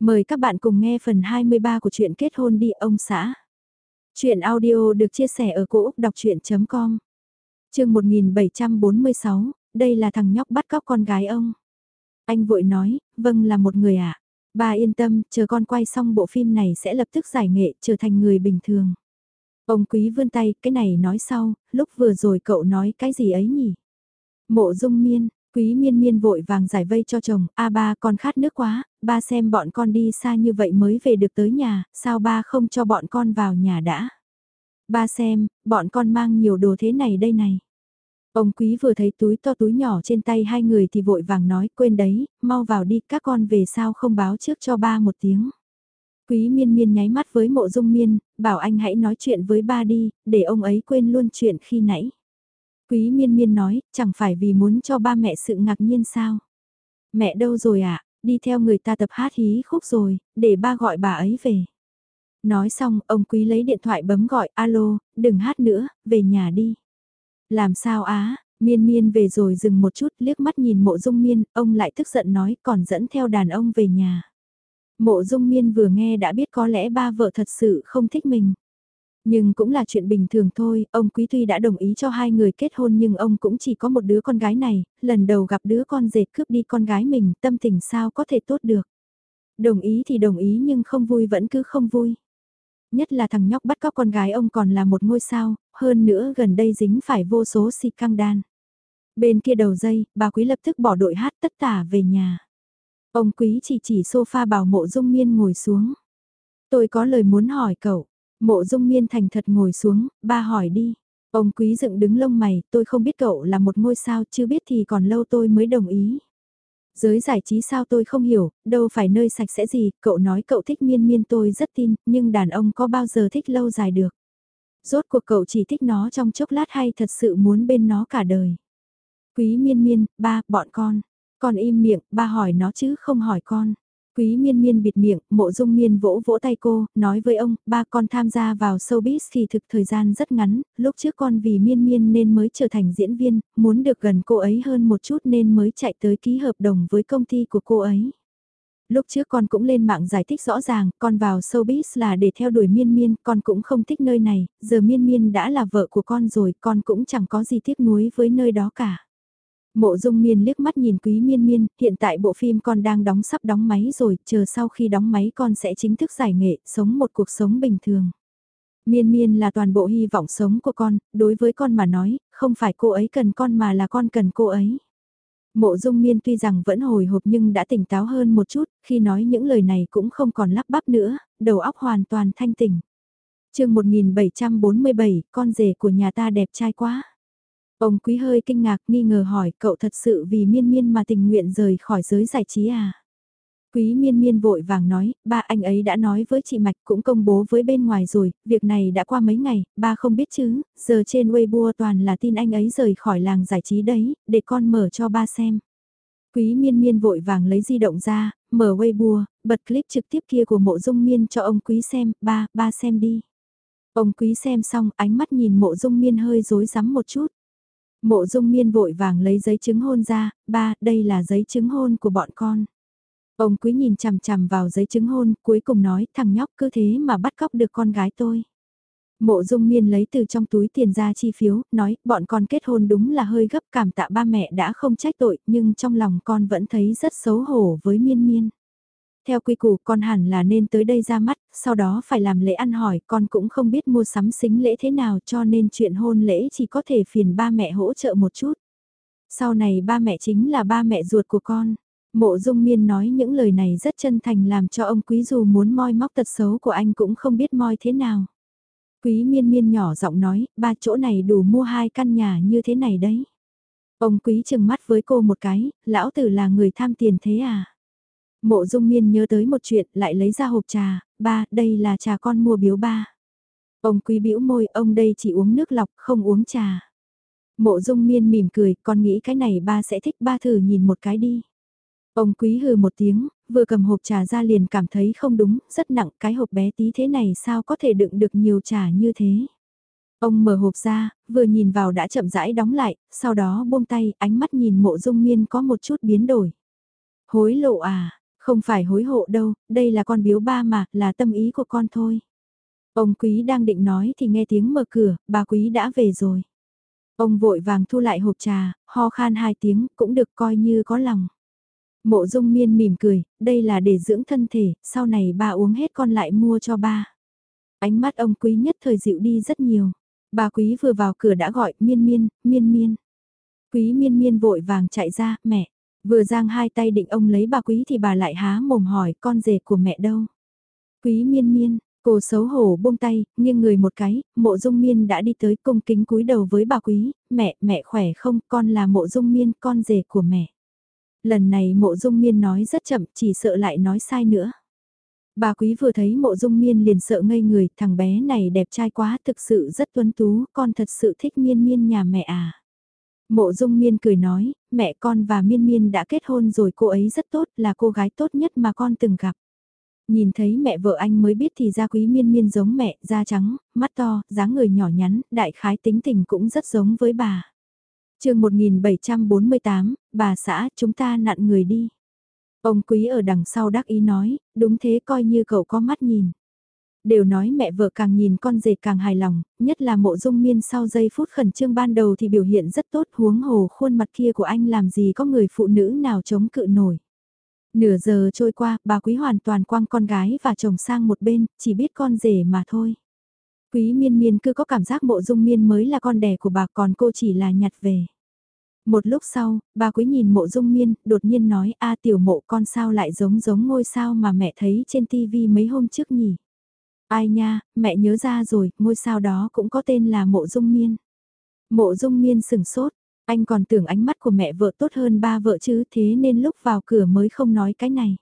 Mời các bạn cùng nghe phần 23 của truyện kết hôn đi ông xã. Chuyện audio được chia sẻ ở cỗ đọc chuyện.com Trường 1746, đây là thằng nhóc bắt cóc con gái ông. Anh vội nói, vâng là một người ạ. À. Bà yên tâm, chờ con quay xong bộ phim này sẽ lập tức giải nghệ, trở thành người bình thường. Ông quý vươn tay, cái này nói sau, lúc vừa rồi cậu nói cái gì ấy nhỉ? Mộ dung miên, Quý miên miên vội vàng giải vây cho chồng, a ba con khát nước quá, ba xem bọn con đi xa như vậy mới về được tới nhà, sao ba không cho bọn con vào nhà đã. Ba xem, bọn con mang nhiều đồ thế này đây này. Ông quý vừa thấy túi to túi nhỏ trên tay hai người thì vội vàng nói quên đấy, mau vào đi các con về sao không báo trước cho ba một tiếng. Quý miên miên nháy mắt với mộ dung miên, bảo anh hãy nói chuyện với ba đi, để ông ấy quên luôn chuyện khi nãy. Quý miên miên nói, chẳng phải vì muốn cho ba mẹ sự ngạc nhiên sao? Mẹ đâu rồi ạ? À? Đi theo người ta tập hát hí khúc rồi, để ba gọi bà ấy về. Nói xong, ông quý lấy điện thoại bấm gọi, alo, đừng hát nữa, về nhà đi. Làm sao á, miên miên về rồi dừng một chút liếc mắt nhìn mộ dung miên, ông lại tức giận nói còn dẫn theo đàn ông về nhà. Mộ dung miên vừa nghe đã biết có lẽ ba vợ thật sự không thích mình. Nhưng cũng là chuyện bình thường thôi, ông Quý tuy đã đồng ý cho hai người kết hôn nhưng ông cũng chỉ có một đứa con gái này, lần đầu gặp đứa con dệt cướp đi con gái mình, tâm tình sao có thể tốt được. Đồng ý thì đồng ý nhưng không vui vẫn cứ không vui. Nhất là thằng nhóc bắt cóc con gái ông còn là một ngôi sao, hơn nữa gần đây dính phải vô số si căng đan. Bên kia đầu dây, bà Quý lập tức bỏ đội hát tất tả về nhà. Ông Quý chỉ chỉ sofa bảo mộ dung miên ngồi xuống. Tôi có lời muốn hỏi cậu. Mộ dung miên thành thật ngồi xuống, ba hỏi đi. Ông quý dựng đứng lông mày, tôi không biết cậu là một ngôi sao, chưa biết thì còn lâu tôi mới đồng ý. Giới giải trí sao tôi không hiểu, đâu phải nơi sạch sẽ gì, cậu nói cậu thích miên miên tôi rất tin, nhưng đàn ông có bao giờ thích lâu dài được. Rốt cuộc cậu chỉ thích nó trong chốc lát hay thật sự muốn bên nó cả đời. Quý miên miên, ba, bọn con. Con im miệng, ba hỏi nó chứ không hỏi con. Quý miên miên bịt miệng, mộ dung miên vỗ vỗ tay cô, nói với ông, ba con tham gia vào showbiz thì thực thời gian rất ngắn, lúc trước con vì miên miên nên mới trở thành diễn viên, muốn được gần cô ấy hơn một chút nên mới chạy tới ký hợp đồng với công ty của cô ấy. Lúc trước con cũng lên mạng giải thích rõ ràng, con vào showbiz là để theo đuổi miên miên, con cũng không thích nơi này, giờ miên miên đã là vợ của con rồi, con cũng chẳng có gì tiếc nuối với nơi đó cả. Mộ dung miên liếc mắt nhìn quý miên miên, hiện tại bộ phim con đang đóng sắp đóng máy rồi, chờ sau khi đóng máy con sẽ chính thức giải nghệ, sống một cuộc sống bình thường. Miên miên là toàn bộ hy vọng sống của con, đối với con mà nói, không phải cô ấy cần con mà là con cần cô ấy. Mộ dung miên tuy rằng vẫn hồi hộp nhưng đã tỉnh táo hơn một chút, khi nói những lời này cũng không còn lắp bắp nữa, đầu óc hoàn toàn thanh tỉnh. chương 1747, con rể của nhà ta đẹp trai quá. Ông quý hơi kinh ngạc nghi ngờ hỏi cậu thật sự vì miên miên mà tình nguyện rời khỏi giới giải trí à? Quý miên miên vội vàng nói, ba anh ấy đã nói với chị Mạch cũng công bố với bên ngoài rồi, việc này đã qua mấy ngày, ba không biết chứ, giờ trên Weibo toàn là tin anh ấy rời khỏi làng giải trí đấy, để con mở cho ba xem. Quý miên miên vội vàng lấy di động ra, mở Weibo, bật clip trực tiếp kia của mộ dung miên cho ông quý xem, ba, ba xem đi. Ông quý xem xong ánh mắt nhìn mộ dung miên hơi rối rắm một chút. Mộ dung miên vội vàng lấy giấy chứng hôn ra, ba, đây là giấy chứng hôn của bọn con. Ông quý nhìn chằm chằm vào giấy chứng hôn, cuối cùng nói thằng nhóc cứ thế mà bắt cóc được con gái tôi. Mộ dung miên lấy từ trong túi tiền ra chi phiếu, nói bọn con kết hôn đúng là hơi gấp cảm tạ ba mẹ đã không trách tội, nhưng trong lòng con vẫn thấy rất xấu hổ với miên miên. Theo quy củ con hẳn là nên tới đây ra mắt, sau đó phải làm lễ ăn hỏi, con cũng không biết mua sắm xính lễ thế nào cho nên chuyện hôn lễ chỉ có thể phiền ba mẹ hỗ trợ một chút. Sau này ba mẹ chính là ba mẹ ruột của con. Mộ dung miên nói những lời này rất chân thành làm cho ông quý dù muốn moi móc tật xấu của anh cũng không biết moi thế nào. Quý miên miên nhỏ giọng nói, ba chỗ này đủ mua hai căn nhà như thế này đấy. Ông quý chừng mắt với cô một cái, lão tử là người tham tiền thế à? Mộ dung miên nhớ tới một chuyện lại lấy ra hộp trà, ba, đây là trà con mua biếu ba. Ông quý bĩu môi, ông đây chỉ uống nước lọc, không uống trà. Mộ dung miên mỉm cười, con nghĩ cái này ba sẽ thích ba thử nhìn một cái đi. Ông quý hừ một tiếng, vừa cầm hộp trà ra liền cảm thấy không đúng, rất nặng, cái hộp bé tí thế này sao có thể đựng được nhiều trà như thế. Ông mở hộp ra, vừa nhìn vào đã chậm rãi đóng lại, sau đó buông tay, ánh mắt nhìn mộ dung miên có một chút biến đổi. Hối lộ à, không phải hối hộ đâu, đây là con biếu ba mà, là tâm ý của con thôi. Ông quý đang định nói thì nghe tiếng mở cửa, bà quý đã về rồi. Ông vội vàng thu lại hộp trà, ho khan hai tiếng, cũng được coi như có lòng. Mộ dung miên mỉm cười, đây là để dưỡng thân thể, sau này bà uống hết con lại mua cho ba. Ánh mắt ông quý nhất thời dịu đi rất nhiều. Bà quý vừa vào cửa đã gọi miên miên, miên miên. Quý miên miên vội vàng chạy ra, mẹ. Vừa giang hai tay định ông lấy bà quý thì bà lại há mồm hỏi con rể của mẹ đâu. Quý miên miên, cô xấu hổ buông tay, nghiêng người một cái, mộ dung miên đã đi tới cung kính cúi đầu với bà quý, mẹ, mẹ khỏe không, con là mộ dung miên, con rể của mẹ. Lần này mộ dung miên nói rất chậm, chỉ sợ lại nói sai nữa. Bà quý vừa thấy mộ dung miên liền sợ ngây người, thằng bé này đẹp trai quá, thực sự rất tuấn tú, con thật sự thích miên miên nhà mẹ à. Mộ dung miên cười nói, mẹ con và miên miên đã kết hôn rồi cô ấy rất tốt, là cô gái tốt nhất mà con từng gặp. Nhìn thấy mẹ vợ anh mới biết thì gia quý miên miên giống mẹ, da trắng, mắt to, dáng người nhỏ nhắn, đại khái tính tình cũng rất giống với bà. chương 1748, bà xã chúng ta nặn người đi. Ông quý ở đằng sau đắc ý nói, đúng thế coi như cậu có mắt nhìn. Đều nói mẹ vợ càng nhìn con rể càng hài lòng, nhất là mộ dung miên sau giây phút khẩn trương ban đầu thì biểu hiện rất tốt huống hồ khuôn mặt kia của anh làm gì có người phụ nữ nào chống cự nổi. Nửa giờ trôi qua, bà quý hoàn toàn quăng con gái và chồng sang một bên, chỉ biết con rể mà thôi. Quý miên miên cứ có cảm giác mộ dung miên mới là con đẻ của bà còn cô chỉ là nhặt về. Một lúc sau, bà quý nhìn mộ dung miên, đột nhiên nói a tiểu mộ con sao lại giống giống ngôi sao mà mẹ thấy trên tivi mấy hôm trước nhỉ. Ai nha, mẹ nhớ ra rồi, ngôi sao đó cũng có tên là mộ dung miên. Mộ dung miên sừng sốt, anh còn tưởng ánh mắt của mẹ vợ tốt hơn ba vợ chứ thế nên lúc vào cửa mới không nói cái này.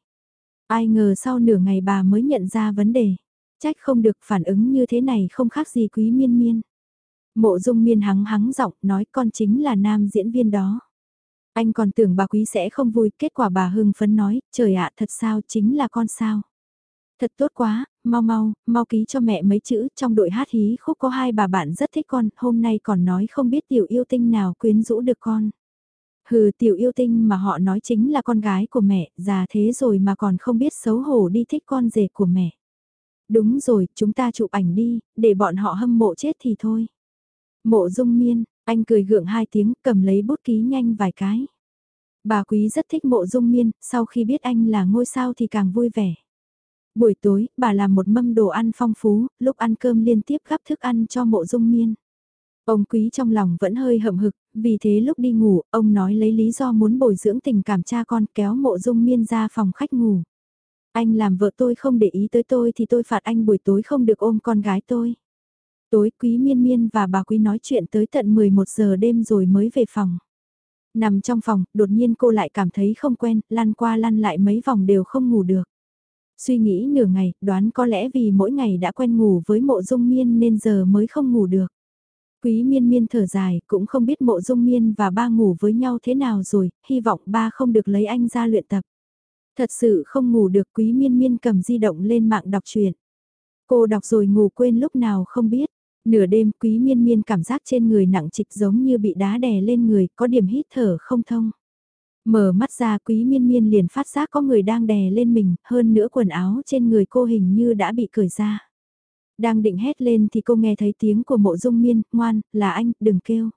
Ai ngờ sau nửa ngày bà mới nhận ra vấn đề. Trách không được phản ứng như thế này không khác gì quý miên miên. Mộ dung miên hắng hắng giọng nói con chính là nam diễn viên đó. Anh còn tưởng bà quý sẽ không vui, kết quả bà hưng phấn nói, trời ạ thật sao chính là con sao. Thật tốt quá, mau mau, mau ký cho mẹ mấy chữ, trong đội hát hí khúc có hai bà bạn rất thích con, hôm nay còn nói không biết tiểu yêu tinh nào quyến rũ được con. Hừ tiểu yêu tinh mà họ nói chính là con gái của mẹ, già thế rồi mà còn không biết xấu hổ đi thích con rể của mẹ. Đúng rồi, chúng ta chụp ảnh đi, để bọn họ hâm mộ chết thì thôi. Mộ dung miên, anh cười gượng hai tiếng, cầm lấy bút ký nhanh vài cái. Bà quý rất thích mộ dung miên, sau khi biết anh là ngôi sao thì càng vui vẻ. Buổi tối, bà làm một mâm đồ ăn phong phú, lúc ăn cơm liên tiếp gắp thức ăn cho mộ dung miên. Ông quý trong lòng vẫn hơi hậm hực, vì thế lúc đi ngủ, ông nói lấy lý do muốn bồi dưỡng tình cảm cha con kéo mộ dung miên ra phòng khách ngủ. Anh làm vợ tôi không để ý tới tôi thì tôi phạt anh buổi tối không được ôm con gái tôi. Tối quý miên miên và bà quý nói chuyện tới tận 11 giờ đêm rồi mới về phòng. Nằm trong phòng, đột nhiên cô lại cảm thấy không quen, lăn qua lăn lại mấy vòng đều không ngủ được. Suy nghĩ nửa ngày, đoán có lẽ vì mỗi ngày đã quen ngủ với mộ dung miên nên giờ mới không ngủ được. Quý miên miên thở dài, cũng không biết mộ dung miên và ba ngủ với nhau thế nào rồi, hy vọng ba không được lấy anh ra luyện tập. Thật sự không ngủ được quý miên miên cầm di động lên mạng đọc truyện. Cô đọc rồi ngủ quên lúc nào không biết. Nửa đêm quý miên miên cảm giác trên người nặng trịch giống như bị đá đè lên người, có điểm hít thở không thông. Mở mắt ra quý miên miên liền phát giác có người đang đè lên mình, hơn nữa quần áo trên người cô hình như đã bị cởi ra. Đang định hét lên thì cô nghe thấy tiếng của mộ dung miên, ngoan, là anh, đừng kêu.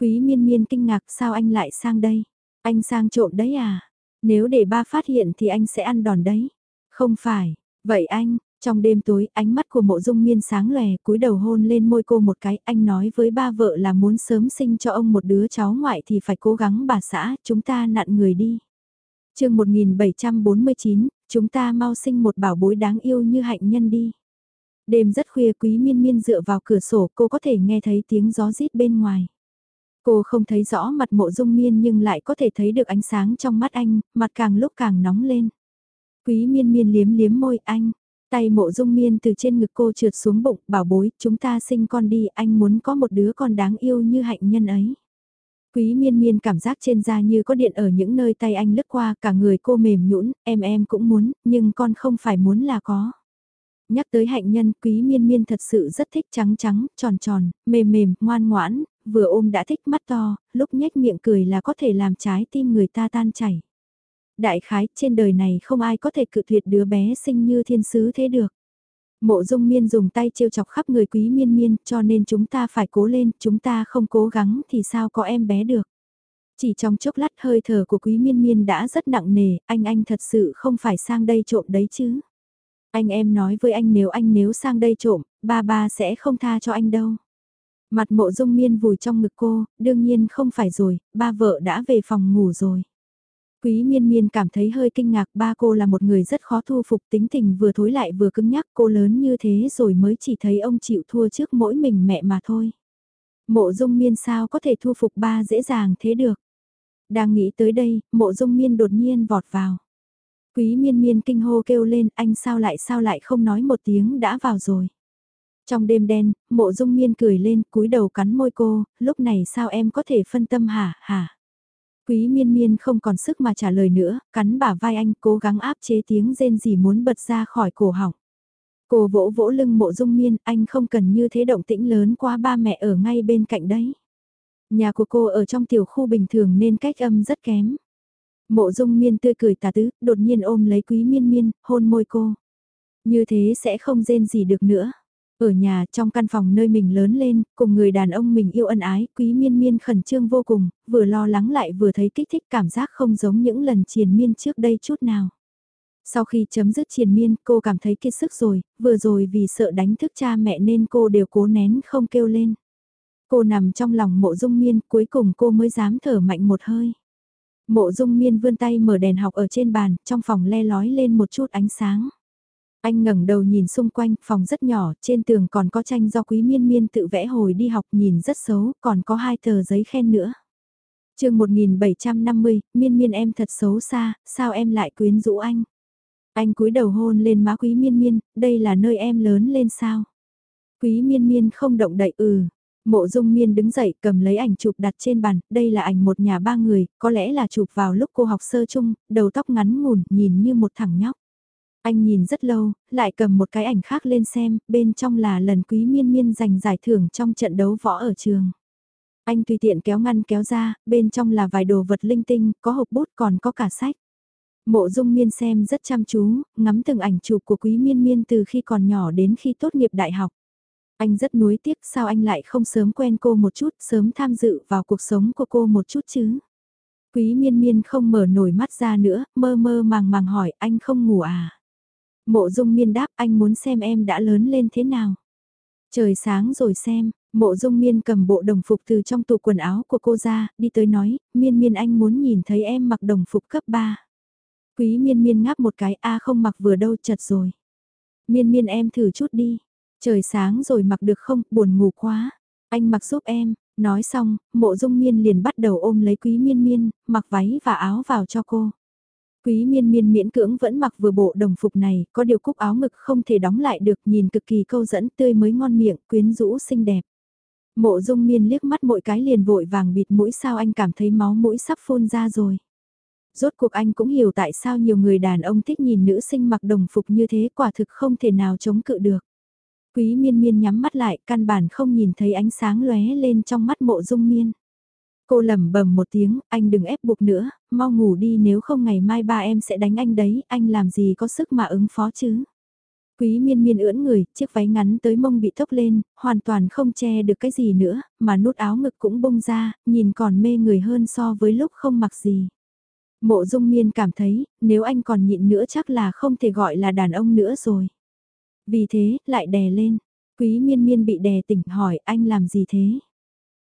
Quý miên miên kinh ngạc sao anh lại sang đây? Anh sang trộm đấy à? Nếu để ba phát hiện thì anh sẽ ăn đòn đấy. Không phải, vậy anh, trong đêm tối, ánh mắt của mộ dung miên sáng lè, cúi đầu hôn lên môi cô một cái, anh nói với ba vợ là muốn sớm sinh cho ông một đứa cháu ngoại thì phải cố gắng bà xã, chúng ta nặn người đi. chương 1749, chúng ta mau sinh một bảo bối đáng yêu như hạnh nhân đi. Đêm rất khuya quý miên miên dựa vào cửa sổ cô có thể nghe thấy tiếng gió rít bên ngoài. Cô không thấy rõ mặt mộ dung miên nhưng lại có thể thấy được ánh sáng trong mắt anh, mặt càng lúc càng nóng lên. Quý miên miên liếm liếm môi anh, Tay mộ dung miên từ trên ngực cô trượt xuống bụng, bảo bối, chúng ta sinh con đi, anh muốn có một đứa con đáng yêu như hạnh nhân ấy. Quý miên miên cảm giác trên da như có điện ở những nơi tay anh lướt qua, cả người cô mềm nhũn, em em cũng muốn, nhưng con không phải muốn là có. Nhắc tới hạnh nhân, quý miên miên thật sự rất thích trắng trắng, tròn tròn, mềm mềm, ngoan ngoãn, vừa ôm đã thích mắt to, lúc nhếch miệng cười là có thể làm trái tim người ta tan chảy. Đại khái, trên đời này không ai có thể cự tuyệt đứa bé sinh như thiên sứ thế được. Mộ dung miên dùng tay trêu chọc khắp người quý miên miên, cho nên chúng ta phải cố lên, chúng ta không cố gắng thì sao có em bé được. Chỉ trong chốc lát hơi thở của quý miên miên đã rất nặng nề, anh anh thật sự không phải sang đây trộm đấy chứ. Anh em nói với anh nếu anh nếu sang đây trộm, ba ba sẽ không tha cho anh đâu. Mặt mộ dung miên vùi trong ngực cô, đương nhiên không phải rồi, ba vợ đã về phòng ngủ rồi. Quý miên miên cảm thấy hơi kinh ngạc ba cô là một người rất khó thu phục tính tình vừa thối lại vừa cứng nhắc cô lớn như thế rồi mới chỉ thấy ông chịu thua trước mỗi mình mẹ mà thôi. Mộ dung miên sao có thể thu phục ba dễ dàng thế được. Đang nghĩ tới đây, mộ dung miên đột nhiên vọt vào. Quý miên miên kinh hô kêu lên anh sao lại sao lại không nói một tiếng đã vào rồi. Trong đêm đen, mộ dung miên cười lên cúi đầu cắn môi cô, lúc này sao em có thể phân tâm hả, hả? Quý miên miên không còn sức mà trả lời nữa, cắn bả vai anh cố gắng áp chế tiếng rên gì muốn bật ra khỏi cổ họng. Cô vỗ vỗ lưng mộ dung miên, anh không cần như thế động tĩnh lớn quá ba mẹ ở ngay bên cạnh đấy. Nhà của cô ở trong tiểu khu bình thường nên cách âm rất kém. Mộ dung miên tươi cười tà tứ, đột nhiên ôm lấy quý miên miên, hôn môi cô. Như thế sẽ không rên gì được nữa. Ở nhà, trong căn phòng nơi mình lớn lên, cùng người đàn ông mình yêu ân ái, quý miên miên khẩn trương vô cùng, vừa lo lắng lại vừa thấy kích thích cảm giác không giống những lần triền miên trước đây chút nào. Sau khi chấm dứt triền miên, cô cảm thấy kiệt sức rồi, vừa rồi vì sợ đánh thức cha mẹ nên cô đều cố nén không kêu lên. Cô nằm trong lòng mộ dung miên, cuối cùng cô mới dám thở mạnh một hơi. Mộ dung miên vươn tay mở đèn học ở trên bàn, trong phòng le lói lên một chút ánh sáng. Anh ngẩng đầu nhìn xung quanh, phòng rất nhỏ, trên tường còn có tranh do quý miên miên tự vẽ hồi đi học nhìn rất xấu, còn có hai tờ giấy khen nữa. chương 1750, miên miên em thật xấu xa, sao em lại quyến rũ anh? Anh cúi đầu hôn lên má quý miên miên, đây là nơi em lớn lên sao? Quý miên miên không động đậy ừ. Mộ dung miên đứng dậy cầm lấy ảnh chụp đặt trên bàn, đây là ảnh một nhà ba người, có lẽ là chụp vào lúc cô học sơ chung, đầu tóc ngắn ngủn, nhìn như một thằng nhóc. Anh nhìn rất lâu, lại cầm một cái ảnh khác lên xem, bên trong là lần quý miên miên giành giải thưởng trong trận đấu võ ở trường. Anh tùy tiện kéo ngăn kéo ra, bên trong là vài đồ vật linh tinh, có hộp bút còn có cả sách. Mộ dung miên xem rất chăm chú, ngắm từng ảnh chụp của quý miên miên từ khi còn nhỏ đến khi tốt nghiệp đại học. Anh rất nuối tiếc sao anh lại không sớm quen cô một chút, sớm tham dự vào cuộc sống của cô một chút chứ. Quý miên miên không mở nổi mắt ra nữa, mơ mơ màng màng hỏi anh không ngủ à. Mộ dung miên đáp anh muốn xem em đã lớn lên thế nào. Trời sáng rồi xem, mộ dung miên cầm bộ đồng phục từ trong tủ quần áo của cô ra, đi tới nói, miên miên anh muốn nhìn thấy em mặc đồng phục cấp 3. Quý miên miên ngáp một cái A không mặc vừa đâu chật rồi. Miên miên em thử chút đi. Trời sáng rồi mặc được không, buồn ngủ quá. Anh mặc giúp em, nói xong, mộ dung miên liền bắt đầu ôm lấy quý miên miên, mặc váy và áo vào cho cô. Quý miên miên miễn cưỡng vẫn mặc vừa bộ đồng phục này, có điều cúc áo ngực không thể đóng lại được nhìn cực kỳ câu dẫn tươi mới ngon miệng, quyến rũ xinh đẹp. Mộ dung miên liếc mắt mỗi cái liền vội vàng bịt mũi sao anh cảm thấy máu mũi sắp phun ra rồi. Rốt cuộc anh cũng hiểu tại sao nhiều người đàn ông thích nhìn nữ sinh mặc đồng phục như thế quả thực không thể nào chống cự được. Quý miên miên nhắm mắt lại căn bản không nhìn thấy ánh sáng lóe lên trong mắt mộ dung miên. Cô lẩm bẩm một tiếng, anh đừng ép buộc nữa, mau ngủ đi nếu không ngày mai ba em sẽ đánh anh đấy, anh làm gì có sức mà ứng phó chứ. Quý miên miên ưỡn người, chiếc váy ngắn tới mông bị thốc lên, hoàn toàn không che được cái gì nữa, mà nút áo ngực cũng bông ra, nhìn còn mê người hơn so với lúc không mặc gì. Mộ dung miên cảm thấy, nếu anh còn nhịn nữa chắc là không thể gọi là đàn ông nữa rồi. Vì thế, lại đè lên. Quý miên miên bị đè tỉnh hỏi anh làm gì thế?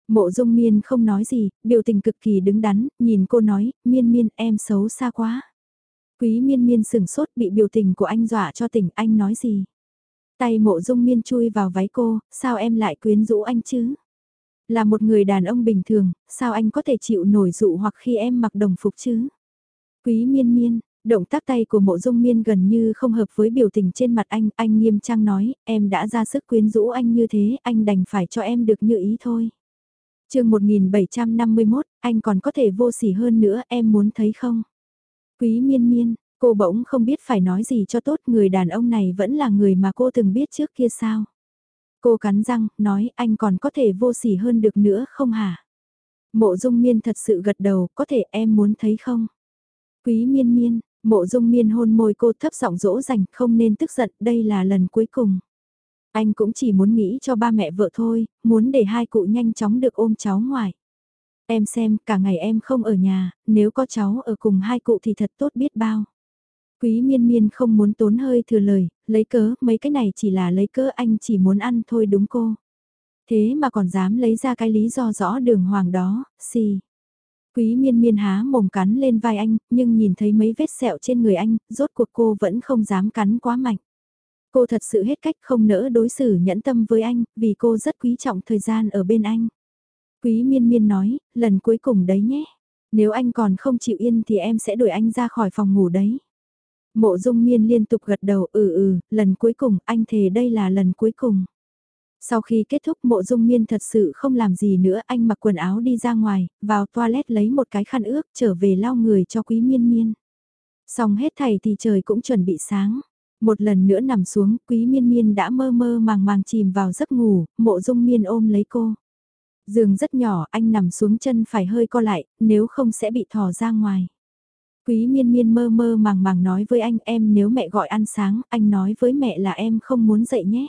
Mộ dung miên không nói gì, biểu tình cực kỳ đứng đắn, nhìn cô nói, miên miên em xấu xa quá. Quý miên miên sừng sốt bị biểu tình của anh dọa cho tỉnh anh nói gì. Tay mộ dung miên chui vào váy cô, sao em lại quyến rũ anh chứ? Là một người đàn ông bình thường, sao anh có thể chịu nổi dụ hoặc khi em mặc đồng phục chứ? Quý miên miên, động tác tay của mộ dung miên gần như không hợp với biểu tình trên mặt anh, anh nghiêm trang nói, em đã ra sức quyến rũ anh như thế, anh đành phải cho em được như ý thôi chương 1751, anh còn có thể vô sỉ hơn nữa, em muốn thấy không? Quý miên miên, cô bỗng không biết phải nói gì cho tốt, người đàn ông này vẫn là người mà cô từng biết trước kia sao? Cô cắn răng, nói anh còn có thể vô sỉ hơn được nữa không hả? Mộ dung miên thật sự gật đầu, có thể em muốn thấy không? Quý miên miên, mộ dung miên hôn môi cô thấp giọng dỗ dành, không nên tức giận, đây là lần cuối cùng. Anh cũng chỉ muốn nghĩ cho ba mẹ vợ thôi, muốn để hai cụ nhanh chóng được ôm cháu ngoài. Em xem, cả ngày em không ở nhà, nếu có cháu ở cùng hai cụ thì thật tốt biết bao. Quý miên miên không muốn tốn hơi thừa lời, lấy cớ, mấy cái này chỉ là lấy cớ anh chỉ muốn ăn thôi đúng cô. Thế mà còn dám lấy ra cái lý do rõ đường hoàng đó, xì. Quý miên miên há mồm cắn lên vai anh, nhưng nhìn thấy mấy vết sẹo trên người anh, rốt cuộc cô vẫn không dám cắn quá mạnh. Cô thật sự hết cách không nỡ đối xử nhẫn tâm với anh, vì cô rất quý trọng thời gian ở bên anh. Quý miên miên nói, lần cuối cùng đấy nhé. Nếu anh còn không chịu yên thì em sẽ đuổi anh ra khỏi phòng ngủ đấy. Mộ dung miên liên tục gật đầu ừ ừ, lần cuối cùng, anh thề đây là lần cuối cùng. Sau khi kết thúc mộ dung miên thật sự không làm gì nữa, anh mặc quần áo đi ra ngoài, vào toilet lấy một cái khăn ướt trở về lau người cho quý miên miên. Xong hết thầy thì trời cũng chuẩn bị sáng. Một lần nữa nằm xuống, quý miên miên đã mơ mơ màng màng chìm vào giấc ngủ, mộ dung miên ôm lấy cô. Giường rất nhỏ, anh nằm xuống chân phải hơi co lại, nếu không sẽ bị thò ra ngoài. Quý miên miên mơ mơ màng màng nói với anh em nếu mẹ gọi ăn sáng, anh nói với mẹ là em không muốn dậy nhé.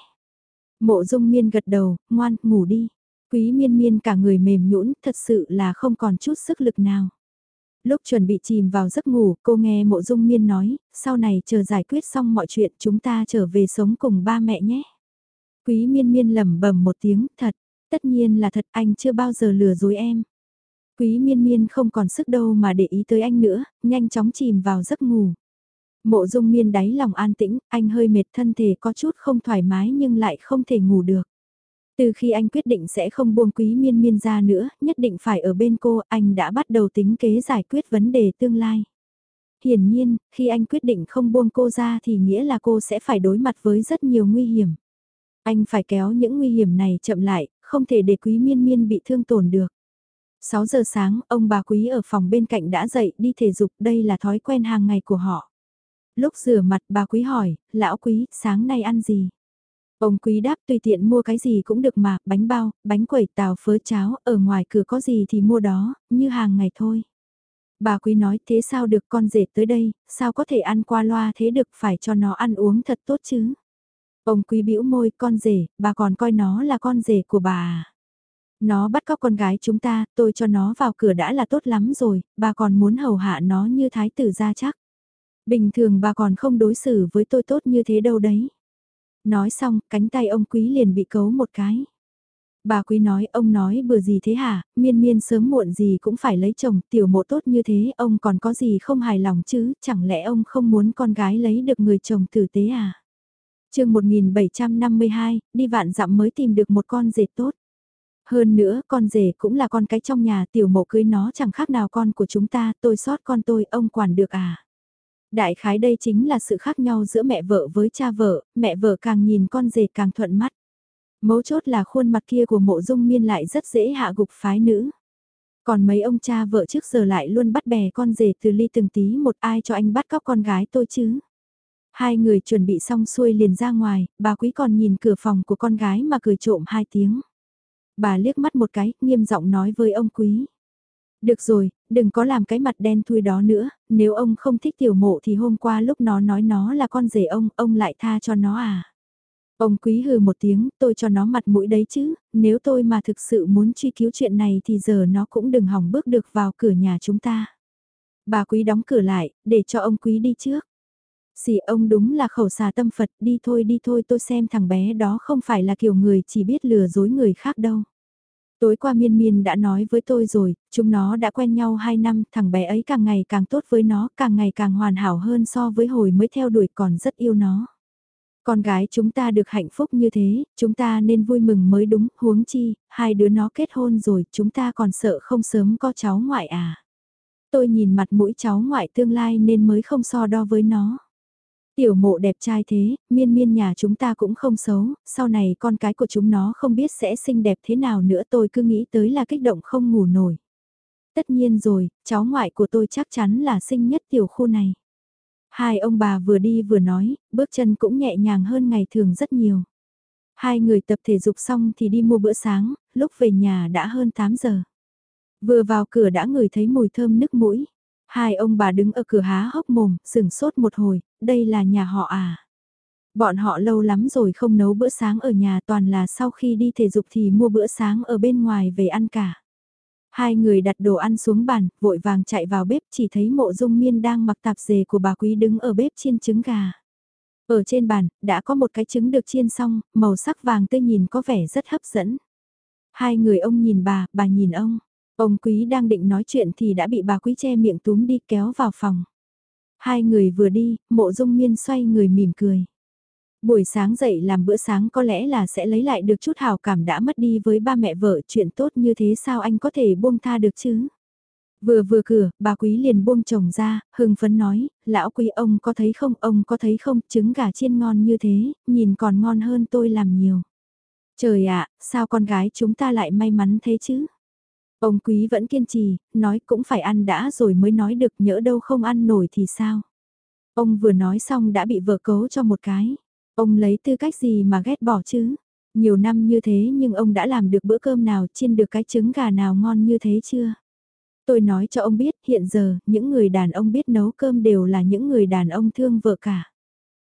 Mộ dung miên gật đầu, ngoan, ngủ đi. Quý miên miên cả người mềm nhũn thật sự là không còn chút sức lực nào. Lúc chuẩn bị chìm vào giấc ngủ, cô nghe mộ dung miên nói, sau này chờ giải quyết xong mọi chuyện chúng ta trở về sống cùng ba mẹ nhé. Quý miên miên lẩm bẩm một tiếng, thật, tất nhiên là thật anh chưa bao giờ lừa dối em. Quý miên miên không còn sức đâu mà để ý tới anh nữa, nhanh chóng chìm vào giấc ngủ. Mộ dung miên đáy lòng an tĩnh, anh hơi mệt thân thể có chút không thoải mái nhưng lại không thể ngủ được. Từ khi anh quyết định sẽ không buông quý miên miên ra nữa, nhất định phải ở bên cô, anh đã bắt đầu tính kế giải quyết vấn đề tương lai. Hiển nhiên, khi anh quyết định không buông cô ra thì nghĩa là cô sẽ phải đối mặt với rất nhiều nguy hiểm. Anh phải kéo những nguy hiểm này chậm lại, không thể để quý miên miên bị thương tổn được. 6 giờ sáng, ông bà quý ở phòng bên cạnh đã dậy đi thể dục, đây là thói quen hàng ngày của họ. Lúc rửa mặt bà quý hỏi, lão quý, sáng nay ăn gì? Ông quý đáp tùy tiện mua cái gì cũng được mà, bánh bao, bánh quẩy tàu phớ cháo, ở ngoài cửa có gì thì mua đó, như hàng ngày thôi. Bà quý nói thế sao được con rể tới đây, sao có thể ăn qua loa thế được phải cho nó ăn uống thật tốt chứ. Ông quý bĩu môi con rể, bà còn coi nó là con rể của bà à. Nó bắt cóc con gái chúng ta, tôi cho nó vào cửa đã là tốt lắm rồi, bà còn muốn hầu hạ nó như thái tử ra chắc. Bình thường bà còn không đối xử với tôi tốt như thế đâu đấy. Nói xong, cánh tay ông quý liền bị cấu một cái. Bà quý nói, ông nói bừa gì thế hả, miên miên sớm muộn gì cũng phải lấy chồng, tiểu mộ tốt như thế, ông còn có gì không hài lòng chứ, chẳng lẽ ông không muốn con gái lấy được người chồng tử tế à? chương 1752, đi vạn dặm mới tìm được một con rể tốt. Hơn nữa, con rể cũng là con cái trong nhà tiểu mộ cưới nó chẳng khác nào con của chúng ta, tôi sót con tôi, ông quản được à? Đại khái đây chính là sự khác nhau giữa mẹ vợ với cha vợ, mẹ vợ càng nhìn con rể càng thuận mắt. Mấu chốt là khuôn mặt kia của mộ dung miên lại rất dễ hạ gục phái nữ. Còn mấy ông cha vợ trước giờ lại luôn bắt bè con rể từ ly từng tí một ai cho anh bắt cóc con gái tôi chứ. Hai người chuẩn bị xong xuôi liền ra ngoài, bà quý còn nhìn cửa phòng của con gái mà cười trộm hai tiếng. Bà liếc mắt một cái, nghiêm giọng nói với ông quý. Được rồi, đừng có làm cái mặt đen thui đó nữa, nếu ông không thích tiểu mộ thì hôm qua lúc nó nói nó là con rể ông, ông lại tha cho nó à. Ông quý hừ một tiếng, tôi cho nó mặt mũi đấy chứ, nếu tôi mà thực sự muốn truy cứu chuyện này thì giờ nó cũng đừng hỏng bước được vào cửa nhà chúng ta. Bà quý đóng cửa lại, để cho ông quý đi trước. Xì ông đúng là khẩu xà tâm Phật, đi thôi đi thôi tôi xem thằng bé đó không phải là kiểu người chỉ biết lừa dối người khác đâu. Tối qua miên miên đã nói với tôi rồi, chúng nó đã quen nhau 2 năm, thằng bé ấy càng ngày càng tốt với nó, càng ngày càng hoàn hảo hơn so với hồi mới theo đuổi còn rất yêu nó. Con gái chúng ta được hạnh phúc như thế, chúng ta nên vui mừng mới đúng, huống chi, hai đứa nó kết hôn rồi, chúng ta còn sợ không sớm có cháu ngoại à. Tôi nhìn mặt mũi cháu ngoại tương lai nên mới không so đo với nó. Tiểu mộ đẹp trai thế, miên miên nhà chúng ta cũng không xấu, sau này con cái của chúng nó không biết sẽ xinh đẹp thế nào nữa tôi cứ nghĩ tới là kích động không ngủ nổi. Tất nhiên rồi, cháu ngoại của tôi chắc chắn là xinh nhất tiểu khu này. Hai ông bà vừa đi vừa nói, bước chân cũng nhẹ nhàng hơn ngày thường rất nhiều. Hai người tập thể dục xong thì đi mua bữa sáng, lúc về nhà đã hơn 8 giờ. Vừa vào cửa đã ngửi thấy mùi thơm nức mũi. Hai ông bà đứng ở cửa há hốc mồm, sừng sốt một hồi, đây là nhà họ à. Bọn họ lâu lắm rồi không nấu bữa sáng ở nhà toàn là sau khi đi thể dục thì mua bữa sáng ở bên ngoài về ăn cả. Hai người đặt đồ ăn xuống bàn, vội vàng chạy vào bếp chỉ thấy mộ dung miên đang mặc tạp dề của bà quý đứng ở bếp chiên trứng gà. Ở trên bàn, đã có một cái trứng được chiên xong, màu sắc vàng tươi nhìn có vẻ rất hấp dẫn. Hai người ông nhìn bà, bà nhìn ông. Ông quý đang định nói chuyện thì đã bị bà quý che miệng túm đi kéo vào phòng. Hai người vừa đi, mộ dung miên xoay người mỉm cười. Buổi sáng dậy làm bữa sáng có lẽ là sẽ lấy lại được chút hào cảm đã mất đi với ba mẹ vợ chuyện tốt như thế sao anh có thể buông tha được chứ? Vừa vừa cửa, bà quý liền buông chồng ra, hưng phấn nói, lão quý ông có thấy không, ông có thấy không, trứng gà chiên ngon như thế, nhìn còn ngon hơn tôi làm nhiều. Trời ạ, sao con gái chúng ta lại may mắn thế chứ? Ông quý vẫn kiên trì, nói cũng phải ăn đã rồi mới nói được nhỡ đâu không ăn nổi thì sao? Ông vừa nói xong đã bị vợ cấu cho một cái. Ông lấy tư cách gì mà ghét bỏ chứ? Nhiều năm như thế nhưng ông đã làm được bữa cơm nào chiên được cái trứng gà nào ngon như thế chưa? Tôi nói cho ông biết hiện giờ những người đàn ông biết nấu cơm đều là những người đàn ông thương vợ cả.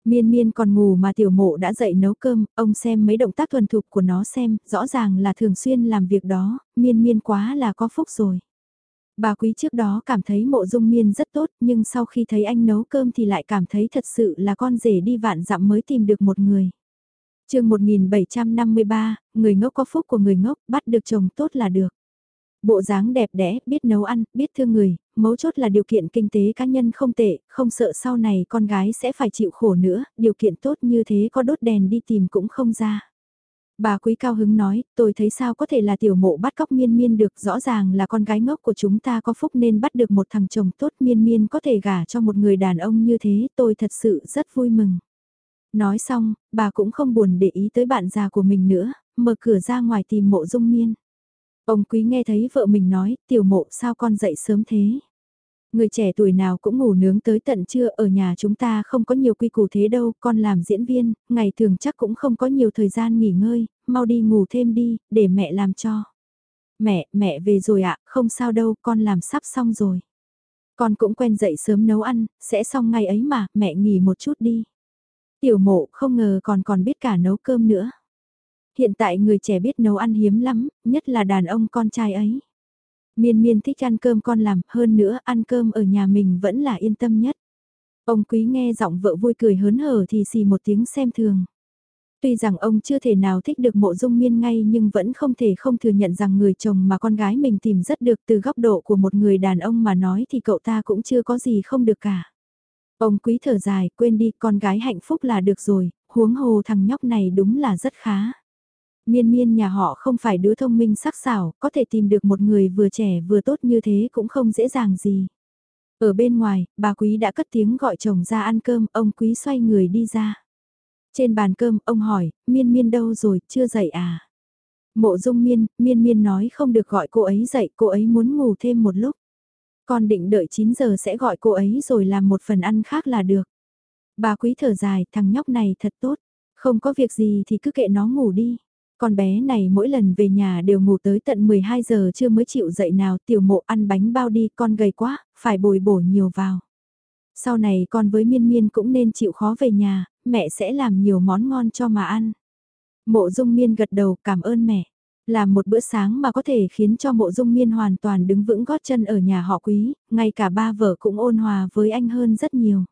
Miên miên còn ngủ mà tiểu mộ đã dậy nấu cơm, ông xem mấy động tác thuần thục của nó xem, rõ ràng là thường xuyên làm việc đó, miên miên quá là có phúc rồi. Bà quý trước đó cảm thấy mộ dung miên rất tốt nhưng sau khi thấy anh nấu cơm thì lại cảm thấy thật sự là con rể đi vạn dặm mới tìm được một người. chương 1753, người ngốc có phúc của người ngốc, bắt được chồng tốt là được. Bộ dáng đẹp đẽ, biết nấu ăn, biết thương người, mấu chốt là điều kiện kinh tế cá nhân không tệ, không sợ sau này con gái sẽ phải chịu khổ nữa, điều kiện tốt như thế có đốt đèn đi tìm cũng không ra. Bà quý cao hứng nói, tôi thấy sao có thể là tiểu mộ bắt cóc miên miên được, rõ ràng là con gái ngốc của chúng ta có phúc nên bắt được một thằng chồng tốt miên miên có thể gả cho một người đàn ông như thế, tôi thật sự rất vui mừng. Nói xong, bà cũng không buồn để ý tới bạn già của mình nữa, mở cửa ra ngoài tìm mộ dung miên. Ông quý nghe thấy vợ mình nói, tiểu mộ sao con dậy sớm thế? Người trẻ tuổi nào cũng ngủ nướng tới tận trưa ở nhà chúng ta không có nhiều quy củ thế đâu, con làm diễn viên, ngày thường chắc cũng không có nhiều thời gian nghỉ ngơi, mau đi ngủ thêm đi, để mẹ làm cho. Mẹ, mẹ về rồi ạ, không sao đâu, con làm sắp xong rồi. Con cũng quen dậy sớm nấu ăn, sẽ xong ngày ấy mà, mẹ nghỉ một chút đi. Tiểu mộ không ngờ còn còn biết cả nấu cơm nữa. Hiện tại người trẻ biết nấu ăn hiếm lắm, nhất là đàn ông con trai ấy. Miên miên thích ăn cơm con làm, hơn nữa ăn cơm ở nhà mình vẫn là yên tâm nhất. Ông quý nghe giọng vợ vui cười hớn hở thì xì một tiếng xem thường. Tuy rằng ông chưa thể nào thích được mộ dung miên ngay nhưng vẫn không thể không thừa nhận rằng người chồng mà con gái mình tìm rất được từ góc độ của một người đàn ông mà nói thì cậu ta cũng chưa có gì không được cả. Ông quý thở dài, quên đi con gái hạnh phúc là được rồi, huống hồ thằng nhóc này đúng là rất khá. Miên miên nhà họ không phải đứa thông minh sắc sảo, có thể tìm được một người vừa trẻ vừa tốt như thế cũng không dễ dàng gì. Ở bên ngoài, bà quý đã cất tiếng gọi chồng ra ăn cơm, ông quý xoay người đi ra. Trên bàn cơm, ông hỏi, miên miên đâu rồi, chưa dậy à? Mộ dung miên, miên miên nói không được gọi cô ấy dậy, cô ấy muốn ngủ thêm một lúc. Con định đợi 9 giờ sẽ gọi cô ấy rồi làm một phần ăn khác là được. Bà quý thở dài, thằng nhóc này thật tốt, không có việc gì thì cứ kệ nó ngủ đi. Con bé này mỗi lần về nhà đều ngủ tới tận 12 giờ chưa mới chịu dậy nào tiểu mộ ăn bánh bao đi con gầy quá, phải bồi bổ nhiều vào. Sau này con với miên miên cũng nên chịu khó về nhà, mẹ sẽ làm nhiều món ngon cho mà ăn. Mộ dung miên gật đầu cảm ơn mẹ. Làm một bữa sáng mà có thể khiến cho mộ dung miên hoàn toàn đứng vững gót chân ở nhà họ quý, ngay cả ba vợ cũng ôn hòa với anh hơn rất nhiều.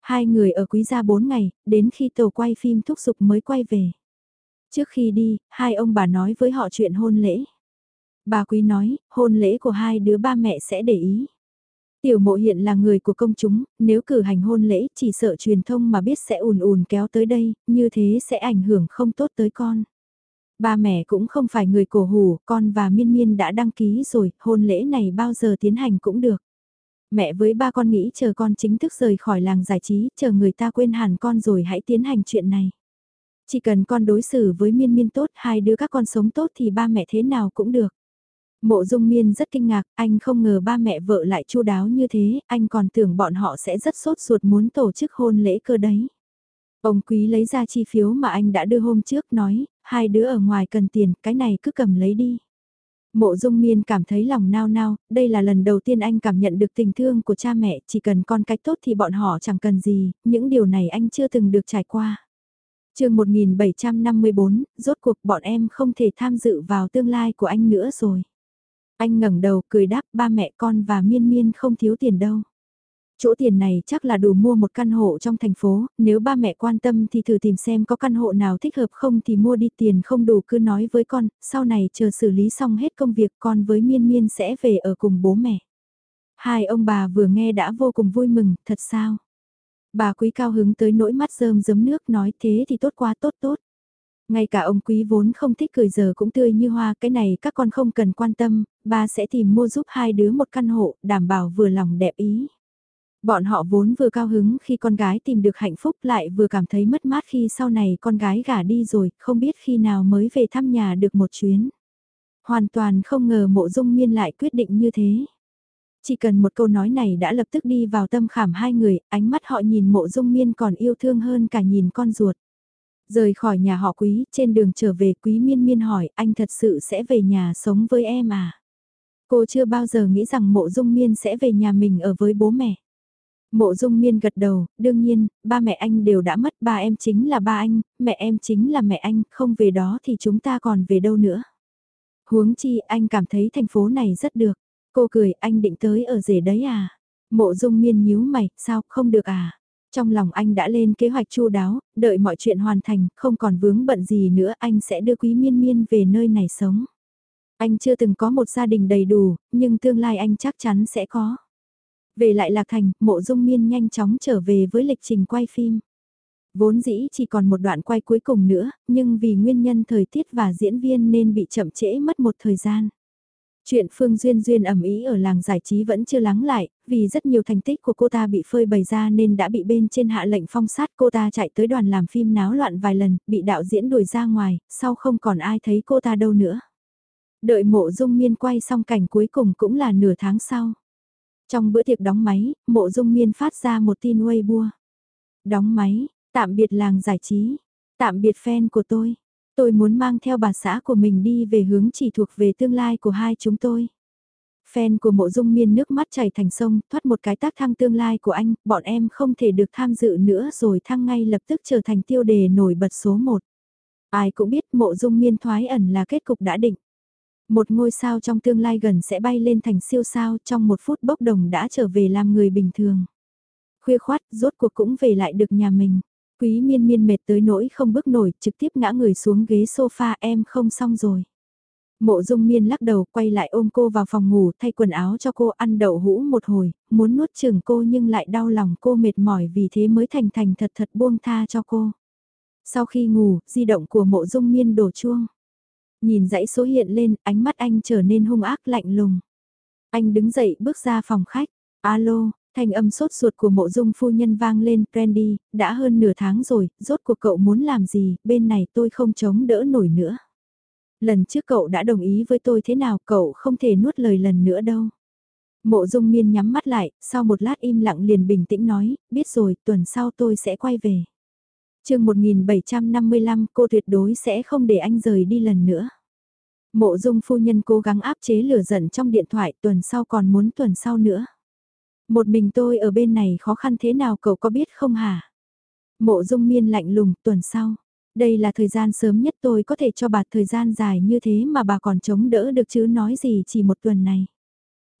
Hai người ở quý gia bốn ngày, đến khi tàu quay phim thúc giục mới quay về. Trước khi đi, hai ông bà nói với họ chuyện hôn lễ. Bà quý nói, hôn lễ của hai đứa ba mẹ sẽ để ý. Tiểu mộ hiện là người của công chúng, nếu cử hành hôn lễ chỉ sợ truyền thông mà biết sẽ ùn ùn kéo tới đây, như thế sẽ ảnh hưởng không tốt tới con. Ba mẹ cũng không phải người cổ hủ, con và miên miên đã đăng ký rồi, hôn lễ này bao giờ tiến hành cũng được. Mẹ với ba con nghĩ chờ con chính thức rời khỏi làng giải trí, chờ người ta quên hẳn con rồi hãy tiến hành chuyện này. Chỉ cần con đối xử với miên miên tốt, hai đứa các con sống tốt thì ba mẹ thế nào cũng được. Mộ dung miên rất kinh ngạc, anh không ngờ ba mẹ vợ lại chu đáo như thế, anh còn tưởng bọn họ sẽ rất sốt ruột muốn tổ chức hôn lễ cơ đấy. Ông quý lấy ra chi phiếu mà anh đã đưa hôm trước nói, hai đứa ở ngoài cần tiền, cái này cứ cầm lấy đi. Mộ dung miên cảm thấy lòng nao nao, đây là lần đầu tiên anh cảm nhận được tình thương của cha mẹ, chỉ cần con cách tốt thì bọn họ chẳng cần gì, những điều này anh chưa từng được trải qua chương 1754, rốt cuộc bọn em không thể tham dự vào tương lai của anh nữa rồi. Anh ngẩng đầu cười đáp ba mẹ con và miên miên không thiếu tiền đâu. Chỗ tiền này chắc là đủ mua một căn hộ trong thành phố, nếu ba mẹ quan tâm thì thử tìm xem có căn hộ nào thích hợp không thì mua đi tiền không đủ cứ nói với con, sau này chờ xử lý xong hết công việc con với miên miên sẽ về ở cùng bố mẹ. Hai ông bà vừa nghe đã vô cùng vui mừng, thật sao? Bà quý cao hứng tới nỗi mắt rơm giấm nước nói thế thì tốt quá tốt tốt. Ngay cả ông quý vốn không thích cười giờ cũng tươi như hoa, cái này các con không cần quan tâm, ba sẽ tìm mua giúp hai đứa một căn hộ, đảm bảo vừa lòng đẹp ý. Bọn họ vốn vừa cao hứng khi con gái tìm được hạnh phúc lại vừa cảm thấy mất mát khi sau này con gái gả đi rồi, không biết khi nào mới về thăm nhà được một chuyến. Hoàn toàn không ngờ mộ dung miên lại quyết định như thế. Chỉ cần một câu nói này đã lập tức đi vào tâm khảm hai người, ánh mắt họ nhìn mộ dung miên còn yêu thương hơn cả nhìn con ruột. Rời khỏi nhà họ quý, trên đường trở về quý miên miên hỏi anh thật sự sẽ về nhà sống với em à? Cô chưa bao giờ nghĩ rằng mộ dung miên sẽ về nhà mình ở với bố mẹ. Mộ dung miên gật đầu, đương nhiên, ba mẹ anh đều đã mất, ba em chính là ba anh, mẹ em chính là mẹ anh, không về đó thì chúng ta còn về đâu nữa. Huống chi anh cảm thấy thành phố này rất được. Cô cười, anh định tới ở rể đấy à? Mộ dung miên nhíu mày, sao, không được à? Trong lòng anh đã lên kế hoạch chu đáo, đợi mọi chuyện hoàn thành, không còn vướng bận gì nữa anh sẽ đưa quý miên miên về nơi này sống. Anh chưa từng có một gia đình đầy đủ, nhưng tương lai anh chắc chắn sẽ có. Về lại Lạc Thành, mộ dung miên nhanh chóng trở về với lịch trình quay phim. Vốn dĩ chỉ còn một đoạn quay cuối cùng nữa, nhưng vì nguyên nhân thời tiết và diễn viên nên bị chậm trễ mất một thời gian. Chuyện Phương Duyên Duyên ẩm ý ở làng giải trí vẫn chưa lắng lại, vì rất nhiều thành tích của cô ta bị phơi bày ra nên đã bị bên trên hạ lệnh phong sát cô ta chạy tới đoàn làm phim náo loạn vài lần, bị đạo diễn đuổi ra ngoài, sau không còn ai thấy cô ta đâu nữa. Đợi mộ dung miên quay xong cảnh cuối cùng cũng là nửa tháng sau. Trong bữa tiệc đóng máy, mộ dung miên phát ra một tin Weibo. Đóng máy, tạm biệt làng giải trí, tạm biệt fan của tôi. Tôi muốn mang theo bà xã của mình đi về hướng chỉ thuộc về tương lai của hai chúng tôi. Fan của mộ dung miên nước mắt chảy thành sông, thoát một cái tác thăng tương lai của anh, bọn em không thể được tham dự nữa rồi thăng ngay lập tức trở thành tiêu đề nổi bật số 1. Ai cũng biết mộ dung miên thoái ẩn là kết cục đã định. Một ngôi sao trong tương lai gần sẽ bay lên thành siêu sao trong một phút bốc đồng đã trở về làm người bình thường. Khuya khoát rốt cuộc cũng về lại được nhà mình. Quý miên miên mệt tới nỗi không bước nổi trực tiếp ngã người xuống ghế sofa em không xong rồi. Mộ dung miên lắc đầu quay lại ôm cô vào phòng ngủ thay quần áo cho cô ăn đậu hũ một hồi, muốn nuốt chừng cô nhưng lại đau lòng cô mệt mỏi vì thế mới thành thành thật thật buông tha cho cô. Sau khi ngủ, di động của mộ dung miên đổ chuông. Nhìn dãy số hiện lên, ánh mắt anh trở nên hung ác lạnh lùng. Anh đứng dậy bước ra phòng khách. Alo, thanh âm sốt ruột của mộ dung phu nhân vang lên, Brandy, đã hơn nửa tháng rồi, rốt cuộc cậu muốn làm gì, bên này tôi không chống đỡ nổi nữa. Lần trước cậu đã đồng ý với tôi thế nào, cậu không thể nuốt lời lần nữa đâu. Mộ dung miên nhắm mắt lại, sau một lát im lặng liền bình tĩnh nói, biết rồi, tuần sau tôi sẽ quay về chương 1755 cô tuyệt đối sẽ không để anh rời đi lần nữa. Mộ dung phu nhân cố gắng áp chế lửa giận trong điện thoại tuần sau còn muốn tuần sau nữa. Một mình tôi ở bên này khó khăn thế nào cậu có biết không hả? Mộ dung miên lạnh lùng tuần sau. Đây là thời gian sớm nhất tôi có thể cho bà thời gian dài như thế mà bà còn chống đỡ được chứ nói gì chỉ một tuần này.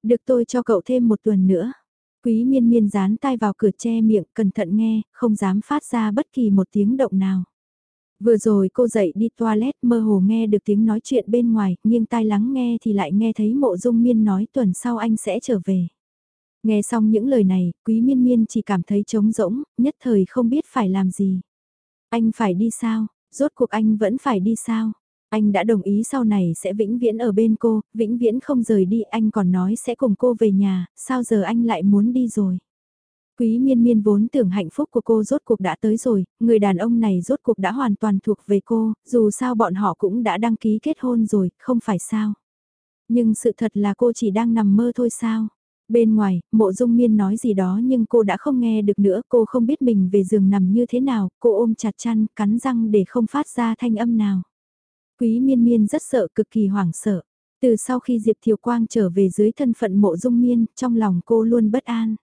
Được tôi cho cậu thêm một tuần nữa. Quý miên miên dán tai vào cửa che miệng, cẩn thận nghe, không dám phát ra bất kỳ một tiếng động nào. Vừa rồi cô dậy đi toilet mơ hồ nghe được tiếng nói chuyện bên ngoài, nghiêng tai lắng nghe thì lại nghe thấy mộ dung miên nói tuần sau anh sẽ trở về. Nghe xong những lời này, quý miên miên chỉ cảm thấy trống rỗng, nhất thời không biết phải làm gì. Anh phải đi sao? Rốt cuộc anh vẫn phải đi sao? Anh đã đồng ý sau này sẽ vĩnh viễn ở bên cô, vĩnh viễn không rời đi, anh còn nói sẽ cùng cô về nhà, sao giờ anh lại muốn đi rồi? Quý miên miên vốn tưởng hạnh phúc của cô rốt cuộc đã tới rồi, người đàn ông này rốt cuộc đã hoàn toàn thuộc về cô, dù sao bọn họ cũng đã đăng ký kết hôn rồi, không phải sao. Nhưng sự thật là cô chỉ đang nằm mơ thôi sao. Bên ngoài, mộ dung miên nói gì đó nhưng cô đã không nghe được nữa, cô không biết mình về giường nằm như thế nào, cô ôm chặt chăn, cắn răng để không phát ra thanh âm nào. Quý miên miên rất sợ cực kỳ hoảng sợ. Từ sau khi Diệp Thiều Quang trở về dưới thân phận mộ dung miên, trong lòng cô luôn bất an.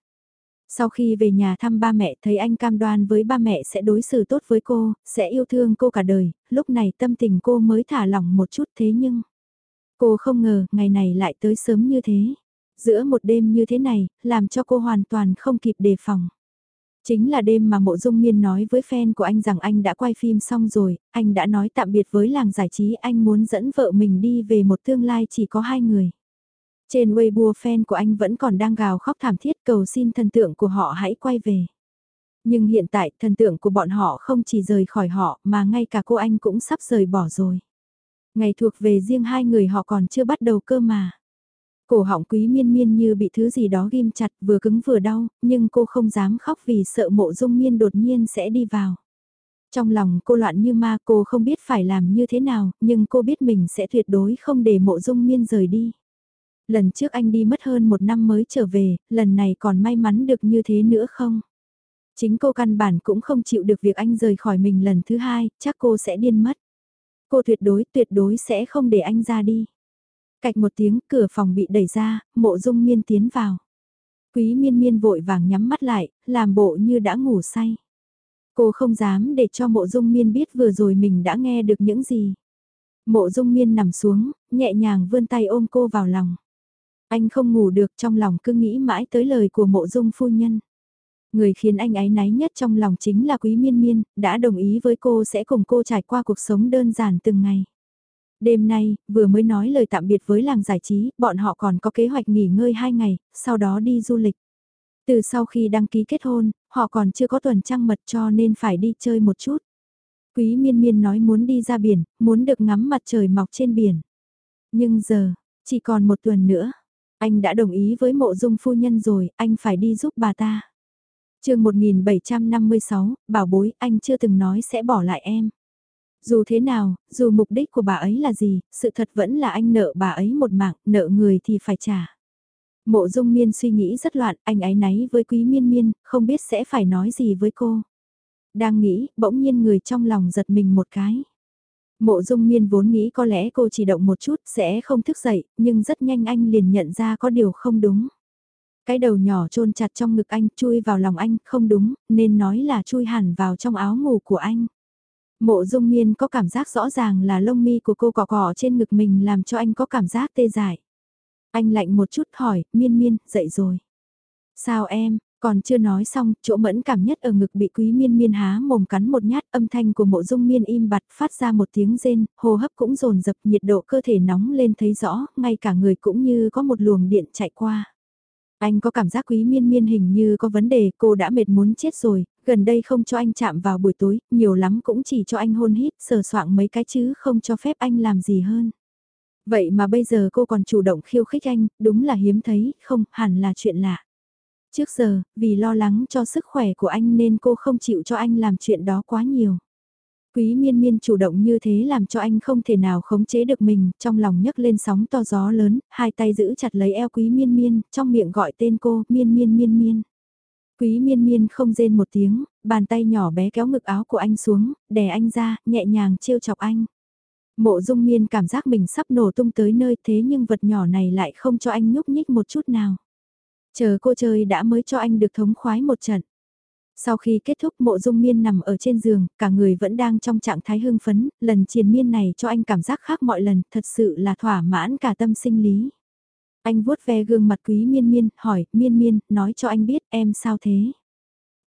Sau khi về nhà thăm ba mẹ thấy anh cam đoan với ba mẹ sẽ đối xử tốt với cô, sẽ yêu thương cô cả đời, lúc này tâm tình cô mới thả lỏng một chút thế nhưng... Cô không ngờ ngày này lại tới sớm như thế. Giữa một đêm như thế này, làm cho cô hoàn toàn không kịp đề phòng. Chính là đêm mà mộ dung miên nói với fan của anh rằng anh đã quay phim xong rồi, anh đã nói tạm biệt với làng giải trí anh muốn dẫn vợ mình đi về một tương lai chỉ có hai người. Trên Weibo fan của anh vẫn còn đang gào khóc thảm thiết cầu xin thần tượng của họ hãy quay về. Nhưng hiện tại thần tượng của bọn họ không chỉ rời khỏi họ mà ngay cả cô anh cũng sắp rời bỏ rồi. Ngày thuộc về riêng hai người họ còn chưa bắt đầu cơ mà. Cổ họng quý miên miên như bị thứ gì đó ghim chặt vừa cứng vừa đau, nhưng cô không dám khóc vì sợ mộ dung miên đột nhiên sẽ đi vào. Trong lòng cô loạn như ma cô không biết phải làm như thế nào, nhưng cô biết mình sẽ tuyệt đối không để mộ dung miên rời đi. Lần trước anh đi mất hơn một năm mới trở về, lần này còn may mắn được như thế nữa không? Chính cô căn bản cũng không chịu được việc anh rời khỏi mình lần thứ hai, chắc cô sẽ điên mất. Cô tuyệt đối tuyệt đối sẽ không để anh ra đi. Cạch một tiếng cửa phòng bị đẩy ra, mộ dung miên tiến vào. Quý miên miên vội vàng nhắm mắt lại, làm bộ như đã ngủ say. Cô không dám để cho mộ dung miên biết vừa rồi mình đã nghe được những gì. Mộ dung miên nằm xuống, nhẹ nhàng vươn tay ôm cô vào lòng. Anh không ngủ được trong lòng cứ nghĩ mãi tới lời của mộ dung phu nhân. Người khiến anh ái náy nhất trong lòng chính là quý miên miên, đã đồng ý với cô sẽ cùng cô trải qua cuộc sống đơn giản từng ngày. Đêm nay, vừa mới nói lời tạm biệt với làng giải trí, bọn họ còn có kế hoạch nghỉ ngơi 2 ngày, sau đó đi du lịch. Từ sau khi đăng ký kết hôn, họ còn chưa có tuần trăng mật cho nên phải đi chơi một chút. Quý miên miên nói muốn đi ra biển, muốn được ngắm mặt trời mọc trên biển. Nhưng giờ, chỉ còn một tuần nữa, anh đã đồng ý với mộ dung phu nhân rồi, anh phải đi giúp bà ta. chương 1756, bảo bối, anh chưa từng nói sẽ bỏ lại em. Dù thế nào, dù mục đích của bà ấy là gì, sự thật vẫn là anh nợ bà ấy một mạng, nợ người thì phải trả. Mộ dung miên suy nghĩ rất loạn, anh ấy náy với quý miên miên, không biết sẽ phải nói gì với cô. Đang nghĩ, bỗng nhiên người trong lòng giật mình một cái. Mộ dung miên vốn nghĩ có lẽ cô chỉ động một chút sẽ không thức dậy, nhưng rất nhanh anh liền nhận ra có điều không đúng. Cái đầu nhỏ chôn chặt trong ngực anh, chui vào lòng anh, không đúng, nên nói là chui hẳn vào trong áo ngủ của anh. Mộ dung miên có cảm giác rõ ràng là lông mi của cô cỏ cỏ trên ngực mình làm cho anh có cảm giác tê dại. Anh lạnh một chút hỏi, miên miên, dậy rồi. Sao em, còn chưa nói xong, chỗ mẫn cảm nhất ở ngực bị quý miên miên há mồm cắn một nhát âm thanh của mộ dung miên im bặt phát ra một tiếng rên, hô hấp cũng rồn dập nhiệt độ cơ thể nóng lên thấy rõ, ngay cả người cũng như có một luồng điện chạy qua. Anh có cảm giác quý miên miên hình như có vấn đề, cô đã mệt muốn chết rồi, gần đây không cho anh chạm vào buổi tối, nhiều lắm cũng chỉ cho anh hôn hít, sờ soạng mấy cái chứ không cho phép anh làm gì hơn. Vậy mà bây giờ cô còn chủ động khiêu khích anh, đúng là hiếm thấy, không, hẳn là chuyện lạ. Trước giờ, vì lo lắng cho sức khỏe của anh nên cô không chịu cho anh làm chuyện đó quá nhiều. Quý miên miên chủ động như thế làm cho anh không thể nào khống chế được mình, trong lòng nhấc lên sóng to gió lớn, hai tay giữ chặt lấy eo quý miên miên, trong miệng gọi tên cô, miên miên miên miên. Quý miên miên không rên một tiếng, bàn tay nhỏ bé kéo ngực áo của anh xuống, đè anh ra, nhẹ nhàng trêu chọc anh. Mộ dung miên cảm giác mình sắp nổ tung tới nơi thế nhưng vật nhỏ này lại không cho anh nhúc nhích một chút nào. Chờ cô chơi đã mới cho anh được thống khoái một trận. Sau khi kết thúc mộ dung miên nằm ở trên giường, cả người vẫn đang trong trạng thái hưng phấn, lần triền miên này cho anh cảm giác khác mọi lần, thật sự là thỏa mãn cả tâm sinh lý. Anh vuốt ve gương mặt quý miên miên, hỏi, miên miên, nói cho anh biết em sao thế?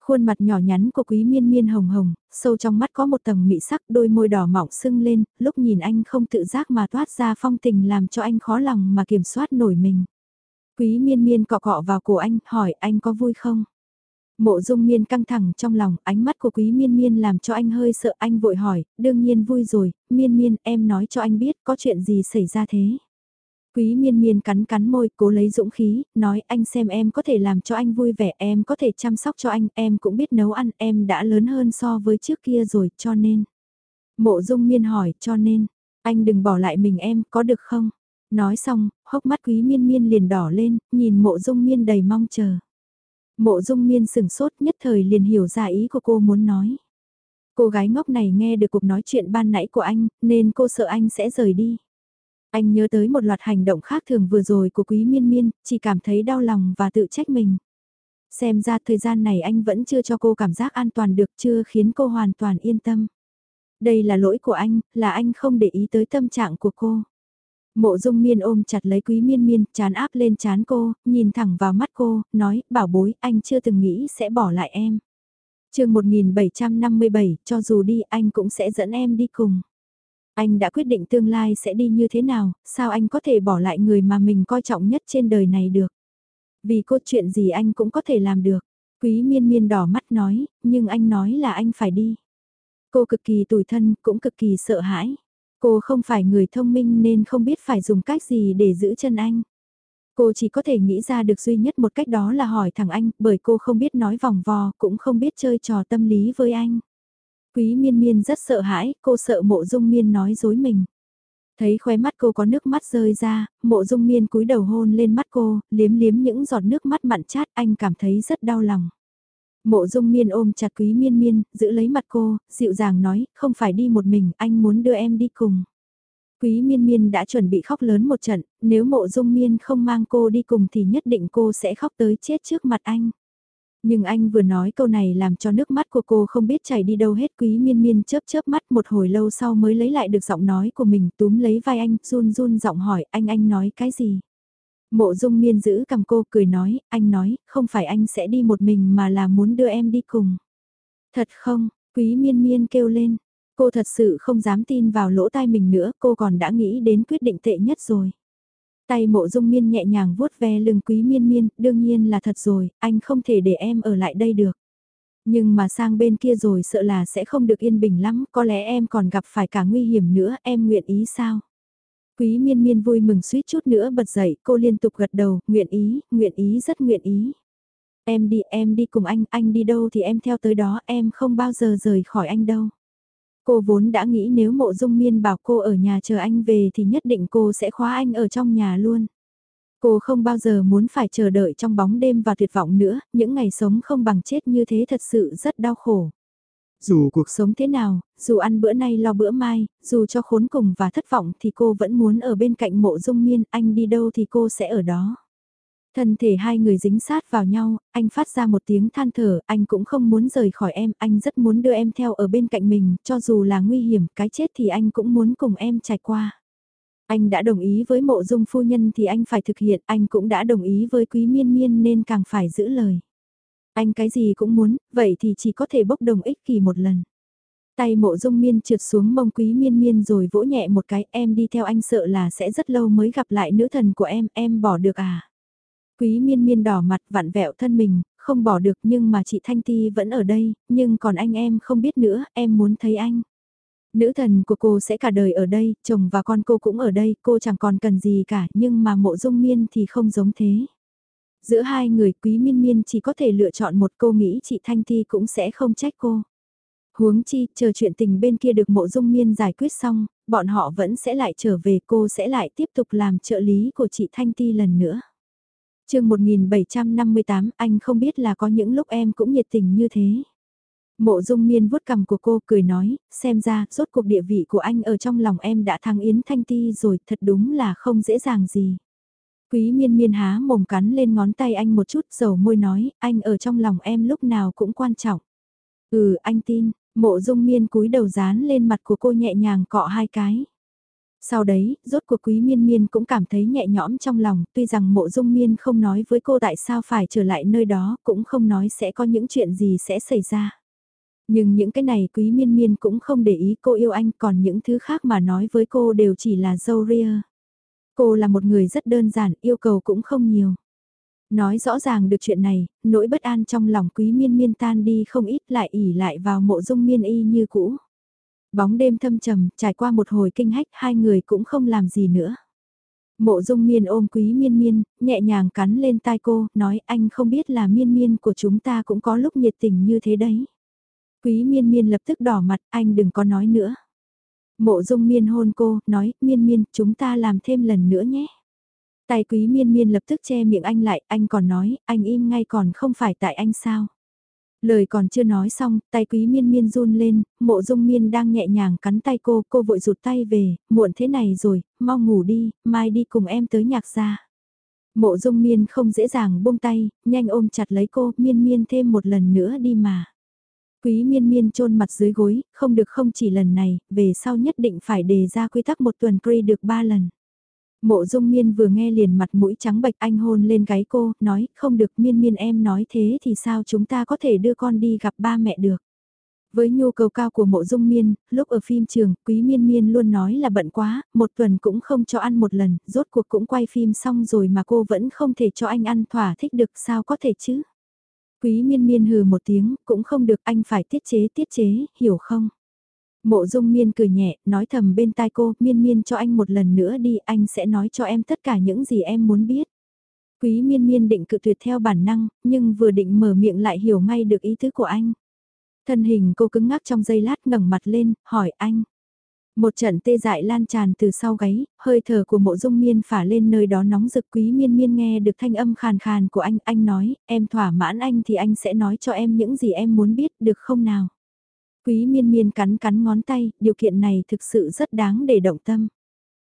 Khuôn mặt nhỏ nhắn của quý miên miên hồng hồng, sâu trong mắt có một tầng mị sắc đôi môi đỏ mỏng sưng lên, lúc nhìn anh không tự giác mà toát ra phong tình làm cho anh khó lòng mà kiểm soát nổi mình. Quý miên miên cọ cọ vào cổ anh, hỏi anh có vui không? Mộ dung miên căng thẳng trong lòng, ánh mắt của quý miên miên làm cho anh hơi sợ anh vội hỏi, đương nhiên vui rồi, miên miên em nói cho anh biết có chuyện gì xảy ra thế. Quý miên miên cắn cắn môi, cố lấy dũng khí, nói anh xem em có thể làm cho anh vui vẻ, em có thể chăm sóc cho anh, em cũng biết nấu ăn, em đã lớn hơn so với trước kia rồi, cho nên. Mộ dung miên hỏi, cho nên, anh đừng bỏ lại mình em, có được không? Nói xong, hốc mắt quý miên miên liền đỏ lên, nhìn mộ dung miên đầy mong chờ. Mộ dung miên sừng sốt nhất thời liền hiểu ra ý của cô muốn nói. Cô gái ngốc này nghe được cuộc nói chuyện ban nãy của anh, nên cô sợ anh sẽ rời đi. Anh nhớ tới một loạt hành động khác thường vừa rồi của quý miên miên, chỉ cảm thấy đau lòng và tự trách mình. Xem ra thời gian này anh vẫn chưa cho cô cảm giác an toàn được chưa khiến cô hoàn toàn yên tâm. Đây là lỗi của anh, là anh không để ý tới tâm trạng của cô. Mộ dung miên ôm chặt lấy quý miên miên, chán áp lên chán cô, nhìn thẳng vào mắt cô, nói, bảo bối, anh chưa từng nghĩ sẽ bỏ lại em. chương 1757, cho dù đi anh cũng sẽ dẫn em đi cùng. Anh đã quyết định tương lai sẽ đi như thế nào, sao anh có thể bỏ lại người mà mình coi trọng nhất trên đời này được. Vì cốt chuyện gì anh cũng có thể làm được. Quý miên miên đỏ mắt nói, nhưng anh nói là anh phải đi. Cô cực kỳ tủi thân, cũng cực kỳ sợ hãi. Cô không phải người thông minh nên không biết phải dùng cách gì để giữ chân anh. Cô chỉ có thể nghĩ ra được duy nhất một cách đó là hỏi thằng anh, bởi cô không biết nói vòng vò, cũng không biết chơi trò tâm lý với anh. Quý miên miên rất sợ hãi, cô sợ mộ dung miên nói dối mình. Thấy khóe mắt cô có nước mắt rơi ra, mộ dung miên cúi đầu hôn lên mắt cô, liếm liếm những giọt nước mắt mặn chát, anh cảm thấy rất đau lòng. Mộ dung miên ôm chặt quý miên miên, giữ lấy mặt cô, dịu dàng nói, không phải đi một mình, anh muốn đưa em đi cùng. Quý miên miên đã chuẩn bị khóc lớn một trận, nếu mộ dung miên không mang cô đi cùng thì nhất định cô sẽ khóc tới chết trước mặt anh. Nhưng anh vừa nói câu này làm cho nước mắt của cô không biết chảy đi đâu hết quý miên miên chớp chớp mắt một hồi lâu sau mới lấy lại được giọng nói của mình túm lấy vai anh run run giọng hỏi anh anh nói cái gì. Mộ dung miên giữ cầm cô cười nói, anh nói, không phải anh sẽ đi một mình mà là muốn đưa em đi cùng. Thật không, quý miên miên kêu lên, cô thật sự không dám tin vào lỗ tai mình nữa, cô còn đã nghĩ đến quyết định tệ nhất rồi. Tay mộ dung miên nhẹ nhàng vuốt ve lưng quý miên miên, đương nhiên là thật rồi, anh không thể để em ở lại đây được. Nhưng mà sang bên kia rồi sợ là sẽ không được yên bình lắm, có lẽ em còn gặp phải cả nguy hiểm nữa, em nguyện ý sao? Quý miên miên vui mừng suýt chút nữa bật dậy, cô liên tục gật đầu, nguyện ý, nguyện ý rất nguyện ý. Em đi, em đi cùng anh, anh đi đâu thì em theo tới đó, em không bao giờ rời khỏi anh đâu. Cô vốn đã nghĩ nếu mộ dung miên bảo cô ở nhà chờ anh về thì nhất định cô sẽ khóa anh ở trong nhà luôn. Cô không bao giờ muốn phải chờ đợi trong bóng đêm và tuyệt vọng nữa, những ngày sống không bằng chết như thế thật sự rất đau khổ. Dù cuộc sống thế nào, dù ăn bữa nay lo bữa mai, dù cho khốn cùng và thất vọng thì cô vẫn muốn ở bên cạnh mộ dung miên, anh đi đâu thì cô sẽ ở đó. Thân thể hai người dính sát vào nhau, anh phát ra một tiếng than thở, anh cũng không muốn rời khỏi em, anh rất muốn đưa em theo ở bên cạnh mình, cho dù là nguy hiểm, cái chết thì anh cũng muốn cùng em trải qua. Anh đã đồng ý với mộ dung phu nhân thì anh phải thực hiện, anh cũng đã đồng ý với quý miên miên nên càng phải giữ lời. Anh cái gì cũng muốn, vậy thì chỉ có thể bốc đồng ích kỳ một lần. Tay mộ dung miên trượt xuống mông quý miên miên rồi vỗ nhẹ một cái, em đi theo anh sợ là sẽ rất lâu mới gặp lại nữ thần của em, em bỏ được à? Quý miên miên đỏ mặt vặn vẹo thân mình, không bỏ được nhưng mà chị Thanh Ti vẫn ở đây, nhưng còn anh em không biết nữa, em muốn thấy anh. Nữ thần của cô sẽ cả đời ở đây, chồng và con cô cũng ở đây, cô chẳng còn cần gì cả, nhưng mà mộ dung miên thì không giống thế. Giữa hai người quý miên miên chỉ có thể lựa chọn một cô nghĩ chị Thanh Ti cũng sẽ không trách cô. Huống chi, chờ chuyện tình bên kia được mộ dung miên giải quyết xong, bọn họ vẫn sẽ lại trở về cô sẽ lại tiếp tục làm trợ lý của chị Thanh Ti lần nữa chương 1758 anh không biết là có những lúc em cũng nhiệt tình như thế. Mộ dung miên vuốt cằm của cô cười nói, xem ra rốt cuộc địa vị của anh ở trong lòng em đã thăng Yến Thanh Ti rồi, thật đúng là không dễ dàng gì. Quý miên miên há mồm cắn lên ngón tay anh một chút dầu môi nói, anh ở trong lòng em lúc nào cũng quan trọng. Ừ, anh tin, mộ dung miên cúi đầu dán lên mặt của cô nhẹ nhàng cọ hai cái. Sau đấy, rốt cuộc quý miên miên cũng cảm thấy nhẹ nhõm trong lòng, tuy rằng mộ dung miên không nói với cô tại sao phải trở lại nơi đó, cũng không nói sẽ có những chuyện gì sẽ xảy ra. Nhưng những cái này quý miên miên cũng không để ý cô yêu anh, còn những thứ khác mà nói với cô đều chỉ là dâu ria. Cô là một người rất đơn giản, yêu cầu cũng không nhiều. Nói rõ ràng được chuyện này, nỗi bất an trong lòng quý miên miên tan đi không ít lại ỉ lại vào mộ dung miên y như cũ. Bóng đêm thâm trầm, trải qua một hồi kinh hách, hai người cũng không làm gì nữa. Mộ dung miên ôm quý miên miên, nhẹ nhàng cắn lên tai cô, nói anh không biết là miên miên của chúng ta cũng có lúc nhiệt tình như thế đấy. Quý miên miên lập tức đỏ mặt, anh đừng có nói nữa. Mộ dung miên hôn cô, nói, miên miên, chúng ta làm thêm lần nữa nhé. Tay quý miên miên lập tức che miệng anh lại, anh còn nói, anh im ngay còn không phải tại anh sao. Lời còn chưa nói xong, tay quý miên miên run lên, mộ dung miên đang nhẹ nhàng cắn tay cô, cô vội rụt tay về, muộn thế này rồi, mau ngủ đi, mai đi cùng em tới nhạc gia. Mộ dung miên không dễ dàng buông tay, nhanh ôm chặt lấy cô, miên miên thêm một lần nữa đi mà. Quý miên miên chôn mặt dưới gối, không được không chỉ lần này, về sau nhất định phải đề ra quy tắc một tuần cri được ba lần. Mộ dung miên vừa nghe liền mặt mũi trắng bệch anh hôn lên gáy cô, nói, không được miên miên em nói thế thì sao chúng ta có thể đưa con đi gặp ba mẹ được. Với nhu cầu cao của mộ dung miên, lúc ở phim trường, quý miên miên luôn nói là bận quá, một tuần cũng không cho ăn một lần, rốt cuộc cũng quay phim xong rồi mà cô vẫn không thể cho anh ăn thỏa thích được sao có thể chứ. Quý miên miên hừ một tiếng, cũng không được anh phải tiết chế tiết chế, hiểu không? Mộ dung miên cười nhẹ, nói thầm bên tai cô, miên miên cho anh một lần nữa đi, anh sẽ nói cho em tất cả những gì em muốn biết. Quý miên miên định cự tuyệt theo bản năng, nhưng vừa định mở miệng lại hiểu ngay được ý tứ của anh. Thân hình cô cứng ngắc trong giây lát ngẩng mặt lên, hỏi anh. Một trận tê dại lan tràn từ sau gáy, hơi thở của mộ dung miên phả lên nơi đó nóng rực quý miên miên nghe được thanh âm khàn khàn của anh, anh nói, em thỏa mãn anh thì anh sẽ nói cho em những gì em muốn biết được không nào. Quý miên miên cắn cắn ngón tay, điều kiện này thực sự rất đáng để động tâm.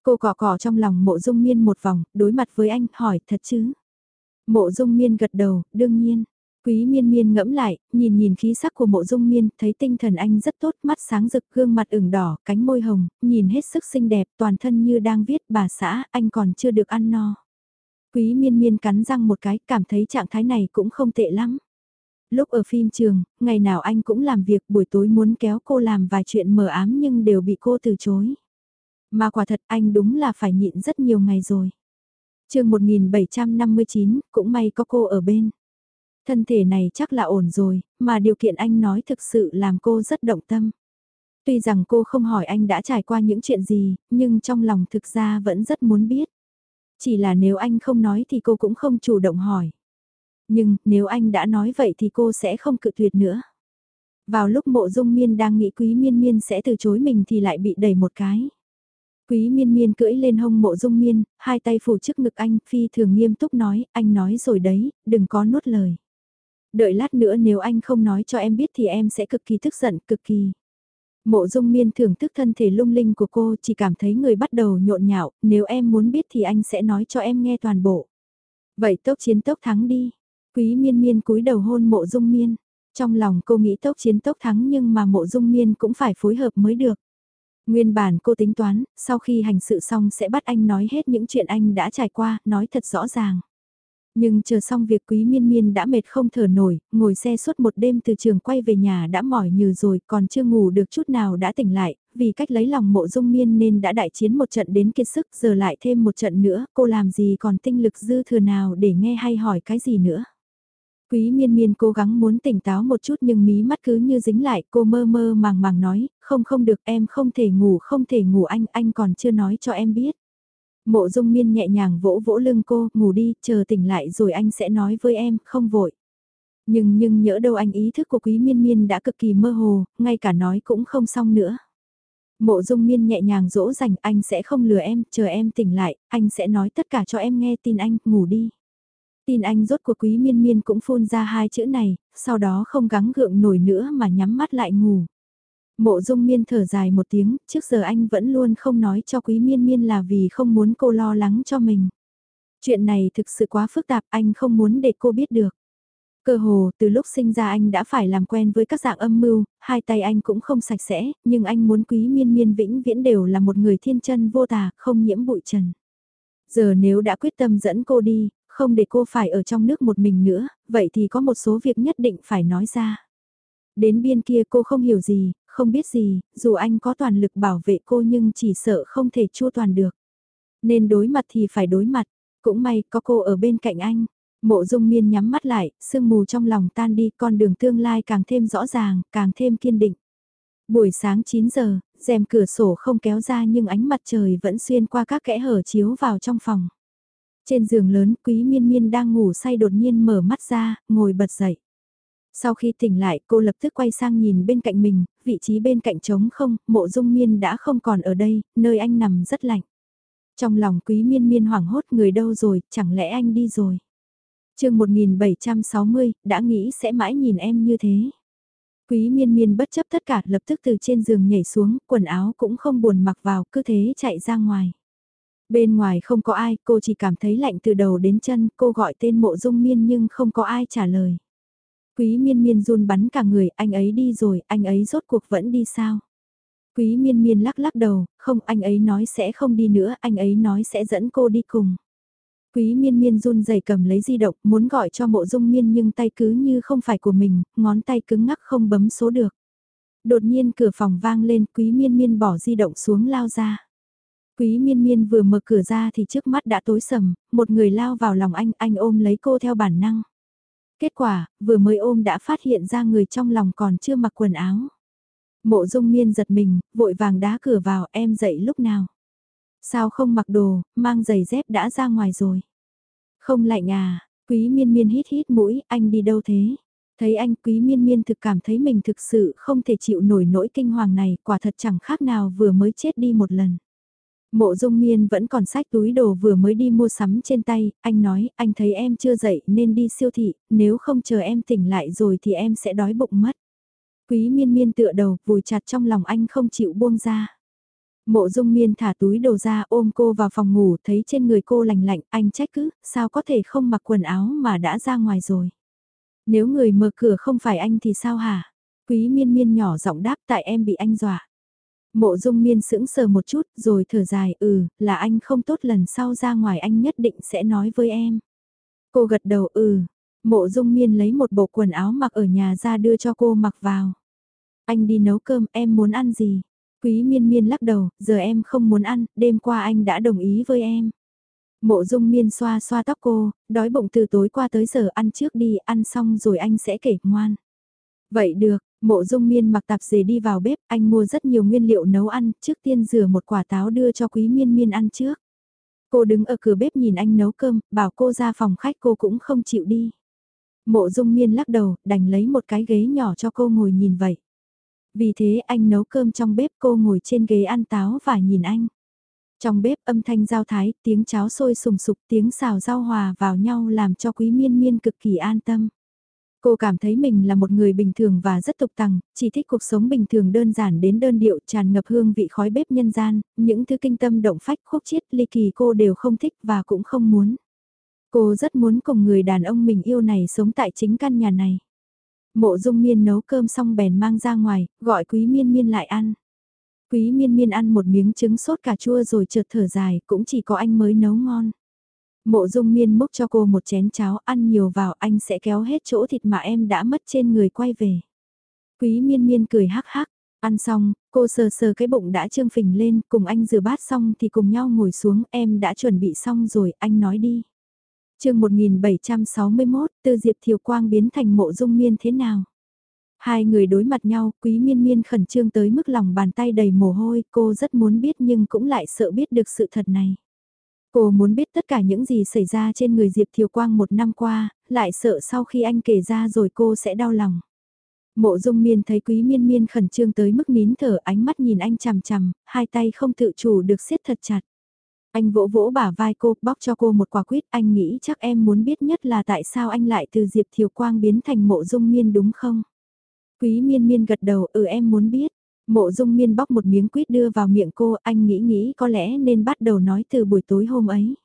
Cô cỏ cỏ trong lòng mộ dung miên một vòng, đối mặt với anh, hỏi thật chứ. Mộ dung miên gật đầu, đương nhiên. Quý miên miên ngẫm lại, nhìn nhìn khí sắc của mộ dung miên, thấy tinh thần anh rất tốt, mắt sáng rực, gương mặt ửng đỏ, cánh môi hồng, nhìn hết sức xinh đẹp, toàn thân như đang viết bà xã, anh còn chưa được ăn no. Quý miên miên cắn răng một cái, cảm thấy trạng thái này cũng không tệ lắm. Lúc ở phim trường, ngày nào anh cũng làm việc buổi tối muốn kéo cô làm vài chuyện mờ ám nhưng đều bị cô từ chối. Mà quả thật anh đúng là phải nhịn rất nhiều ngày rồi. chương 1759, cũng may có cô ở bên. Thân thể này chắc là ổn rồi, mà điều kiện anh nói thực sự làm cô rất động tâm. Tuy rằng cô không hỏi anh đã trải qua những chuyện gì, nhưng trong lòng thực ra vẫn rất muốn biết. Chỉ là nếu anh không nói thì cô cũng không chủ động hỏi. Nhưng, nếu anh đã nói vậy thì cô sẽ không cự tuyệt nữa. Vào lúc mộ dung miên đang nghĩ quý miên miên sẽ từ chối mình thì lại bị đẩy một cái. Quý miên miên cưỡi lên hông mộ dung miên, hai tay phủ trước ngực anh, phi thường nghiêm túc nói, anh nói rồi đấy, đừng có nuốt lời. Đợi lát nữa nếu anh không nói cho em biết thì em sẽ cực kỳ tức giận, cực kỳ. Mộ dung miên thưởng thức thân thể lung linh của cô chỉ cảm thấy người bắt đầu nhộn nhạo, nếu em muốn biết thì anh sẽ nói cho em nghe toàn bộ. Vậy tốc chiến tốc thắng đi. Quý miên miên cúi đầu hôn mộ dung miên. Trong lòng cô nghĩ tốc chiến tốc thắng nhưng mà mộ dung miên cũng phải phối hợp mới được. Nguyên bản cô tính toán, sau khi hành sự xong sẽ bắt anh nói hết những chuyện anh đã trải qua, nói thật rõ ràng. Nhưng chờ xong việc quý miên miên đã mệt không thở nổi, ngồi xe suốt một đêm từ trường quay về nhà đã mỏi như rồi còn chưa ngủ được chút nào đã tỉnh lại, vì cách lấy lòng mộ dung miên nên đã đại chiến một trận đến kiệt sức giờ lại thêm một trận nữa, cô làm gì còn tinh lực dư thừa nào để nghe hay hỏi cái gì nữa. Quý miên miên cố gắng muốn tỉnh táo một chút nhưng mí mắt cứ như dính lại, cô mơ mơ màng màng nói, không không được em không thể ngủ không thể ngủ anh, anh còn chưa nói cho em biết. Mộ dung miên nhẹ nhàng vỗ vỗ lưng cô, ngủ đi, chờ tỉnh lại rồi anh sẽ nói với em, không vội. Nhưng nhưng nhỡ đâu anh ý thức của quý miên miên đã cực kỳ mơ hồ, ngay cả nói cũng không xong nữa. Mộ dung miên nhẹ nhàng dỗ dành anh sẽ không lừa em, chờ em tỉnh lại, anh sẽ nói tất cả cho em nghe tin anh, ngủ đi. Tin anh rốt của quý miên miên cũng phun ra hai chữ này, sau đó không gắng gượng nổi nữa mà nhắm mắt lại ngủ. Mộ dung miên thở dài một tiếng, trước giờ anh vẫn luôn không nói cho quý miên miên là vì không muốn cô lo lắng cho mình. Chuyện này thực sự quá phức tạp, anh không muốn để cô biết được. Cơ hồ, từ lúc sinh ra anh đã phải làm quen với các dạng âm mưu, hai tay anh cũng không sạch sẽ, nhưng anh muốn quý miên miên vĩnh viễn đều là một người thiên chân vô tà, không nhiễm bụi trần. Giờ nếu đã quyết tâm dẫn cô đi, không để cô phải ở trong nước một mình nữa, vậy thì có một số việc nhất định phải nói ra. Đến biên kia cô không hiểu gì, không biết gì, dù anh có toàn lực bảo vệ cô nhưng chỉ sợ không thể chua toàn được. Nên đối mặt thì phải đối mặt, cũng may có cô ở bên cạnh anh. Mộ dung miên nhắm mắt lại, sương mù trong lòng tan đi, con đường tương lai càng thêm rõ ràng, càng thêm kiên định. Buổi sáng 9 giờ, rèm cửa sổ không kéo ra nhưng ánh mặt trời vẫn xuyên qua các kẽ hở chiếu vào trong phòng. Trên giường lớn quý miên miên đang ngủ say đột nhiên mở mắt ra, ngồi bật dậy. Sau khi tỉnh lại cô lập tức quay sang nhìn bên cạnh mình, vị trí bên cạnh trống không, mộ dung miên đã không còn ở đây, nơi anh nằm rất lạnh. Trong lòng quý miên miên hoảng hốt người đâu rồi, chẳng lẽ anh đi rồi. chương 1760, đã nghĩ sẽ mãi nhìn em như thế. Quý miên miên bất chấp tất cả lập tức từ trên giường nhảy xuống, quần áo cũng không buồn mặc vào, cứ thế chạy ra ngoài. Bên ngoài không có ai, cô chỉ cảm thấy lạnh từ đầu đến chân, cô gọi tên mộ dung miên nhưng không có ai trả lời. Quý miên miên run bắn cả người, anh ấy đi rồi, anh ấy rốt cuộc vẫn đi sao? Quý miên miên lắc lắc đầu, không anh ấy nói sẽ không đi nữa, anh ấy nói sẽ dẫn cô đi cùng. Quý miên miên run rẩy cầm lấy di động, muốn gọi cho mộ dung miên nhưng tay cứ như không phải của mình, ngón tay cứng ngắc không bấm số được. Đột nhiên cửa phòng vang lên, quý miên miên bỏ di động xuống lao ra. Quý miên miên vừa mở cửa ra thì trước mắt đã tối sầm, một người lao vào lòng anh, anh ôm lấy cô theo bản năng. Kết quả, vừa mới ôm đã phát hiện ra người trong lòng còn chưa mặc quần áo. Mộ dung miên giật mình, vội vàng đá cửa vào em dậy lúc nào. Sao không mặc đồ, mang giày dép đã ra ngoài rồi. Không lạnh à, quý miên miên hít hít mũi, anh đi đâu thế? Thấy anh quý miên miên thực cảm thấy mình thực sự không thể chịu nổi nỗi kinh hoàng này, quả thật chẳng khác nào vừa mới chết đi một lần. Mộ dung miên vẫn còn sách túi đồ vừa mới đi mua sắm trên tay, anh nói, anh thấy em chưa dậy nên đi siêu thị, nếu không chờ em tỉnh lại rồi thì em sẽ đói bụng mất. Quý miên miên tựa đầu, vùi chặt trong lòng anh không chịu buông ra. Mộ dung miên thả túi đồ ra ôm cô vào phòng ngủ thấy trên người cô lành lạnh, anh trách cứ, sao có thể không mặc quần áo mà đã ra ngoài rồi. Nếu người mở cửa không phải anh thì sao hả? Quý miên miên nhỏ giọng đáp tại em bị anh dọa. Mộ dung miên sững sờ một chút rồi thở dài ừ, là anh không tốt lần sau ra ngoài anh nhất định sẽ nói với em. Cô gật đầu ừ, mộ dung miên lấy một bộ quần áo mặc ở nhà ra đưa cho cô mặc vào. Anh đi nấu cơm em muốn ăn gì? Quý miên miên lắc đầu, giờ em không muốn ăn, đêm qua anh đã đồng ý với em. Mộ dung miên xoa xoa tóc cô, đói bụng từ tối qua tới giờ ăn trước đi, ăn xong rồi anh sẽ kể ngoan. Vậy được, mộ dung miên mặc tạp dề đi vào bếp, anh mua rất nhiều nguyên liệu nấu ăn, trước tiên rửa một quả táo đưa cho quý miên miên ăn trước. Cô đứng ở cửa bếp nhìn anh nấu cơm, bảo cô ra phòng khách cô cũng không chịu đi. Mộ dung miên lắc đầu, đành lấy một cái ghế nhỏ cho cô ngồi nhìn vậy. Vì thế anh nấu cơm trong bếp cô ngồi trên ghế ăn táo và nhìn anh. Trong bếp âm thanh giao thái, tiếng cháo sôi sùng sục, tiếng xào rau hòa vào nhau làm cho quý miên miên cực kỳ an tâm. Cô cảm thấy mình là một người bình thường và rất tục tằng, chỉ thích cuộc sống bình thường đơn giản đến đơn điệu tràn ngập hương vị khói bếp nhân gian, những thứ kinh tâm động phách khúc chiết ly kỳ cô đều không thích và cũng không muốn. Cô rất muốn cùng người đàn ông mình yêu này sống tại chính căn nhà này. Mộ dung miên nấu cơm xong bèn mang ra ngoài, gọi quý miên miên lại ăn. Quý miên miên ăn một miếng trứng sốt cà chua rồi chợt thở dài, cũng chỉ có anh mới nấu ngon. Mộ dung miên múc cho cô một chén cháo ăn nhiều vào anh sẽ kéo hết chỗ thịt mà em đã mất trên người quay về. Quý miên miên cười hắc hắc, ăn xong, cô sờ sờ cái bụng đã trương phình lên, cùng anh rửa bát xong thì cùng nhau ngồi xuống, em đã chuẩn bị xong rồi, anh nói đi chương 1761, từ Diệp Thiều Quang biến thành mộ dung miên thế nào? Hai người đối mặt nhau, quý miên miên khẩn trương tới mức lòng bàn tay đầy mồ hôi, cô rất muốn biết nhưng cũng lại sợ biết được sự thật này. Cô muốn biết tất cả những gì xảy ra trên người Diệp Thiều Quang một năm qua, lại sợ sau khi anh kể ra rồi cô sẽ đau lòng. Mộ dung miên thấy quý miên miên khẩn trương tới mức nín thở ánh mắt nhìn anh chằm chằm, hai tay không tự chủ được siết thật chặt. Anh vỗ vỗ bả vai cô, bóc cho cô một quả quýt, anh nghĩ chắc em muốn biết nhất là tại sao anh lại từ Diệp Thiều Quang biến thành mộ dung miên đúng không? Quý miên miên gật đầu, ừ em muốn biết. Mộ dung miên bóc một miếng quýt đưa vào miệng cô, anh nghĩ nghĩ có lẽ nên bắt đầu nói từ buổi tối hôm ấy.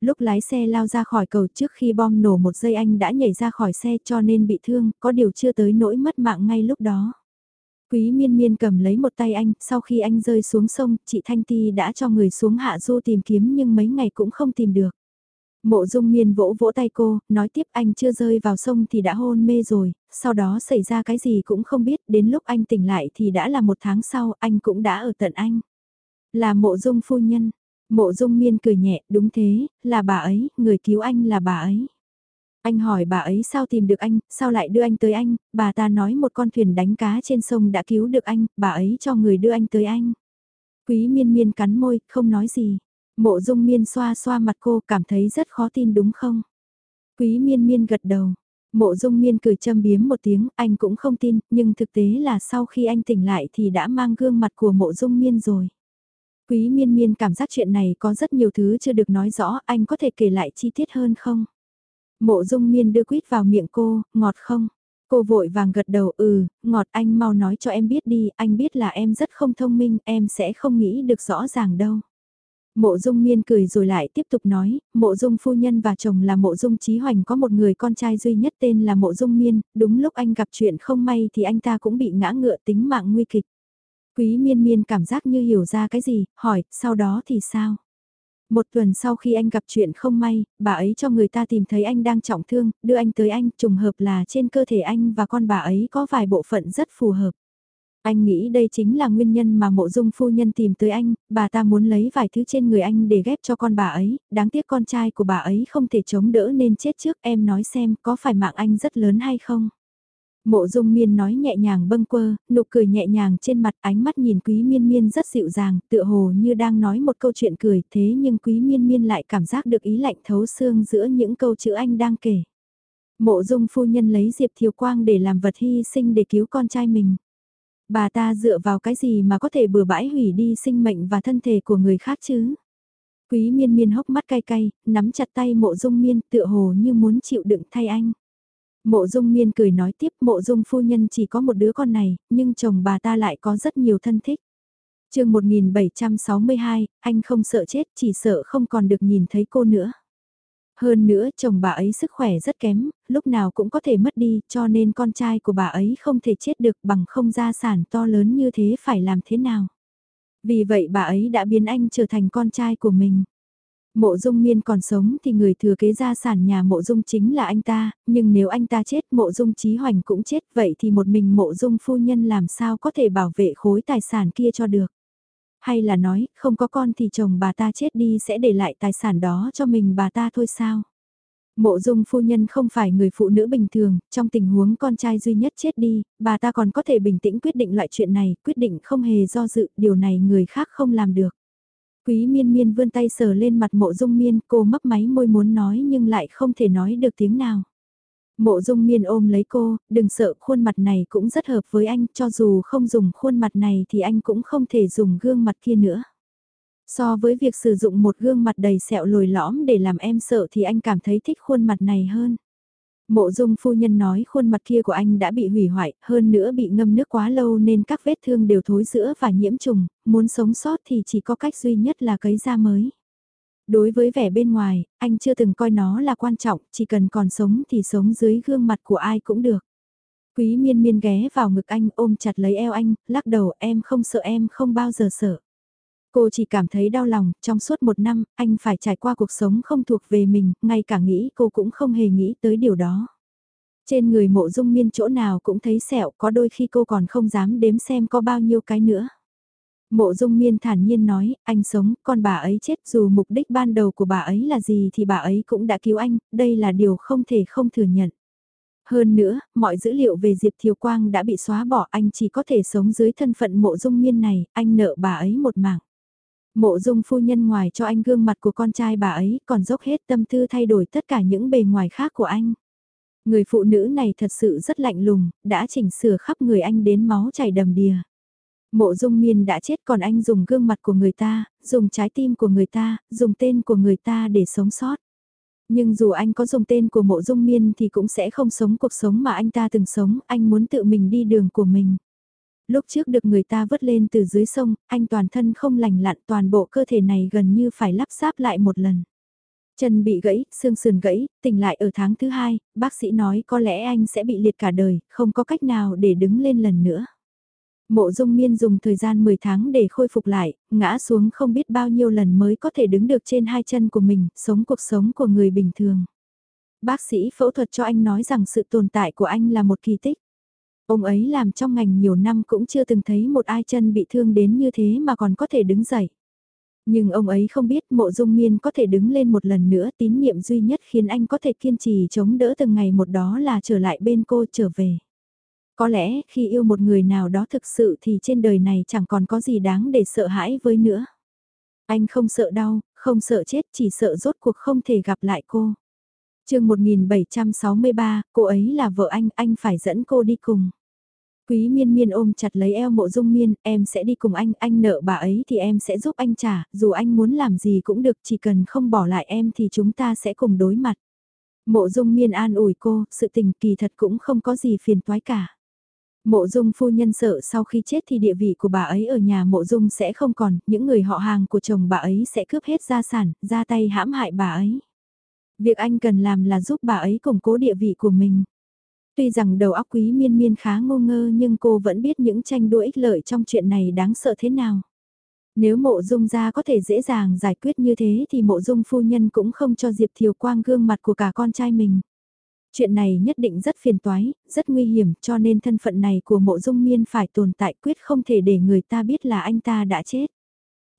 Lúc lái xe lao ra khỏi cầu trước khi bom nổ một giây anh đã nhảy ra khỏi xe cho nên bị thương, có điều chưa tới nỗi mất mạng ngay lúc đó. Quý miên miên cầm lấy một tay anh, sau khi anh rơi xuống sông, chị Thanh Ti đã cho người xuống hạ du tìm kiếm nhưng mấy ngày cũng không tìm được. Mộ dung miên vỗ vỗ tay cô, nói tiếp anh chưa rơi vào sông thì đã hôn mê rồi, sau đó xảy ra cái gì cũng không biết, đến lúc anh tỉnh lại thì đã là một tháng sau, anh cũng đã ở tận anh. Là mộ dung phu nhân, mộ dung miên cười nhẹ, đúng thế, là bà ấy, người cứu anh là bà ấy. Anh hỏi bà ấy sao tìm được anh, sao lại đưa anh tới anh, bà ta nói một con thuyền đánh cá trên sông đã cứu được anh, bà ấy cho người đưa anh tới anh. Quý miên miên cắn môi, không nói gì. Mộ dung miên xoa xoa mặt cô cảm thấy rất khó tin đúng không? Quý miên miên gật đầu. Mộ dung miên cười châm biếm một tiếng, anh cũng không tin, nhưng thực tế là sau khi anh tỉnh lại thì đã mang gương mặt của mộ dung miên rồi. Quý miên miên cảm giác chuyện này có rất nhiều thứ chưa được nói rõ, anh có thể kể lại chi tiết hơn không? Mộ dung miên đưa quýt vào miệng cô, ngọt không? Cô vội vàng gật đầu ừ, ngọt anh mau nói cho em biết đi, anh biết là em rất không thông minh, em sẽ không nghĩ được rõ ràng đâu. Mộ dung miên cười rồi lại tiếp tục nói, mộ dung phu nhân và chồng là mộ dung Chí hoành có một người con trai duy nhất tên là mộ dung miên, đúng lúc anh gặp chuyện không may thì anh ta cũng bị ngã ngựa tính mạng nguy kịch. Quý miên miên cảm giác như hiểu ra cái gì, hỏi, sau đó thì sao? Một tuần sau khi anh gặp chuyện không may, bà ấy cho người ta tìm thấy anh đang trọng thương, đưa anh tới anh, trùng hợp là trên cơ thể anh và con bà ấy có vài bộ phận rất phù hợp. Anh nghĩ đây chính là nguyên nhân mà mộ dung phu nhân tìm tới anh, bà ta muốn lấy vài thứ trên người anh để ghép cho con bà ấy, đáng tiếc con trai của bà ấy không thể chống đỡ nên chết trước em nói xem có phải mạng anh rất lớn hay không. Mộ dung miên nói nhẹ nhàng bâng quơ, nụ cười nhẹ nhàng trên mặt ánh mắt nhìn quý miên miên rất dịu dàng, tựa hồ như đang nói một câu chuyện cười thế nhưng quý miên miên lại cảm giác được ý lạnh thấu xương giữa những câu chữ anh đang kể. Mộ dung phu nhân lấy Diệp Thiều Quang để làm vật hy sinh để cứu con trai mình. Bà ta dựa vào cái gì mà có thể bừa bãi hủy đi sinh mệnh và thân thể của người khác chứ? Quý miên miên hốc mắt cay cay, nắm chặt tay mộ dung miên tựa hồ như muốn chịu đựng thay anh. Mộ dung miên cười nói tiếp mộ dung phu nhân chỉ có một đứa con này, nhưng chồng bà ta lại có rất nhiều thân thích. chương 1762, anh không sợ chết chỉ sợ không còn được nhìn thấy cô nữa. Hơn nữa chồng bà ấy sức khỏe rất kém, lúc nào cũng có thể mất đi cho nên con trai của bà ấy không thể chết được bằng không gia sản to lớn như thế phải làm thế nào. Vì vậy bà ấy đã biến anh trở thành con trai của mình. Mộ dung miên còn sống thì người thừa kế gia sản nhà mộ dung chính là anh ta, nhưng nếu anh ta chết mộ dung trí hoành cũng chết vậy thì một mình mộ dung phu nhân làm sao có thể bảo vệ khối tài sản kia cho được. Hay là nói, không có con thì chồng bà ta chết đi sẽ để lại tài sản đó cho mình bà ta thôi sao? Mộ dung phu nhân không phải người phụ nữ bình thường, trong tình huống con trai duy nhất chết đi, bà ta còn có thể bình tĩnh quyết định loại chuyện này, quyết định không hề do dự, điều này người khác không làm được. Quý miên miên vươn tay sờ lên mặt mộ dung miên, cô mấp máy môi muốn nói nhưng lại không thể nói được tiếng nào. Mộ dung miên ôm lấy cô, đừng sợ khuôn mặt này cũng rất hợp với anh, cho dù không dùng khuôn mặt này thì anh cũng không thể dùng gương mặt kia nữa. So với việc sử dụng một gương mặt đầy sẹo lồi lõm để làm em sợ thì anh cảm thấy thích khuôn mặt này hơn. Mộ dung phu nhân nói khuôn mặt kia của anh đã bị hủy hoại, hơn nữa bị ngâm nước quá lâu nên các vết thương đều thối giữa và nhiễm trùng, muốn sống sót thì chỉ có cách duy nhất là cấy da mới. Đối với vẻ bên ngoài, anh chưa từng coi nó là quan trọng, chỉ cần còn sống thì sống dưới gương mặt của ai cũng được. Quý miên miên ghé vào ngực anh ôm chặt lấy eo anh, lắc đầu em không sợ em không bao giờ sợ. Cô chỉ cảm thấy đau lòng, trong suốt một năm, anh phải trải qua cuộc sống không thuộc về mình, ngay cả nghĩ cô cũng không hề nghĩ tới điều đó. Trên người mộ dung miên chỗ nào cũng thấy sẹo, có đôi khi cô còn không dám đếm xem có bao nhiêu cái nữa. Mộ dung miên thản nhiên nói, anh sống, con bà ấy chết dù mục đích ban đầu của bà ấy là gì thì bà ấy cũng đã cứu anh, đây là điều không thể không thừa nhận. Hơn nữa, mọi dữ liệu về Diệp Thiều Quang đã bị xóa bỏ anh chỉ có thể sống dưới thân phận mộ dung miên này, anh nợ bà ấy một mạng. Mộ dung phu nhân ngoài cho anh gương mặt của con trai bà ấy còn dốc hết tâm tư thay đổi tất cả những bề ngoài khác của anh. Người phụ nữ này thật sự rất lạnh lùng, đã chỉnh sửa khắp người anh đến máu chảy đầm đìa. Mộ dung miên đã chết còn anh dùng gương mặt của người ta, dùng trái tim của người ta, dùng tên của người ta để sống sót. Nhưng dù anh có dùng tên của mộ dung miên thì cũng sẽ không sống cuộc sống mà anh ta từng sống, anh muốn tự mình đi đường của mình. Lúc trước được người ta vớt lên từ dưới sông, anh toàn thân không lành lặn toàn bộ cơ thể này gần như phải lắp ráp lại một lần. Chân bị gãy, xương sườn gãy, tỉnh lại ở tháng thứ hai, bác sĩ nói có lẽ anh sẽ bị liệt cả đời, không có cách nào để đứng lên lần nữa. Mộ dung miên dùng thời gian 10 tháng để khôi phục lại, ngã xuống không biết bao nhiêu lần mới có thể đứng được trên hai chân của mình, sống cuộc sống của người bình thường. Bác sĩ phẫu thuật cho anh nói rằng sự tồn tại của anh là một kỳ tích. Ông ấy làm trong ngành nhiều năm cũng chưa từng thấy một ai chân bị thương đến như thế mà còn có thể đứng dậy. Nhưng ông ấy không biết mộ dung miên có thể đứng lên một lần nữa tín niệm duy nhất khiến anh có thể kiên trì chống đỡ từng ngày một đó là trở lại bên cô trở về. Có lẽ khi yêu một người nào đó thực sự thì trên đời này chẳng còn có gì đáng để sợ hãi với nữa. Anh không sợ đau, không sợ chết chỉ sợ rốt cuộc không thể gặp lại cô. chương 1763, cô ấy là vợ anh, anh phải dẫn cô đi cùng. Quý miên miên ôm chặt lấy eo mộ dung miên, em sẽ đi cùng anh, anh nợ bà ấy thì em sẽ giúp anh trả, dù anh muốn làm gì cũng được, chỉ cần không bỏ lại em thì chúng ta sẽ cùng đối mặt. Mộ dung miên an ủi cô, sự tình kỳ thật cũng không có gì phiền toái cả. Mộ dung phu nhân sợ sau khi chết thì địa vị của bà ấy ở nhà mộ dung sẽ không còn, những người họ hàng của chồng bà ấy sẽ cướp hết gia sản, ra tay hãm hại bà ấy. Việc anh cần làm là giúp bà ấy củng cố địa vị của mình. Tuy rằng đầu óc quý miên miên khá ngô ngơ nhưng cô vẫn biết những tranh đua ích lợi trong chuyện này đáng sợ thế nào. Nếu mộ dung gia có thể dễ dàng giải quyết như thế thì mộ dung phu nhân cũng không cho Diệp Thiều Quang gương mặt của cả con trai mình. Chuyện này nhất định rất phiền toái, rất nguy hiểm cho nên thân phận này của mộ dung miên phải tồn tại quyết không thể để người ta biết là anh ta đã chết.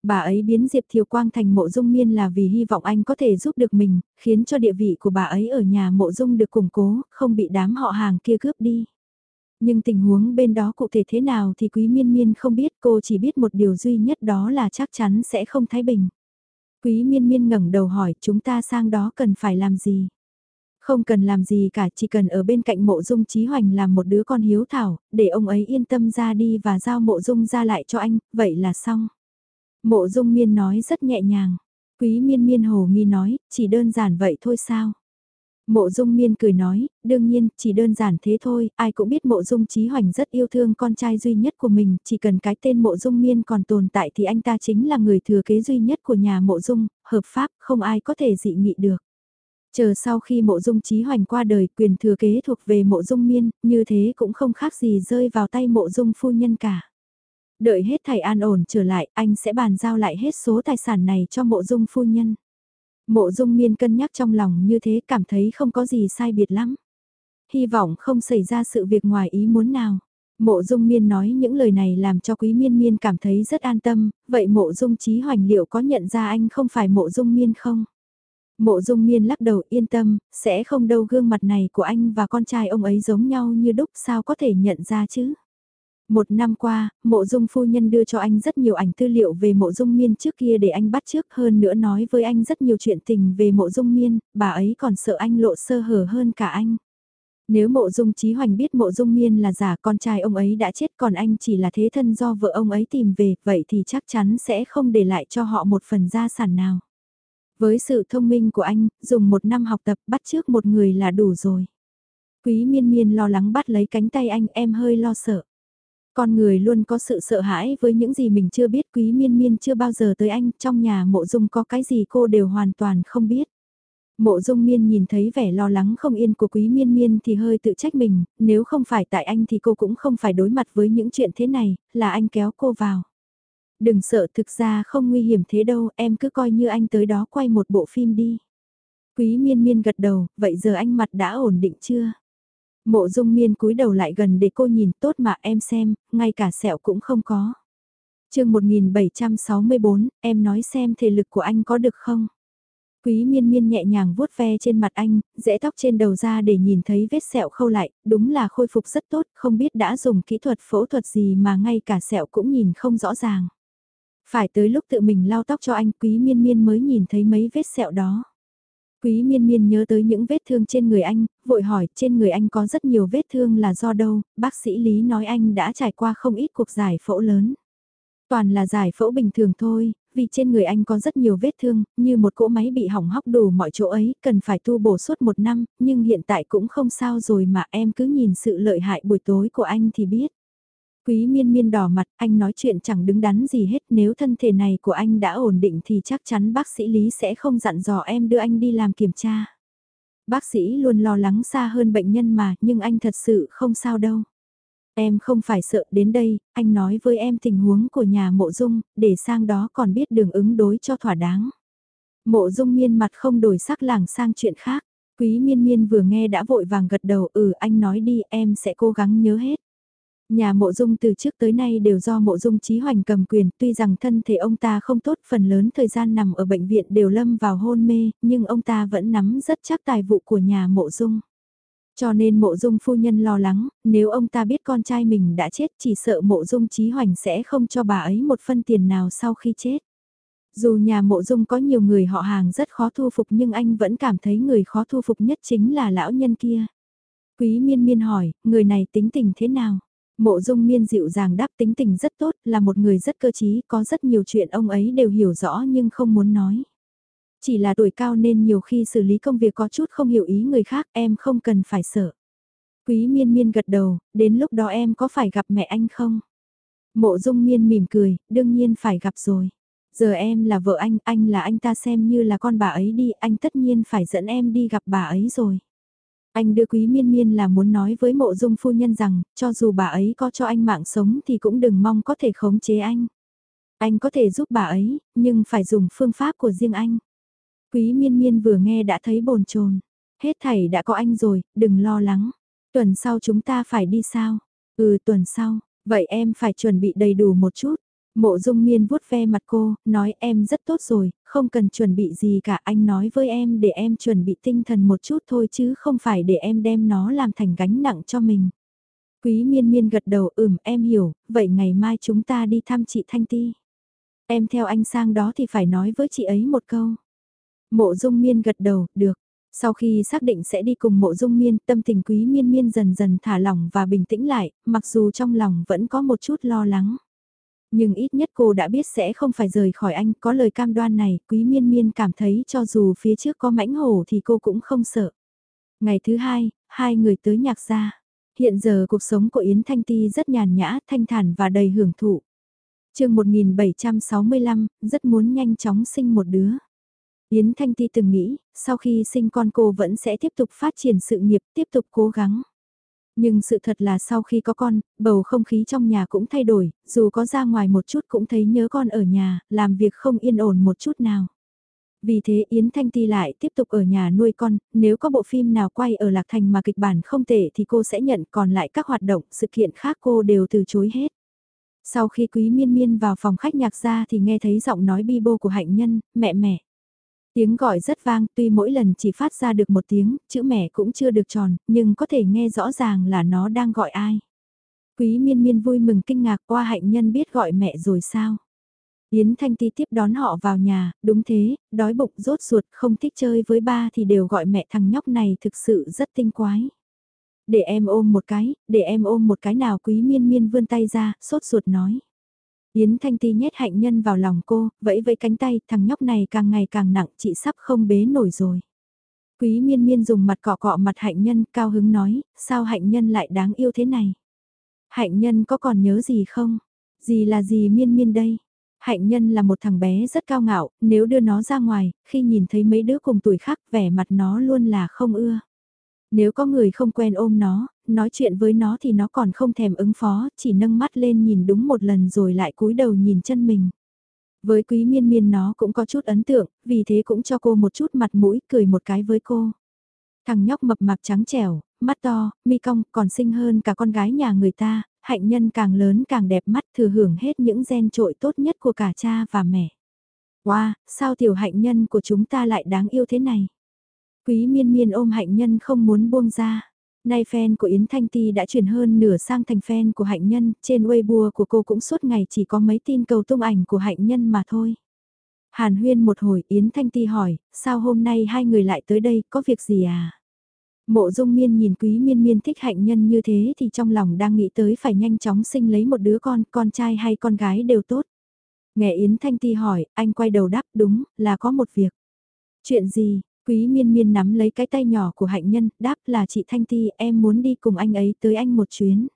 Bà ấy biến Diệp Thiều Quang thành mộ dung miên là vì hy vọng anh có thể giúp được mình, khiến cho địa vị của bà ấy ở nhà mộ dung được củng cố, không bị đám họ hàng kia cướp đi. Nhưng tình huống bên đó cụ thể thế nào thì quý miên miên không biết cô chỉ biết một điều duy nhất đó là chắc chắn sẽ không thái bình. Quý miên miên ngẩng đầu hỏi chúng ta sang đó cần phải làm gì? Không cần làm gì cả, chỉ cần ở bên cạnh mộ dung trí hoành làm một đứa con hiếu thảo, để ông ấy yên tâm ra đi và giao mộ dung ra lại cho anh, vậy là xong. Mộ dung miên nói rất nhẹ nhàng. Quý miên miên hồ nghi nói, chỉ đơn giản vậy thôi sao? Mộ dung miên cười nói, đương nhiên, chỉ đơn giản thế thôi, ai cũng biết mộ dung trí hoành rất yêu thương con trai duy nhất của mình, chỉ cần cái tên mộ dung miên còn tồn tại thì anh ta chính là người thừa kế duy nhất của nhà mộ dung, hợp pháp, không ai có thể dị nghị được. Chờ sau khi mộ dung trí hoành qua đời quyền thừa kế thuộc về mộ dung miên, như thế cũng không khác gì rơi vào tay mộ dung phu nhân cả. Đợi hết thầy an ổn trở lại, anh sẽ bàn giao lại hết số tài sản này cho mộ dung phu nhân. Mộ dung miên cân nhắc trong lòng như thế cảm thấy không có gì sai biệt lắm. Hy vọng không xảy ra sự việc ngoài ý muốn nào. Mộ dung miên nói những lời này làm cho quý miên miên cảm thấy rất an tâm, vậy mộ dung trí hoành liệu có nhận ra anh không phải mộ dung miên không? Mộ dung miên lắc đầu yên tâm, sẽ không đâu gương mặt này của anh và con trai ông ấy giống nhau như đúc sao có thể nhận ra chứ. Một năm qua, mộ dung phu nhân đưa cho anh rất nhiều ảnh tư liệu về mộ dung miên trước kia để anh bắt trước hơn nữa nói với anh rất nhiều chuyện tình về mộ dung miên, bà ấy còn sợ anh lộ sơ hở hơn cả anh. Nếu mộ dung trí hoành biết mộ dung miên là giả con trai ông ấy đã chết còn anh chỉ là thế thân do vợ ông ấy tìm về, vậy thì chắc chắn sẽ không để lại cho họ một phần gia sản nào. Với sự thông minh của anh, dùng một năm học tập bắt trước một người là đủ rồi. Quý miên miên lo lắng bắt lấy cánh tay anh em hơi lo sợ. Con người luôn có sự sợ hãi với những gì mình chưa biết quý miên miên chưa bao giờ tới anh, trong nhà mộ dung có cái gì cô đều hoàn toàn không biết. Mộ dung miên nhìn thấy vẻ lo lắng không yên của quý miên miên thì hơi tự trách mình, nếu không phải tại anh thì cô cũng không phải đối mặt với những chuyện thế này, là anh kéo cô vào. Đừng sợ thực ra không nguy hiểm thế đâu, em cứ coi như anh tới đó quay một bộ phim đi. Quý miên miên gật đầu, vậy giờ anh mặt đã ổn định chưa? Mộ dung miên cúi đầu lại gần để cô nhìn tốt mà em xem, ngay cả sẹo cũng không có. chương 1764, em nói xem thể lực của anh có được không? Quý miên miên nhẹ nhàng vuốt ve trên mặt anh, rẽ tóc trên đầu ra để nhìn thấy vết sẹo khâu lại, đúng là khôi phục rất tốt, không biết đã dùng kỹ thuật phẫu thuật gì mà ngay cả sẹo cũng nhìn không rõ ràng. Phải tới lúc tự mình lau tóc cho anh quý miên miên mới nhìn thấy mấy vết sẹo đó. Quý miên miên nhớ tới những vết thương trên người anh, vội hỏi trên người anh có rất nhiều vết thương là do đâu, bác sĩ Lý nói anh đã trải qua không ít cuộc giải phẫu lớn. Toàn là giải phẫu bình thường thôi, vì trên người anh có rất nhiều vết thương, như một cỗ máy bị hỏng hóc đủ mọi chỗ ấy, cần phải tu bổ suốt một năm, nhưng hiện tại cũng không sao rồi mà em cứ nhìn sự lợi hại buổi tối của anh thì biết. Quý miên miên đỏ mặt, anh nói chuyện chẳng đứng đắn gì hết, nếu thân thể này của anh đã ổn định thì chắc chắn bác sĩ Lý sẽ không dặn dò em đưa anh đi làm kiểm tra. Bác sĩ luôn lo lắng xa hơn bệnh nhân mà, nhưng anh thật sự không sao đâu. Em không phải sợ đến đây, anh nói với em tình huống của nhà mộ dung, để sang đó còn biết đường ứng đối cho thỏa đáng. Mộ dung miên mặt không đổi sắc làng sang chuyện khác. Quý miên miên vừa nghe đã vội vàng gật đầu ừ anh nói đi em sẽ cố gắng nhớ hết. Nhà mộ dung từ trước tới nay đều do mộ dung trí hoành cầm quyền, tuy rằng thân thể ông ta không tốt phần lớn thời gian nằm ở bệnh viện đều lâm vào hôn mê, nhưng ông ta vẫn nắm rất chắc tài vụ của nhà mộ dung. Cho nên mộ dung phu nhân lo lắng, nếu ông ta biết con trai mình đã chết chỉ sợ mộ dung trí hoành sẽ không cho bà ấy một phân tiền nào sau khi chết. Dù nhà mộ dung có nhiều người họ hàng rất khó thu phục nhưng anh vẫn cảm thấy người khó thu phục nhất chính là lão nhân kia. Quý miên miên hỏi, người này tính tình thế nào? Mộ dung miên dịu dàng đáp tính tình rất tốt, là một người rất cơ trí, có rất nhiều chuyện ông ấy đều hiểu rõ nhưng không muốn nói. Chỉ là tuổi cao nên nhiều khi xử lý công việc có chút không hiểu ý người khác em không cần phải sợ. Quý miên miên gật đầu, đến lúc đó em có phải gặp mẹ anh không? Mộ dung miên mỉm cười, đương nhiên phải gặp rồi. Giờ em là vợ anh, anh là anh ta xem như là con bà ấy đi, anh tất nhiên phải dẫn em đi gặp bà ấy rồi. Anh đưa quý miên miên là muốn nói với mộ dung phu nhân rằng, cho dù bà ấy có cho anh mạng sống thì cũng đừng mong có thể khống chế anh. Anh có thể giúp bà ấy, nhưng phải dùng phương pháp của riêng anh. Quý miên miên vừa nghe đã thấy bồn chồn Hết thảy đã có anh rồi, đừng lo lắng. Tuần sau chúng ta phải đi sao? Ừ tuần sau, vậy em phải chuẩn bị đầy đủ một chút. Mộ dung miên vuốt ve mặt cô, nói em rất tốt rồi, không cần chuẩn bị gì cả anh nói với em để em chuẩn bị tinh thần một chút thôi chứ không phải để em đem nó làm thành gánh nặng cho mình. Quý miên miên gật đầu ừm em hiểu, vậy ngày mai chúng ta đi thăm chị Thanh Ti. Em theo anh sang đó thì phải nói với chị ấy một câu. Mộ dung miên gật đầu, được. Sau khi xác định sẽ đi cùng mộ dung miên, tâm tình quý miên miên dần dần thả lỏng và bình tĩnh lại, mặc dù trong lòng vẫn có một chút lo lắng. Nhưng ít nhất cô đã biết sẽ không phải rời khỏi anh, có lời cam đoan này, quý miên miên cảm thấy cho dù phía trước có mãnh hổ thì cô cũng không sợ. Ngày thứ hai, hai người tới nhạc gia. Hiện giờ cuộc sống của Yến Thanh Ti rất nhàn nhã, thanh thản và đầy hưởng thụ. chương 1765, rất muốn nhanh chóng sinh một đứa. Yến Thanh Ti từng nghĩ, sau khi sinh con cô vẫn sẽ tiếp tục phát triển sự nghiệp, tiếp tục cố gắng. Nhưng sự thật là sau khi có con, bầu không khí trong nhà cũng thay đổi, dù có ra ngoài một chút cũng thấy nhớ con ở nhà, làm việc không yên ổn một chút nào. Vì thế Yến Thanh Ti lại tiếp tục ở nhà nuôi con, nếu có bộ phim nào quay ở Lạc Thành mà kịch bản không tệ thì cô sẽ nhận còn lại các hoạt động, sự kiện khác cô đều từ chối hết. Sau khi Quý Miên Miên vào phòng khách nhạc ra thì nghe thấy giọng nói bi bô của hạnh nhân, mẹ mẹ. Tiếng gọi rất vang, tuy mỗi lần chỉ phát ra được một tiếng, chữ mẹ cũng chưa được tròn, nhưng có thể nghe rõ ràng là nó đang gọi ai. Quý miên miên vui mừng kinh ngạc qua hạnh nhân biết gọi mẹ rồi sao. Yến Thanh Ti tiếp đón họ vào nhà, đúng thế, đói bụng rốt ruột không thích chơi với ba thì đều gọi mẹ thằng nhóc này thực sự rất tinh quái. Để em ôm một cái, để em ôm một cái nào quý miên miên vươn tay ra, sốt ruột nói. Yến Thanh Ti nhét hạnh nhân vào lòng cô, vẫy vẫy cánh tay, thằng nhóc này càng ngày càng nặng, chị sắp không bế nổi rồi. Quý miên miên dùng mặt cọ cọ mặt hạnh nhân, cao hứng nói, sao hạnh nhân lại đáng yêu thế này? Hạnh nhân có còn nhớ gì không? Gì là gì miên miên đây? Hạnh nhân là một thằng bé rất cao ngạo, nếu đưa nó ra ngoài, khi nhìn thấy mấy đứa cùng tuổi khác vẻ mặt nó luôn là không ưa. Nếu có người không quen ôm nó, nói chuyện với nó thì nó còn không thèm ứng phó, chỉ nâng mắt lên nhìn đúng một lần rồi lại cúi đầu nhìn chân mình. Với quý miên miên nó cũng có chút ấn tượng, vì thế cũng cho cô một chút mặt mũi, cười một cái với cô. Thằng nhóc mập mạp trắng trẻo, mắt to, mi cong, còn xinh hơn cả con gái nhà người ta, hạnh nhân càng lớn càng đẹp mắt thừa hưởng hết những gen trội tốt nhất của cả cha và mẹ. Wow, sao tiểu hạnh nhân của chúng ta lại đáng yêu thế này? Quý miên miên ôm hạnh nhân không muốn buông ra. Nay fan của Yến Thanh Ti đã chuyển hơn nửa sang thành fan của hạnh nhân, trên Weibo của cô cũng suốt ngày chỉ có mấy tin cầu tung ảnh của hạnh nhân mà thôi. Hàn huyên một hồi Yến Thanh Ti hỏi, sao hôm nay hai người lại tới đây, có việc gì à? Mộ dung miên nhìn quý miên miên thích hạnh nhân như thế thì trong lòng đang nghĩ tới phải nhanh chóng sinh lấy một đứa con, con trai hay con gái đều tốt. Nghe Yến Thanh Ti hỏi, anh quay đầu đáp đúng, là có một việc. Chuyện gì, Quý miên miên nắm lấy cái tay nhỏ của hạnh nhân, đáp là chị Thanh Ti, em muốn đi cùng anh ấy tới anh một chuyến.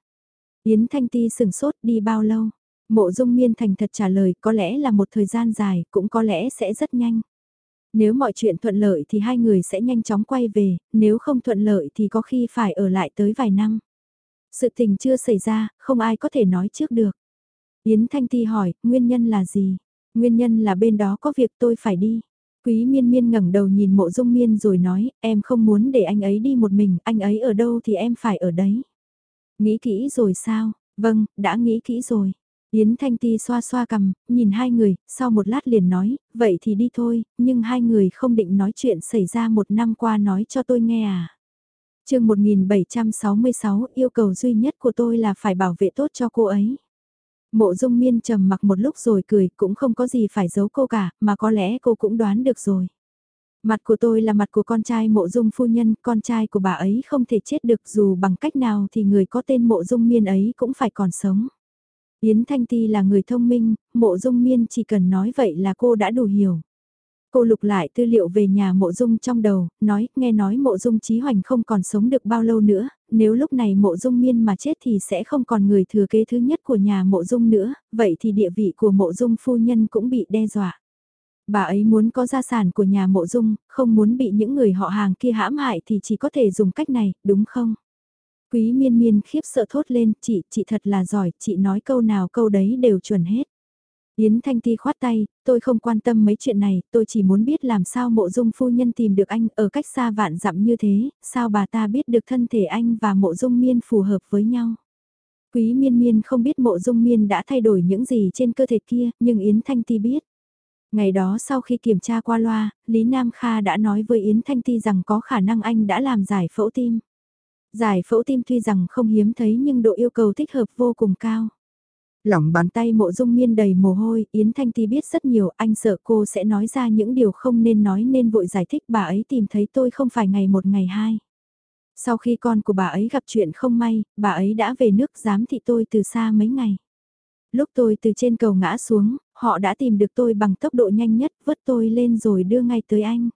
Yến Thanh Ti sừng sốt đi bao lâu? Mộ dung miên thành thật trả lời có lẽ là một thời gian dài, cũng có lẽ sẽ rất nhanh. Nếu mọi chuyện thuận lợi thì hai người sẽ nhanh chóng quay về, nếu không thuận lợi thì có khi phải ở lại tới vài năm. Sự tình chưa xảy ra, không ai có thể nói trước được. Yến Thanh Ti hỏi, nguyên nhân là gì? Nguyên nhân là bên đó có việc tôi phải đi. Quý miên miên ngẩng đầu nhìn mộ dung miên rồi nói, em không muốn để anh ấy đi một mình, anh ấy ở đâu thì em phải ở đấy. Nghĩ kỹ rồi sao? Vâng, đã nghĩ kỹ rồi. Yến Thanh Ti xoa xoa cầm, nhìn hai người, sau một lát liền nói, vậy thì đi thôi, nhưng hai người không định nói chuyện xảy ra một năm qua nói cho tôi nghe à. chương 1766 yêu cầu duy nhất của tôi là phải bảo vệ tốt cho cô ấy. Mộ dung miên trầm mặc một lúc rồi cười cũng không có gì phải giấu cô cả, mà có lẽ cô cũng đoán được rồi. Mặt của tôi là mặt của con trai mộ dung phu nhân, con trai của bà ấy không thể chết được dù bằng cách nào thì người có tên mộ dung miên ấy cũng phải còn sống. Yến Thanh Ti là người thông minh, mộ dung miên chỉ cần nói vậy là cô đã đủ hiểu. Cô lục lại tư liệu về nhà mộ dung trong đầu, nói, nghe nói mộ dung trí hoành không còn sống được bao lâu nữa, nếu lúc này mộ dung miên mà chết thì sẽ không còn người thừa kế thứ nhất của nhà mộ dung nữa, vậy thì địa vị của mộ dung phu nhân cũng bị đe dọa. Bà ấy muốn có gia sản của nhà mộ dung, không muốn bị những người họ hàng kia hãm hại thì chỉ có thể dùng cách này, đúng không? Quý miên miên khiếp sợ thốt lên, chị, chị thật là giỏi, chị nói câu nào câu đấy đều chuẩn hết. Yến Thanh Ti khoát tay, tôi không quan tâm mấy chuyện này, tôi chỉ muốn biết làm sao mộ dung phu nhân tìm được anh ở cách xa vạn dặm như thế, sao bà ta biết được thân thể anh và mộ dung miên phù hợp với nhau. Quý miên miên không biết mộ dung miên đã thay đổi những gì trên cơ thể kia, nhưng Yến Thanh Ti biết. Ngày đó sau khi kiểm tra qua loa, Lý Nam Kha đã nói với Yến Thanh Ti rằng có khả năng anh đã làm giải phẫu tim. Giải phẫu tim tuy rằng không hiếm thấy nhưng độ yêu cầu thích hợp vô cùng cao. Lỏng bàn tay mộ dung miên đầy mồ hôi, Yến Thanh Ti biết rất nhiều, anh sợ cô sẽ nói ra những điều không nên nói nên vội giải thích bà ấy tìm thấy tôi không phải ngày một ngày hai. Sau khi con của bà ấy gặp chuyện không may, bà ấy đã về nước giám thị tôi từ xa mấy ngày. Lúc tôi từ trên cầu ngã xuống, họ đã tìm được tôi bằng tốc độ nhanh nhất, vớt tôi lên rồi đưa ngay tới anh.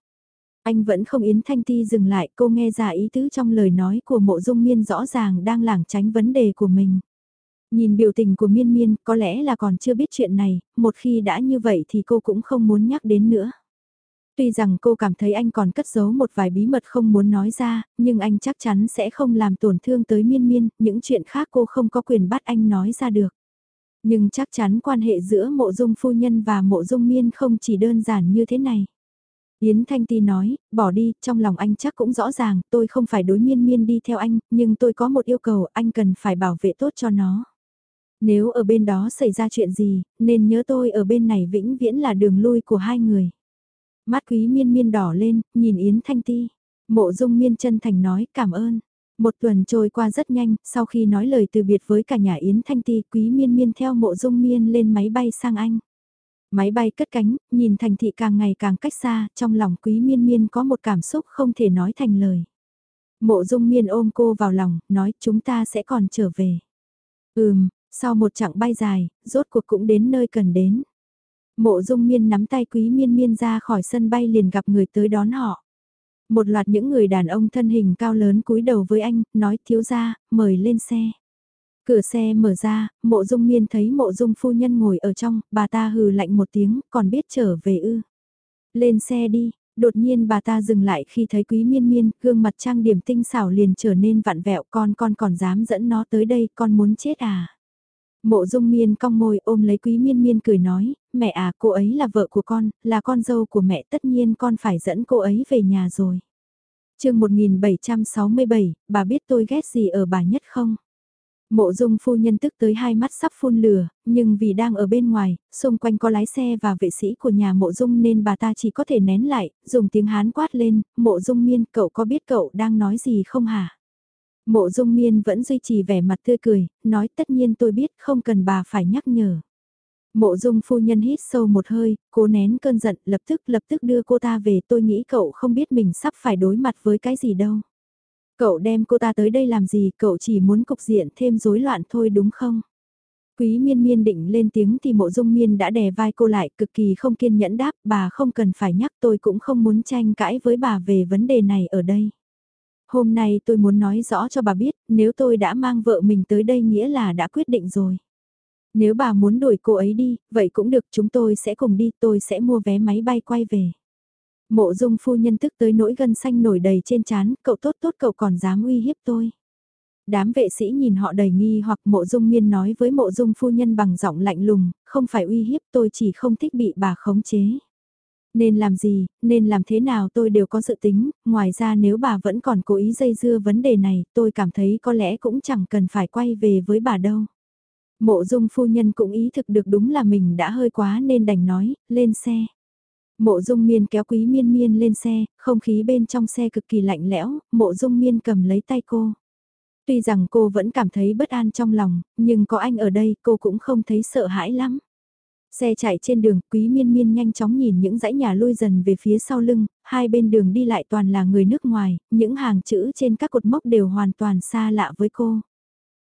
Anh vẫn không Yến Thanh Ti dừng lại, cô nghe ra ý tứ trong lời nói của mộ dung miên rõ ràng đang lảng tránh vấn đề của mình. Nhìn biểu tình của miên miên, có lẽ là còn chưa biết chuyện này, một khi đã như vậy thì cô cũng không muốn nhắc đến nữa. Tuy rằng cô cảm thấy anh còn cất giấu một vài bí mật không muốn nói ra, nhưng anh chắc chắn sẽ không làm tổn thương tới miên miên, những chuyện khác cô không có quyền bắt anh nói ra được. Nhưng chắc chắn quan hệ giữa mộ dung phu nhân và mộ dung miên không chỉ đơn giản như thế này. Yến Thanh Ti nói, bỏ đi, trong lòng anh chắc cũng rõ ràng, tôi không phải đối miên miên đi theo anh, nhưng tôi có một yêu cầu, anh cần phải bảo vệ tốt cho nó. Nếu ở bên đó xảy ra chuyện gì, nên nhớ tôi ở bên này vĩnh viễn là đường lui của hai người. Mắt quý miên miên đỏ lên, nhìn Yến Thanh Ti. Mộ dung miên chân thành nói cảm ơn. Một tuần trôi qua rất nhanh, sau khi nói lời từ biệt với cả nhà Yến Thanh Ti, quý miên miên theo mộ dung miên lên máy bay sang Anh. Máy bay cất cánh, nhìn thành thị càng ngày càng cách xa, trong lòng quý miên miên có một cảm xúc không thể nói thành lời. Mộ dung miên ôm cô vào lòng, nói chúng ta sẽ còn trở về. Ừm, sau một chặng bay dài, rốt cuộc cũng đến nơi cần đến. Mộ dung miên nắm tay quý miên miên ra khỏi sân bay liền gặp người tới đón họ. Một loạt những người đàn ông thân hình cao lớn cúi đầu với anh, nói thiếu ra, mời lên xe. Cửa xe mở ra, mộ dung miên thấy mộ dung phu nhân ngồi ở trong, bà ta hừ lạnh một tiếng, còn biết trở về ư. Lên xe đi, đột nhiên bà ta dừng lại khi thấy quý miên miên, gương mặt trang điểm tinh xảo liền trở nên vặn vẹo con con còn dám dẫn nó tới đây, con muốn chết à. Mộ dung miên cong môi ôm lấy quý miên miên cười nói, mẹ à cô ấy là vợ của con, là con dâu của mẹ tất nhiên con phải dẫn cô ấy về nhà rồi. chương 1767, bà biết tôi ghét gì ở bà nhất không? Mộ dung phu nhân tức tới hai mắt sắp phun lửa, nhưng vì đang ở bên ngoài, xung quanh có lái xe và vệ sĩ của nhà mộ dung nên bà ta chỉ có thể nén lại, dùng tiếng hán quát lên, mộ dung miên cậu có biết cậu đang nói gì không hả? Mộ dung miên vẫn duy trì vẻ mặt tươi cười, nói tất nhiên tôi biết không cần bà phải nhắc nhở. Mộ dung phu nhân hít sâu một hơi, cố nén cơn giận, lập tức lập tức đưa cô ta về tôi nghĩ cậu không biết mình sắp phải đối mặt với cái gì đâu. Cậu đem cô ta tới đây làm gì, cậu chỉ muốn cục diện thêm rối loạn thôi đúng không? Quý miên miên định lên tiếng thì mộ dung miên đã đè vai cô lại cực kỳ không kiên nhẫn đáp bà không cần phải nhắc tôi cũng không muốn tranh cãi với bà về vấn đề này ở đây. Hôm nay tôi muốn nói rõ cho bà biết nếu tôi đã mang vợ mình tới đây nghĩa là đã quyết định rồi. Nếu bà muốn đuổi cô ấy đi, vậy cũng được chúng tôi sẽ cùng đi tôi sẽ mua vé máy bay quay về. Mộ dung phu nhân tức tới nỗi gân xanh nổi đầy trên chán, cậu tốt tốt cậu còn dám uy hiếp tôi. Đám vệ sĩ nhìn họ đầy nghi hoặc mộ dung miên nói với mộ dung phu nhân bằng giọng lạnh lùng, không phải uy hiếp tôi chỉ không thích bị bà khống chế. Nên làm gì, nên làm thế nào tôi đều có dự tính, ngoài ra nếu bà vẫn còn cố ý dây dưa vấn đề này, tôi cảm thấy có lẽ cũng chẳng cần phải quay về với bà đâu. Mộ dung phu nhân cũng ý thực được đúng là mình đã hơi quá nên đành nói, lên xe. Mộ dung miên kéo quý miên miên lên xe, không khí bên trong xe cực kỳ lạnh lẽo, mộ dung miên cầm lấy tay cô. Tuy rằng cô vẫn cảm thấy bất an trong lòng, nhưng có anh ở đây cô cũng không thấy sợ hãi lắm. Xe chạy trên đường, quý miên miên nhanh chóng nhìn những dãy nhà lui dần về phía sau lưng, hai bên đường đi lại toàn là người nước ngoài, những hàng chữ trên các cột mốc đều hoàn toàn xa lạ với cô.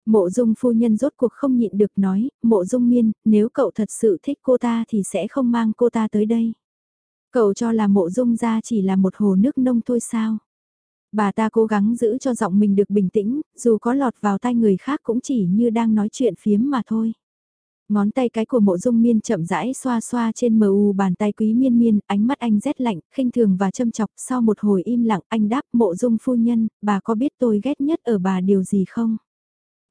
Mộ dung phu nhân rốt cuộc không nhịn được nói, mộ dung miên, nếu cậu thật sự thích cô ta thì sẽ không mang cô ta tới đây. Cậu cho là mộ dung ra chỉ là một hồ nước nông thôi sao? Bà ta cố gắng giữ cho giọng mình được bình tĩnh, dù có lọt vào tay người khác cũng chỉ như đang nói chuyện phiếm mà thôi. Ngón tay cái của mộ dung miên chậm rãi xoa xoa trên mờ u bàn tay quý miên miên, ánh mắt anh rét lạnh, khinh thường và châm chọc. Sau một hồi im lặng anh đáp mộ dung phu nhân, bà có biết tôi ghét nhất ở bà điều gì không?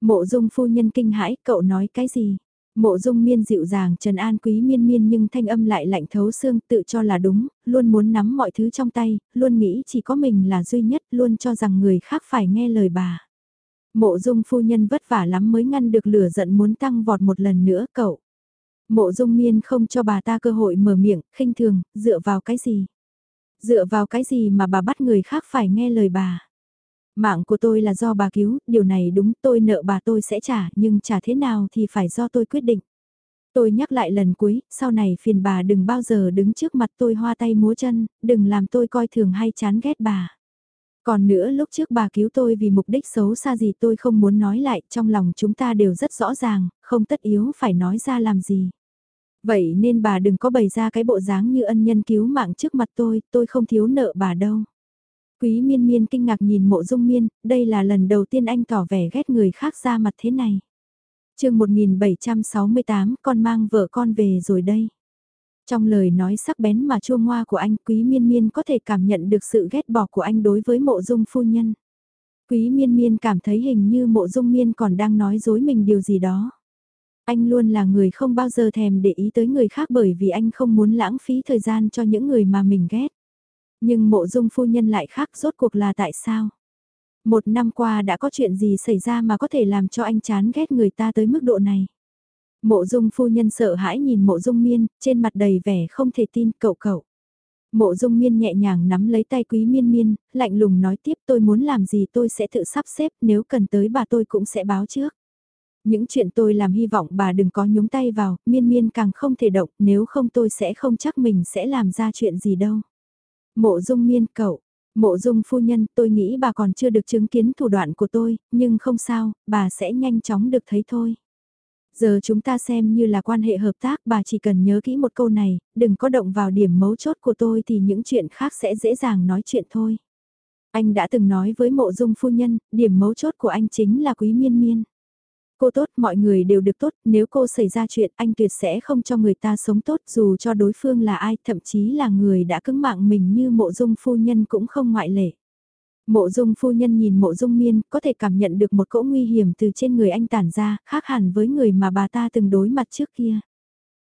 Mộ dung phu nhân kinh hãi, cậu nói cái gì? Mộ dung miên dịu dàng trần an quý miên miên nhưng thanh âm lại lạnh thấu xương tự cho là đúng, luôn muốn nắm mọi thứ trong tay, luôn nghĩ chỉ có mình là duy nhất, luôn cho rằng người khác phải nghe lời bà. Mộ dung phu nhân vất vả lắm mới ngăn được lửa giận muốn tăng vọt một lần nữa cậu. Mộ dung miên không cho bà ta cơ hội mở miệng, khinh thường, dựa vào cái gì? Dựa vào cái gì mà bà bắt người khác phải nghe lời bà? Mạng của tôi là do bà cứu, điều này đúng tôi nợ bà tôi sẽ trả, nhưng trả thế nào thì phải do tôi quyết định. Tôi nhắc lại lần cuối, sau này phiền bà đừng bao giờ đứng trước mặt tôi hoa tay múa chân, đừng làm tôi coi thường hay chán ghét bà. Còn nữa lúc trước bà cứu tôi vì mục đích xấu xa gì tôi không muốn nói lại, trong lòng chúng ta đều rất rõ ràng, không tất yếu phải nói ra làm gì. Vậy nên bà đừng có bày ra cái bộ dáng như ân nhân cứu mạng trước mặt tôi, tôi không thiếu nợ bà đâu. Quý miên miên kinh ngạc nhìn mộ dung miên, đây là lần đầu tiên anh tỏ vẻ ghét người khác ra mặt thế này. chương 1768, con mang vợ con về rồi đây. Trong lời nói sắc bén mà chua ngoa của anh, Quý Miên Miên có thể cảm nhận được sự ghét bỏ của anh đối với mộ dung phu nhân. Quý Miên Miên cảm thấy hình như mộ dung miên còn đang nói dối mình điều gì đó. Anh luôn là người không bao giờ thèm để ý tới người khác bởi vì anh không muốn lãng phí thời gian cho những người mà mình ghét. Nhưng mộ dung phu nhân lại khác rốt cuộc là tại sao? Một năm qua đã có chuyện gì xảy ra mà có thể làm cho anh chán ghét người ta tới mức độ này? Mộ dung phu nhân sợ hãi nhìn mộ dung miên, trên mặt đầy vẻ không thể tin cậu cậu. Mộ dung miên nhẹ nhàng nắm lấy tay quý miên miên, lạnh lùng nói tiếp tôi muốn làm gì tôi sẽ tự sắp xếp nếu cần tới bà tôi cũng sẽ báo trước. Những chuyện tôi làm hy vọng bà đừng có nhúng tay vào, miên miên càng không thể động nếu không tôi sẽ không chắc mình sẽ làm ra chuyện gì đâu. Mộ dung miên cậu, mộ dung phu nhân tôi nghĩ bà còn chưa được chứng kiến thủ đoạn của tôi, nhưng không sao, bà sẽ nhanh chóng được thấy thôi. Giờ chúng ta xem như là quan hệ hợp tác bà chỉ cần nhớ kỹ một câu này, đừng có động vào điểm mấu chốt của tôi thì những chuyện khác sẽ dễ dàng nói chuyện thôi. Anh đã từng nói với mộ dung phu nhân, điểm mấu chốt của anh chính là quý miên miên. Cô tốt, mọi người đều được tốt, nếu cô xảy ra chuyện anh tuyệt sẽ không cho người ta sống tốt dù cho đối phương là ai, thậm chí là người đã cứng mạng mình như mộ dung phu nhân cũng không ngoại lệ. Mộ dung phu nhân nhìn mộ dung miên, có thể cảm nhận được một cỗ nguy hiểm từ trên người anh tản ra, khác hẳn với người mà bà ta từng đối mặt trước kia.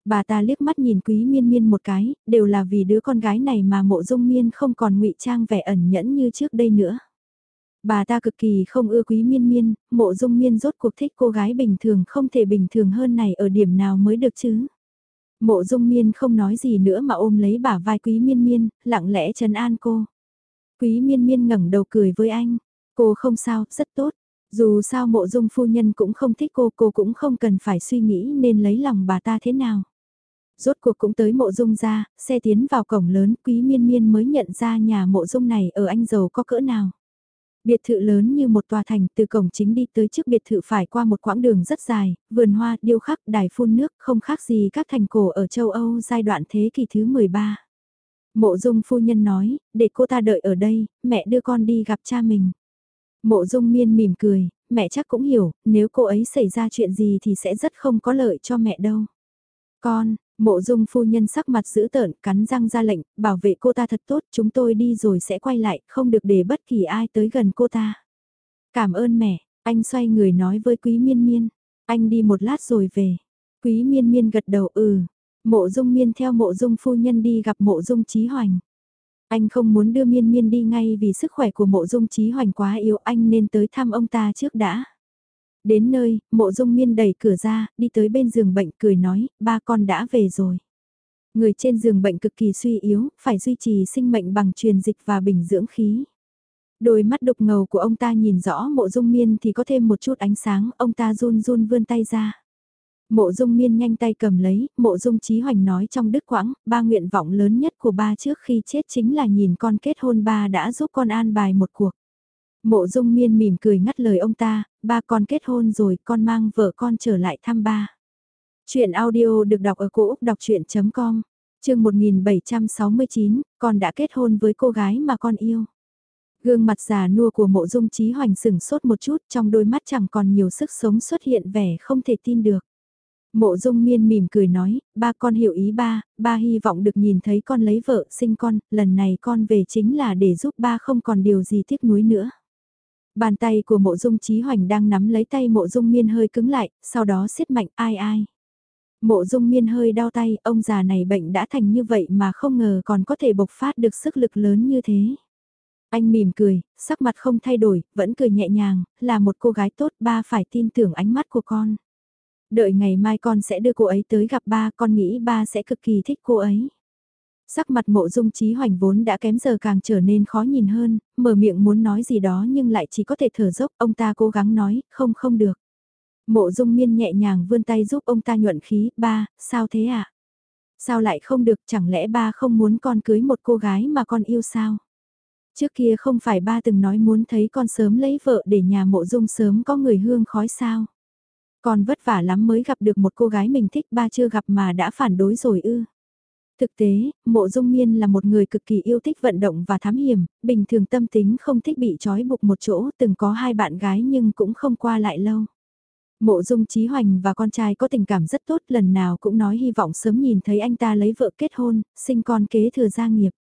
Bà ta liếc mắt nhìn quý miên miên một cái, đều là vì đứa con gái này mà mộ dung miên không còn ngụy trang vẻ ẩn nhẫn như trước đây nữa. Bà ta cực kỳ không ưa quý miên miên, mộ dung miên rốt cuộc thích cô gái bình thường không thể bình thường hơn này ở điểm nào mới được chứ. Mộ dung miên không nói gì nữa mà ôm lấy bả vai quý miên miên, lặng lẽ trấn an cô. Quý miên miên ngẩng đầu cười với anh. Cô không sao, rất tốt. Dù sao mộ dung phu nhân cũng không thích cô, cô cũng không cần phải suy nghĩ nên lấy lòng bà ta thế nào. Rốt cuộc cũng tới mộ dung ra, xe tiến vào cổng lớn, quý miên miên mới nhận ra nhà mộ dung này ở anh giàu có cỡ nào. Biệt thự lớn như một tòa thành, từ cổng chính đi tới trước biệt thự phải qua một quãng đường rất dài, vườn hoa, điêu khắc, đài phun nước, không khác gì các thành cổ ở châu Âu giai đoạn thế kỷ thứ 13. Mộ dung phu nhân nói, để cô ta đợi ở đây, mẹ đưa con đi gặp cha mình. Mộ dung miên mỉm cười, mẹ chắc cũng hiểu, nếu cô ấy xảy ra chuyện gì thì sẽ rất không có lợi cho mẹ đâu. Con, mộ dung phu nhân sắc mặt dữ tợn, cắn răng ra lệnh, bảo vệ cô ta thật tốt, chúng tôi đi rồi sẽ quay lại, không được để bất kỳ ai tới gần cô ta. Cảm ơn mẹ, anh xoay người nói với quý miên miên, anh đi một lát rồi về. Quý miên miên gật đầu ừ, Mộ dung miên theo mộ dung phu nhân đi gặp mộ dung trí hoành. Anh không muốn đưa miên miên đi ngay vì sức khỏe của mộ dung trí hoành quá yếu anh nên tới thăm ông ta trước đã. Đến nơi, mộ dung miên đẩy cửa ra, đi tới bên giường bệnh cười nói, ba con đã về rồi. Người trên giường bệnh cực kỳ suy yếu, phải duy trì sinh mệnh bằng truyền dịch và bình dưỡng khí. Đôi mắt đục ngầu của ông ta nhìn rõ mộ dung miên thì có thêm một chút ánh sáng, ông ta run run vươn tay ra. Mộ dung miên nhanh tay cầm lấy, mộ dung trí hoành nói trong đức quãng, ba nguyện vọng lớn nhất của ba trước khi chết chính là nhìn con kết hôn ba đã giúp con an bài một cuộc. Mộ dung miên mỉm cười ngắt lời ông ta, ba con kết hôn rồi con mang vợ con trở lại thăm ba. Chuyện audio được đọc ở cổ Úc đọc chuyện.com chương 1769, con đã kết hôn với cô gái mà con yêu. Gương mặt già nua của mộ dung trí hoành sừng sốt một chút trong đôi mắt chẳng còn nhiều sức sống xuất hiện vẻ không thể tin được. Mộ dung miên mỉm cười nói, ba con hiểu ý ba, ba hy vọng được nhìn thấy con lấy vợ sinh con, lần này con về chính là để giúp ba không còn điều gì tiếc nuối nữa. Bàn tay của mộ dung trí hoành đang nắm lấy tay mộ dung miên hơi cứng lại, sau đó siết mạnh ai ai. Mộ dung miên hơi đau tay, ông già này bệnh đã thành như vậy mà không ngờ còn có thể bộc phát được sức lực lớn như thế. Anh mỉm cười, sắc mặt không thay đổi, vẫn cười nhẹ nhàng, là một cô gái tốt ba phải tin tưởng ánh mắt của con. Đợi ngày mai con sẽ đưa cô ấy tới gặp ba, con nghĩ ba sẽ cực kỳ thích cô ấy. Sắc mặt mộ dung trí hoành vốn đã kém giờ càng trở nên khó nhìn hơn, mở miệng muốn nói gì đó nhưng lại chỉ có thể thở dốc, ông ta cố gắng nói, không không được. Mộ dung miên nhẹ nhàng vươn tay giúp ông ta nhuận khí, ba, sao thế ạ? À? Sao lại không được, chẳng lẽ ba không muốn con cưới một cô gái mà con yêu sao? Trước kia không phải ba từng nói muốn thấy con sớm lấy vợ để nhà mộ dung sớm có người hương khói sao? Con vất vả lắm mới gặp được một cô gái mình thích ba chưa gặp mà đã phản đối rồi ư. Thực tế, mộ dung miên là một người cực kỳ yêu thích vận động và thám hiểm, bình thường tâm tính không thích bị trói buộc một chỗ, từng có hai bạn gái nhưng cũng không qua lại lâu. Mộ dung trí hoành và con trai có tình cảm rất tốt lần nào cũng nói hy vọng sớm nhìn thấy anh ta lấy vợ kết hôn, sinh con kế thừa gia nghiệp.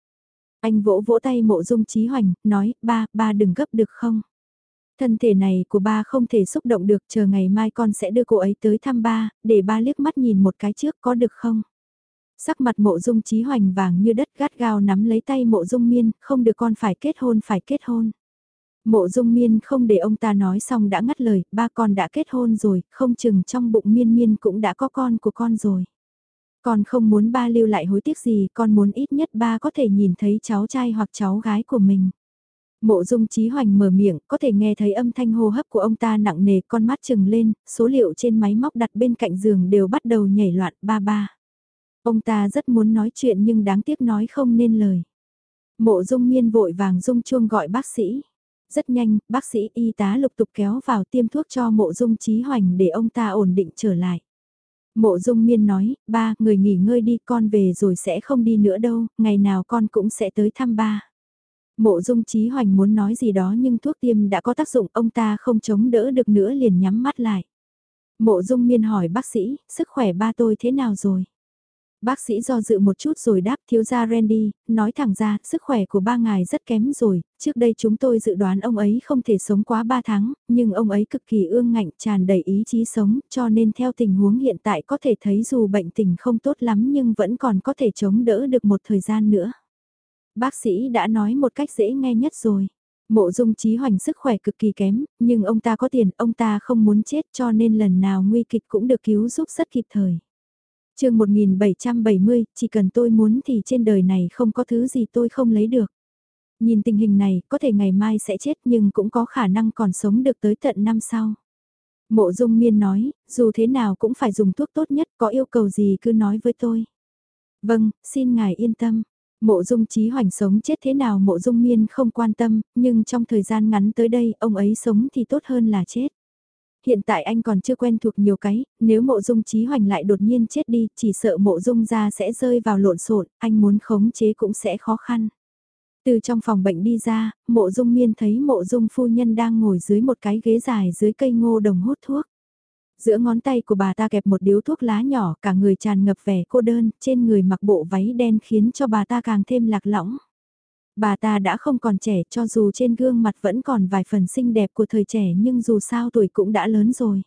Anh vỗ vỗ tay mộ dung trí hoành, nói, ba, ba đừng gấp được không? Thân thể này của ba không thể xúc động được, chờ ngày mai con sẽ đưa cô ấy tới thăm ba, để ba liếc mắt nhìn một cái trước có được không? Sắc mặt mộ dung trí hoành vàng như đất gắt gao nắm lấy tay mộ dung miên, không được con phải kết hôn phải kết hôn. Mộ dung miên không để ông ta nói xong đã ngắt lời, ba con đã kết hôn rồi, không chừng trong bụng miên miên cũng đã có con của con rồi. Con không muốn ba lưu lại hối tiếc gì, con muốn ít nhất ba có thể nhìn thấy cháu trai hoặc cháu gái của mình. Mộ dung trí hoành mở miệng, có thể nghe thấy âm thanh hô hấp của ông ta nặng nề, con mắt trừng lên, số liệu trên máy móc đặt bên cạnh giường đều bắt đầu nhảy loạn ba ba. Ông ta rất muốn nói chuyện nhưng đáng tiếc nói không nên lời. Mộ dung miên vội vàng dung chuông gọi bác sĩ. Rất nhanh, bác sĩ y tá lục tục kéo vào tiêm thuốc cho mộ dung trí hoành để ông ta ổn định trở lại. Mộ dung miên nói, ba, người nghỉ ngơi đi con về rồi sẽ không đi nữa đâu, ngày nào con cũng sẽ tới thăm ba. Mộ dung trí hoành muốn nói gì đó nhưng thuốc tiêm đã có tác dụng ông ta không chống đỡ được nữa liền nhắm mắt lại. Mộ dung miên hỏi bác sĩ, sức khỏe ba tôi thế nào rồi? Bác sĩ do dự một chút rồi đáp thiếu gia Randy, nói thẳng ra, sức khỏe của ba ngài rất kém rồi, trước đây chúng tôi dự đoán ông ấy không thể sống quá ba tháng, nhưng ông ấy cực kỳ ương ngạnh tràn đầy ý chí sống, cho nên theo tình huống hiện tại có thể thấy dù bệnh tình không tốt lắm nhưng vẫn còn có thể chống đỡ được một thời gian nữa. Bác sĩ đã nói một cách dễ nghe nhất rồi. Mộ dung trí hoành sức khỏe cực kỳ kém, nhưng ông ta có tiền, ông ta không muốn chết cho nên lần nào nguy kịch cũng được cứu giúp rất kịp thời chương 1770, chỉ cần tôi muốn thì trên đời này không có thứ gì tôi không lấy được. Nhìn tình hình này, có thể ngày mai sẽ chết nhưng cũng có khả năng còn sống được tới tận năm sau. Mộ dung miên nói, dù thế nào cũng phải dùng thuốc tốt nhất, có yêu cầu gì cứ nói với tôi. Vâng, xin ngài yên tâm. Mộ dung trí hoành sống chết thế nào mộ dung miên không quan tâm, nhưng trong thời gian ngắn tới đây, ông ấy sống thì tốt hơn là chết hiện tại anh còn chưa quen thuộc nhiều cái, nếu mộ dung trí hoành lại đột nhiên chết đi, chỉ sợ mộ dung ra sẽ rơi vào lộn xộn, anh muốn khống chế cũng sẽ khó khăn. Từ trong phòng bệnh đi ra, mộ dung miên thấy mộ dung phu nhân đang ngồi dưới một cái ghế dài dưới cây ngô đồng hút thuốc. Giữa ngón tay của bà ta kẹp một điếu thuốc lá nhỏ, cả người tràn ngập vẻ cô đơn, trên người mặc bộ váy đen khiến cho bà ta càng thêm lạc lõng. Bà ta đã không còn trẻ cho dù trên gương mặt vẫn còn vài phần xinh đẹp của thời trẻ nhưng dù sao tuổi cũng đã lớn rồi.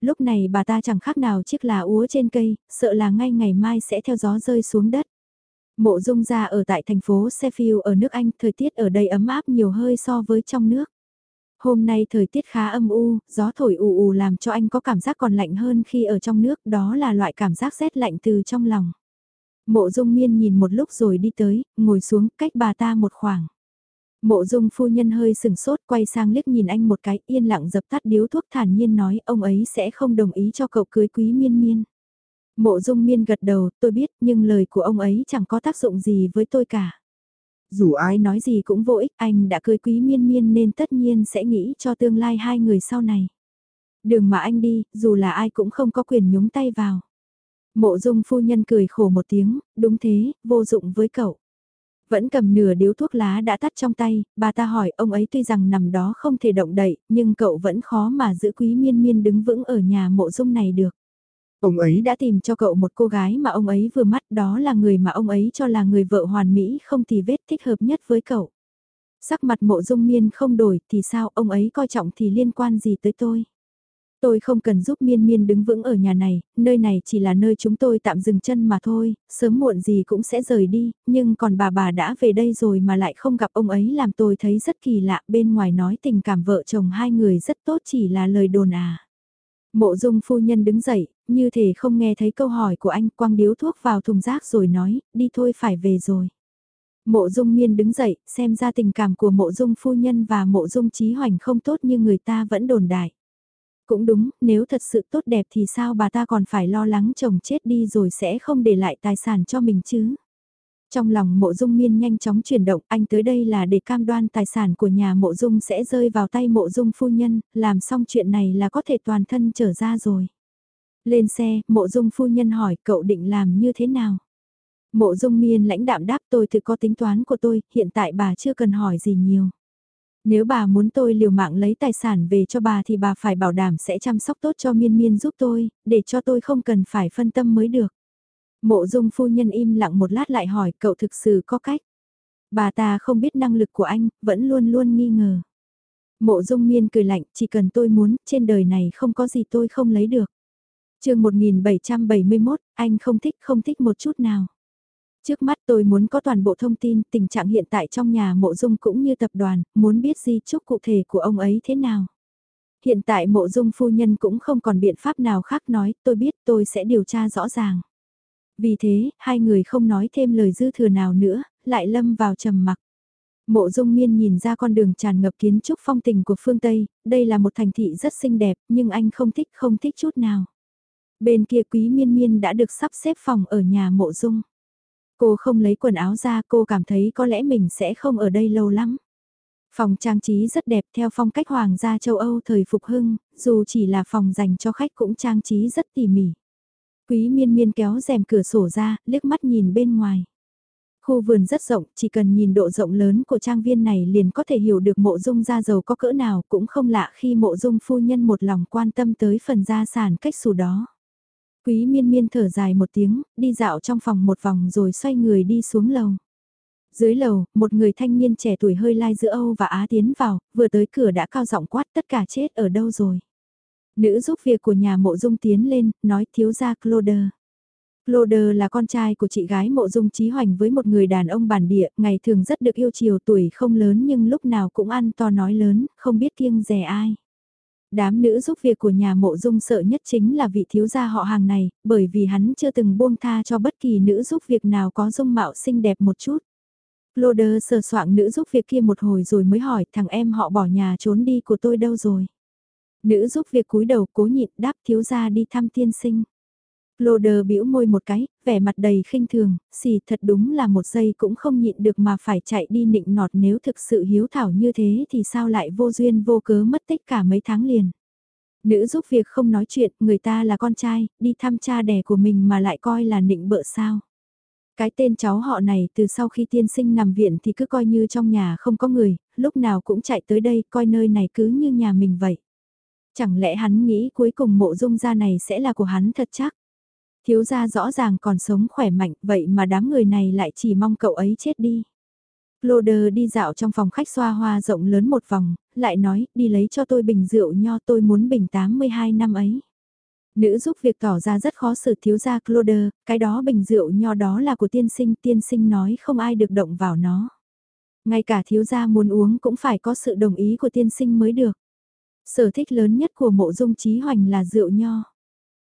Lúc này bà ta chẳng khác nào chiếc lá úa trên cây, sợ là ngay ngày mai sẽ theo gió rơi xuống đất. Mộ dung ra ở tại thành phố Sheffield ở nước Anh, thời tiết ở đây ấm áp nhiều hơi so với trong nước. Hôm nay thời tiết khá âm u, gió thổi ù ù làm cho anh có cảm giác còn lạnh hơn khi ở trong nước, đó là loại cảm giác rét lạnh từ trong lòng. Mộ dung miên nhìn một lúc rồi đi tới, ngồi xuống cách bà ta một khoảng. Mộ dung phu nhân hơi sừng sốt quay sang liếc nhìn anh một cái yên lặng dập tắt điếu thuốc thản nhiên nói ông ấy sẽ không đồng ý cho cậu cưới quý miên miên. Mộ dung miên gật đầu tôi biết nhưng lời của ông ấy chẳng có tác dụng gì với tôi cả. Dù ai nói gì cũng vô ích anh đã cưới quý miên miên nên tất nhiên sẽ nghĩ cho tương lai hai người sau này. Đường mà anh đi, dù là ai cũng không có quyền nhúng tay vào. Mộ dung phu nhân cười khổ một tiếng, đúng thế, vô dụng với cậu. Vẫn cầm nửa điếu thuốc lá đã tắt trong tay, bà ta hỏi ông ấy tuy rằng nằm đó không thể động đậy, nhưng cậu vẫn khó mà giữ quý miên miên đứng vững ở nhà mộ dung này được. Ông ấy đã tìm cho cậu một cô gái mà ông ấy vừa mắt đó là người mà ông ấy cho là người vợ hoàn mỹ không thì vết thích hợp nhất với cậu. Sắc mặt mộ dung miên không đổi thì sao ông ấy coi trọng thì liên quan gì tới tôi. Tôi không cần giúp miên miên đứng vững ở nhà này, nơi này chỉ là nơi chúng tôi tạm dừng chân mà thôi, sớm muộn gì cũng sẽ rời đi, nhưng còn bà bà đã về đây rồi mà lại không gặp ông ấy làm tôi thấy rất kỳ lạ, bên ngoài nói tình cảm vợ chồng hai người rất tốt chỉ là lời đồn à. Mộ dung phu nhân đứng dậy, như thể không nghe thấy câu hỏi của anh quăng điếu thuốc vào thùng rác rồi nói, đi thôi phải về rồi. Mộ dung miên đứng dậy, xem ra tình cảm của mộ dung phu nhân và mộ dung trí hoành không tốt như người ta vẫn đồn đại. Cũng đúng, nếu thật sự tốt đẹp thì sao bà ta còn phải lo lắng chồng chết đi rồi sẽ không để lại tài sản cho mình chứ? Trong lòng mộ dung miên nhanh chóng chuyển động, anh tới đây là để cam đoan tài sản của nhà mộ dung sẽ rơi vào tay mộ dung phu nhân, làm xong chuyện này là có thể toàn thân trở ra rồi. Lên xe, mộ dung phu nhân hỏi cậu định làm như thế nào? Mộ dung miên lãnh đạm đáp tôi thực có tính toán của tôi, hiện tại bà chưa cần hỏi gì nhiều. Nếu bà muốn tôi liều mạng lấy tài sản về cho bà thì bà phải bảo đảm sẽ chăm sóc tốt cho miên miên giúp tôi, để cho tôi không cần phải phân tâm mới được. Mộ dung phu nhân im lặng một lát lại hỏi cậu thực sự có cách. Bà ta không biết năng lực của anh, vẫn luôn luôn nghi ngờ. Mộ dung miên cười lạnh, chỉ cần tôi muốn, trên đời này không có gì tôi không lấy được chương 1771, anh không thích không thích một chút nào. Trước mắt tôi muốn có toàn bộ thông tin tình trạng hiện tại trong nhà mộ dung cũng như tập đoàn, muốn biết di chúc cụ thể của ông ấy thế nào. Hiện tại mộ dung phu nhân cũng không còn biện pháp nào khác nói, tôi biết tôi sẽ điều tra rõ ràng. Vì thế, hai người không nói thêm lời dư thừa nào nữa, lại lâm vào trầm mặc. Mộ dung miên nhìn ra con đường tràn ngập kiến trúc phong tình của phương Tây, đây là một thành thị rất xinh đẹp, nhưng anh không thích không thích chút nào. Bên kia quý miên miên đã được sắp xếp phòng ở nhà mộ dung. Cô không lấy quần áo ra cô cảm thấy có lẽ mình sẽ không ở đây lâu lắm. Phòng trang trí rất đẹp theo phong cách hoàng gia châu Âu thời phục hưng, dù chỉ là phòng dành cho khách cũng trang trí rất tỉ mỉ. Quý miên miên kéo rèm cửa sổ ra, liếc mắt nhìn bên ngoài. Khu vườn rất rộng, chỉ cần nhìn độ rộng lớn của trang viên này liền có thể hiểu được mộ dung gia giàu có cỡ nào cũng không lạ khi mộ dung phu nhân một lòng quan tâm tới phần gia sản cách xù đó. Quý miên miên thở dài một tiếng, đi dạo trong phòng một vòng rồi xoay người đi xuống lầu. Dưới lầu, một người thanh niên trẻ tuổi hơi lai giữa Âu và Á tiến vào, vừa tới cửa đã cao giọng quát tất cả chết ở đâu rồi. Nữ giúp việc của nhà mộ dung tiến lên, nói thiếu gia Claude. Claude là con trai của chị gái mộ dung trí hoành với một người đàn ông bản địa, ngày thường rất được yêu chiều tuổi không lớn nhưng lúc nào cũng ăn to nói lớn, không biết kiêng rẻ ai. Đám nữ giúp việc của nhà mộ dung sợ nhất chính là vị thiếu gia họ hàng này, bởi vì hắn chưa từng buông tha cho bất kỳ nữ giúp việc nào có dung mạo xinh đẹp một chút. Loder sờ soạng nữ giúp việc kia một hồi rồi mới hỏi thằng em họ bỏ nhà trốn đi của tôi đâu rồi. Nữ giúp việc cúi đầu cố nhịn đáp thiếu gia đi thăm tiên sinh. Claude bĩu môi một cái, vẻ mặt đầy khinh thường, xì thật đúng là một giây cũng không nhịn được mà phải chạy đi nịnh nọt nếu thực sự hiếu thảo như thế thì sao lại vô duyên vô cớ mất tích cả mấy tháng liền. Nữ giúp việc không nói chuyện, người ta là con trai, đi thăm cha đẻ của mình mà lại coi là nịnh bợ sao. Cái tên cháu họ này từ sau khi tiên sinh nằm viện thì cứ coi như trong nhà không có người, lúc nào cũng chạy tới đây coi nơi này cứ như nhà mình vậy. Chẳng lẽ hắn nghĩ cuối cùng mộ dung gia này sẽ là của hắn thật chắc? Thiếu gia rõ ràng còn sống khỏe mạnh, vậy mà đám người này lại chỉ mong cậu ấy chết đi. Loder đi dạo trong phòng khách xoa hoa rộng lớn một vòng, lại nói, đi lấy cho tôi bình rượu nho tôi muốn bình 82 năm ấy. Nữ giúp việc tỏ ra rất khó xử thiếu gia Claude, cái đó bình rượu nho đó là của tiên sinh, tiên sinh nói không ai được động vào nó. Ngay cả thiếu gia muốn uống cũng phải có sự đồng ý của tiên sinh mới được. Sở thích lớn nhất của mộ dung trí hoành là rượu nho.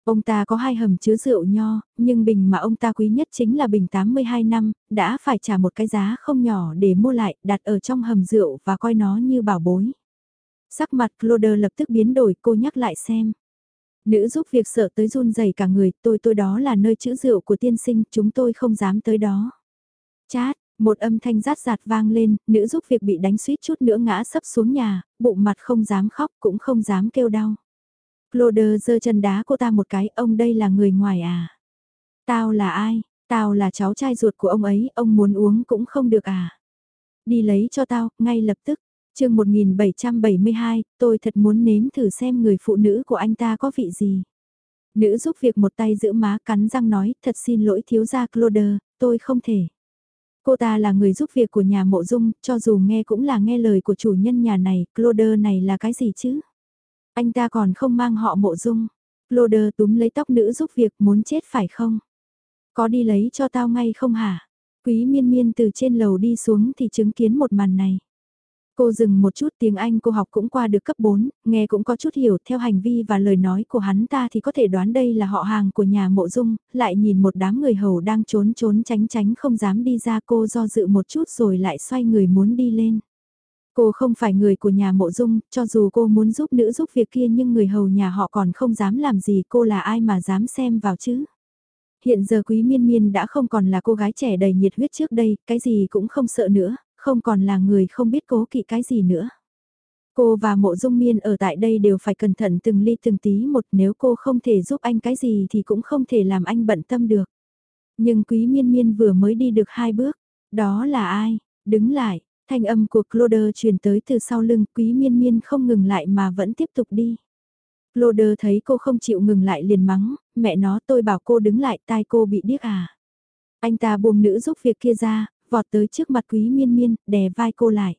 Ông ta có hai hầm chứa rượu nho, nhưng bình mà ông ta quý nhất chính là bình 82 năm, đã phải trả một cái giá không nhỏ để mua lại, đặt ở trong hầm rượu và coi nó như bảo bối. Sắc mặt Claude lập tức biến đổi cô nhắc lại xem. Nữ giúp việc sợ tới run rẩy cả người, tôi tôi đó là nơi chữ rượu của tiên sinh, chúng tôi không dám tới đó. Chát, một âm thanh rát rạt vang lên, nữ giúp việc bị đánh suýt chút nữa ngã sấp xuống nhà, bụng mặt không dám khóc cũng không dám kêu đau. Claude giơ chân đá cô ta một cái, ông đây là người ngoài à. Tao là ai? Tao là cháu trai ruột của ông ấy, ông muốn uống cũng không được à? Đi lấy cho tao, ngay lập tức. chương 1772, tôi thật muốn nếm thử xem người phụ nữ của anh ta có vị gì. Nữ giúp việc một tay giữ má cắn răng nói, thật xin lỗi thiếu gia Claude, tôi không thể. Cô ta là người giúp việc của nhà mộ dung, cho dù nghe cũng là nghe lời của chủ nhân nhà này, Claude này là cái gì chứ? Anh ta còn không mang họ mộ dung. Claude túm lấy tóc nữ giúp việc muốn chết phải không? Có đi lấy cho tao ngay không hả? Quý miên miên từ trên lầu đi xuống thì chứng kiến một màn này. Cô dừng một chút tiếng Anh cô học cũng qua được cấp 4, nghe cũng có chút hiểu theo hành vi và lời nói của hắn ta thì có thể đoán đây là họ hàng của nhà mộ dung, lại nhìn một đám người hầu đang trốn trốn tránh tránh không dám đi ra cô do dự một chút rồi lại xoay người muốn đi lên. Cô không phải người của nhà mộ dung, cho dù cô muốn giúp nữ giúp việc kia nhưng người hầu nhà họ còn không dám làm gì cô là ai mà dám xem vào chứ. Hiện giờ quý miên miên đã không còn là cô gái trẻ đầy nhiệt huyết trước đây, cái gì cũng không sợ nữa, không còn là người không biết cố kỵ cái gì nữa. Cô và mộ dung miên ở tại đây đều phải cẩn thận từng ly từng tí một nếu cô không thể giúp anh cái gì thì cũng không thể làm anh bận tâm được. Nhưng quý miên miên vừa mới đi được hai bước, đó là ai? Đứng lại, thanh âm của Claude truyền tới từ sau lưng quý miên miên không ngừng lại mà vẫn tiếp tục đi. Claude thấy cô không chịu ngừng lại liền mắng, mẹ nó tôi bảo cô đứng lại tai cô bị điếc à. Anh ta buông nữ giúp việc kia ra, vọt tới trước mặt quý miên miên, đè vai cô lại.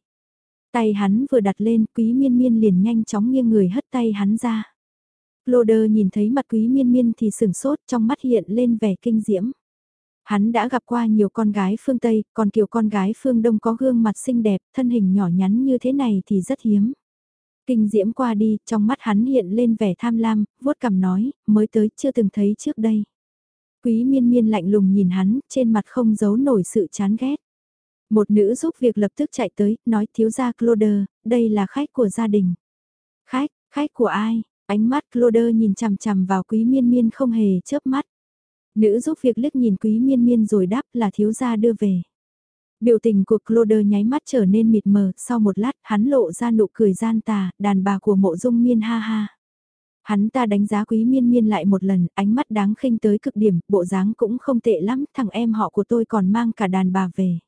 Tay hắn vừa đặt lên, quý miên miên liền nhanh chóng nghiêng người hất tay hắn ra. Claude nhìn thấy mặt quý miên miên thì sừng sốt trong mắt hiện lên vẻ kinh diễm. Hắn đã gặp qua nhiều con gái phương Tây, còn kiểu con gái phương Đông có gương mặt xinh đẹp, thân hình nhỏ nhắn như thế này thì rất hiếm. Kinh diễm qua đi, trong mắt hắn hiện lên vẻ tham lam, vuốt cằm nói, mới tới chưa từng thấy trước đây. Quý miên miên lạnh lùng nhìn hắn, trên mặt không giấu nổi sự chán ghét. Một nữ giúp việc lập tức chạy tới, nói thiếu gia Claude, đây là khách của gia đình. Khách, khách của ai? Ánh mắt Claude nhìn chằm chằm vào quý miên miên không hề chớp mắt. Nữ giúp việc liếc nhìn quý miên miên rồi đáp là thiếu gia đưa về. Biểu tình của Claude nháy mắt trở nên mịt mờ, sau một lát hắn lộ ra nụ cười gian tà, đàn bà của mộ dung miên ha ha. Hắn ta đánh giá quý miên miên lại một lần, ánh mắt đáng khinh tới cực điểm, bộ dáng cũng không tệ lắm, thằng em họ của tôi còn mang cả đàn bà về.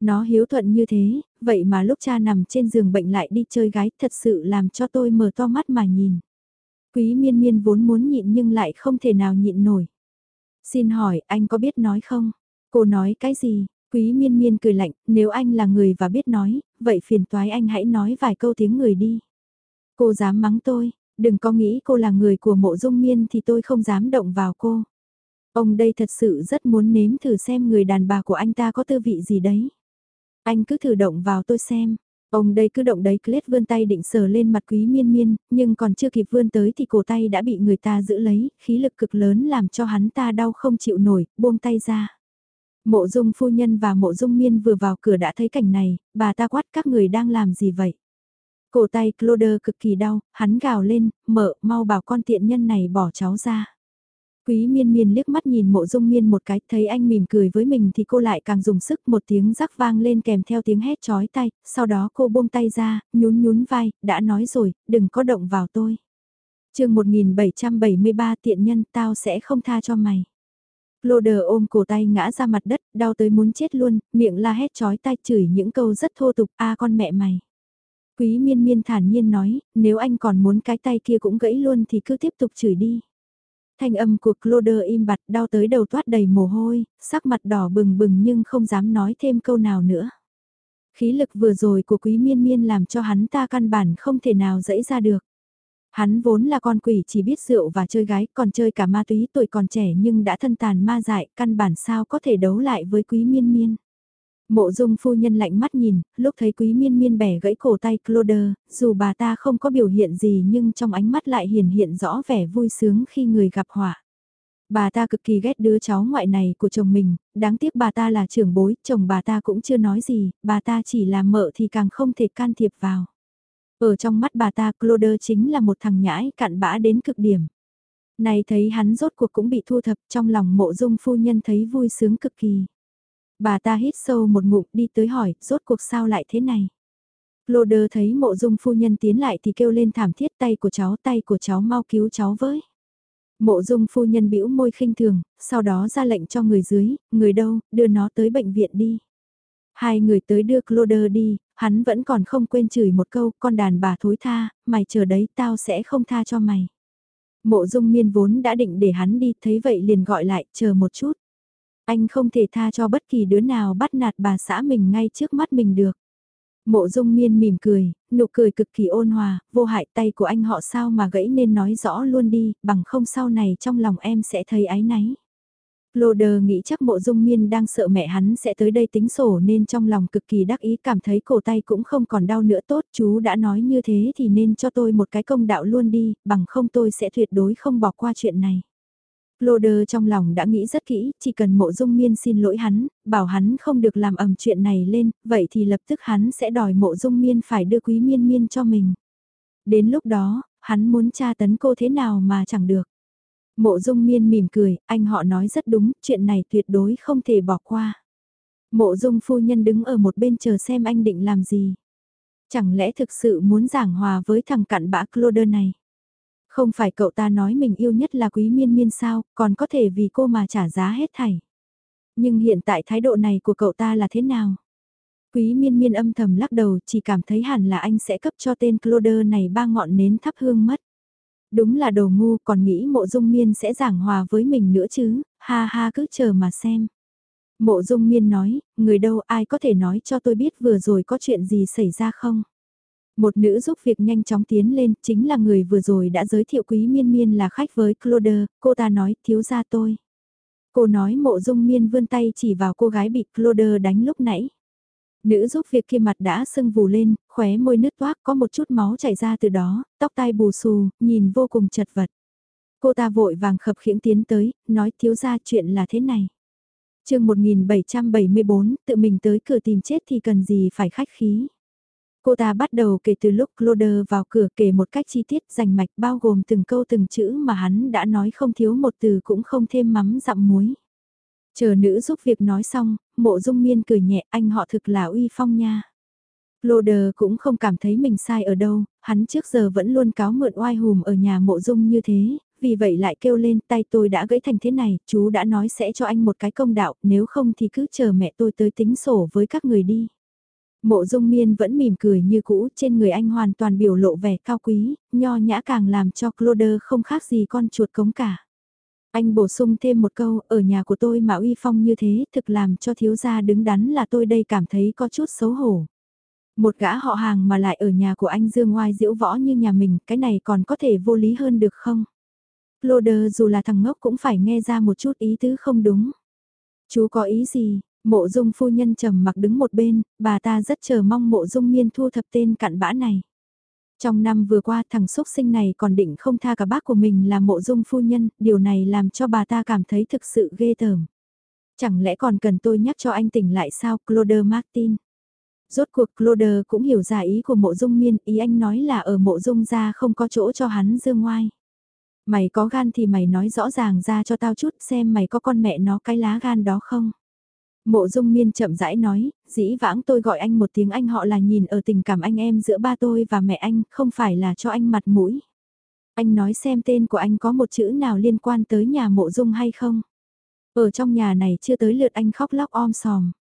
Nó hiếu thuận như thế, vậy mà lúc cha nằm trên giường bệnh lại đi chơi gái thật sự làm cho tôi mở to mắt mà nhìn. Quý miên miên vốn muốn nhịn nhưng lại không thể nào nhịn nổi. Xin hỏi anh có biết nói không? Cô nói cái gì? Quý miên miên cười lạnh, nếu anh là người và biết nói, vậy phiền toái anh hãy nói vài câu tiếng người đi. Cô dám mắng tôi, đừng có nghĩ cô là người của mộ dung miên thì tôi không dám động vào cô. Ông đây thật sự rất muốn nếm thử xem người đàn bà của anh ta có tư vị gì đấy. Anh cứ thử động vào tôi xem. Ông đây cứ động đấy Clet vươn tay định sờ lên mặt quý miên miên, nhưng còn chưa kịp vươn tới thì cổ tay đã bị người ta giữ lấy, khí lực cực lớn làm cho hắn ta đau không chịu nổi, buông tay ra. Mộ dung phu nhân và mộ dung miên vừa vào cửa đã thấy cảnh này, bà ta quát các người đang làm gì vậy? Cổ tay cloder cực kỳ đau, hắn gào lên, mợ, mau bảo con tiện nhân này bỏ cháu ra. Quý miên miên liếc mắt nhìn mộ dung miên một cái, thấy anh mỉm cười với mình thì cô lại càng dùng sức một tiếng rắc vang lên kèm theo tiếng hét chói tay, sau đó cô buông tay ra, nhún nhún vai, đã nói rồi, đừng có động vào tôi. chương 1773 tiện nhân tao sẽ không tha cho mày. Lô ôm cổ tay ngã ra mặt đất, đau tới muốn chết luôn, miệng la hét chói tai chửi những câu rất thô tục, a con mẹ mày. Quý miên miên thản nhiên nói, nếu anh còn muốn cái tay kia cũng gãy luôn thì cứ tiếp tục chửi đi. Thanh âm của Claude im bặt đau tới đầu toát đầy mồ hôi, sắc mặt đỏ bừng bừng nhưng không dám nói thêm câu nào nữa. Khí lực vừa rồi của quý miên miên làm cho hắn ta căn bản không thể nào dẫy ra được. Hắn vốn là con quỷ chỉ biết rượu và chơi gái, còn chơi cả ma túy tuổi còn trẻ nhưng đã thân tàn ma dại, căn bản sao có thể đấu lại với quý miên miên. Mộ dung phu nhân lạnh mắt nhìn, lúc thấy quý miên miên bẻ gãy cổ tay Claude, dù bà ta không có biểu hiện gì nhưng trong ánh mắt lại hiển hiện rõ vẻ vui sướng khi người gặp họa. Bà ta cực kỳ ghét đứa cháu ngoại này của chồng mình, đáng tiếc bà ta là trưởng bối, chồng bà ta cũng chưa nói gì, bà ta chỉ là mợ thì càng không thể can thiệp vào. Ở trong mắt bà ta Claude chính là một thằng nhãi cặn bã đến cực điểm. Này thấy hắn rốt cuộc cũng bị thu thập trong lòng mộ dung phu nhân thấy vui sướng cực kỳ. Bà ta hít sâu một ngụm đi tới hỏi, rốt cuộc sao lại thế này? Claude thấy mộ dung phu nhân tiến lại thì kêu lên thảm thiết tay của cháu tay của cháu mau cứu cháu với. Mộ dung phu nhân bĩu môi khinh thường, sau đó ra lệnh cho người dưới, người đâu, đưa nó tới bệnh viện đi. Hai người tới đưa Cloder đi, hắn vẫn còn không quên chửi một câu, con đàn bà thối tha, mày chờ đấy tao sẽ không tha cho mày. Mộ dung miên vốn đã định để hắn đi, thấy vậy liền gọi lại, chờ một chút. Anh không thể tha cho bất kỳ đứa nào bắt nạt bà xã mình ngay trước mắt mình được. Mộ dung miên mỉm cười, nụ cười cực kỳ ôn hòa, vô hại tay của anh họ sao mà gãy nên nói rõ luôn đi, bằng không sau này trong lòng em sẽ thấy ái náy. Loder nghĩ chắc mộ dung miên đang sợ mẹ hắn sẽ tới đây tính sổ nên trong lòng cực kỳ đắc ý cảm thấy cổ tay cũng không còn đau nữa tốt chú đã nói như thế thì nên cho tôi một cái công đạo luôn đi, bằng không tôi sẽ tuyệt đối không bỏ qua chuyện này. Loder trong lòng đã nghĩ rất kỹ, chỉ cần mộ dung miên xin lỗi hắn, bảo hắn không được làm ầm chuyện này lên, vậy thì lập tức hắn sẽ đòi mộ dung miên phải đưa quý miên miên cho mình. Đến lúc đó, hắn muốn tra tấn cô thế nào mà chẳng được. Mộ dung miên mỉm cười, anh họ nói rất đúng, chuyện này tuyệt đối không thể bỏ qua. Mộ dung phu nhân đứng ở một bên chờ xem anh định làm gì. Chẳng lẽ thực sự muốn giảng hòa với thằng cặn bã Cloder này? Không phải cậu ta nói mình yêu nhất là quý miên miên sao, còn có thể vì cô mà trả giá hết thảy. Nhưng hiện tại thái độ này của cậu ta là thế nào? Quý miên miên âm thầm lắc đầu chỉ cảm thấy hẳn là anh sẽ cấp cho tên Cloder này ba ngọn nến thắp hương mất. Đúng là đồ ngu còn nghĩ mộ dung miên sẽ giảng hòa với mình nữa chứ, ha ha cứ chờ mà xem. Mộ dung miên nói, người đâu ai có thể nói cho tôi biết vừa rồi có chuyện gì xảy ra không? Một nữ giúp việc nhanh chóng tiến lên, chính là người vừa rồi đã giới thiệu quý miên miên là khách với Cloder, cô ta nói, thiếu ra tôi. Cô nói mộ dung miên vươn tay chỉ vào cô gái bị Cloder đánh lúc nãy. Nữ giúp việc kia mặt đã sưng vù lên, khóe môi nứt toác có một chút máu chảy ra từ đó, tóc tai bù xù, nhìn vô cùng chật vật. Cô ta vội vàng khập khiễng tiến tới, nói thiếu ra chuyện là thế này. chương 1774, tự mình tới cửa tìm chết thì cần gì phải khách khí. Cô ta bắt đầu kể từ lúc Cloder vào cửa kể một cách chi tiết rành mạch bao gồm từng câu từng chữ mà hắn đã nói không thiếu một từ cũng không thêm mắm dặm muối. Chờ nữ giúp việc nói xong, mộ dung miên cười nhẹ anh họ thực là uy phong nha. Loder cũng không cảm thấy mình sai ở đâu, hắn trước giờ vẫn luôn cáo mượn oai hùm ở nhà mộ dung như thế, vì vậy lại kêu lên tay tôi đã gãy thành thế này, chú đã nói sẽ cho anh một cái công đạo, nếu không thì cứ chờ mẹ tôi tới tính sổ với các người đi. Mộ dung miên vẫn mỉm cười như cũ, trên người anh hoàn toàn biểu lộ vẻ cao quý, nho nhã càng làm cho Cloder không khác gì con chuột cống cả. Anh bổ sung thêm một câu, ở nhà của tôi mà uy phong như thế, thực làm cho thiếu gia đứng đắn là tôi đây cảm thấy có chút xấu hổ. Một gã họ hàng mà lại ở nhà của anh dương ngoai diễu võ như nhà mình, cái này còn có thể vô lý hơn được không? Claude dù là thằng ngốc cũng phải nghe ra một chút ý tứ không đúng. Chú có ý gì? Mộ dung phu nhân trầm mặc đứng một bên, bà ta rất chờ mong mộ dung miên thu thập tên cặn bã này. Trong năm vừa qua thằng xúc sinh này còn định không tha cả bác của mình là mộ dung phu nhân, điều này làm cho bà ta cảm thấy thực sự ghê tởm. Chẳng lẽ còn cần tôi nhắc cho anh tỉnh lại sao Claude Martin? Rốt cuộc Claude cũng hiểu ra ý của mộ dung miên, ý anh nói là ở mộ dung ra không có chỗ cho hắn dương ngoai. Mày có gan thì mày nói rõ ràng ra cho tao chút xem mày có con mẹ nó cái lá gan đó không? Mộ dung miên chậm rãi nói, dĩ vãng tôi gọi anh một tiếng anh họ là nhìn ở tình cảm anh em giữa ba tôi và mẹ anh, không phải là cho anh mặt mũi. Anh nói xem tên của anh có một chữ nào liên quan tới nhà mộ dung hay không? Ở trong nhà này chưa tới lượt anh khóc lóc om sòm.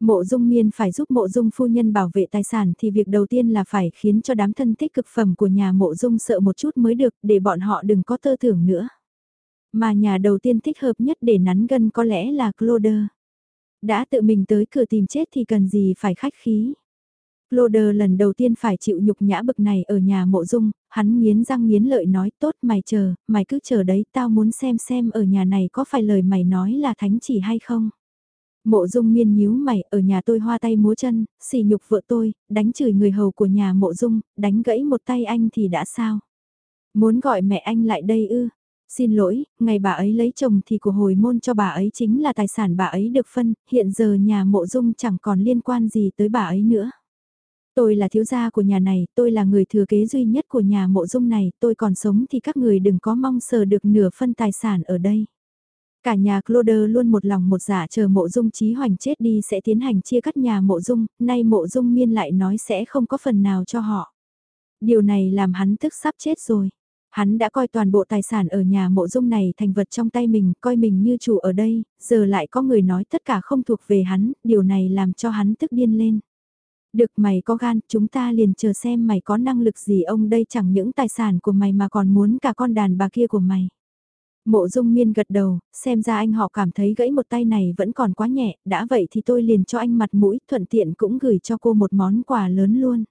Mộ dung miên phải giúp mộ dung phu nhân bảo vệ tài sản thì việc đầu tiên là phải khiến cho đám thân tích cực phẩm của nhà mộ dung sợ một chút mới được để bọn họ đừng có tơ tưởng nữa. Mà nhà đầu tiên thích hợp nhất để nắn gân có lẽ là Cloder. Đã tự mình tới cửa tìm chết thì cần gì phải khách khí. Loder lần đầu tiên phải chịu nhục nhã bực này ở nhà mộ dung, hắn nghiến răng nghiến lợi nói tốt mày chờ, mày cứ chờ đấy tao muốn xem xem ở nhà này có phải lời mày nói là thánh chỉ hay không. Mộ dung miên nhíu mày ở nhà tôi hoa tay múa chân, xỉ nhục vợ tôi, đánh chửi người hầu của nhà mộ dung, đánh gãy một tay anh thì đã sao. Muốn gọi mẹ anh lại đây ư, Xin lỗi, ngày bà ấy lấy chồng thì của hồi môn cho bà ấy chính là tài sản bà ấy được phân, hiện giờ nhà mộ dung chẳng còn liên quan gì tới bà ấy nữa. Tôi là thiếu gia của nhà này, tôi là người thừa kế duy nhất của nhà mộ dung này, tôi còn sống thì các người đừng có mong sờ được nửa phân tài sản ở đây. Cả nhà Cloder luôn một lòng một dạ chờ mộ dung trí hoành chết đi sẽ tiến hành chia cắt nhà mộ dung, nay mộ dung miên lại nói sẽ không có phần nào cho họ. Điều này làm hắn tức sắp chết rồi. Hắn đã coi toàn bộ tài sản ở nhà mộ dung này thành vật trong tay mình, coi mình như chủ ở đây, giờ lại có người nói tất cả không thuộc về hắn, điều này làm cho hắn tức điên lên. Được mày có gan, chúng ta liền chờ xem mày có năng lực gì ông đây chẳng những tài sản của mày mà còn muốn cả con đàn bà kia của mày. Mộ dung miên gật đầu, xem ra anh họ cảm thấy gãy một tay này vẫn còn quá nhẹ, đã vậy thì tôi liền cho anh mặt mũi, thuận tiện cũng gửi cho cô một món quà lớn luôn.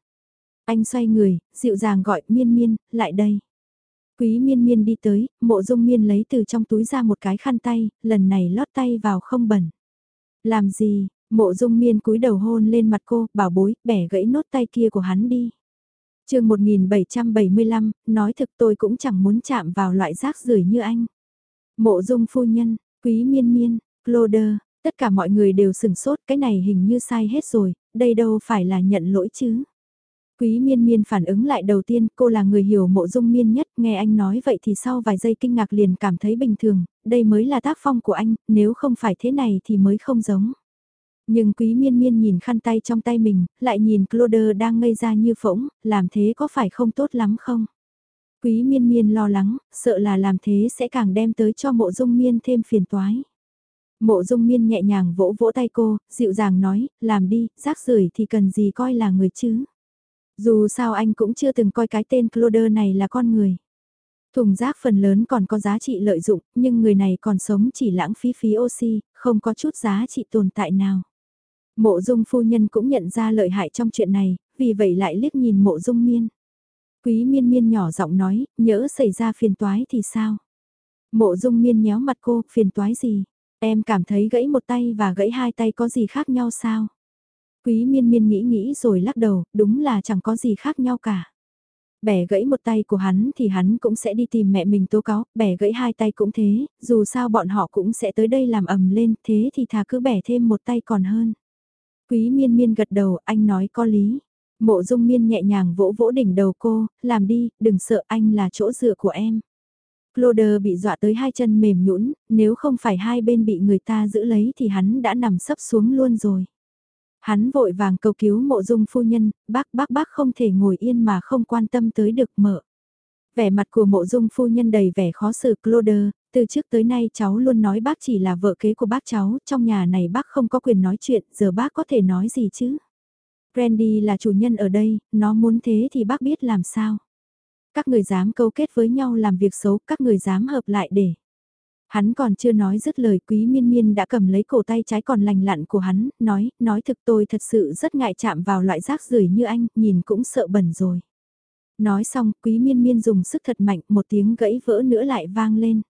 Anh xoay người, dịu dàng gọi miên miên, lại đây. Quý miên miên đi tới, mộ dung miên lấy từ trong túi ra một cái khăn tay, lần này lót tay vào không bẩn. Làm gì, mộ dung miên cúi đầu hôn lên mặt cô, bảo bối, bẻ gãy nốt tay kia của hắn đi. chương 1775, nói thực tôi cũng chẳng muốn chạm vào loại rác rưởi như anh. Mộ dung phu nhân, quý miên miên, Cloder, tất cả mọi người đều sửng sốt, cái này hình như sai hết rồi, đây đâu phải là nhận lỗi chứ. Quý miên miên phản ứng lại đầu tiên, cô là người hiểu mộ dung miên nhất, nghe anh nói vậy thì sau vài giây kinh ngạc liền cảm thấy bình thường, đây mới là tác phong của anh, nếu không phải thế này thì mới không giống. Nhưng quý miên miên nhìn khăn tay trong tay mình, lại nhìn Claude đang ngây ra như phỗng, làm thế có phải không tốt lắm không? Quý miên miên lo lắng, sợ là làm thế sẽ càng đem tới cho mộ dung miên thêm phiền toái. Mộ dung miên nhẹ nhàng vỗ vỗ tay cô, dịu dàng nói, làm đi, rác rưởi thì cần gì coi là người chứ. Dù sao anh cũng chưa từng coi cái tên cloder này là con người. Thùng rác phần lớn còn có giá trị lợi dụng, nhưng người này còn sống chỉ lãng phí phí oxy, không có chút giá trị tồn tại nào. Mộ dung phu nhân cũng nhận ra lợi hại trong chuyện này, vì vậy lại liếc nhìn mộ dung miên. Quý miên miên nhỏ giọng nói, nhỡ xảy ra phiền toái thì sao? Mộ dung miên nhéo mặt cô, phiền toái gì? Em cảm thấy gãy một tay và gãy hai tay có gì khác nhau sao? Quý miên miên nghĩ nghĩ rồi lắc đầu, đúng là chẳng có gì khác nhau cả. Bẻ gãy một tay của hắn thì hắn cũng sẽ đi tìm mẹ mình tố cáo, bẻ gãy hai tay cũng thế, dù sao bọn họ cũng sẽ tới đây làm ầm lên, thế thì thà cứ bẻ thêm một tay còn hơn. Quý miên miên gật đầu, anh nói có lý. Mộ dung miên nhẹ nhàng vỗ vỗ đỉnh đầu cô, làm đi, đừng sợ anh là chỗ dựa của em. Cloder bị dọa tới hai chân mềm nhũn, nếu không phải hai bên bị người ta giữ lấy thì hắn đã nằm sấp xuống luôn rồi. Hắn vội vàng cầu cứu mộ dung phu nhân, bác bác bác không thể ngồi yên mà không quan tâm tới được mợ. Vẻ mặt của mộ dung phu nhân đầy vẻ khó xử Claude, từ trước tới nay cháu luôn nói bác chỉ là vợ kế của bác cháu, trong nhà này bác không có quyền nói chuyện, giờ bác có thể nói gì chứ? brandy là chủ nhân ở đây, nó muốn thế thì bác biết làm sao? Các người dám câu kết với nhau làm việc xấu, các người dám hợp lại để. Hắn còn chưa nói dứt lời quý miên miên đã cầm lấy cổ tay trái còn lành lặn của hắn, nói, nói thực tôi thật sự rất ngại chạm vào loại rác rưởi như anh, nhìn cũng sợ bẩn rồi. Nói xong, quý miên miên dùng sức thật mạnh, một tiếng gãy vỡ nữa lại vang lên.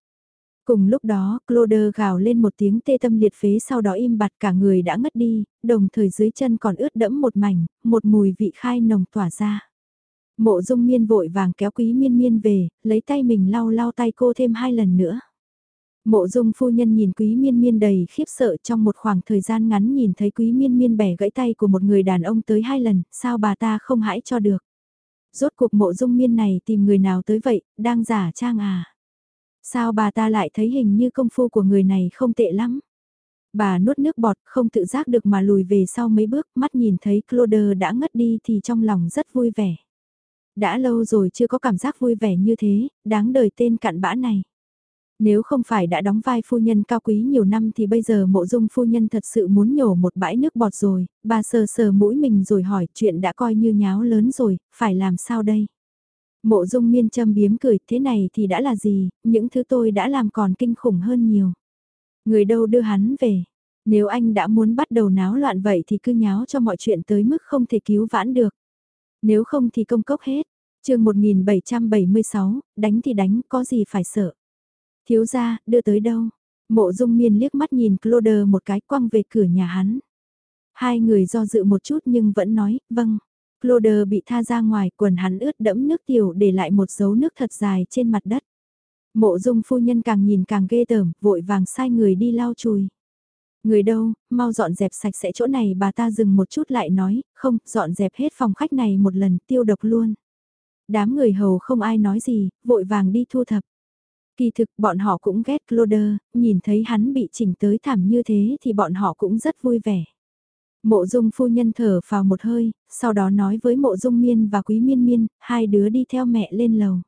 Cùng lúc đó, Claude gào lên một tiếng tê tâm liệt phế sau đó im bặt cả người đã ngất đi, đồng thời dưới chân còn ướt đẫm một mảnh, một mùi vị khai nồng tỏa ra. Mộ dung miên vội vàng kéo quý miên miên về, lấy tay mình lau lau tay cô thêm hai lần nữa. Mộ dung phu nhân nhìn quý miên miên đầy khiếp sợ trong một khoảng thời gian ngắn nhìn thấy quý miên miên bẻ gãy tay của một người đàn ông tới hai lần, sao bà ta không hãi cho được. Rốt cuộc mộ dung miên này tìm người nào tới vậy, đang giả trang à. Sao bà ta lại thấy hình như công phu của người này không tệ lắm. Bà nuốt nước bọt không tự giác được mà lùi về sau mấy bước mắt nhìn thấy Claude đã ngất đi thì trong lòng rất vui vẻ. Đã lâu rồi chưa có cảm giác vui vẻ như thế, đáng đời tên cặn bã này. Nếu không phải đã đóng vai phu nhân cao quý nhiều năm thì bây giờ mộ dung phu nhân thật sự muốn nhổ một bãi nước bọt rồi, bà sờ sờ mũi mình rồi hỏi chuyện đã coi như nháo lớn rồi, phải làm sao đây? Mộ dung miên châm biếm cười thế này thì đã là gì, những thứ tôi đã làm còn kinh khủng hơn nhiều. Người đâu đưa hắn về, nếu anh đã muốn bắt đầu náo loạn vậy thì cứ nháo cho mọi chuyện tới mức không thể cứu vãn được. Nếu không thì công cốc hết. chương 1776, đánh thì đánh, có gì phải sợ. Thiếu gia, đưa tới đâu? Mộ dung miên liếc mắt nhìn Claude một cái quăng về cửa nhà hắn. Hai người do dự một chút nhưng vẫn nói, vâng. Claude bị tha ra ngoài, quần hắn ướt đẫm nước tiểu để lại một dấu nước thật dài trên mặt đất. Mộ dung phu nhân càng nhìn càng ghê tởm, vội vàng sai người đi lau chùi. Người đâu, mau dọn dẹp sạch sẽ chỗ này bà ta dừng một chút lại nói, không, dọn dẹp hết phòng khách này một lần, tiêu độc luôn. Đám người hầu không ai nói gì, vội vàng đi thu thập. Kỳ thực bọn họ cũng ghét Cloder. nhìn thấy hắn bị chỉnh tới thảm như thế thì bọn họ cũng rất vui vẻ. Mộ dung phu nhân thở vào một hơi, sau đó nói với mộ dung miên và quý miên miên, hai đứa đi theo mẹ lên lầu.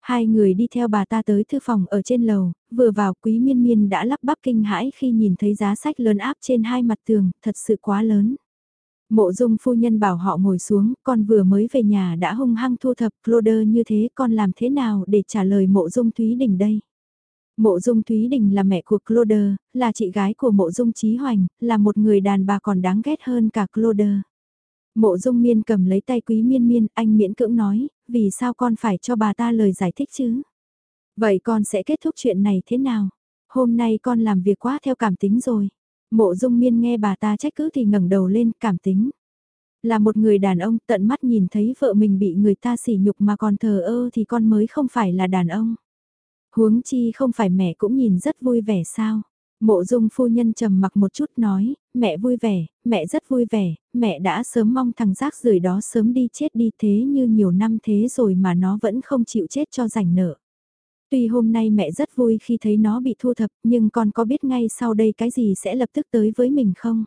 Hai người đi theo bà ta tới thư phòng ở trên lầu, vừa vào quý miên miên đã lắp bắp kinh hãi khi nhìn thấy giá sách lớn áp trên hai mặt tường, thật sự quá lớn. Mộ dung phu nhân bảo họ ngồi xuống, con vừa mới về nhà đã hung hăng thu thập Cloder như thế con làm thế nào để trả lời mộ dung Thúy Đình đây? Mộ dung Thúy Đình là mẹ của Cloder, là chị gái của mộ dung Trí Hoành, là một người đàn bà còn đáng ghét hơn cả Cloder. Mộ dung miên cầm lấy tay quý miên miên, anh miễn cưỡng nói, vì sao con phải cho bà ta lời giải thích chứ? Vậy con sẽ kết thúc chuyện này thế nào? Hôm nay con làm việc quá theo cảm tính rồi. Mộ dung miên nghe bà ta trách cứ thì ngẩng đầu lên cảm tính. Là một người đàn ông tận mắt nhìn thấy vợ mình bị người ta sỉ nhục mà còn thờ ơ thì con mới không phải là đàn ông. Huống chi không phải mẹ cũng nhìn rất vui vẻ sao. Mộ dung phu nhân trầm mặc một chút nói, mẹ vui vẻ, mẹ rất vui vẻ, mẹ đã sớm mong thằng rác rưởi đó sớm đi chết đi thế như nhiều năm thế rồi mà nó vẫn không chịu chết cho rảnh nợ. Tuy hôm nay mẹ rất vui khi thấy nó bị thu thập, nhưng con có biết ngay sau đây cái gì sẽ lập tức tới với mình không?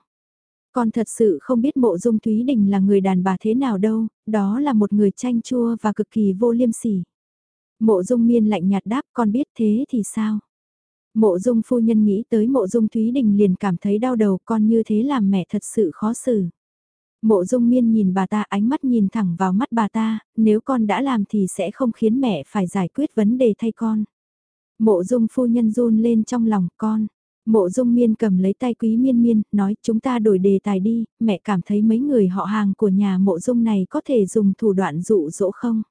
Con thật sự không biết mộ dung Thúy Đình là người đàn bà thế nào đâu, đó là một người chanh chua và cực kỳ vô liêm sỉ. Mộ dung miên lạnh nhạt đáp con biết thế thì sao? Mộ dung phu nhân nghĩ tới mộ dung Thúy Đình liền cảm thấy đau đầu con như thế làm mẹ thật sự khó xử. Mộ dung miên nhìn bà ta ánh mắt nhìn thẳng vào mắt bà ta, nếu con đã làm thì sẽ không khiến mẹ phải giải quyết vấn đề thay con. Mộ dung phu nhân run lên trong lòng con. Mộ dung miên cầm lấy tay quý miên miên, nói chúng ta đổi đề tài đi, mẹ cảm thấy mấy người họ hàng của nhà mộ dung này có thể dùng thủ đoạn dụ dỗ không?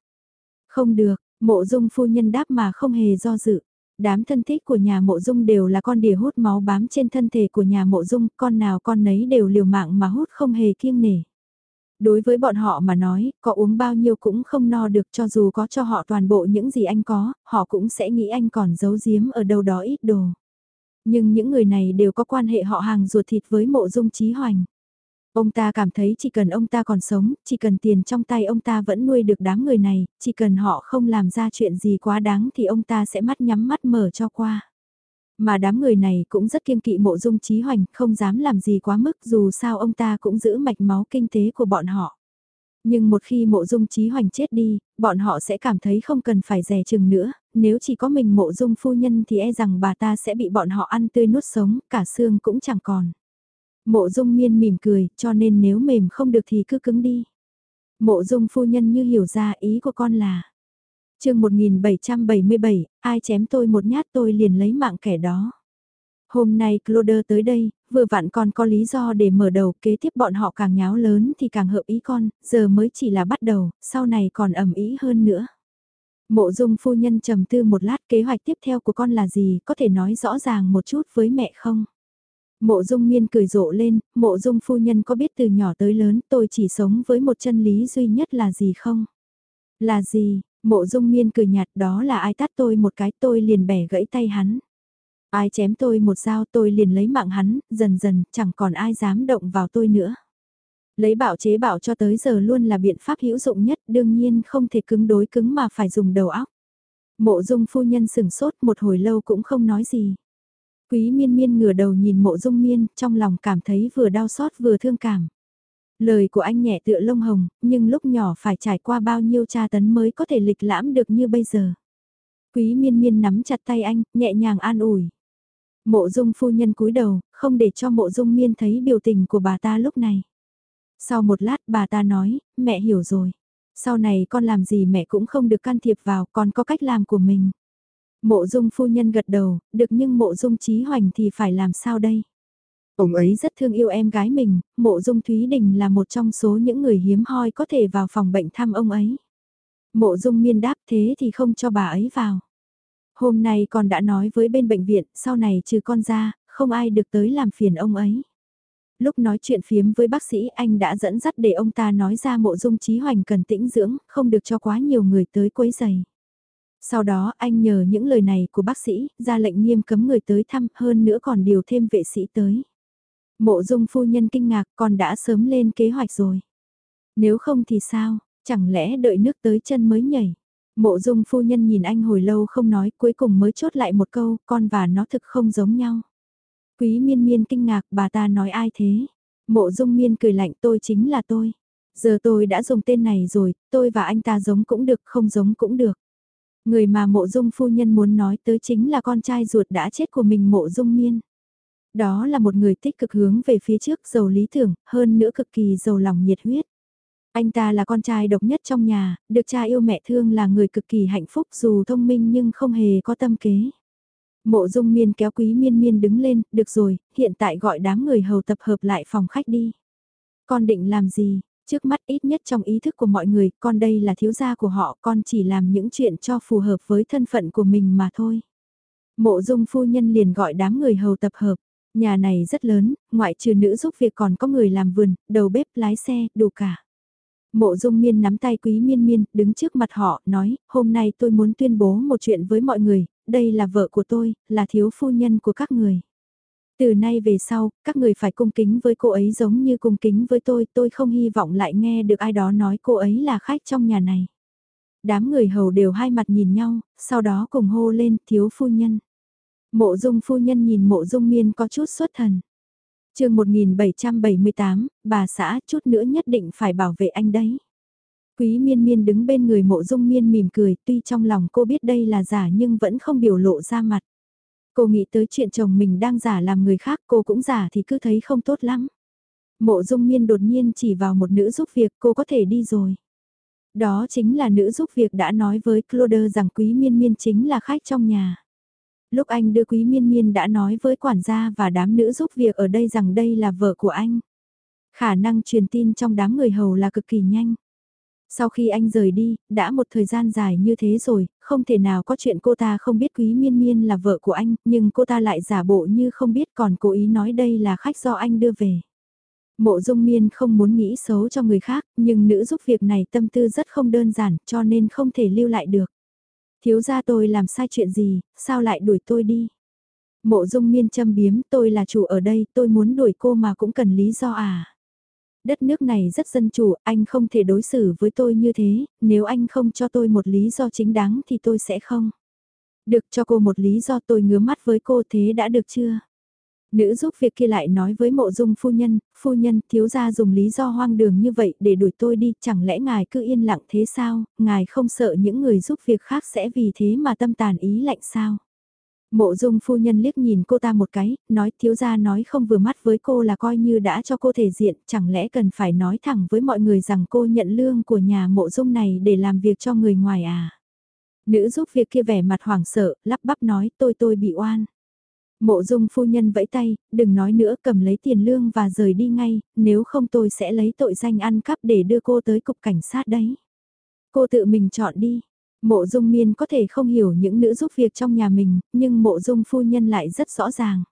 Không được, mộ dung phu nhân đáp mà không hề do dự. Đám thân thích của nhà mộ dung đều là con đỉa hút máu bám trên thân thể của nhà mộ dung, con nào con nấy đều liều mạng mà hút không hề kiêng nể. Đối với bọn họ mà nói, có uống bao nhiêu cũng không no được cho dù có cho họ toàn bộ những gì anh có, họ cũng sẽ nghĩ anh còn giấu giếm ở đâu đó ít đồ. Nhưng những người này đều có quan hệ họ hàng ruột thịt với mộ dung trí hoành. Ông ta cảm thấy chỉ cần ông ta còn sống, chỉ cần tiền trong tay ông ta vẫn nuôi được đám người này, chỉ cần họ không làm ra chuyện gì quá đáng thì ông ta sẽ mắt nhắm mắt mở cho qua. Mà đám người này cũng rất kiêng kỵ mộ dung trí hoành, không dám làm gì quá mức dù sao ông ta cũng giữ mạch máu kinh tế của bọn họ. Nhưng một khi mộ dung trí hoành chết đi, bọn họ sẽ cảm thấy không cần phải rè chừng nữa, nếu chỉ có mình mộ dung phu nhân thì e rằng bà ta sẽ bị bọn họ ăn tươi nuốt sống, cả xương cũng chẳng còn. Mộ dung miên mỉm cười, cho nên nếu mềm không được thì cứ cứng đi. Mộ dung phu nhân như hiểu ra ý của con là. chương 1777, ai chém tôi một nhát tôi liền lấy mạng kẻ đó. Hôm nay Cloder tới đây, vừa vặn con có lý do để mở đầu kế tiếp bọn họ càng nháo lớn thì càng hợp ý con, giờ mới chỉ là bắt đầu, sau này còn ẩm ý hơn nữa. Mộ dung phu nhân trầm tư một lát kế hoạch tiếp theo của con là gì, có thể nói rõ ràng một chút với mẹ không? Mộ dung miên cười rộ lên, mộ dung phu nhân có biết từ nhỏ tới lớn tôi chỉ sống với một chân lý duy nhất là gì không? Là gì? Mộ dung miên cười nhạt đó là ai tát tôi một cái tôi liền bẻ gãy tay hắn. Ai chém tôi một dao tôi liền lấy mạng hắn, dần dần chẳng còn ai dám động vào tôi nữa. Lấy bạo chế bạo cho tới giờ luôn là biện pháp hữu dụng nhất đương nhiên không thể cứng đối cứng mà phải dùng đầu óc. Mộ dung phu nhân sừng sốt một hồi lâu cũng không nói gì. Quý miên miên ngửa đầu nhìn mộ dung miên, trong lòng cảm thấy vừa đau xót vừa thương cảm. Lời của anh nhẹ tựa lông hồng, nhưng lúc nhỏ phải trải qua bao nhiêu tra tấn mới có thể lịch lãm được như bây giờ. Quý miên miên nắm chặt tay anh, nhẹ nhàng an ủi. Mộ dung phu nhân cúi đầu, không để cho mộ dung miên thấy biểu tình của bà ta lúc này. Sau một lát bà ta nói, mẹ hiểu rồi. Sau này con làm gì mẹ cũng không được can thiệp vào, con có cách làm của mình. Mộ dung phu nhân gật đầu, được nhưng mộ dung trí hoành thì phải làm sao đây? Ông ấy rất thương yêu em gái mình, mộ dung Thúy Đình là một trong số những người hiếm hoi có thể vào phòng bệnh thăm ông ấy. Mộ dung miên đáp thế thì không cho bà ấy vào. Hôm nay con đã nói với bên bệnh viện, sau này trừ con ra, không ai được tới làm phiền ông ấy. Lúc nói chuyện phiếm với bác sĩ anh đã dẫn dắt để ông ta nói ra mộ dung trí hoành cần tĩnh dưỡng, không được cho quá nhiều người tới quấy giày. Sau đó anh nhờ những lời này của bác sĩ, ra lệnh nghiêm cấm người tới thăm, hơn nữa còn điều thêm vệ sĩ tới. Mộ dung phu nhân kinh ngạc còn đã sớm lên kế hoạch rồi. Nếu không thì sao, chẳng lẽ đợi nước tới chân mới nhảy. Mộ dung phu nhân nhìn anh hồi lâu không nói, cuối cùng mới chốt lại một câu, con và nó thực không giống nhau. Quý miên miên kinh ngạc, bà ta nói ai thế? Mộ dung miên cười lạnh tôi chính là tôi. Giờ tôi đã dùng tên này rồi, tôi và anh ta giống cũng được, không giống cũng được. Người mà mộ dung phu nhân muốn nói tới chính là con trai ruột đã chết của mình mộ dung miên. Đó là một người tích cực hướng về phía trước giàu lý tưởng, hơn nữa cực kỳ giàu lòng nhiệt huyết. Anh ta là con trai độc nhất trong nhà, được cha yêu mẹ thương là người cực kỳ hạnh phúc dù thông minh nhưng không hề có tâm kế. Mộ dung miên kéo quý miên miên đứng lên, được rồi, hiện tại gọi đám người hầu tập hợp lại phòng khách đi. Con định làm gì? Trước mắt ít nhất trong ý thức của mọi người, con đây là thiếu gia của họ, con chỉ làm những chuyện cho phù hợp với thân phận của mình mà thôi. Mộ dung phu nhân liền gọi đám người hầu tập hợp. Nhà này rất lớn, ngoại trừ nữ giúp việc còn có người làm vườn, đầu bếp, lái xe, đủ cả. Mộ dung miên nắm tay quý miên miên, đứng trước mặt họ, nói, hôm nay tôi muốn tuyên bố một chuyện với mọi người, đây là vợ của tôi, là thiếu phu nhân của các người. Từ nay về sau, các người phải cung kính với cô ấy giống như cung kính với tôi, tôi không hy vọng lại nghe được ai đó nói cô ấy là khách trong nhà này. Đám người hầu đều hai mặt nhìn nhau, sau đó cùng hô lên thiếu phu nhân. Mộ dung phu nhân nhìn mộ dung miên có chút xuất thần. chương 1778, bà xã chút nữa nhất định phải bảo vệ anh đấy. Quý miên miên đứng bên người mộ dung miên mỉm cười tuy trong lòng cô biết đây là giả nhưng vẫn không biểu lộ ra mặt. Cô nghĩ tới chuyện chồng mình đang giả làm người khác, cô cũng giả thì cứ thấy không tốt lắm. Mộ dung miên đột nhiên chỉ vào một nữ giúp việc, cô có thể đi rồi. Đó chính là nữ giúp việc đã nói với Claude rằng quý miên miên chính là khách trong nhà. Lúc anh đưa quý miên miên đã nói với quản gia và đám nữ giúp việc ở đây rằng đây là vợ của anh. Khả năng truyền tin trong đám người hầu là cực kỳ nhanh. Sau khi anh rời đi, đã một thời gian dài như thế rồi, không thể nào có chuyện cô ta không biết Quý Miên Miên là vợ của anh, nhưng cô ta lại giả bộ như không biết còn cố ý nói đây là khách do anh đưa về. Mộ Dung Miên không muốn nghĩ xấu cho người khác, nhưng nữ giúp việc này tâm tư rất không đơn giản, cho nên không thể lưu lại được. Thiếu gia tôi làm sai chuyện gì, sao lại đuổi tôi đi? Mộ Dung Miên châm biếm, tôi là chủ ở đây, tôi muốn đuổi cô mà cũng cần lý do à? Đất nước này rất dân chủ, anh không thể đối xử với tôi như thế, nếu anh không cho tôi một lý do chính đáng thì tôi sẽ không. Được cho cô một lý do tôi ngứa mắt với cô thế đã được chưa? Nữ giúp việc kia lại nói với mộ dung phu nhân, phu nhân thiếu gia dùng lý do hoang đường như vậy để đuổi tôi đi, chẳng lẽ ngài cứ yên lặng thế sao, ngài không sợ những người giúp việc khác sẽ vì thế mà tâm tàn ý lạnh sao? Mộ dung phu nhân liếc nhìn cô ta một cái, nói thiếu gia nói không vừa mắt với cô là coi như đã cho cô thể diện, chẳng lẽ cần phải nói thẳng với mọi người rằng cô nhận lương của nhà mộ dung này để làm việc cho người ngoài à. Nữ giúp việc kia vẻ mặt hoảng sợ, lắp bắp nói tôi tôi bị oan. Mộ dung phu nhân vẫy tay, đừng nói nữa cầm lấy tiền lương và rời đi ngay, nếu không tôi sẽ lấy tội danh ăn cắp để đưa cô tới cục cảnh sát đấy. Cô tự mình chọn đi, Mộ dung miên có thể không hiểu những nữ giúp việc trong nhà mình, nhưng mộ dung phu nhân lại rất rõ ràng.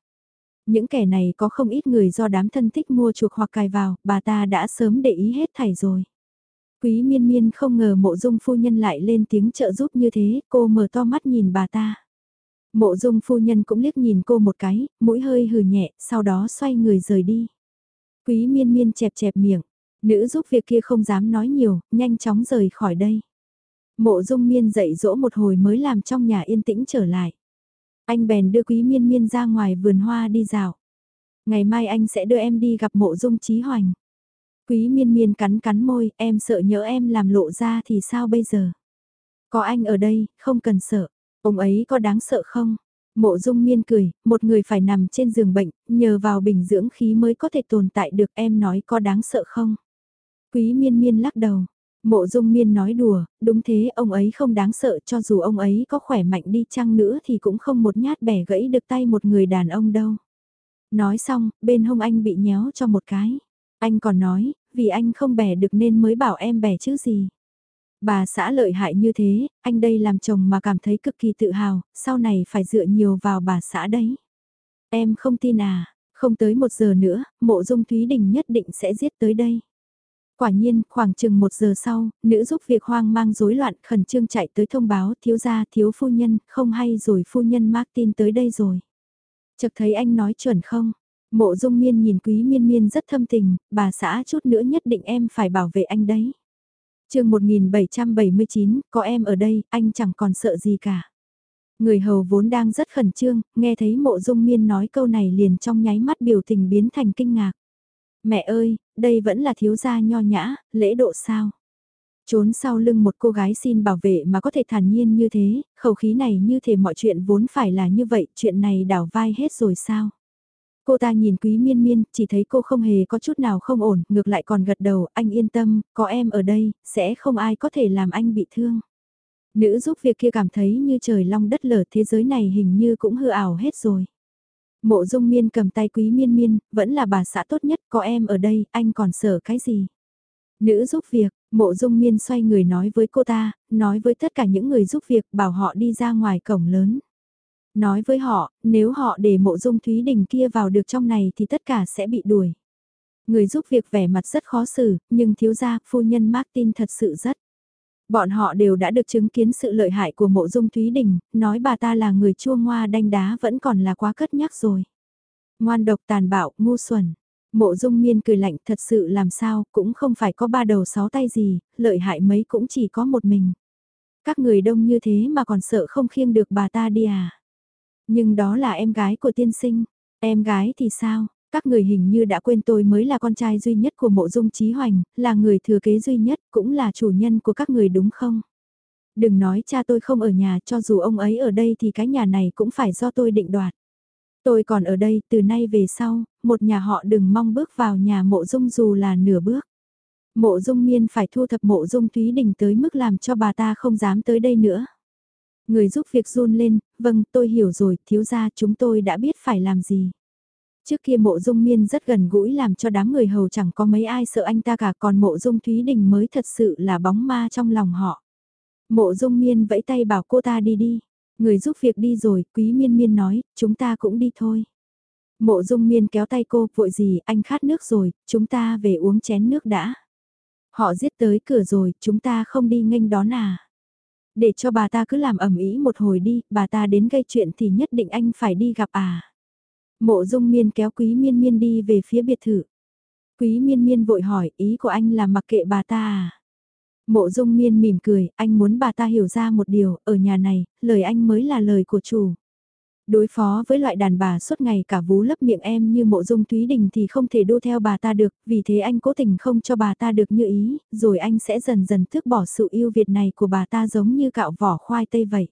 Những kẻ này có không ít người do đám thân thích mua chuộc hoặc cài vào, bà ta đã sớm để ý hết thảy rồi. Quý miên miên không ngờ mộ dung phu nhân lại lên tiếng trợ giúp như thế, cô mở to mắt nhìn bà ta. Mộ dung phu nhân cũng liếc nhìn cô một cái, mũi hơi hừ nhẹ, sau đó xoay người rời đi. Quý miên miên chẹp chẹp miệng, nữ giúp việc kia không dám nói nhiều, nhanh chóng rời khỏi đây. Mộ dung miên dạy dỗ một hồi mới làm trong nhà yên tĩnh trở lại. Anh bèn đưa quý miên miên ra ngoài vườn hoa đi dạo. Ngày mai anh sẽ đưa em đi gặp mộ dung trí hoành. Quý miên miên cắn cắn môi, em sợ nhớ em làm lộ ra thì sao bây giờ? Có anh ở đây, không cần sợ. Ông ấy có đáng sợ không? Mộ dung miên cười, một người phải nằm trên giường bệnh, nhờ vào bình dưỡng khí mới có thể tồn tại được em nói có đáng sợ không? Quý miên miên lắc đầu, Mộ dung miên nói đùa, đúng thế ông ấy không đáng sợ cho dù ông ấy có khỏe mạnh đi chăng nữa thì cũng không một nhát bẻ gãy được tay một người đàn ông đâu. Nói xong, bên hông anh bị nhéo cho một cái. Anh còn nói, vì anh không bẻ được nên mới bảo em bẻ chứ gì. Bà xã lợi hại như thế, anh đây làm chồng mà cảm thấy cực kỳ tự hào, sau này phải dựa nhiều vào bà xã đấy. Em không tin à, không tới một giờ nữa, mộ dung Thúy Đình nhất định sẽ giết tới đây. Quả nhiên, khoảng chừng một giờ sau, nữ giúp việc hoang mang rối loạn khẩn trương chạy tới thông báo thiếu gia thiếu phu nhân, không hay rồi phu nhân Martin tới đây rồi. Chợt thấy anh nói chuẩn không? Mộ dung miên nhìn quý miên miên rất thâm tình, bà xã chút nữa nhất định em phải bảo vệ anh đấy. chương 1779, có em ở đây, anh chẳng còn sợ gì cả. Người hầu vốn đang rất khẩn trương, nghe thấy mộ dung miên nói câu này liền trong nháy mắt biểu tình biến thành kinh ngạc. Mẹ ơi, đây vẫn là thiếu gia nho nhã, lễ độ sao? Trốn sau lưng một cô gái xin bảo vệ mà có thể thản nhiên như thế, khẩu khí này như thể mọi chuyện vốn phải là như vậy, chuyện này đảo vai hết rồi sao? Cô ta nhìn quý miên miên, chỉ thấy cô không hề có chút nào không ổn, ngược lại còn gật đầu, anh yên tâm, có em ở đây, sẽ không ai có thể làm anh bị thương. Nữ giúp việc kia cảm thấy như trời long đất lở thế giới này hình như cũng hư ảo hết rồi. Mộ dung miên cầm tay quý miên miên, vẫn là bà xã tốt nhất, có em ở đây, anh còn sợ cái gì? Nữ giúp việc, mộ dung miên xoay người nói với cô ta, nói với tất cả những người giúp việc bảo họ đi ra ngoài cổng lớn. Nói với họ, nếu họ để mộ dung Thúy Đình kia vào được trong này thì tất cả sẽ bị đuổi. Người giúp việc vẻ mặt rất khó xử, nhưng thiếu gia, phu nhân Martin thật sự rất. Bọn họ đều đã được chứng kiến sự lợi hại của mộ dung Thúy Đình, nói bà ta là người chua ngoa đanh đá vẫn còn là quá cất nhắc rồi. Ngoan độc tàn bạo, ngu xuẩn. Mộ dung miên cười lạnh thật sự làm sao, cũng không phải có ba đầu sáu tay gì, lợi hại mấy cũng chỉ có một mình. Các người đông như thế mà còn sợ không khiêng được bà ta đi à. Nhưng đó là em gái của tiên sinh, em gái thì sao, các người hình như đã quên tôi mới là con trai duy nhất của mộ dung trí hoành, là người thừa kế duy nhất, cũng là chủ nhân của các người đúng không? Đừng nói cha tôi không ở nhà cho dù ông ấy ở đây thì cái nhà này cũng phải do tôi định đoạt. Tôi còn ở đây từ nay về sau, một nhà họ đừng mong bước vào nhà mộ dung dù là nửa bước. Mộ dung miên phải thu thập mộ dung Thúy Đình tới mức làm cho bà ta không dám tới đây nữa. Người giúp việc run lên, vâng tôi hiểu rồi, thiếu gia chúng tôi đã biết phải làm gì. Trước kia mộ dung miên rất gần gũi làm cho đám người hầu chẳng có mấy ai sợ anh ta cả còn mộ dung Thúy Đình mới thật sự là bóng ma trong lòng họ. Mộ dung miên vẫy tay bảo cô ta đi đi. Người giúp việc đi rồi, quý miên miên nói, chúng ta cũng đi thôi. Mộ dung miên kéo tay cô, vội gì, anh khát nước rồi, chúng ta về uống chén nước đã. Họ giết tới cửa rồi, chúng ta không đi nghênh đón à. Để cho bà ta cứ làm ẩm ý một hồi đi, bà ta đến gây chuyện thì nhất định anh phải đi gặp à. Mộ dung miên kéo quý miên miên đi về phía biệt thự. Quý miên miên vội hỏi ý của anh là mặc kệ bà ta à. Mộ dung miên mỉm cười, anh muốn bà ta hiểu ra một điều, ở nhà này, lời anh mới là lời của chủ. Đối phó với loại đàn bà suốt ngày cả vú lấp miệng em như mộ dung túy đình thì không thể đua theo bà ta được, vì thế anh cố tình không cho bà ta được như ý, rồi anh sẽ dần dần tước bỏ sự yêu Việt này của bà ta giống như cạo vỏ khoai tây vậy.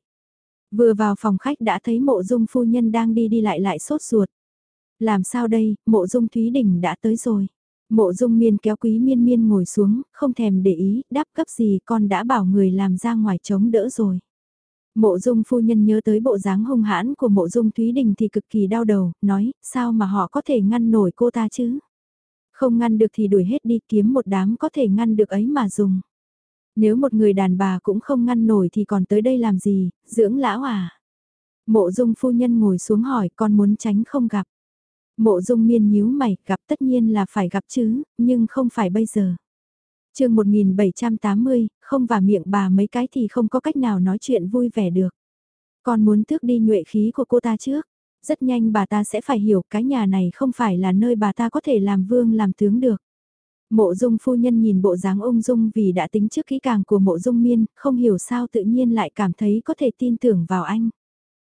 Vừa vào phòng khách đã thấy mộ dung phu nhân đang đi đi lại lại sốt ruột. Làm sao đây, mộ dung Thúy Đình đã tới rồi. Mộ dung miên kéo quý miên miên ngồi xuống, không thèm để ý, đáp cấp gì con đã bảo người làm ra ngoài chống đỡ rồi. Mộ dung phu nhân nhớ tới bộ dáng hung hãn của mộ dung Thúy Đình thì cực kỳ đau đầu, nói, sao mà họ có thể ngăn nổi cô ta chứ? Không ngăn được thì đuổi hết đi kiếm một đám có thể ngăn được ấy mà dùng. Nếu một người đàn bà cũng không ngăn nổi thì còn tới đây làm gì, dưỡng lão à? Mộ dung phu nhân ngồi xuống hỏi con muốn tránh không gặp. Mộ dung miên nhíu mày, gặp tất nhiên là phải gặp chứ, nhưng không phải bây giờ. chương 1780, không và miệng bà mấy cái thì không có cách nào nói chuyện vui vẻ được. Còn muốn tước đi nhuệ khí của cô ta trước. Rất nhanh bà ta sẽ phải hiểu cái nhà này không phải là nơi bà ta có thể làm vương làm tướng được. Mộ dung phu nhân nhìn bộ dáng ung dung vì đã tính trước kỹ càng của mộ dung miên, không hiểu sao tự nhiên lại cảm thấy có thể tin tưởng vào anh.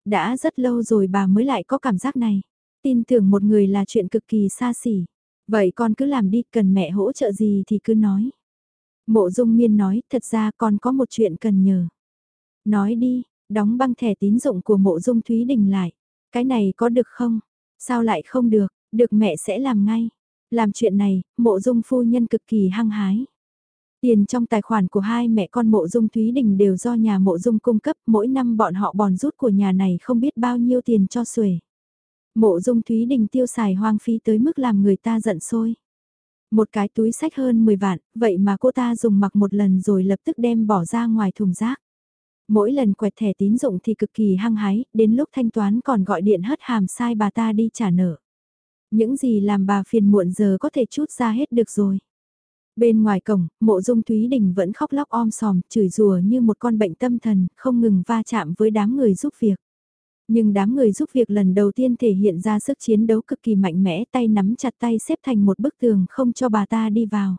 Đã rất lâu rồi bà mới lại có cảm giác này. Tin tưởng một người là chuyện cực kỳ xa xỉ. Vậy con cứ làm đi, cần mẹ hỗ trợ gì thì cứ nói. Mộ dung miên nói, thật ra con có một chuyện cần nhờ. Nói đi, đóng băng thẻ tín dụng của mộ dung Thúy Đình lại. Cái này có được không? Sao lại không được? Được mẹ sẽ làm ngay. Làm chuyện này, mộ dung phu nhân cực kỳ hăng hái. Tiền trong tài khoản của hai mẹ con mộ dung Thúy Đình đều do nhà mộ dung cung cấp, mỗi năm bọn họ bòn rút của nhà này không biết bao nhiêu tiền cho xuể. Mộ dung Thúy Đình tiêu xài hoang phí tới mức làm người ta giận sôi. Một cái túi sách hơn 10 vạn, vậy mà cô ta dùng mặc một lần rồi lập tức đem bỏ ra ngoài thùng rác. Mỗi lần quẹt thẻ tín dụng thì cực kỳ hăng hái, đến lúc thanh toán còn gọi điện hất hàm sai bà ta đi trả nợ. Những gì làm bà phiền muộn giờ có thể chút ra hết được rồi. Bên ngoài cổng, mộ dung Thúy Đình vẫn khóc lóc om sòm, chửi rùa như một con bệnh tâm thần, không ngừng va chạm với đám người giúp việc. Nhưng đám người giúp việc lần đầu tiên thể hiện ra sức chiến đấu cực kỳ mạnh mẽ tay nắm chặt tay xếp thành một bức tường không cho bà ta đi vào.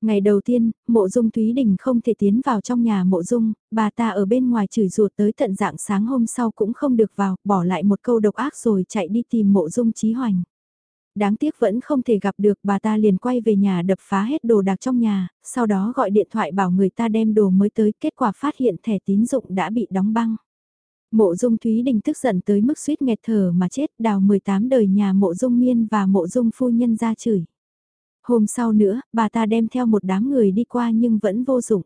Ngày đầu tiên, mộ dung Thúy Đình không thể tiến vào trong nhà mộ dung, bà ta ở bên ngoài chửi ruột tới tận dạng sáng hôm sau cũng không được vào, bỏ lại một câu độc ác rồi chạy đi tìm mộ dung trí hoành. Đáng tiếc vẫn không thể gặp được bà ta liền quay về nhà đập phá hết đồ đạc trong nhà, sau đó gọi điện thoại bảo người ta đem đồ mới tới, kết quả phát hiện thẻ tín dụng đã bị đóng băng. Mộ dung Thúy Đình tức giận tới mức suýt nghẹt thở mà chết đào 18 đời nhà mộ dung miên và mộ dung phu nhân ra chửi. Hôm sau nữa, bà ta đem theo một đám người đi qua nhưng vẫn vô dụng.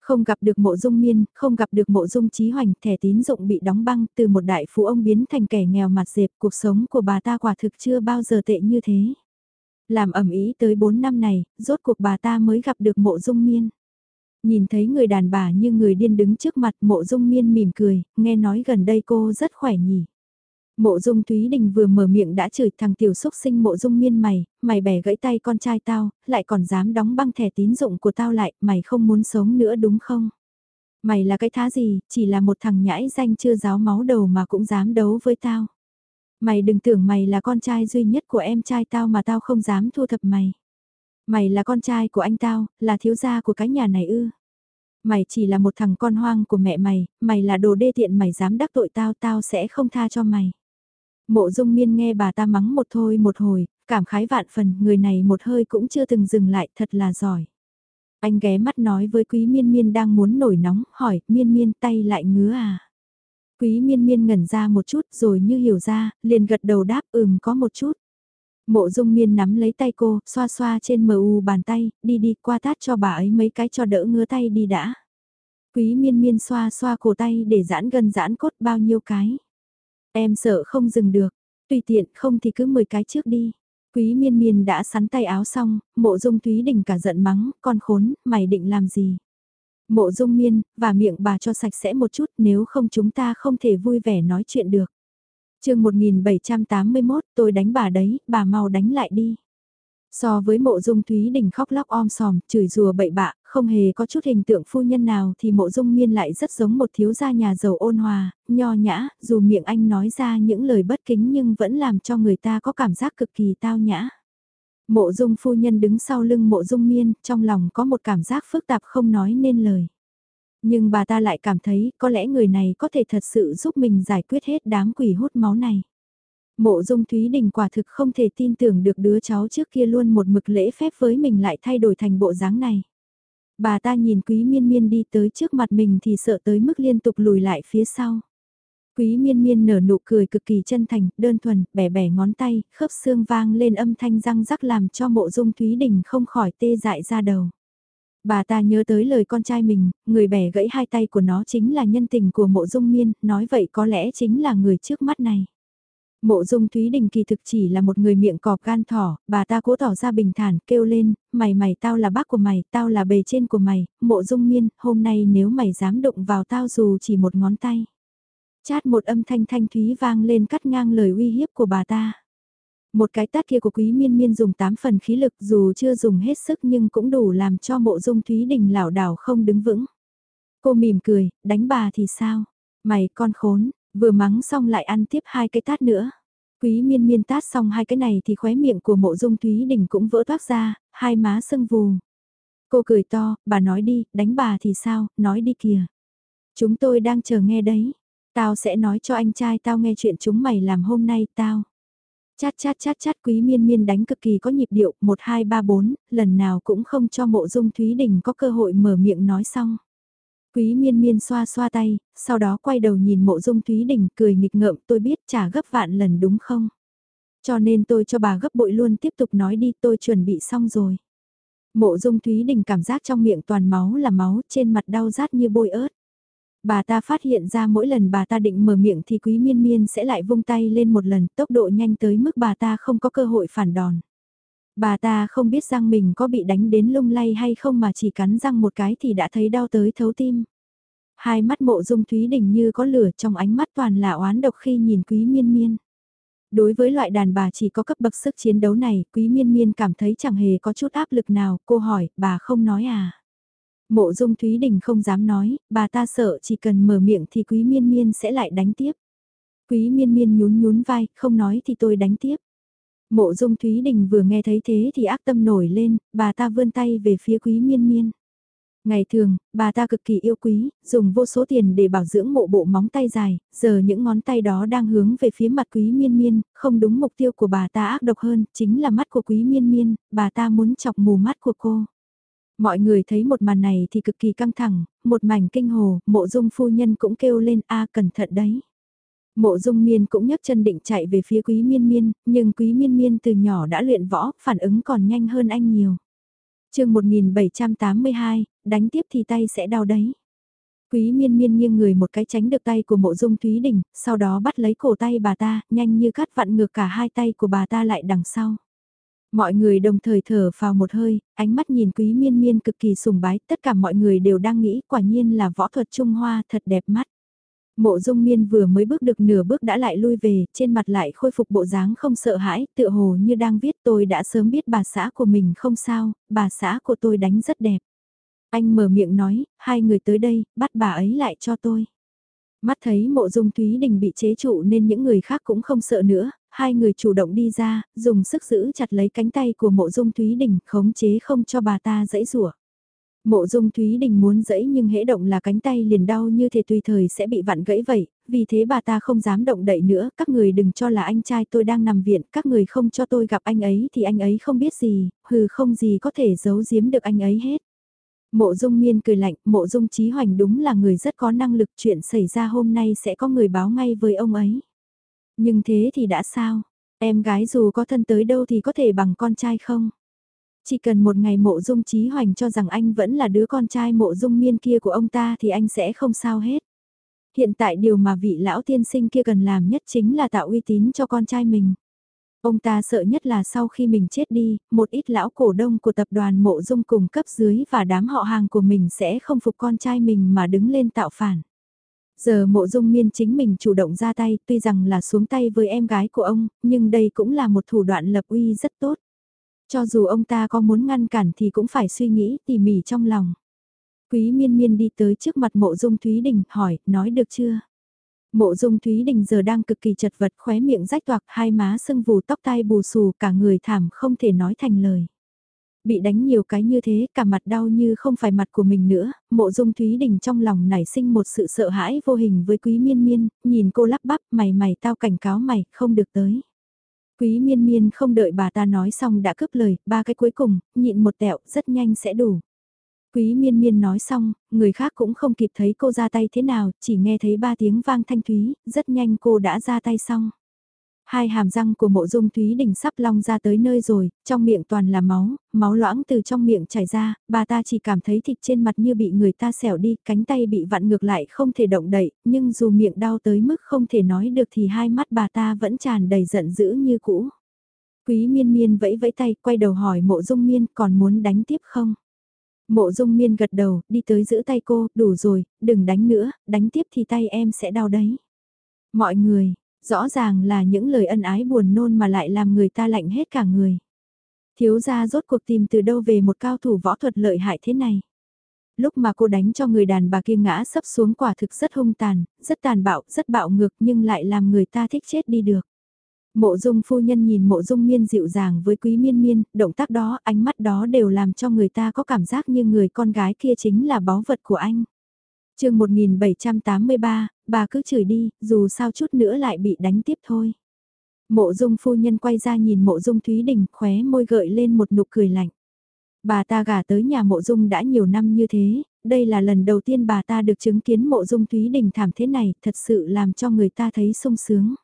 Không gặp được mộ dung miên, không gặp được mộ dung trí hoành, thẻ tín dụng bị đóng băng từ một đại phú ông biến thành kẻ nghèo mặt dẹp, cuộc sống của bà ta quả thực chưa bao giờ tệ như thế. Làm ẩm ý tới 4 năm này, rốt cuộc bà ta mới gặp được mộ dung miên. Nhìn thấy người đàn bà như người điên đứng trước mặt mộ dung miên mỉm cười, nghe nói gần đây cô rất khỏe nhỉ. Mộ dung Thúy Đình vừa mở miệng đã chửi thằng tiểu xúc sinh mộ dung miên mày, mày bẻ gãy tay con trai tao, lại còn dám đóng băng thẻ tín dụng của tao lại, mày không muốn sống nữa đúng không? Mày là cái thá gì, chỉ là một thằng nhãi danh chưa giáo máu đầu mà cũng dám đấu với tao. Mày đừng tưởng mày là con trai duy nhất của em trai tao mà tao không dám thu thập mày. Mày là con trai của anh tao, là thiếu gia của cái nhà này ư. Mày chỉ là một thằng con hoang của mẹ mày, mày là đồ đê tiện mày dám đắc tội tao tao sẽ không tha cho mày. Mộ dung miên nghe bà ta mắng một thôi một hồi, cảm khái vạn phần, người này một hơi cũng chưa từng dừng lại, thật là giỏi. Anh ghé mắt nói với quý miên miên đang muốn nổi nóng, hỏi, miên miên tay lại ngứa à. Quý miên miên ngẩn ra một chút rồi như hiểu ra, liền gật đầu đáp ừm có một chút. Mộ dung miên nắm lấy tay cô, xoa xoa trên mờ u bàn tay, đi đi qua tát cho bà ấy mấy cái cho đỡ ngứa tay đi đã. Quý miên miên xoa xoa cổ tay để giãn gần giãn cốt bao nhiêu cái. Em sợ không dừng được, tùy tiện không thì cứ 10 cái trước đi. Quý miên miên đã sắn tay áo xong, mộ dung thúy đỉnh cả giận mắng, con khốn, mày định làm gì? Mộ dung miên, và miệng bà cho sạch sẽ một chút nếu không chúng ta không thể vui vẻ nói chuyện được chương 1781 tôi đánh bà đấy, bà mau đánh lại đi. So với mộ dung Thúy Đình khóc lóc om sòm, chửi rùa bậy bạ, không hề có chút hình tượng phu nhân nào thì mộ dung miên lại rất giống một thiếu gia nhà giàu ôn hòa, nho nhã, dù miệng anh nói ra những lời bất kính nhưng vẫn làm cho người ta có cảm giác cực kỳ tao nhã. Mộ dung phu nhân đứng sau lưng mộ dung miên, trong lòng có một cảm giác phức tạp không nói nên lời. Nhưng bà ta lại cảm thấy có lẽ người này có thể thật sự giúp mình giải quyết hết đám quỷ hút máu này. Mộ dung Thúy Đình quả thực không thể tin tưởng được đứa cháu trước kia luôn một mực lễ phép với mình lại thay đổi thành bộ dáng này. Bà ta nhìn quý miên miên đi tới trước mặt mình thì sợ tới mức liên tục lùi lại phía sau. Quý miên miên nở nụ cười cực kỳ chân thành, đơn thuần, bẻ bẻ ngón tay, khớp xương vang lên âm thanh răng rắc làm cho mộ dung Thúy Đình không khỏi tê dại ra đầu. Bà ta nhớ tới lời con trai mình, người bẻ gãy hai tay của nó chính là nhân tình của mộ dung miên, nói vậy có lẽ chính là người trước mắt này. Mộ dung Thúy Đình kỳ thực chỉ là một người miệng cọp gan thỏ, bà ta cố tỏ ra bình thản, kêu lên, mày mày tao là bác của mày, tao là bề trên của mày, mộ dung miên, hôm nay nếu mày dám đụng vào tao dù chỉ một ngón tay. Chát một âm thanh thanh thúy vang lên cắt ngang lời uy hiếp của bà ta. Một cái tát kia của quý miên miên dùng 8 phần khí lực dù chưa dùng hết sức nhưng cũng đủ làm cho mộ dung Thúy Đình lảo đảo không đứng vững. Cô mỉm cười, đánh bà thì sao? Mày con khốn, Vừa mắng xong lại ăn tiếp hai cái tát nữa. Quý miên miên tát xong hai cái này thì khóe miệng của mộ dung Thúy Đình cũng vỡ toác ra, hai má sưng vù. Cô cười to, bà nói đi, đánh bà thì sao, nói đi kìa. Chúng tôi đang chờ nghe đấy. Tao sẽ nói cho anh trai tao nghe chuyện chúng mày làm hôm nay, tao. Chát chát chát chát quý miên miên đánh cực kỳ có nhịp điệu, 1 2 3 4, lần nào cũng không cho mộ dung Thúy Đình có cơ hội mở miệng nói xong. Quý miên miên xoa xoa tay, sau đó quay đầu nhìn mộ dung Thúy Đình cười nghịch ngợm tôi biết trả gấp vạn lần đúng không? Cho nên tôi cho bà gấp bội luôn tiếp tục nói đi tôi chuẩn bị xong rồi. Mộ dung Thúy Đình cảm giác trong miệng toàn máu là máu trên mặt đau rát như bôi ớt. Bà ta phát hiện ra mỗi lần bà ta định mở miệng thì quý miên miên sẽ lại vung tay lên một lần tốc độ nhanh tới mức bà ta không có cơ hội phản đòn. Bà ta không biết răng mình có bị đánh đến lung lay hay không mà chỉ cắn răng một cái thì đã thấy đau tới thấu tim. Hai mắt mộ dung Thúy Đình như có lửa trong ánh mắt toàn là oán độc khi nhìn quý miên miên. Đối với loại đàn bà chỉ có cấp bậc sức chiến đấu này, quý miên miên cảm thấy chẳng hề có chút áp lực nào, cô hỏi, bà không nói à? Mộ dung Thúy Đình không dám nói, bà ta sợ chỉ cần mở miệng thì quý miên miên sẽ lại đánh tiếp. Quý miên miên nhún nhún vai, không nói thì tôi đánh tiếp. Mộ dung Thúy Đình vừa nghe thấy thế thì ác tâm nổi lên, bà ta vươn tay về phía quý miên miên. Ngày thường, bà ta cực kỳ yêu quý, dùng vô số tiền để bảo dưỡng mộ bộ móng tay dài, giờ những ngón tay đó đang hướng về phía mặt quý miên miên, không đúng mục tiêu của bà ta ác độc hơn, chính là mắt của quý miên miên, bà ta muốn chọc mù mắt của cô. Mọi người thấy một màn này thì cực kỳ căng thẳng, một mảnh kinh hồ, mộ dung phu nhân cũng kêu lên a cẩn thận đấy. Mộ dung miên cũng nhấc chân định chạy về phía quý miên miên, nhưng quý miên miên từ nhỏ đã luyện võ, phản ứng còn nhanh hơn anh nhiều. chương 1782, đánh tiếp thì tay sẽ đau đấy. Quý miên miên nghiêng người một cái tránh được tay của mộ dung Thúy Đình, sau đó bắt lấy cổ tay bà ta, nhanh như cắt vặn ngược cả hai tay của bà ta lại đằng sau. Mọi người đồng thời thở vào một hơi, ánh mắt nhìn quý miên miên cực kỳ sùng bái, tất cả mọi người đều đang nghĩ quả nhiên là võ thuật Trung Hoa thật đẹp mắt. Mộ dung miên vừa mới bước được nửa bước đã lại lui về, trên mặt lại khôi phục bộ dáng không sợ hãi, tựa hồ như đang viết tôi đã sớm biết bà xã của mình không sao, bà xã của tôi đánh rất đẹp. Anh mở miệng nói, hai người tới đây, bắt bà ấy lại cho tôi. Mắt thấy mộ dung Thúy Đình bị chế trụ nên những người khác cũng không sợ nữa, hai người chủ động đi ra, dùng sức giữ chặt lấy cánh tay của mộ dung Thúy Đình, khống chế không cho bà ta dãy rủa. Mộ dung Thúy Đình muốn dẫy nhưng hễ động là cánh tay liền đau như thể tùy thời sẽ bị vặn gãy vậy, vì thế bà ta không dám động đậy nữa, các người đừng cho là anh trai tôi đang nằm viện, các người không cho tôi gặp anh ấy thì anh ấy không biết gì, hừ không gì có thể giấu giếm được anh ấy hết. Mộ dung miên cười lạnh, mộ dung trí hoành đúng là người rất có năng lực chuyện xảy ra hôm nay sẽ có người báo ngay với ông ấy. Nhưng thế thì đã sao? Em gái dù có thân tới đâu thì có thể bằng con trai không? Chỉ cần một ngày mộ dung trí hoành cho rằng anh vẫn là đứa con trai mộ dung miên kia của ông ta thì anh sẽ không sao hết. Hiện tại điều mà vị lão tiên sinh kia cần làm nhất chính là tạo uy tín cho con trai mình. Ông ta sợ nhất là sau khi mình chết đi, một ít lão cổ đông của tập đoàn mộ dung cùng cấp dưới và đám họ hàng của mình sẽ không phục con trai mình mà đứng lên tạo phản. Giờ mộ dung miên chính mình chủ động ra tay, tuy rằng là xuống tay với em gái của ông, nhưng đây cũng là một thủ đoạn lập uy rất tốt. Cho dù ông ta có muốn ngăn cản thì cũng phải suy nghĩ tỉ mỉ trong lòng. Quý miên miên đi tới trước mặt mộ dung Thúy Đình, hỏi, nói được chưa? Mộ dung Thúy Đình giờ đang cực kỳ chật vật khóe miệng rách toạc hai má sưng vù tóc tai bù xù cả người thảm không thể nói thành lời. Bị đánh nhiều cái như thế cả mặt đau như không phải mặt của mình nữa, mộ dung Thúy Đình trong lòng nảy sinh một sự sợ hãi vô hình với quý miên miên, nhìn cô lắp bắp mày mày tao cảnh cáo mày không được tới. Quý miên miên không đợi bà ta nói xong đã cướp lời, ba cái cuối cùng, nhịn một tẹo, rất nhanh sẽ đủ. Quý miên miên nói xong, người khác cũng không kịp thấy cô ra tay thế nào, chỉ nghe thấy ba tiếng vang thanh thúy, rất nhanh cô đã ra tay xong. Hai hàm răng của mộ dung Thúy Đình sắp long ra tới nơi rồi, trong miệng toàn là máu, máu loãng từ trong miệng chảy ra, bà ta chỉ cảm thấy thịt trên mặt như bị người ta xẻo đi, cánh tay bị vặn ngược lại không thể động đậy, nhưng dù miệng đau tới mức không thể nói được thì hai mắt bà ta vẫn tràn đầy giận dữ như cũ. Quý miên miên vẫy vẫy tay, quay đầu hỏi mộ dung miên còn muốn đánh tiếp không? Mộ dung miên gật đầu, đi tới giữ tay cô, đủ rồi, đừng đánh nữa, đánh tiếp thì tay em sẽ đau đấy. Mọi người, rõ ràng là những lời ân ái buồn nôn mà lại làm người ta lạnh hết cả người. Thiếu gia rốt cuộc tìm từ đâu về một cao thủ võ thuật lợi hại thế này. Lúc mà cô đánh cho người đàn bà kia ngã sấp xuống quả thực rất hung tàn, rất tàn bạo, rất bạo ngược nhưng lại làm người ta thích chết đi được. Mộ dung phu nhân nhìn mộ dung miên dịu dàng với quý miên miên, động tác đó, ánh mắt đó đều làm cho người ta có cảm giác như người con gái kia chính là báu vật của anh chương 1783, bà cứ chửi đi, dù sao chút nữa lại bị đánh tiếp thôi. Mộ dung phu nhân quay ra nhìn mộ dung Thúy Đình khóe môi gợi lên một nụ cười lạnh. Bà ta gả tới nhà mộ dung đã nhiều năm như thế, đây là lần đầu tiên bà ta được chứng kiến mộ dung Thúy Đình thảm thế này, thật sự làm cho người ta thấy sung sướng.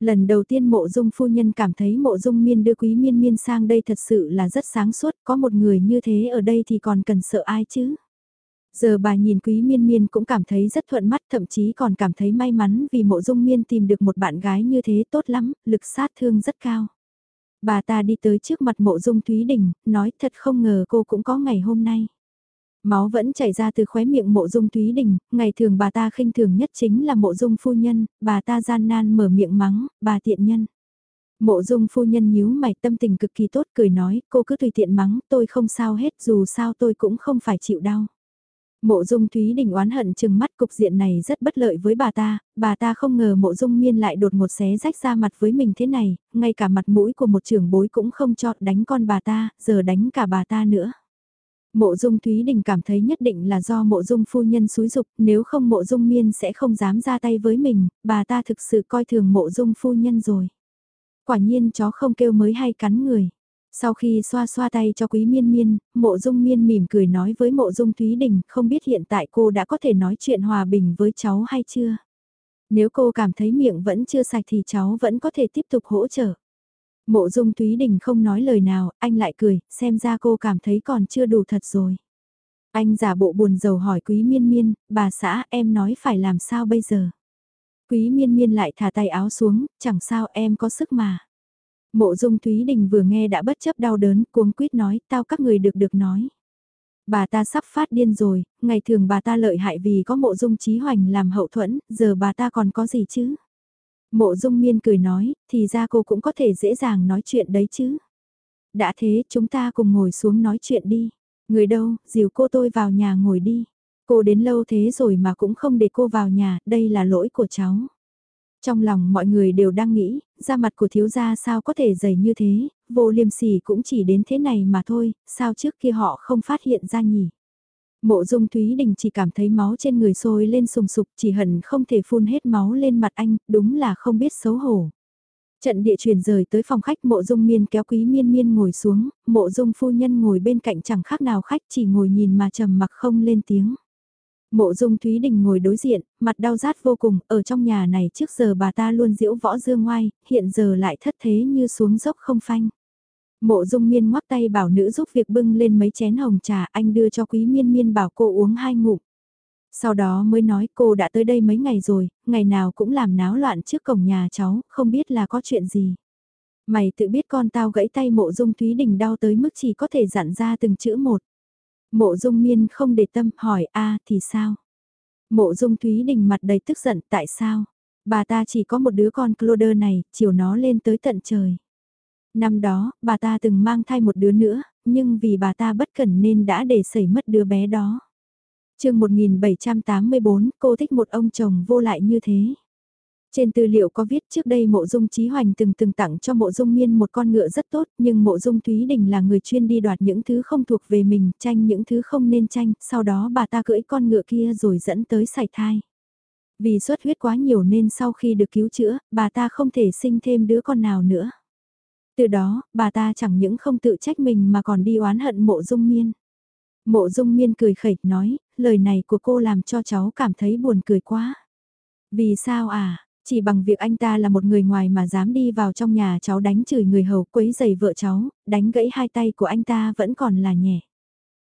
Lần đầu tiên mộ dung phu nhân cảm thấy mộ dung miên đưa quý miên miên sang đây thật sự là rất sáng suốt, có một người như thế ở đây thì còn cần sợ ai chứ. Giờ bà nhìn quý miên miên cũng cảm thấy rất thuận mắt thậm chí còn cảm thấy may mắn vì mộ dung miên tìm được một bạn gái như thế tốt lắm, lực sát thương rất cao. Bà ta đi tới trước mặt mộ dung Thúy Đình, nói thật không ngờ cô cũng có ngày hôm nay. Máu vẫn chảy ra từ khóe miệng mộ dung Thúy Đình, ngày thường bà ta khinh thường nhất chính là mộ dung phu nhân, bà ta gian nan mở miệng mắng, bà tiện nhân. Mộ dung phu nhân nhíu mày tâm tình cực kỳ tốt cười nói, cô cứ tùy tiện mắng, tôi không sao hết dù sao tôi cũng không phải chịu đau. Mộ dung Thúy Đình oán hận chừng mắt cục diện này rất bất lợi với bà ta, bà ta không ngờ mộ dung miên lại đột một xé rách ra mặt với mình thế này, ngay cả mặt mũi của một trưởng bối cũng không cho đánh con bà ta, giờ đánh cả bà ta nữa. Mộ dung Thúy Đình cảm thấy nhất định là do mộ dung phu nhân xúi dục, nếu không mộ dung miên sẽ không dám ra tay với mình, bà ta thực sự coi thường mộ dung phu nhân rồi. Quả nhiên chó không kêu mới hay cắn người. Sau khi xoa xoa tay cho quý miên miên, mộ dung miên mỉm cười nói với mộ dung Thúy Đình, không biết hiện tại cô đã có thể nói chuyện hòa bình với cháu hay chưa? Nếu cô cảm thấy miệng vẫn chưa sạch thì cháu vẫn có thể tiếp tục hỗ trợ. Mộ dung Thúy Đình không nói lời nào, anh lại cười, xem ra cô cảm thấy còn chưa đủ thật rồi. Anh giả bộ buồn rầu hỏi quý miên miên, bà xã em nói phải làm sao bây giờ? Quý miên miên lại thả tay áo xuống, chẳng sao em có sức mà. Mộ dung Thúy Đình vừa nghe đã bất chấp đau đớn, cuống quýt nói, tao các người được được nói. Bà ta sắp phát điên rồi, ngày thường bà ta lợi hại vì có mộ dung trí hoành làm hậu thuẫn, giờ bà ta còn có gì chứ? Mộ dung miên cười nói, thì ra cô cũng có thể dễ dàng nói chuyện đấy chứ. Đã thế, chúng ta cùng ngồi xuống nói chuyện đi. Người đâu, dìu cô tôi vào nhà ngồi đi. Cô đến lâu thế rồi mà cũng không để cô vào nhà, đây là lỗi của cháu. Trong lòng mọi người đều đang nghĩ, da mặt của thiếu gia sao có thể dày như thế, vô liêm sỉ cũng chỉ đến thế này mà thôi, sao trước kia họ không phát hiện ra nhỉ. Mộ dung Thúy Đình chỉ cảm thấy máu trên người sôi lên sùng sục chỉ hận không thể phun hết máu lên mặt anh, đúng là không biết xấu hổ. Trận địa chuyển rời tới phòng khách mộ dung miên kéo quý miên miên ngồi xuống, mộ dung phu nhân ngồi bên cạnh chẳng khác nào khách chỉ ngồi nhìn mà trầm mặc không lên tiếng. Mộ dung Thúy Đình ngồi đối diện, mặt đau rát vô cùng, ở trong nhà này trước giờ bà ta luôn diễu võ dương ngoai, hiện giờ lại thất thế như xuống dốc không phanh. Mộ dung miên ngoắc tay bảo nữ giúp việc bưng lên mấy chén hồng trà anh đưa cho quý miên miên bảo cô uống hai ngụm. Sau đó mới nói cô đã tới đây mấy ngày rồi, ngày nào cũng làm náo loạn trước cổng nhà cháu, không biết là có chuyện gì. Mày tự biết con tao gãy tay mộ dung Thúy Đình đau tới mức chỉ có thể dặn ra từng chữ một. Mộ dung miên không để tâm hỏi a thì sao? Mộ dung Thúy Đình mặt đầy tức giận tại sao? Bà ta chỉ có một đứa con Cloder này, chiều nó lên tới tận trời. Năm đó, bà ta từng mang thai một đứa nữa, nhưng vì bà ta bất cẩn nên đã để xảy mất đứa bé đó. chương 1784, cô thích một ông chồng vô lại như thế. Trên tư liệu có viết trước đây mộ dung trí hoành từng từng tặng cho mộ dung miên một con ngựa rất tốt nhưng mộ dung Thúy Đình là người chuyên đi đoạt những thứ không thuộc về mình, tranh những thứ không nên tranh, sau đó bà ta cưỡi con ngựa kia rồi dẫn tới sảy thai. Vì xuất huyết quá nhiều nên sau khi được cứu chữa, bà ta không thể sinh thêm đứa con nào nữa. Từ đó, bà ta chẳng những không tự trách mình mà còn đi oán hận mộ dung miên. Mộ dung miên cười khẩy nói, lời này của cô làm cho cháu cảm thấy buồn cười quá. Vì sao à, chỉ bằng việc anh ta là một người ngoài mà dám đi vào trong nhà cháu đánh chửi người hầu quấy giày vợ cháu, đánh gãy hai tay của anh ta vẫn còn là nhẹ.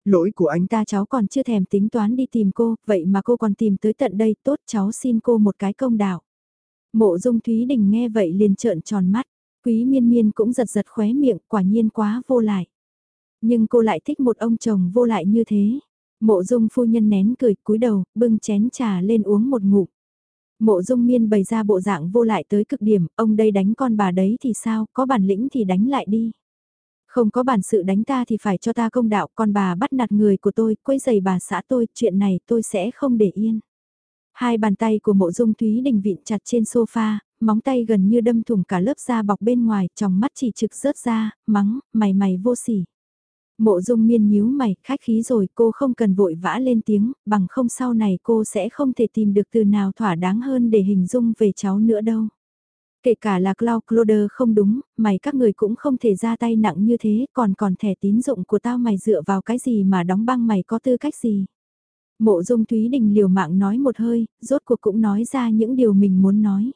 Lỗi của anh ta cháu còn chưa thèm tính toán đi tìm cô, vậy mà cô còn tìm tới tận đây, tốt cháu xin cô một cái công đạo. Mộ dung Thúy Đình nghe vậy liền trợn tròn mắt, quý miên miên cũng giật giật khóe miệng, quả nhiên quá vô lại. Nhưng cô lại thích một ông chồng vô lại như thế. Mộ dung phu nhân nén cười cúi đầu, bưng chén trà lên uống một ngụm. Mộ dung miên bày ra bộ dạng vô lại tới cực điểm, ông đây đánh con bà đấy thì sao, có bản lĩnh thì đánh lại đi. Không có bản sự đánh ta thì phải cho ta công đạo, con bà bắt nạt người của tôi, quấy giày bà xã tôi, chuyện này tôi sẽ không để yên. Hai bàn tay của mộ dung Thúy Đình vịn chặt trên sofa, móng tay gần như đâm thủng cả lớp da bọc bên ngoài, trong mắt chỉ trực rớt ra, mắng, mày mày vô sỉ. Mộ dung miên nhíu mày, khách khí rồi cô không cần vội vã lên tiếng, bằng không sau này cô sẽ không thể tìm được từ nào thỏa đáng hơn để hình dung về cháu nữa đâu. Kể cả là Cloud Cloder không đúng, mày các người cũng không thể ra tay nặng như thế, còn còn thẻ tín dụng của tao mày dựa vào cái gì mà đóng băng mày có tư cách gì. Mộ dung Thúy Đình liều mạng nói một hơi, rốt cuộc cũng nói ra những điều mình muốn nói.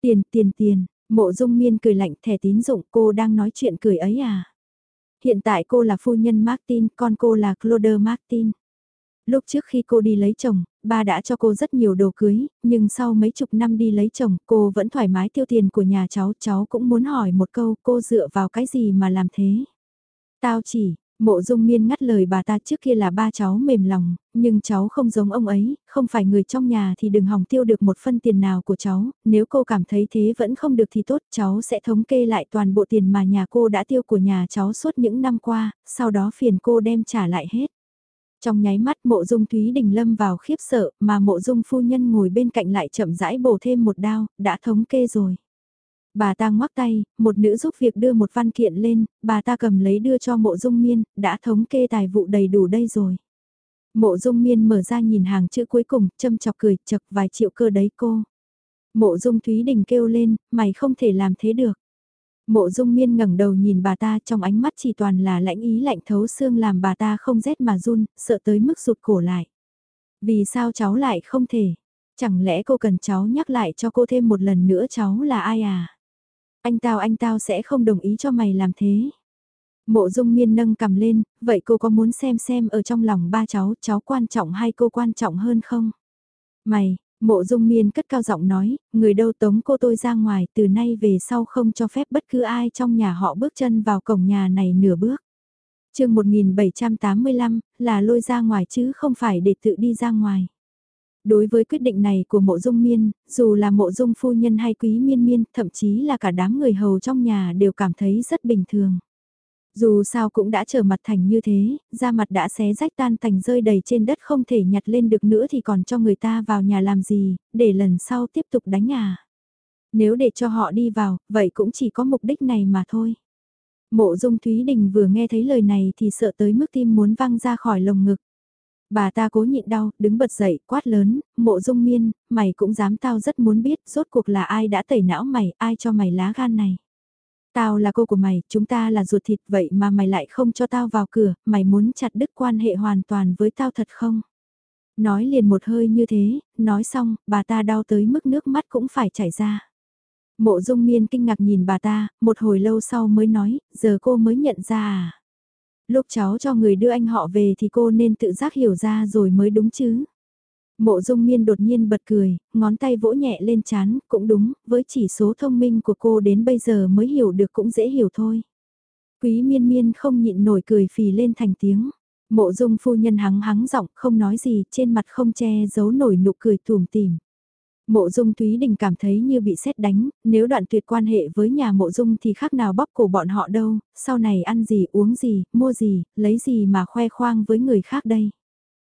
Tiền, tiền, tiền, mộ dung miên cười lạnh thẻ tín dụng cô đang nói chuyện cười ấy à. Hiện tại cô là phu nhân Martin, con cô là Claude Martin. Lúc trước khi cô đi lấy chồng, ba đã cho cô rất nhiều đồ cưới, nhưng sau mấy chục năm đi lấy chồng, cô vẫn thoải mái tiêu tiền của nhà cháu, cháu cũng muốn hỏi một câu, cô dựa vào cái gì mà làm thế? Tao chỉ, Mộ dung miên ngắt lời bà ta trước kia là ba cháu mềm lòng, nhưng cháu không giống ông ấy, không phải người trong nhà thì đừng hòng tiêu được một phân tiền nào của cháu, nếu cô cảm thấy thế vẫn không được thì tốt, cháu sẽ thống kê lại toàn bộ tiền mà nhà cô đã tiêu của nhà cháu suốt những năm qua, sau đó phiền cô đem trả lại hết. Trong nháy mắt mộ dung Thúy Đình lâm vào khiếp sợ mà mộ dung phu nhân ngồi bên cạnh lại chậm rãi bổ thêm một đao, đã thống kê rồi. Bà ta ngoắc tay, một nữ giúp việc đưa một văn kiện lên, bà ta cầm lấy đưa cho mộ dung miên, đã thống kê tài vụ đầy đủ đây rồi. Mộ dung miên mở ra nhìn hàng chữ cuối cùng, châm chọc cười, chật vài triệu cơ đấy cô. Mộ dung Thúy Đình kêu lên, mày không thể làm thế được. Mộ dung miên ngẩng đầu nhìn bà ta trong ánh mắt chỉ toàn là lãnh ý lạnh thấu xương làm bà ta không rét mà run, sợ tới mức rụt cổ lại. Vì sao cháu lại không thể? Chẳng lẽ cô cần cháu nhắc lại cho cô thêm một lần nữa cháu là ai à? Anh tao anh tao sẽ không đồng ý cho mày làm thế. Mộ dung miên nâng cầm lên, vậy cô có muốn xem xem ở trong lòng ba cháu, cháu quan trọng hay cô quan trọng hơn không? Mày, mộ dung miên cất cao giọng nói, người đâu tống cô tôi ra ngoài, từ nay về sau không cho phép bất cứ ai trong nhà họ bước chân vào cổng nhà này nửa bước. chương 1785, là lôi ra ngoài chứ không phải để tự đi ra ngoài. Đối với quyết định này của mộ dung miên, dù là mộ dung phu nhân hay quý miên miên, thậm chí là cả đám người hầu trong nhà đều cảm thấy rất bình thường. Dù sao cũng đã trở mặt thành như thế, da mặt đã xé rách tan thành rơi đầy trên đất không thể nhặt lên được nữa thì còn cho người ta vào nhà làm gì, để lần sau tiếp tục đánh à. Nếu để cho họ đi vào, vậy cũng chỉ có mục đích này mà thôi. Mộ dung Thúy Đình vừa nghe thấy lời này thì sợ tới mức tim muốn văng ra khỏi lồng ngực. Bà ta cố nhịn đau, đứng bật dậy, quát lớn, mộ dung miên, mày cũng dám tao rất muốn biết, rốt cuộc là ai đã tẩy não mày, ai cho mày lá gan này. Tao là cô của mày, chúng ta là ruột thịt vậy mà mày lại không cho tao vào cửa, mày muốn chặt đứt quan hệ hoàn toàn với tao thật không? Nói liền một hơi như thế, nói xong, bà ta đau tới mức nước mắt cũng phải chảy ra. Mộ dung miên kinh ngạc nhìn bà ta, một hồi lâu sau mới nói, giờ cô mới nhận ra à? Lúc cháu cho người đưa anh họ về thì cô nên tự giác hiểu ra rồi mới đúng chứ. Mộ dung miên đột nhiên bật cười, ngón tay vỗ nhẹ lên chán, cũng đúng, với chỉ số thông minh của cô đến bây giờ mới hiểu được cũng dễ hiểu thôi. Quý miên miên không nhịn nổi cười phì lên thành tiếng. Mộ dung phu nhân hắng hắng giọng không nói gì, trên mặt không che giấu nổi nụ cười tùm tìm. Mộ dung Thúy Đình cảm thấy như bị xét đánh, nếu đoạn tuyệt quan hệ với nhà mộ dung thì khác nào bóp cổ bọn họ đâu, sau này ăn gì uống gì, mua gì, lấy gì mà khoe khoang với người khác đây.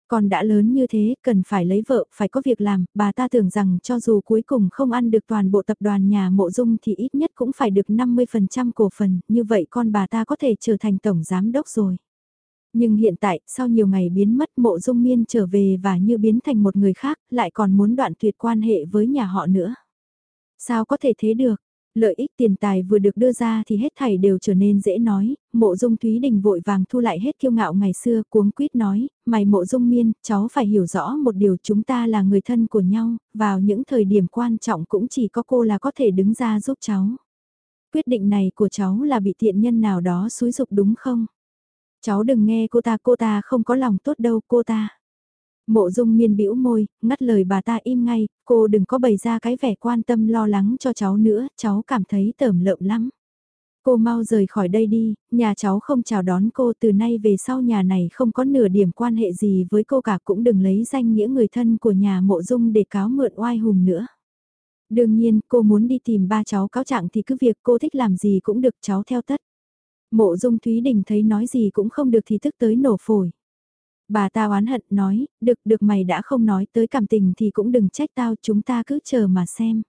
Còn đã lớn như thế, cần phải lấy vợ, phải có việc làm, bà ta tưởng rằng cho dù cuối cùng không ăn được toàn bộ tập đoàn nhà mộ dung thì ít nhất cũng phải được 50% cổ phần, như vậy con bà ta có thể trở thành tổng giám đốc rồi. Nhưng hiện tại, sau nhiều ngày biến mất mộ dung miên trở về và như biến thành một người khác, lại còn muốn đoạn tuyệt quan hệ với nhà họ nữa. Sao có thể thế được? Lợi ích tiền tài vừa được đưa ra thì hết thảy đều trở nên dễ nói, mộ dung Thúy Đình vội vàng thu lại hết kiêu ngạo ngày xưa cuống quýt nói, mày mộ dung miên, cháu phải hiểu rõ một điều chúng ta là người thân của nhau, vào những thời điểm quan trọng cũng chỉ có cô là có thể đứng ra giúp cháu. Quyết định này của cháu là bị thiện nhân nào đó xúi dục đúng không? Cháu đừng nghe cô ta, cô ta không có lòng tốt đâu, cô ta. Mộ dung miên bĩu môi, ngắt lời bà ta im ngay, cô đừng có bày ra cái vẻ quan tâm lo lắng cho cháu nữa, cháu cảm thấy tởm lợm lắm. Cô mau rời khỏi đây đi, nhà cháu không chào đón cô từ nay về sau nhà này không có nửa điểm quan hệ gì với cô cả cũng đừng lấy danh nghĩa người thân của nhà mộ dung để cáo mượn oai hùng nữa. Đương nhiên, cô muốn đi tìm ba cháu cáo trạng thì cứ việc cô thích làm gì cũng được cháu theo tất. Mộ dung Thúy Đình thấy nói gì cũng không được thì tức tới nổ phổi. Bà ta oán hận nói, được được mày đã không nói tới cảm tình thì cũng đừng trách tao chúng ta cứ chờ mà xem.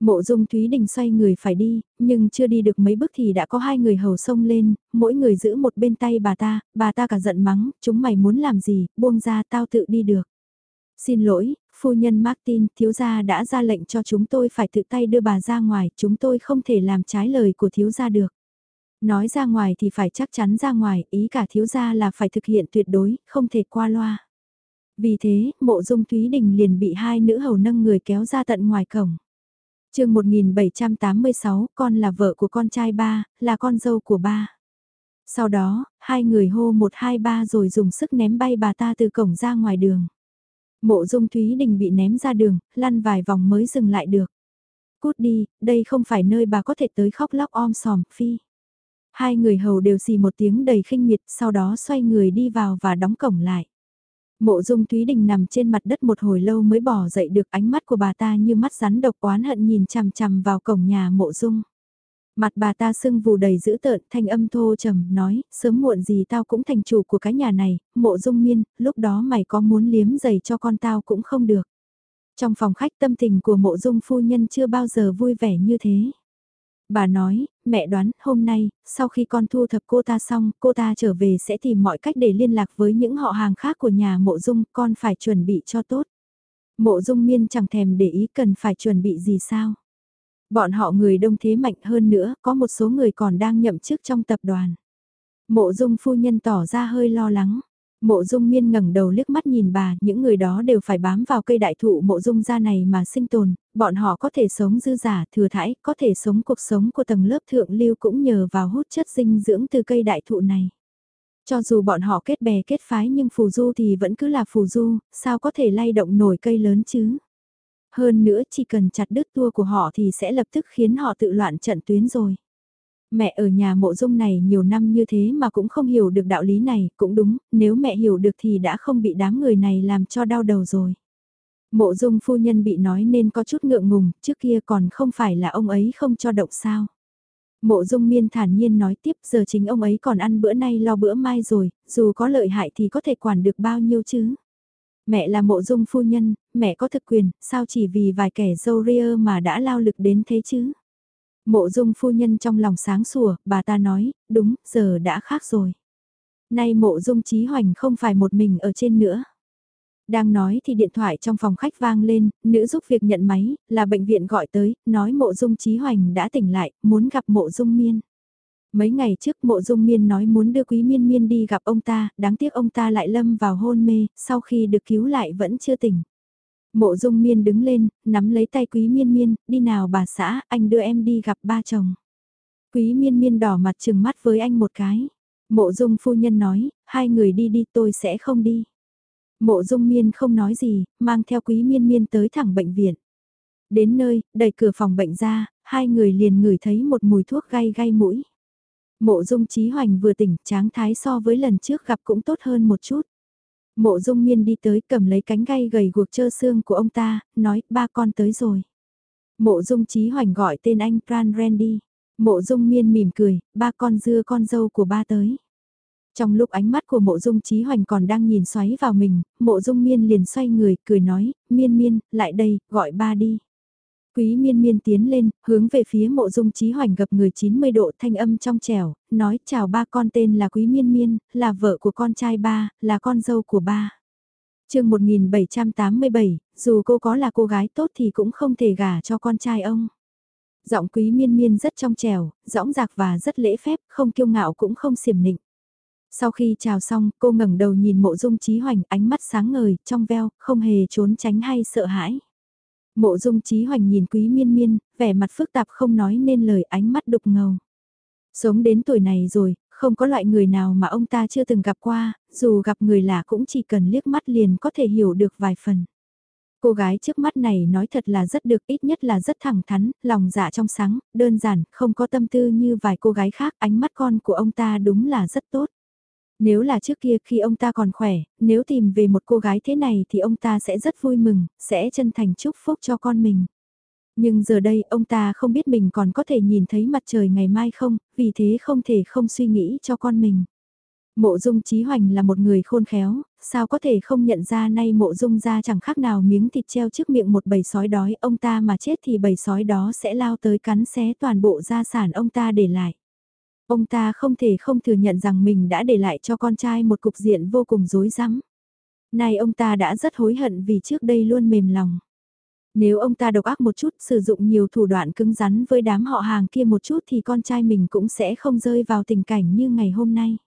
Mộ dung Thúy Đình xoay người phải đi, nhưng chưa đi được mấy bước thì đã có hai người hầu sông lên, mỗi người giữ một bên tay bà ta, bà ta cả giận mắng, chúng mày muốn làm gì, buông ra tao tự đi được. Xin lỗi, phu nhân Martin, thiếu gia đã ra lệnh cho chúng tôi phải tự tay đưa bà ra ngoài, chúng tôi không thể làm trái lời của thiếu gia được. Nói ra ngoài thì phải chắc chắn ra ngoài, ý cả thiếu gia là phải thực hiện tuyệt đối, không thể qua loa. Vì thế, mộ dung Thúy Đình liền bị hai nữ hầu nâng người kéo ra tận ngoài cổng. chương 1786, con là vợ của con trai ba, là con dâu của ba. Sau đó, hai người hô một hai ba rồi dùng sức ném bay bà ta từ cổng ra ngoài đường. Mộ dung Thúy Đình bị ném ra đường, lăn vài vòng mới dừng lại được. Cút đi, đây không phải nơi bà có thể tới khóc lóc om sòm, phi. Hai người hầu đều xì một tiếng đầy khinh miệt, sau đó xoay người đi vào và đóng cổng lại. Mộ dung Thúy Đình nằm trên mặt đất một hồi lâu mới bỏ dậy được ánh mắt của bà ta như mắt rắn độc oán hận nhìn chằm chằm vào cổng nhà mộ dung. Mặt bà ta sưng vù đầy dữ tợn, thanh âm thô trầm, nói, sớm muộn gì tao cũng thành chủ của cái nhà này, mộ dung miên, lúc đó mày có muốn liếm giày cho con tao cũng không được. Trong phòng khách tâm tình của mộ dung phu nhân chưa bao giờ vui vẻ như thế. Bà nói, mẹ đoán, hôm nay, sau khi con thu thập cô ta xong, cô ta trở về sẽ tìm mọi cách để liên lạc với những họ hàng khác của nhà mộ dung, con phải chuẩn bị cho tốt. Mộ dung miên chẳng thèm để ý cần phải chuẩn bị gì sao. Bọn họ người đông thế mạnh hơn nữa, có một số người còn đang nhậm chức trong tập đoàn. Mộ dung phu nhân tỏ ra hơi lo lắng. Mộ dung miên ngẩng đầu liếc mắt nhìn bà, những người đó đều phải bám vào cây đại thụ mộ dung gia này mà sinh tồn, bọn họ có thể sống dư giả, thừa thãi, có thể sống cuộc sống của tầng lớp thượng lưu cũng nhờ vào hút chất dinh dưỡng từ cây đại thụ này. Cho dù bọn họ kết bè kết phái nhưng phù du thì vẫn cứ là phù du, sao có thể lay động nổi cây lớn chứ? Hơn nữa chỉ cần chặt đứt tua của họ thì sẽ lập tức khiến họ tự loạn trận tuyến rồi. Mẹ ở nhà mộ dung này nhiều năm như thế mà cũng không hiểu được đạo lý này, cũng đúng, nếu mẹ hiểu được thì đã không bị đám người này làm cho đau đầu rồi. Mộ dung phu nhân bị nói nên có chút ngượng ngùng, trước kia còn không phải là ông ấy không cho động sao. Mộ dung miên thản nhiên nói tiếp giờ chính ông ấy còn ăn bữa nay lo bữa mai rồi, dù có lợi hại thì có thể quản được bao nhiêu chứ. Mẹ là mộ dung phu nhân, mẹ có thực quyền, sao chỉ vì vài kẻ dâu ria mà đã lao lực đến thế chứ. Mộ dung phu nhân trong lòng sáng sủa, bà ta nói, đúng, giờ đã khác rồi. Nay mộ dung trí hoành không phải một mình ở trên nữa. Đang nói thì điện thoại trong phòng khách vang lên, nữ giúp việc nhận máy, là bệnh viện gọi tới, nói mộ dung trí hoành đã tỉnh lại, muốn gặp mộ dung miên. Mấy ngày trước mộ dung miên nói muốn đưa quý miên miên đi gặp ông ta, đáng tiếc ông ta lại lâm vào hôn mê, sau khi được cứu lại vẫn chưa tỉnh. Mộ dung miên đứng lên, nắm lấy tay quý miên miên, đi nào bà xã, anh đưa em đi gặp ba chồng. Quý miên miên đỏ mặt chừng mắt với anh một cái. Mộ dung phu nhân nói, hai người đi đi tôi sẽ không đi. Mộ dung miên không nói gì, mang theo quý miên miên tới thẳng bệnh viện. Đến nơi, đẩy cửa phòng bệnh ra, hai người liền ngửi thấy một mùi thuốc gai gai mũi. Mộ dung trí hoành vừa tỉnh, tráng thái so với lần trước gặp cũng tốt hơn một chút. Mộ dung miên đi tới cầm lấy cánh gai gầy guộc trơ xương của ông ta, nói ba con tới rồi. Mộ dung trí hoành gọi tên anh Pran Randy. Mộ dung miên mỉm cười, ba con dưa con dâu của ba tới. Trong lúc ánh mắt của mộ dung trí hoành còn đang nhìn xoáy vào mình, mộ dung miên liền xoay người, cười nói, miên miên, lại đây, gọi ba đi. Quý miên miên tiến lên, hướng về phía mộ dung trí hoành gặp người 90 độ thanh âm trong trẻo, nói chào ba con tên là quý miên miên, là vợ của con trai ba, là con dâu của ba. chương 1787, dù cô có là cô gái tốt thì cũng không thể gả cho con trai ông. Giọng quý miên miên rất trong trẻo, rõng rạc và rất lễ phép, không kiêu ngạo cũng không xiểm nịnh. Sau khi chào xong, cô ngẩng đầu nhìn mộ dung trí hoành, ánh mắt sáng ngời, trong veo, không hề trốn tránh hay sợ hãi. Mộ dung trí hoành nhìn quý miên miên, vẻ mặt phức tạp không nói nên lời ánh mắt đục ngầu. Sống đến tuổi này rồi, không có loại người nào mà ông ta chưa từng gặp qua, dù gặp người lạ cũng chỉ cần liếc mắt liền có thể hiểu được vài phần. Cô gái trước mắt này nói thật là rất được ít nhất là rất thẳng thắn, lòng dạ trong sáng, đơn giản, không có tâm tư như vài cô gái khác, ánh mắt con của ông ta đúng là rất tốt. Nếu là trước kia khi ông ta còn khỏe, nếu tìm về một cô gái thế này thì ông ta sẽ rất vui mừng, sẽ chân thành chúc phúc cho con mình. Nhưng giờ đây ông ta không biết mình còn có thể nhìn thấy mặt trời ngày mai không, vì thế không thể không suy nghĩ cho con mình. Mộ dung trí hoành là một người khôn khéo, sao có thể không nhận ra nay mộ dung ra chẳng khác nào miếng thịt treo trước miệng một bầy sói đói, ông ta mà chết thì bầy sói đó sẽ lao tới cắn xé toàn bộ gia sản ông ta để lại. Ông ta không thể không thừa nhận rằng mình đã để lại cho con trai một cục diện vô cùng rối rắm. Này ông ta đã rất hối hận vì trước đây luôn mềm lòng. Nếu ông ta độc ác một chút, sử dụng nhiều thủ đoạn cứng rắn với đám họ hàng kia một chút thì con trai mình cũng sẽ không rơi vào tình cảnh như ngày hôm nay.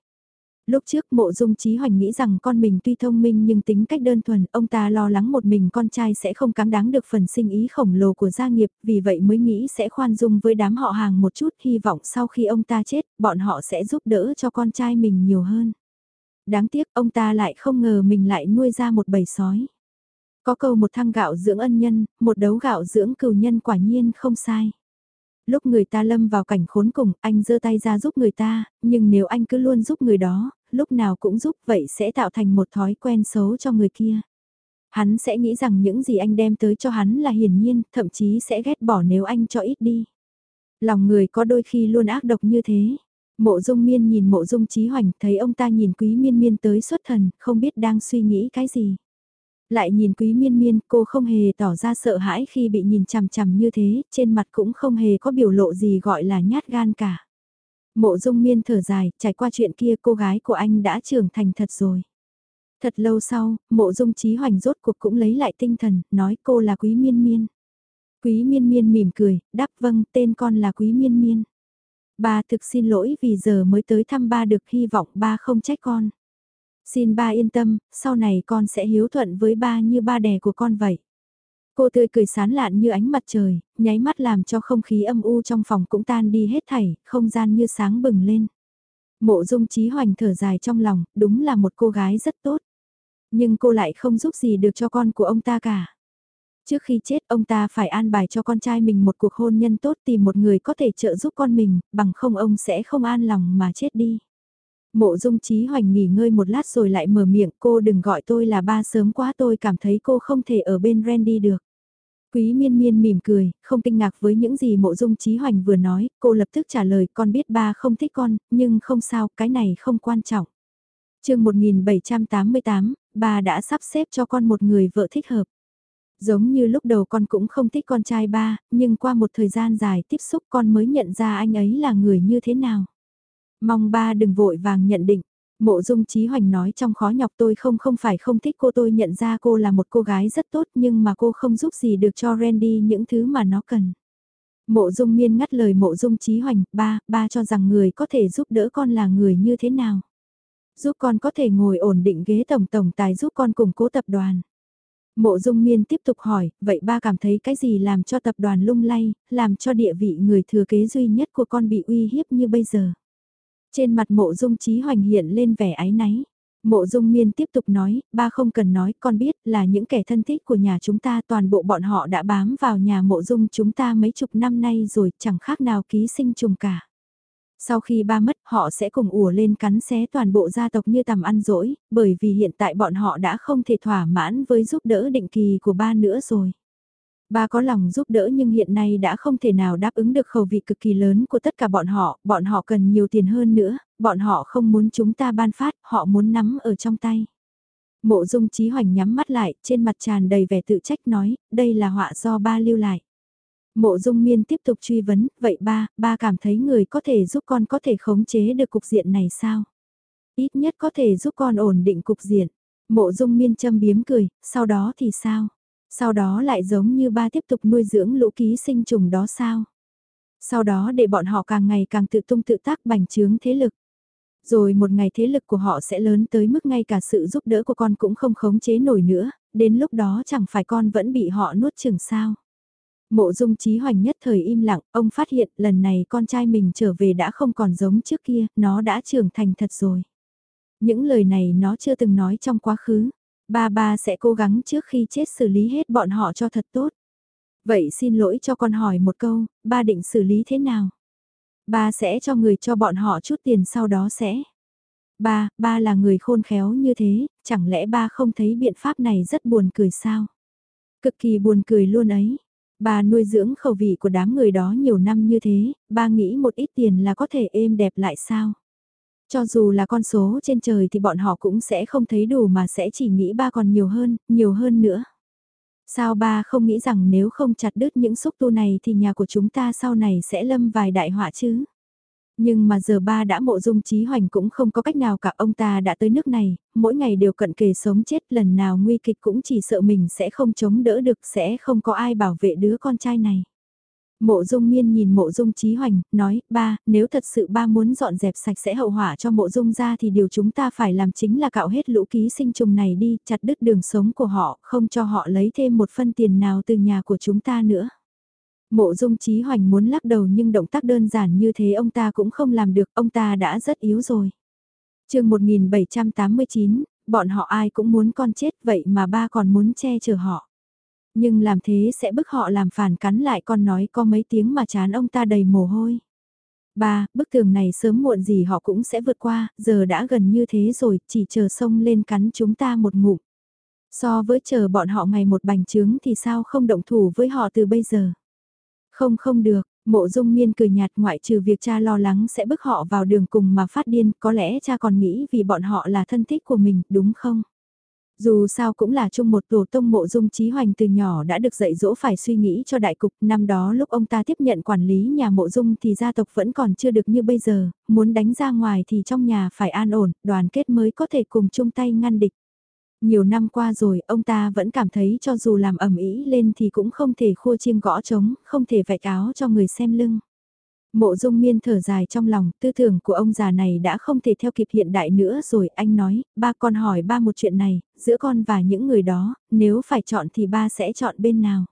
Lúc trước mộ dung trí hoành nghĩ rằng con mình tuy thông minh nhưng tính cách đơn thuần, ông ta lo lắng một mình con trai sẽ không cám đáng được phần sinh ý khổng lồ của gia nghiệp, vì vậy mới nghĩ sẽ khoan dung với đám họ hàng một chút, hy vọng sau khi ông ta chết, bọn họ sẽ giúp đỡ cho con trai mình nhiều hơn. Đáng tiếc ông ta lại không ngờ mình lại nuôi ra một bầy sói. Có câu một thăng gạo dưỡng ân nhân, một đấu gạo dưỡng cừu nhân quả nhiên không sai. Lúc người ta lâm vào cảnh khốn cùng, anh giơ tay ra giúp người ta, nhưng nếu anh cứ luôn giúp người đó, lúc nào cũng giúp vậy sẽ tạo thành một thói quen xấu cho người kia. Hắn sẽ nghĩ rằng những gì anh đem tới cho hắn là hiển nhiên, thậm chí sẽ ghét bỏ nếu anh cho ít đi. Lòng người có đôi khi luôn ác độc như thế. Mộ dung miên nhìn mộ dung trí hoành thấy ông ta nhìn quý miên miên tới xuất thần, không biết đang suy nghĩ cái gì. Lại nhìn quý miên miên, cô không hề tỏ ra sợ hãi khi bị nhìn chằm chằm như thế, trên mặt cũng không hề có biểu lộ gì gọi là nhát gan cả. Mộ dung miên thở dài, trải qua chuyện kia cô gái của anh đã trưởng thành thật rồi. Thật lâu sau, mộ dung trí hoành rốt cuộc cũng lấy lại tinh thần, nói cô là quý miên miên. Quý miên miên mỉm cười, đáp vâng, tên con là quý miên miên. Ba thực xin lỗi vì giờ mới tới thăm ba được hy vọng ba không trách con. Xin ba yên tâm, sau này con sẽ hiếu thuận với ba như ba đẻ của con vậy. Cô tươi cười sán lạn như ánh mặt trời, nháy mắt làm cho không khí âm u trong phòng cũng tan đi hết thảy, không gian như sáng bừng lên. Mộ dung trí hoành thở dài trong lòng, đúng là một cô gái rất tốt. Nhưng cô lại không giúp gì được cho con của ông ta cả. Trước khi chết ông ta phải an bài cho con trai mình một cuộc hôn nhân tốt tìm một người có thể trợ giúp con mình, bằng không ông sẽ không an lòng mà chết đi. Mộ dung trí hoành nghỉ ngơi một lát rồi lại mở miệng cô đừng gọi tôi là ba sớm quá tôi cảm thấy cô không thể ở bên Randy được. Quý miên miên mỉm cười, không kinh ngạc với những gì mộ dung trí hoành vừa nói, cô lập tức trả lời con biết ba không thích con, nhưng không sao, cái này không quan trọng. chương 1788, ba đã sắp xếp cho con một người vợ thích hợp. Giống như lúc đầu con cũng không thích con trai ba, nhưng qua một thời gian dài tiếp xúc con mới nhận ra anh ấy là người như thế nào. Mong ba đừng vội vàng nhận định. Mộ dung trí hoành nói trong khó nhọc tôi không không phải không thích cô tôi nhận ra cô là một cô gái rất tốt nhưng mà cô không giúp gì được cho Randy những thứ mà nó cần. Mộ dung miên ngắt lời mộ dung trí hoành, ba, ba cho rằng người có thể giúp đỡ con là người như thế nào. Giúp con có thể ngồi ổn định ghế tổng tổng tài giúp con củng cố tập đoàn. Mộ dung miên tiếp tục hỏi, vậy ba cảm thấy cái gì làm cho tập đoàn lung lay, làm cho địa vị người thừa kế duy nhất của con bị uy hiếp như bây giờ. Trên mặt mộ dung trí hoành hiện lên vẻ ái náy. Mộ dung miên tiếp tục nói, ba không cần nói, con biết là những kẻ thân thích của nhà chúng ta toàn bộ bọn họ đã bám vào nhà mộ dung chúng ta mấy chục năm nay rồi, chẳng khác nào ký sinh trùng cả. Sau khi ba mất, họ sẽ cùng ùa lên cắn xé toàn bộ gia tộc như tầm ăn dỗi, bởi vì hiện tại bọn họ đã không thể thỏa mãn với giúp đỡ định kỳ của ba nữa rồi. Ba có lòng giúp đỡ nhưng hiện nay đã không thể nào đáp ứng được khẩu vị cực kỳ lớn của tất cả bọn họ, bọn họ cần nhiều tiền hơn nữa, bọn họ không muốn chúng ta ban phát, họ muốn nắm ở trong tay. Mộ dung trí hoành nhắm mắt lại, trên mặt tràn đầy vẻ tự trách nói, đây là họa do ba lưu lại. Mộ dung miên tiếp tục truy vấn, vậy ba, ba cảm thấy người có thể giúp con có thể khống chế được cục diện này sao? Ít nhất có thể giúp con ổn định cục diện. Mộ dung miên châm biếm cười, sau đó thì sao? Sau đó lại giống như ba tiếp tục nuôi dưỡng lũ ký sinh trùng đó sao? Sau đó để bọn họ càng ngày càng tự tung tự tác bành trướng thế lực. Rồi một ngày thế lực của họ sẽ lớn tới mức ngay cả sự giúp đỡ của con cũng không khống chế nổi nữa, đến lúc đó chẳng phải con vẫn bị họ nuốt chừng sao. Mộ dung trí hoành nhất thời im lặng, ông phát hiện lần này con trai mình trở về đã không còn giống trước kia, nó đã trưởng thành thật rồi. Những lời này nó chưa từng nói trong quá khứ. Ba ba sẽ cố gắng trước khi chết xử lý hết bọn họ cho thật tốt. Vậy xin lỗi cho con hỏi một câu, ba định xử lý thế nào? Ba sẽ cho người cho bọn họ chút tiền sau đó sẽ. Ba, ba là người khôn khéo như thế, chẳng lẽ ba không thấy biện pháp này rất buồn cười sao? Cực kỳ buồn cười luôn ấy. Ba nuôi dưỡng khẩu vị của đám người đó nhiều năm như thế, ba nghĩ một ít tiền là có thể êm đẹp lại sao? Cho dù là con số trên trời thì bọn họ cũng sẽ không thấy đủ mà sẽ chỉ nghĩ ba còn nhiều hơn, nhiều hơn nữa. Sao ba không nghĩ rằng nếu không chặt đứt những xúc tu này thì nhà của chúng ta sau này sẽ lâm vài đại họa chứ? Nhưng mà giờ ba đã mộ dung trí hoành cũng không có cách nào cả ông ta đã tới nước này, mỗi ngày đều cận kề sống chết lần nào nguy kịch cũng chỉ sợ mình sẽ không chống đỡ được sẽ không có ai bảo vệ đứa con trai này. Mộ dung miên nhìn mộ dung Chí hoành, nói, ba, nếu thật sự ba muốn dọn dẹp sạch sẽ hậu hỏa cho mộ dung ra thì điều chúng ta phải làm chính là cạo hết lũ ký sinh trùng này đi, chặt đứt đường sống của họ, không cho họ lấy thêm một phân tiền nào từ nhà của chúng ta nữa. Mộ dung Chí hoành muốn lắc đầu nhưng động tác đơn giản như thế ông ta cũng không làm được, ông ta đã rất yếu rồi. chương 1789, bọn họ ai cũng muốn con chết vậy mà ba còn muốn che chở họ. Nhưng làm thế sẽ bức họ làm phản cắn lại con nói có mấy tiếng mà chán ông ta đầy mồ hôi. Ba, bức tường này sớm muộn gì họ cũng sẽ vượt qua, giờ đã gần như thế rồi, chỉ chờ sông lên cắn chúng ta một ngụm. So với chờ bọn họ ngày một bành trướng thì sao không động thủ với họ từ bây giờ. Không không được, mộ dung miên cười nhạt ngoại trừ việc cha lo lắng sẽ bức họ vào đường cùng mà phát điên, có lẽ cha còn nghĩ vì bọn họ là thân thích của mình, đúng không? Dù sao cũng là chung một tổ tông mộ dung trí hoành từ nhỏ đã được dạy dỗ phải suy nghĩ cho đại cục. Năm đó lúc ông ta tiếp nhận quản lý nhà mộ dung thì gia tộc vẫn còn chưa được như bây giờ, muốn đánh ra ngoài thì trong nhà phải an ổn, đoàn kết mới có thể cùng chung tay ngăn địch. Nhiều năm qua rồi, ông ta vẫn cảm thấy cho dù làm ẩm ý lên thì cũng không thể khua chiêng gõ trống, không thể vạch áo cho người xem lưng. Mộ dung miên thở dài trong lòng, tư tưởng của ông già này đã không thể theo kịp hiện đại nữa rồi, anh nói, ba con hỏi ba một chuyện này, giữa con và những người đó, nếu phải chọn thì ba sẽ chọn bên nào?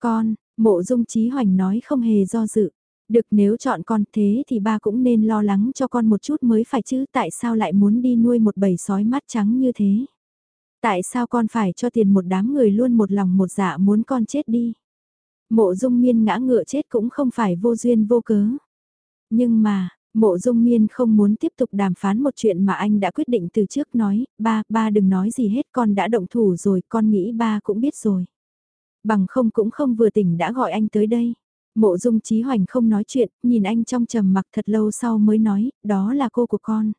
Con, mộ dung trí hoành nói không hề do dự. Được nếu chọn con thế thì ba cũng nên lo lắng cho con một chút mới phải chứ tại sao lại muốn đi nuôi một bầy sói mắt trắng như thế. Tại sao con phải cho tiền một đám người luôn một lòng một dạ muốn con chết đi. Mộ dung miên ngã ngựa chết cũng không phải vô duyên vô cớ. Nhưng mà, mộ dung miên không muốn tiếp tục đàm phán một chuyện mà anh đã quyết định từ trước nói, ba, ba đừng nói gì hết con đã động thủ rồi, con nghĩ ba cũng biết rồi. Bằng không cũng không vừa tỉnh đã gọi anh tới đây. Mộ dung trí hoành không nói chuyện, nhìn anh trong trầm mặc thật lâu sau mới nói, đó là cô của con.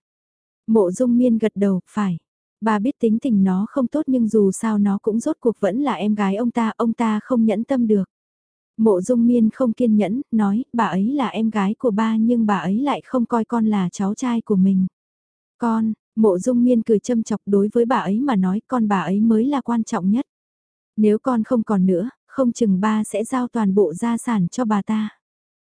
Mộ dung miên gật đầu, phải. Bà biết tính tình nó không tốt nhưng dù sao nó cũng rốt cuộc vẫn là em gái ông ta, ông ta không nhẫn tâm được. Mộ dung miên không kiên nhẫn, nói, bà ấy là em gái của ba nhưng bà ấy lại không coi con là cháu trai của mình. Con, mộ dung miên cười châm chọc đối với bà ấy mà nói con bà ấy mới là quan trọng nhất. Nếu con không còn nữa, không chừng ba sẽ giao toàn bộ gia sản cho bà ta.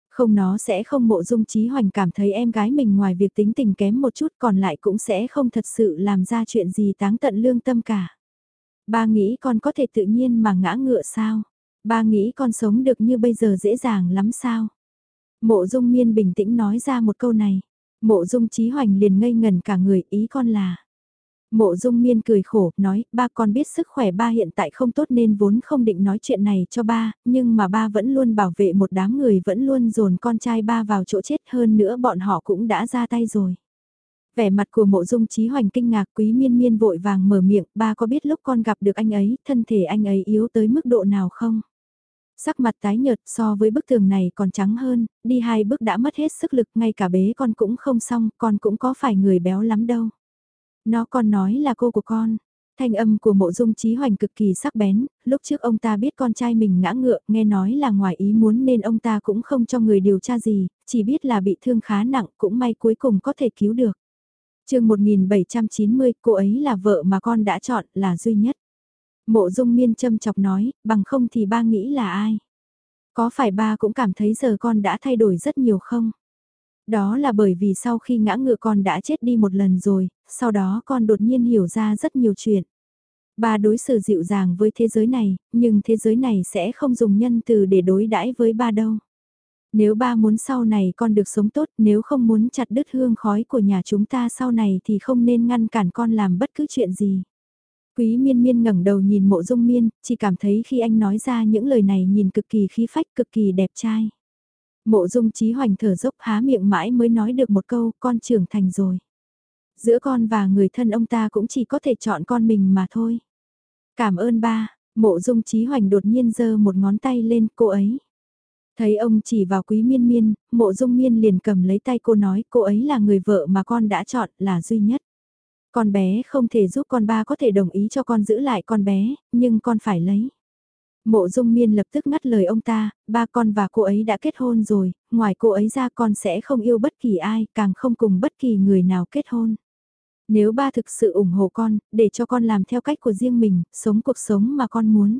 Không nó sẽ không mộ dung trí hoành cảm thấy em gái mình ngoài việc tính tình kém một chút còn lại cũng sẽ không thật sự làm ra chuyện gì táng tận lương tâm cả. Ba nghĩ con có thể tự nhiên mà ngã ngựa sao? Ba nghĩ con sống được như bây giờ dễ dàng lắm sao? Mộ dung miên bình tĩnh nói ra một câu này. Mộ dung trí hoành liền ngây ngần cả người ý con là. Mộ dung miên cười khổ, nói, ba con biết sức khỏe ba hiện tại không tốt nên vốn không định nói chuyện này cho ba, nhưng mà ba vẫn luôn bảo vệ một đám người vẫn luôn dồn con trai ba vào chỗ chết hơn nữa bọn họ cũng đã ra tay rồi. Vẻ mặt của mộ dung trí hoành kinh ngạc quý miên miên vội vàng mở miệng, ba có biết lúc con gặp được anh ấy, thân thể anh ấy yếu tới mức độ nào không? Sắc mặt tái nhợt so với bức tường này còn trắng hơn, đi hai bước đã mất hết sức lực ngay cả bế con cũng không xong, con cũng có phải người béo lắm đâu. Nó còn nói là cô của con. Thanh âm của mộ dung trí hoành cực kỳ sắc bén, lúc trước ông ta biết con trai mình ngã ngựa, nghe nói là ngoài ý muốn nên ông ta cũng không cho người điều tra gì, chỉ biết là bị thương khá nặng, cũng may cuối cùng có thể cứu được. chương 1790, cô ấy là vợ mà con đã chọn, là duy nhất. Mộ dung miên châm chọc nói, bằng không thì ba nghĩ là ai? Có phải ba cũng cảm thấy giờ con đã thay đổi rất nhiều không? Đó là bởi vì sau khi ngã ngựa con đã chết đi một lần rồi, sau đó con đột nhiên hiểu ra rất nhiều chuyện. Ba đối xử dịu dàng với thế giới này, nhưng thế giới này sẽ không dùng nhân từ để đối đãi với ba đâu. Nếu ba muốn sau này con được sống tốt, nếu không muốn chặt đứt hương khói của nhà chúng ta sau này thì không nên ngăn cản con làm bất cứ chuyện gì. Quý miên miên ngẩng đầu nhìn mộ dung miên, chỉ cảm thấy khi anh nói ra những lời này nhìn cực kỳ khí phách, cực kỳ đẹp trai. Mộ dung trí hoành thở dốc há miệng mãi mới nói được một câu, con trưởng thành rồi. Giữa con và người thân ông ta cũng chỉ có thể chọn con mình mà thôi. Cảm ơn ba, mộ dung trí hoành đột nhiên giơ một ngón tay lên cô ấy. Thấy ông chỉ vào quý miên miên, mộ dung miên liền cầm lấy tay cô nói cô ấy là người vợ mà con đã chọn là duy nhất. Con bé không thể giúp con ba có thể đồng ý cho con giữ lại con bé, nhưng con phải lấy. Mộ dung miên lập tức ngắt lời ông ta, ba con và cô ấy đã kết hôn rồi, ngoài cô ấy ra con sẽ không yêu bất kỳ ai, càng không cùng bất kỳ người nào kết hôn. Nếu ba thực sự ủng hộ con, để cho con làm theo cách của riêng mình, sống cuộc sống mà con muốn.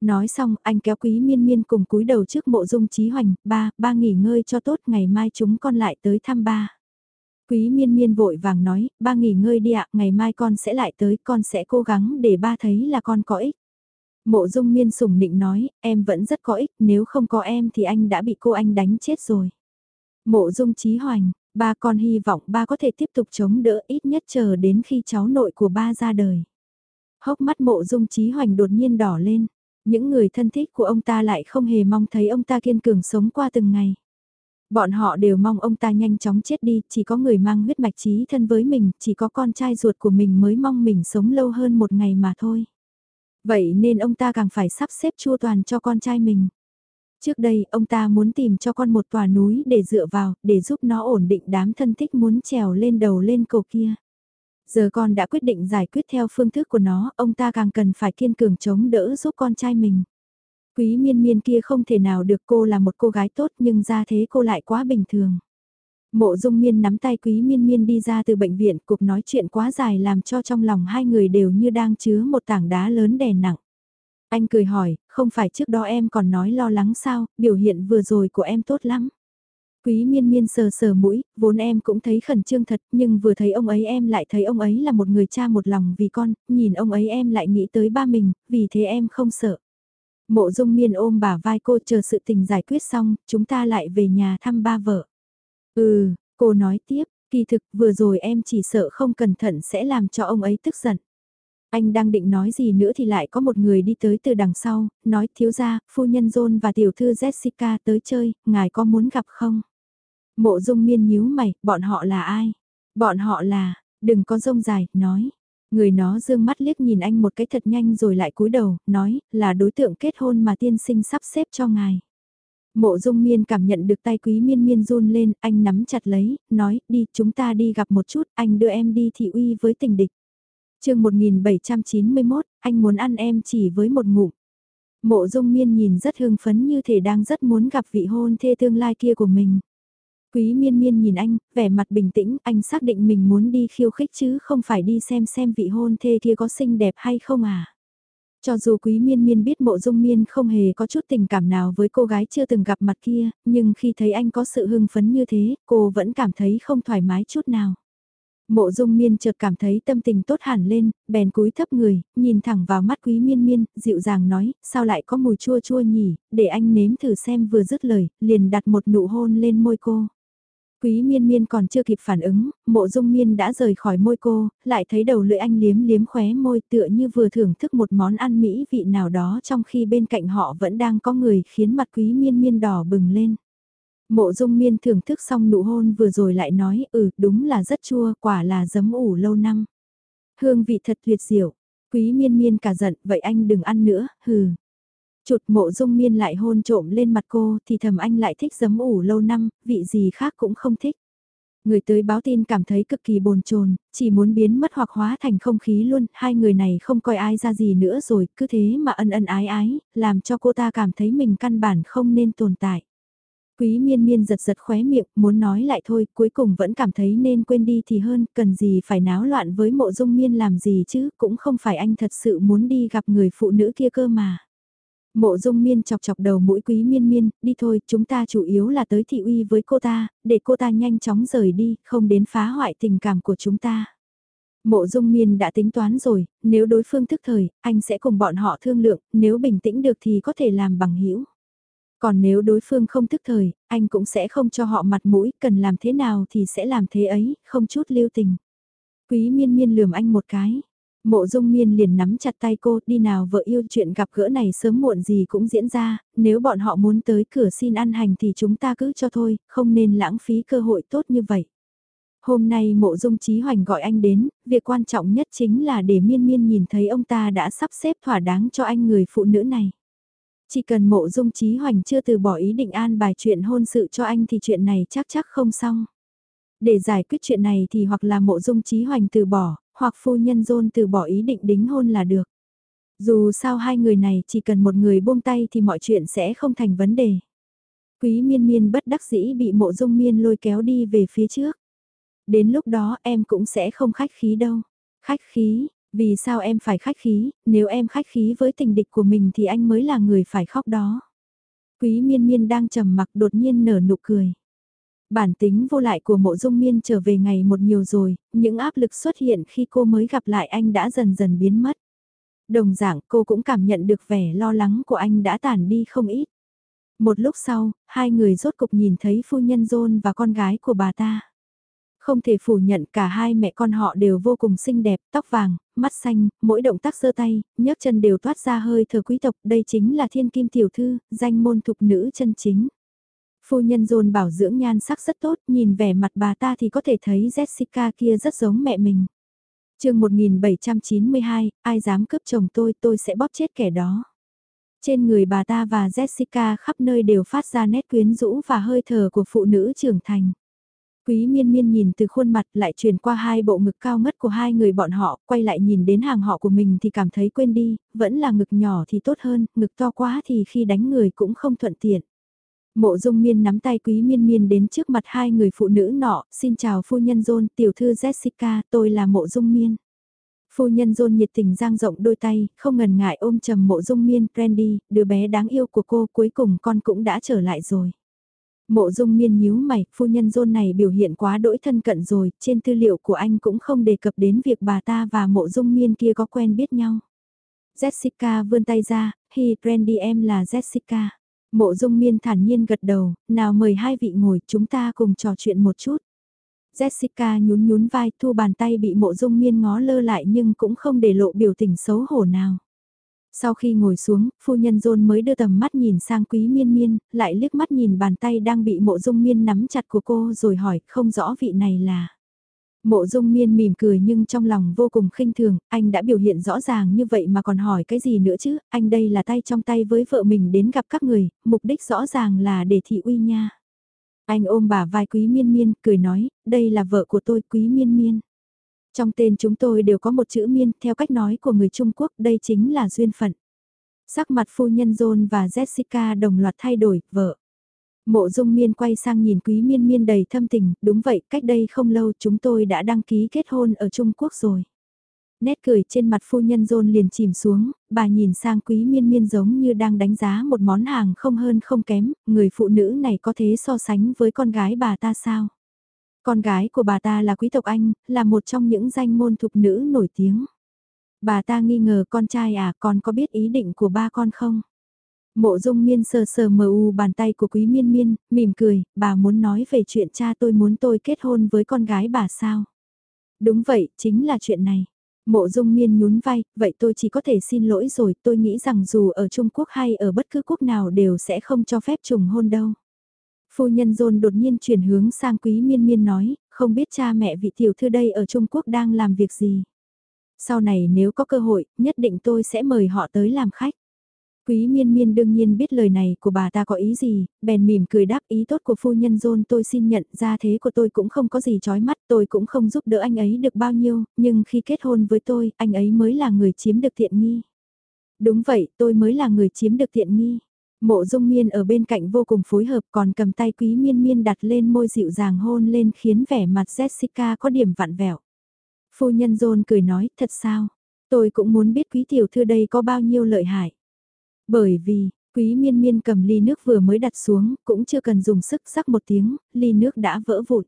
Nói xong, anh kéo quý miên miên cùng cúi đầu trước mộ dung trí hoành, ba, ba nghỉ ngơi cho tốt, ngày mai chúng con lại tới thăm ba. Quý miên miên vội vàng nói, ba nghỉ ngơi đi ạ, ngày mai con sẽ lại tới, con sẽ cố gắng để ba thấy là con có ích. Mộ dung miên sủng nịnh nói, em vẫn rất có ích, nếu không có em thì anh đã bị cô anh đánh chết rồi. Mộ dung trí hoành, ba con hy vọng ba có thể tiếp tục chống đỡ ít nhất chờ đến khi cháu nội của ba ra đời. Hốc mắt mộ dung trí hoành đột nhiên đỏ lên, những người thân thích của ông ta lại không hề mong thấy ông ta kiên cường sống qua từng ngày. Bọn họ đều mong ông ta nhanh chóng chết đi, chỉ có người mang huyết mạch trí thân với mình, chỉ có con trai ruột của mình mới mong mình sống lâu hơn một ngày mà thôi. Vậy nên ông ta càng phải sắp xếp chua toàn cho con trai mình. Trước đây, ông ta muốn tìm cho con một tòa núi để dựa vào, để giúp nó ổn định đám thân thích muốn trèo lên đầu lên cầu kia. Giờ con đã quyết định giải quyết theo phương thức của nó, ông ta càng cần phải kiên cường chống đỡ giúp con trai mình. Quý miên miên kia không thể nào được cô là một cô gái tốt nhưng ra thế cô lại quá bình thường. Mộ dung miên nắm tay quý miên miên đi ra từ bệnh viện, cuộc nói chuyện quá dài làm cho trong lòng hai người đều như đang chứa một tảng đá lớn đè nặng. Anh cười hỏi, không phải trước đó em còn nói lo lắng sao, biểu hiện vừa rồi của em tốt lắm. Quý miên miên sờ sờ mũi, vốn em cũng thấy khẩn trương thật, nhưng vừa thấy ông ấy em lại thấy ông ấy là một người cha một lòng vì con, nhìn ông ấy em lại nghĩ tới ba mình, vì thế em không sợ. Mộ dung miên ôm bà vai cô chờ sự tình giải quyết xong, chúng ta lại về nhà thăm ba vợ. Ừ, cô nói tiếp, kỳ thực vừa rồi em chỉ sợ không cẩn thận sẽ làm cho ông ấy tức giận. Anh đang định nói gì nữa thì lại có một người đi tới từ đằng sau, nói thiếu gia, phu nhân John và tiểu thư Jessica tới chơi, ngài có muốn gặp không? Mộ dung miên nhíu mày, bọn họ là ai? Bọn họ là, đừng có rông dài, nói. Người nó dương mắt liếc nhìn anh một cái thật nhanh rồi lại cúi đầu, nói, là đối tượng kết hôn mà tiên sinh sắp xếp cho ngài. Mộ dung miên cảm nhận được tay quý miên miên run lên, anh nắm chặt lấy, nói, đi, chúng ta đi gặp một chút, anh đưa em đi thị uy với tình địch. chương 1791, anh muốn ăn em chỉ với một ngụm. Mộ dung miên nhìn rất hưng phấn như thể đang rất muốn gặp vị hôn thê tương lai kia của mình. Quý miên miên nhìn anh, vẻ mặt bình tĩnh, anh xác định mình muốn đi khiêu khích chứ không phải đi xem xem vị hôn thê kia có xinh đẹp hay không à. Cho dù quý miên miên biết mộ dung miên không hề có chút tình cảm nào với cô gái chưa từng gặp mặt kia, nhưng khi thấy anh có sự hưng phấn như thế, cô vẫn cảm thấy không thoải mái chút nào. Mộ dung miên chợt cảm thấy tâm tình tốt hẳn lên, bèn cúi thấp người, nhìn thẳng vào mắt quý miên miên, dịu dàng nói, sao lại có mùi chua chua nhỉ, để anh nếm thử xem vừa dứt lời, liền đặt một nụ hôn lên môi cô. Quý miên miên còn chưa kịp phản ứng, mộ dung miên đã rời khỏi môi cô, lại thấy đầu lưỡi anh liếm liếm khóe môi tựa như vừa thưởng thức một món ăn mỹ vị nào đó trong khi bên cạnh họ vẫn đang có người khiến mặt quý miên miên đỏ bừng lên. Mộ dung miên thưởng thức xong nụ hôn vừa rồi lại nói ừ đúng là rất chua quả là giấm ủ lâu năm. Hương vị thật tuyệt diệu, quý miên miên cả giận vậy anh đừng ăn nữa, hừ. Chụt mộ dung miên lại hôn trộm lên mặt cô thì thầm anh lại thích giấm ủ lâu năm, vị gì khác cũng không thích. Người tới báo tin cảm thấy cực kỳ bồn chồn, chỉ muốn biến mất hoặc hóa thành không khí luôn, hai người này không coi ai ra gì nữa rồi, cứ thế mà ân ân ái ái, làm cho cô ta cảm thấy mình căn bản không nên tồn tại. Quý miên miên giật giật khóe miệng, muốn nói lại thôi, cuối cùng vẫn cảm thấy nên quên đi thì hơn, cần gì phải náo loạn với mộ dung miên làm gì chứ, cũng không phải anh thật sự muốn đi gặp người phụ nữ kia cơ mà. Mộ dung miên chọc chọc đầu mũi quý miên miên, đi thôi, chúng ta chủ yếu là tới thị uy với cô ta, để cô ta nhanh chóng rời đi, không đến phá hoại tình cảm của chúng ta. Mộ dung miên đã tính toán rồi, nếu đối phương thức thời, anh sẽ cùng bọn họ thương lượng, nếu bình tĩnh được thì có thể làm bằng hữu Còn nếu đối phương không thức thời, anh cũng sẽ không cho họ mặt mũi, cần làm thế nào thì sẽ làm thế ấy, không chút lưu tình. Quý miên miên lườm anh một cái. Mộ dung miên liền nắm chặt tay cô, đi nào vợ yêu chuyện gặp gỡ này sớm muộn gì cũng diễn ra, nếu bọn họ muốn tới cửa xin ăn hành thì chúng ta cứ cho thôi, không nên lãng phí cơ hội tốt như vậy. Hôm nay mộ dung trí hoành gọi anh đến, việc quan trọng nhất chính là để miên miên nhìn thấy ông ta đã sắp xếp thỏa đáng cho anh người phụ nữ này. Chỉ cần mộ dung trí hoành chưa từ bỏ ý định an bài chuyện hôn sự cho anh thì chuyện này chắc chắc không xong. Để giải quyết chuyện này thì hoặc là mộ dung trí hoành từ bỏ, hoặc phu nhân dôn từ bỏ ý định đính hôn là được. Dù sao hai người này chỉ cần một người buông tay thì mọi chuyện sẽ không thành vấn đề. Quý miên miên bất đắc dĩ bị mộ dung miên lôi kéo đi về phía trước. Đến lúc đó em cũng sẽ không khách khí đâu. Khách khí, vì sao em phải khách khí, nếu em khách khí với tình địch của mình thì anh mới là người phải khóc đó. Quý miên miên đang trầm mặc đột nhiên nở nụ cười. Bản tính vô lại của mộ dung miên trở về ngày một nhiều rồi, những áp lực xuất hiện khi cô mới gặp lại anh đã dần dần biến mất. Đồng dạng cô cũng cảm nhận được vẻ lo lắng của anh đã tản đi không ít. Một lúc sau, hai người rốt cục nhìn thấy phu nhân John và con gái của bà ta. Không thể phủ nhận cả hai mẹ con họ đều vô cùng xinh đẹp, tóc vàng, mắt xanh, mỗi động tác giơ tay, nhấc chân đều toát ra hơi thở quý tộc, đây chính là thiên kim tiểu thư, danh môn thục nữ chân chính. Phu nhân dồn bảo dưỡng nhan sắc rất tốt, nhìn vẻ mặt bà ta thì có thể thấy Jessica kia rất giống mẹ mình. chương 1792, ai dám cướp chồng tôi, tôi sẽ bóp chết kẻ đó. Trên người bà ta và Jessica khắp nơi đều phát ra nét quyến rũ và hơi thở của phụ nữ trưởng thành. Quý miên miên nhìn từ khuôn mặt lại truyền qua hai bộ ngực cao ngất của hai người bọn họ, quay lại nhìn đến hàng họ của mình thì cảm thấy quên đi, vẫn là ngực nhỏ thì tốt hơn, ngực to quá thì khi đánh người cũng không thuận tiện. Mộ dung miên nắm tay quý miên miên đến trước mặt hai người phụ nữ nọ, xin chào phu nhân John, tiểu thư Jessica, tôi là mộ dung miên. Phu nhân John nhiệt tình giang rộng đôi tay, không ngần ngại ôm trầm mộ dung miên, Brandy, đứa bé đáng yêu của cô cuối cùng con cũng đã trở lại rồi. Mộ dung miên nhíu mày, phu nhân John này biểu hiện quá đỗi thân cận rồi, trên tư liệu của anh cũng không đề cập đến việc bà ta và mộ dung miên kia có quen biết nhau. Jessica vươn tay ra, hi Brandy em là Jessica. Mộ dung miên thản nhiên gật đầu, nào mời hai vị ngồi chúng ta cùng trò chuyện một chút. Jessica nhún nhún vai thu bàn tay bị mộ dung miên ngó lơ lại nhưng cũng không để lộ biểu tình xấu hổ nào. Sau khi ngồi xuống, phu nhân John mới đưa tầm mắt nhìn sang quý miên miên, lại liếc mắt nhìn bàn tay đang bị mộ dung miên nắm chặt của cô rồi hỏi không rõ vị này là. Mộ dung miên mỉm cười nhưng trong lòng vô cùng khinh thường, anh đã biểu hiện rõ ràng như vậy mà còn hỏi cái gì nữa chứ, anh đây là tay trong tay với vợ mình đến gặp các người, mục đích rõ ràng là để thị uy nha. Anh ôm bà vai quý miên miên, cười nói, đây là vợ của tôi quý miên miên. Trong tên chúng tôi đều có một chữ miên, theo cách nói của người Trung Quốc, đây chính là duyên phận. Sắc mặt phu nhân John và Jessica đồng loạt thay đổi, vợ. Mộ dung miên quay sang nhìn quý miên miên đầy thâm tình, đúng vậy, cách đây không lâu chúng tôi đã đăng ký kết hôn ở Trung Quốc rồi. Nét cười trên mặt phu nhân rôn liền chìm xuống, bà nhìn sang quý miên miên giống như đang đánh giá một món hàng không hơn không kém, người phụ nữ này có thế so sánh với con gái bà ta sao? Con gái của bà ta là quý tộc Anh, là một trong những danh môn thục nữ nổi tiếng. Bà ta nghi ngờ con trai à con có biết ý định của ba con không? Mộ dung miên sờ sờ mờ u bàn tay của quý miên miên, mỉm cười, bà muốn nói về chuyện cha tôi muốn tôi kết hôn với con gái bà sao? Đúng vậy, chính là chuyện này. Mộ dung miên nhún vai, vậy tôi chỉ có thể xin lỗi rồi, tôi nghĩ rằng dù ở Trung Quốc hay ở bất cứ quốc nào đều sẽ không cho phép trùng hôn đâu. Phu nhân dồn đột nhiên chuyển hướng sang quý miên miên nói, không biết cha mẹ vị tiểu thư đây ở Trung Quốc đang làm việc gì. Sau này nếu có cơ hội, nhất định tôi sẽ mời họ tới làm khách. Quý miên miên đương nhiên biết lời này của bà ta có ý gì, bèn mỉm cười đáp ý tốt của phu nhân John tôi xin nhận ra thế của tôi cũng không có gì chói mắt tôi cũng không giúp đỡ anh ấy được bao nhiêu, nhưng khi kết hôn với tôi, anh ấy mới là người chiếm được tiện nghi. Đúng vậy, tôi mới là người chiếm được tiện nghi. Mộ dung miên ở bên cạnh vô cùng phối hợp còn cầm tay quý miên miên đặt lên môi dịu dàng hôn lên khiến vẻ mặt Jessica có điểm vặn vẹo. Phu nhân John cười nói, thật sao? Tôi cũng muốn biết quý tiểu thư đây có bao nhiêu lợi hại. Bởi vì, quý miên miên cầm ly nước vừa mới đặt xuống, cũng chưa cần dùng sức sắc một tiếng, ly nước đã vỡ vụn.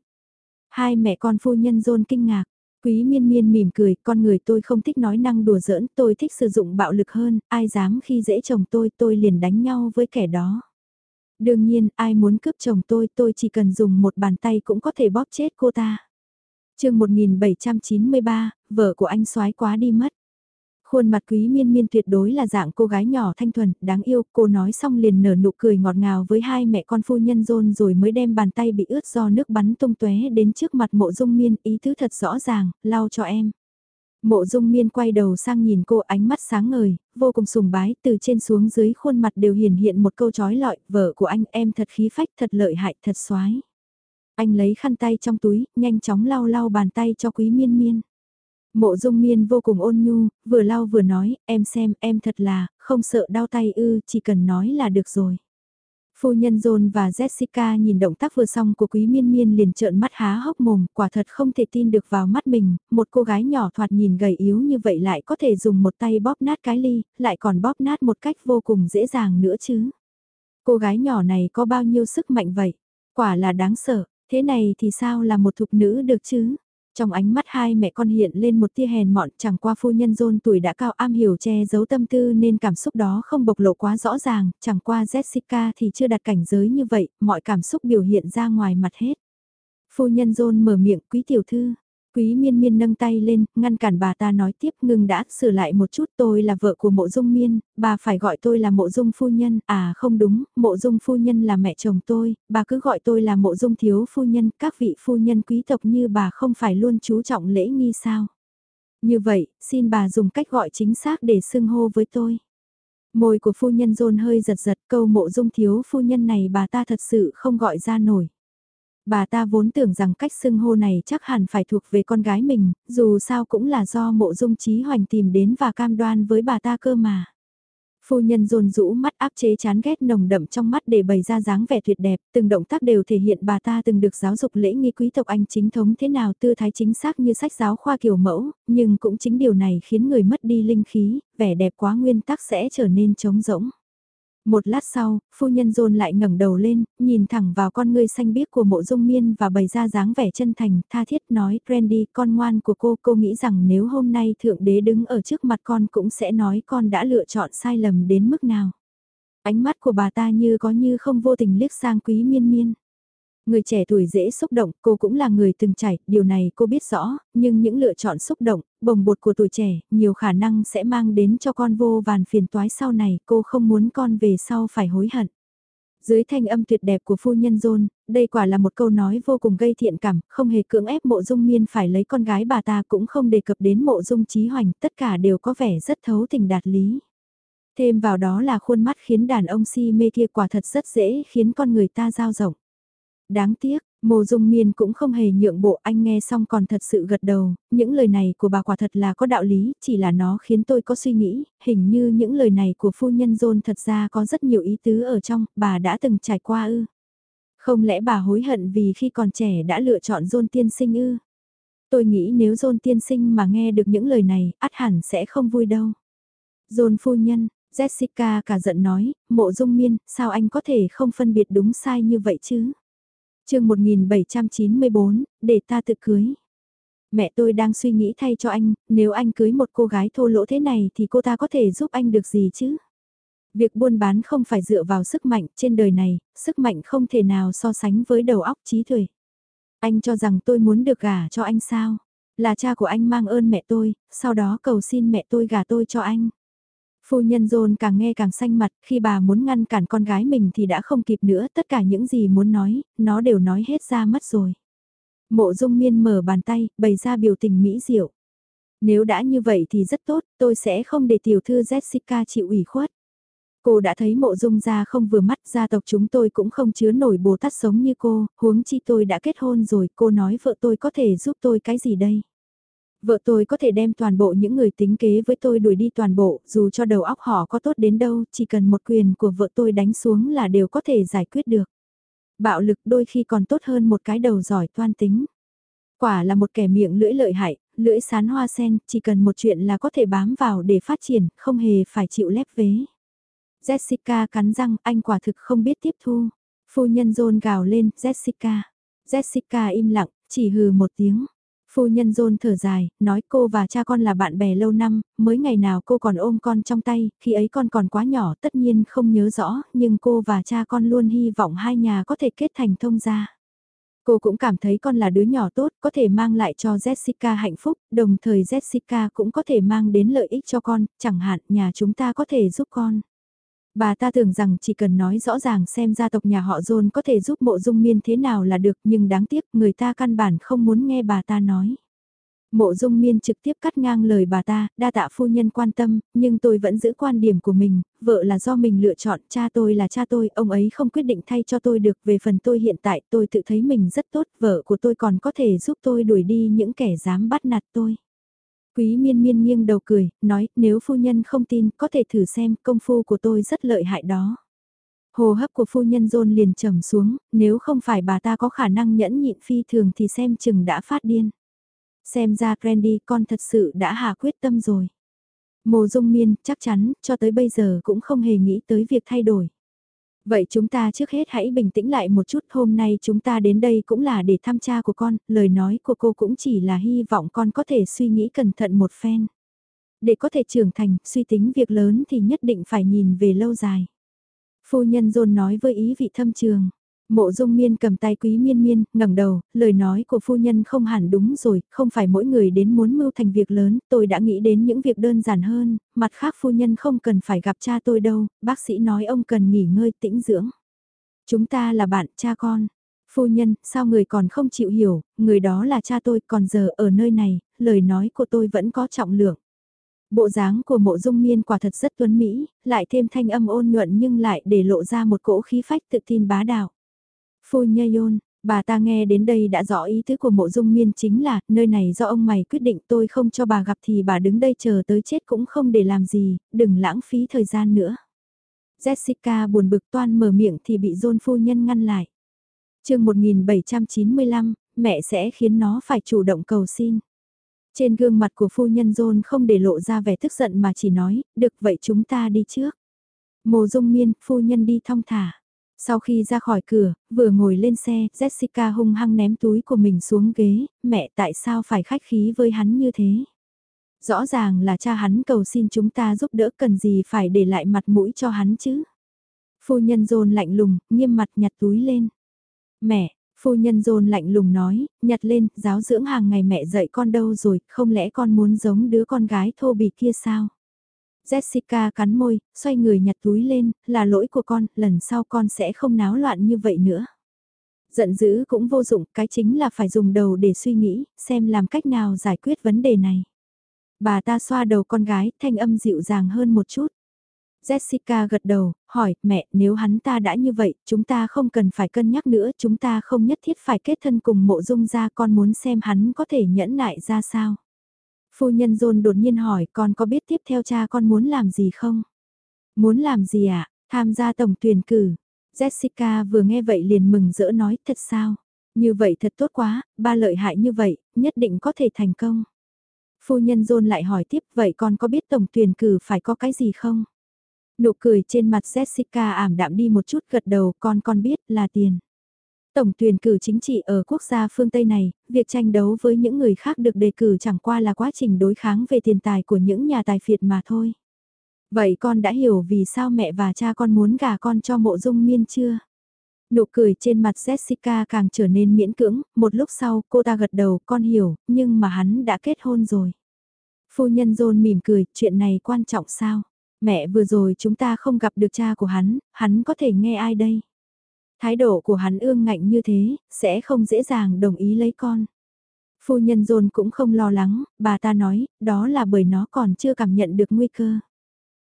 Hai mẹ con phu nhân rôn kinh ngạc. Quý miên miên mỉm cười, con người tôi không thích nói năng đùa giỡn, tôi thích sử dụng bạo lực hơn, ai dám khi dễ chồng tôi, tôi liền đánh nhau với kẻ đó. Đương nhiên, ai muốn cướp chồng tôi, tôi chỉ cần dùng một bàn tay cũng có thể bóp chết cô ta. chương 1793, vợ của anh soái quá đi mất. Khuôn mặt quý miên miên tuyệt đối là dạng cô gái nhỏ thanh thuần, đáng yêu, cô nói xong liền nở nụ cười ngọt ngào với hai mẹ con phu nhân rôn rồi mới đem bàn tay bị ướt do nước bắn tung tóe đến trước mặt mộ dung miên, ý thứ thật rõ ràng, lau cho em. Mộ dung miên quay đầu sang nhìn cô ánh mắt sáng ngời, vô cùng sùng bái, từ trên xuống dưới khuôn mặt đều hiển hiện một câu chói lọi, vợ của anh em thật khí phách, thật lợi hại, thật xoái. Anh lấy khăn tay trong túi, nhanh chóng lau lau bàn tay cho quý miên miên. Mộ dung miên vô cùng ôn nhu, vừa lau vừa nói, em xem, em thật là, không sợ đau tay ư, chỉ cần nói là được rồi. Phu nhân John và Jessica nhìn động tác vừa xong của quý miên miên liền trợn mắt há hốc mồm, quả thật không thể tin được vào mắt mình, một cô gái nhỏ thoạt nhìn gầy yếu như vậy lại có thể dùng một tay bóp nát cái ly, lại còn bóp nát một cách vô cùng dễ dàng nữa chứ. Cô gái nhỏ này có bao nhiêu sức mạnh vậy? Quả là đáng sợ, thế này thì sao là một thục nữ được chứ? Trong ánh mắt hai mẹ con hiện lên một tia hèn mọn chẳng qua phu nhân dôn tuổi đã cao am hiểu che giấu tâm tư nên cảm xúc đó không bộc lộ quá rõ ràng, chẳng qua Jessica thì chưa đặt cảnh giới như vậy, mọi cảm xúc biểu hiện ra ngoài mặt hết. Phu nhân dôn mở miệng quý tiểu thư, Quý miên miên nâng tay lên, ngăn cản bà ta nói tiếp ngừng đã, sửa lại một chút tôi là vợ của mộ dung miên, bà phải gọi tôi là mộ dung phu nhân, à không đúng, mộ dung phu nhân là mẹ chồng tôi, bà cứ gọi tôi là mộ dung thiếu phu nhân, các vị phu nhân quý tộc như bà không phải luôn chú trọng lễ nghi sao. Như vậy, xin bà dùng cách gọi chính xác để xưng hô với tôi. Môi của phu nhân rôn hơi giật giật câu mộ dung thiếu phu nhân này bà ta thật sự không gọi ra nổi. Bà ta vốn tưởng rằng cách xưng hô này chắc hẳn phải thuộc về con gái mình, dù sao cũng là do mộ dung trí hoành tìm đến và cam đoan với bà ta cơ mà. Phu nhân rồn rũ mắt áp chế chán ghét nồng đậm trong mắt để bày ra dáng vẻ tuyệt đẹp, từng động tác đều thể hiện bà ta từng được giáo dục lễ nghi quý tộc Anh chính thống thế nào tư thái chính xác như sách giáo khoa kiểu mẫu, nhưng cũng chính điều này khiến người mất đi linh khí, vẻ đẹp quá nguyên tắc sẽ trở nên trống rỗng. Một lát sau, phu nhân dồn lại ngẩng đầu lên, nhìn thẳng vào con ngươi xanh biếc của mộ dung miên và bày ra dáng vẻ chân thành, tha thiết nói, "Brandy, con ngoan của cô, cô nghĩ rằng nếu hôm nay thượng đế đứng ở trước mặt con cũng sẽ nói con đã lựa chọn sai lầm đến mức nào. Ánh mắt của bà ta như có như không vô tình liếc sang quý miên miên. Người trẻ tuổi dễ xúc động, cô cũng là người từng trải, điều này cô biết rõ, nhưng những lựa chọn xúc động, bồng bột của tuổi trẻ, nhiều khả năng sẽ mang đến cho con vô vàn phiền toái sau này, cô không muốn con về sau phải hối hận. Dưới thanh âm tuyệt đẹp của phu nhân John, đây quả là một câu nói vô cùng gây thiện cảm, không hề cưỡng ép mộ dung miên phải lấy con gái bà ta cũng không đề cập đến mộ dung trí hoành, tất cả đều có vẻ rất thấu tình đạt lý. Thêm vào đó là khuôn mắt khiến đàn ông si mê kia quả thật rất dễ khiến con người ta giao rộng. Đáng tiếc, Mộ Dung Miên cũng không hề nhượng bộ, anh nghe xong còn thật sự gật đầu, những lời này của bà quả thật là có đạo lý, chỉ là nó khiến tôi có suy nghĩ, hình như những lời này của phu nhân John thật ra có rất nhiều ý tứ ở trong, bà đã từng trải qua ư. Không lẽ bà hối hận vì khi còn trẻ đã lựa chọn John tiên sinh ư? Tôi nghĩ nếu John tiên sinh mà nghe được những lời này, ắt hẳn sẽ không vui đâu. John phu nhân, Jessica cả giận nói, mộ dung miên, sao anh có thể không phân biệt đúng sai như vậy chứ? Chương 1794, để ta tự cưới. Mẹ tôi đang suy nghĩ thay cho anh, nếu anh cưới một cô gái thô lỗ thế này thì cô ta có thể giúp anh được gì chứ? Việc buôn bán không phải dựa vào sức mạnh trên đời này, sức mạnh không thể nào so sánh với đầu óc trí tuệ. Anh cho rằng tôi muốn được gả cho anh sao? Là cha của anh mang ơn mẹ tôi, sau đó cầu xin mẹ tôi gả tôi cho anh. Phu nhân John càng nghe càng xanh mặt, khi bà muốn ngăn cản con gái mình thì đã không kịp nữa, tất cả những gì muốn nói, nó đều nói hết ra mất rồi. Mộ dung miên mở bàn tay, bày ra biểu tình mỹ diệu. Nếu đã như vậy thì rất tốt, tôi sẽ không để tiểu thư Jessica chịu ủy khuất. Cô đã thấy mộ dung gia không vừa mắt gia tộc chúng tôi cũng không chứa nổi bồ tát sống như cô, huống chi tôi đã kết hôn rồi, cô nói vợ tôi có thể giúp tôi cái gì đây? Vợ tôi có thể đem toàn bộ những người tính kế với tôi đuổi đi toàn bộ, dù cho đầu óc họ có tốt đến đâu, chỉ cần một quyền của vợ tôi đánh xuống là đều có thể giải quyết được. Bạo lực đôi khi còn tốt hơn một cái đầu giỏi toan tính. Quả là một kẻ miệng lưỡi lợi hại, lưỡi sán hoa sen, chỉ cần một chuyện là có thể bám vào để phát triển, không hề phải chịu lép vế. Jessica cắn răng, anh quả thực không biết tiếp thu. Phu nhân John gào lên, Jessica. Jessica im lặng, chỉ hừ một tiếng. Phu nhân John thở dài, nói cô và cha con là bạn bè lâu năm, mới ngày nào cô còn ôm con trong tay, khi ấy con còn quá nhỏ tất nhiên không nhớ rõ, nhưng cô và cha con luôn hy vọng hai nhà có thể kết thành thông gia. Cô cũng cảm thấy con là đứa nhỏ tốt, có thể mang lại cho Jessica hạnh phúc, đồng thời Jessica cũng có thể mang đến lợi ích cho con, chẳng hạn nhà chúng ta có thể giúp con. Bà ta tưởng rằng chỉ cần nói rõ ràng xem gia tộc nhà họ John có thể giúp mộ dung miên thế nào là được nhưng đáng tiếc người ta căn bản không muốn nghe bà ta nói. Mộ dung miên trực tiếp cắt ngang lời bà ta, đa tạ phu nhân quan tâm, nhưng tôi vẫn giữ quan điểm của mình, vợ là do mình lựa chọn, cha tôi là cha tôi, ông ấy không quyết định thay cho tôi được, về phần tôi hiện tại tôi tự thấy mình rất tốt, vợ của tôi còn có thể giúp tôi đuổi đi những kẻ dám bắt nạt tôi. Quý miên miên nghiêng đầu cười, nói nếu phu nhân không tin có thể thử xem công phu của tôi rất lợi hại đó. Hồ hấp của phu nhân rôn liền trầm xuống, nếu không phải bà ta có khả năng nhẫn nhịn phi thường thì xem chừng đã phát điên. Xem ra brandy con thật sự đã hạ quyết tâm rồi. Mồ dung miên chắc chắn cho tới bây giờ cũng không hề nghĩ tới việc thay đổi. Vậy chúng ta trước hết hãy bình tĩnh lại một chút hôm nay chúng ta đến đây cũng là để thăm cha của con, lời nói của cô cũng chỉ là hy vọng con có thể suy nghĩ cẩn thận một phen. Để có thể trưởng thành, suy tính việc lớn thì nhất định phải nhìn về lâu dài. Phu nhân dồn nói với ý vị thâm trường. Mộ dung miên cầm tay quý miên miên, ngẩng đầu, lời nói của phu nhân không hẳn đúng rồi, không phải mỗi người đến muốn mưu thành việc lớn, tôi đã nghĩ đến những việc đơn giản hơn, mặt khác phu nhân không cần phải gặp cha tôi đâu, bác sĩ nói ông cần nghỉ ngơi tĩnh dưỡng. Chúng ta là bạn cha con. Phu nhân, sao người còn không chịu hiểu, người đó là cha tôi, còn giờ ở nơi này, lời nói của tôi vẫn có trọng lượng. Bộ dáng của mộ dung miên quả thật rất tuấn mỹ, lại thêm thanh âm ôn nhuận nhưng lại để lộ ra một cỗ khí phách tự tin bá đạo. Phu Nhây Yôn, Bà ta nghe đến đây đã rõ ý tứ của mộ dung miên chính là, nơi này do ông mày quyết định tôi không cho bà gặp thì bà đứng đây chờ tới chết cũng không để làm gì, đừng lãng phí thời gian nữa. Jessica buồn bực toan mở miệng thì bị John phu nhân ngăn lại. chương 1795, mẹ sẽ khiến nó phải chủ động cầu xin. Trên gương mặt của phu nhân John không để lộ ra vẻ tức giận mà chỉ nói, được vậy chúng ta đi trước. Mộ dung miên, phu nhân đi thong thả. Sau khi ra khỏi cửa, vừa ngồi lên xe, Jessica hung hăng ném túi của mình xuống ghế, mẹ tại sao phải khách khí với hắn như thế? Rõ ràng là cha hắn cầu xin chúng ta giúp đỡ cần gì phải để lại mặt mũi cho hắn chứ? Phu nhân dồn lạnh lùng, nghiêm mặt nhặt túi lên. Mẹ, phu nhân dồn lạnh lùng nói, nhặt lên, giáo dưỡng hàng ngày mẹ dạy con đâu rồi, không lẽ con muốn giống đứa con gái thô bỉ kia sao? Jessica cắn môi, xoay người nhặt túi lên, là lỗi của con, lần sau con sẽ không náo loạn như vậy nữa. Giận dữ cũng vô dụng, cái chính là phải dùng đầu để suy nghĩ, xem làm cách nào giải quyết vấn đề này. Bà ta xoa đầu con gái, thanh âm dịu dàng hơn một chút. Jessica gật đầu, hỏi, mẹ, nếu hắn ta đã như vậy, chúng ta không cần phải cân nhắc nữa, chúng ta không nhất thiết phải kết thân cùng mộ dung ra, con muốn xem hắn có thể nhẫn nại ra sao. Phu nhân John đột nhiên hỏi con có biết tiếp theo cha con muốn làm gì không? Muốn làm gì ạ? À? Tham gia tổng tuyển cử. Jessica vừa nghe vậy liền mừng rỡ nói thật sao? Như vậy thật tốt quá, ba lợi hại như vậy, nhất định có thể thành công. Phu nhân John lại hỏi tiếp vậy con có biết tổng tuyển cử phải có cái gì không? Nụ cười trên mặt Jessica ảm đạm đi một chút gật đầu con con biết là tiền. Tổng tuyển cử chính trị ở quốc gia phương Tây này, việc tranh đấu với những người khác được đề cử chẳng qua là quá trình đối kháng về tiền tài của những nhà tài phiệt mà thôi. Vậy con đã hiểu vì sao mẹ và cha con muốn gả con cho mộ dung miên chưa? Nụ cười trên mặt Jessica càng trở nên miễn cưỡng, một lúc sau cô ta gật đầu con hiểu, nhưng mà hắn đã kết hôn rồi. Phu nhân John mỉm cười, chuyện này quan trọng sao? Mẹ vừa rồi chúng ta không gặp được cha của hắn, hắn có thể nghe ai đây? Thái độ của hắn ương ngạnh như thế, sẽ không dễ dàng đồng ý lấy con. Phu nhân dồn cũng không lo lắng, bà ta nói, đó là bởi nó còn chưa cảm nhận được nguy cơ.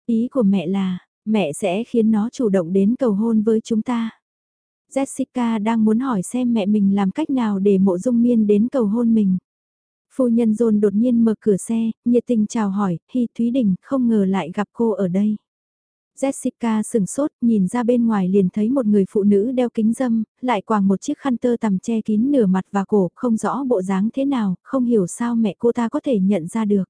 Ý của mẹ là, mẹ sẽ khiến nó chủ động đến cầu hôn với chúng ta. Jessica đang muốn hỏi xem mẹ mình làm cách nào để mộ dung miên đến cầu hôn mình. Phu nhân John đột nhiên mở cửa xe, nhiệt tình chào hỏi, Hi Thúy Đình, không ngờ lại gặp cô ở đây. Jessica sừng sốt, nhìn ra bên ngoài liền thấy một người phụ nữ đeo kính dâm, lại quàng một chiếc khăn tơ tằm che kín nửa mặt và cổ, không rõ bộ dáng thế nào, không hiểu sao mẹ cô ta có thể nhận ra được.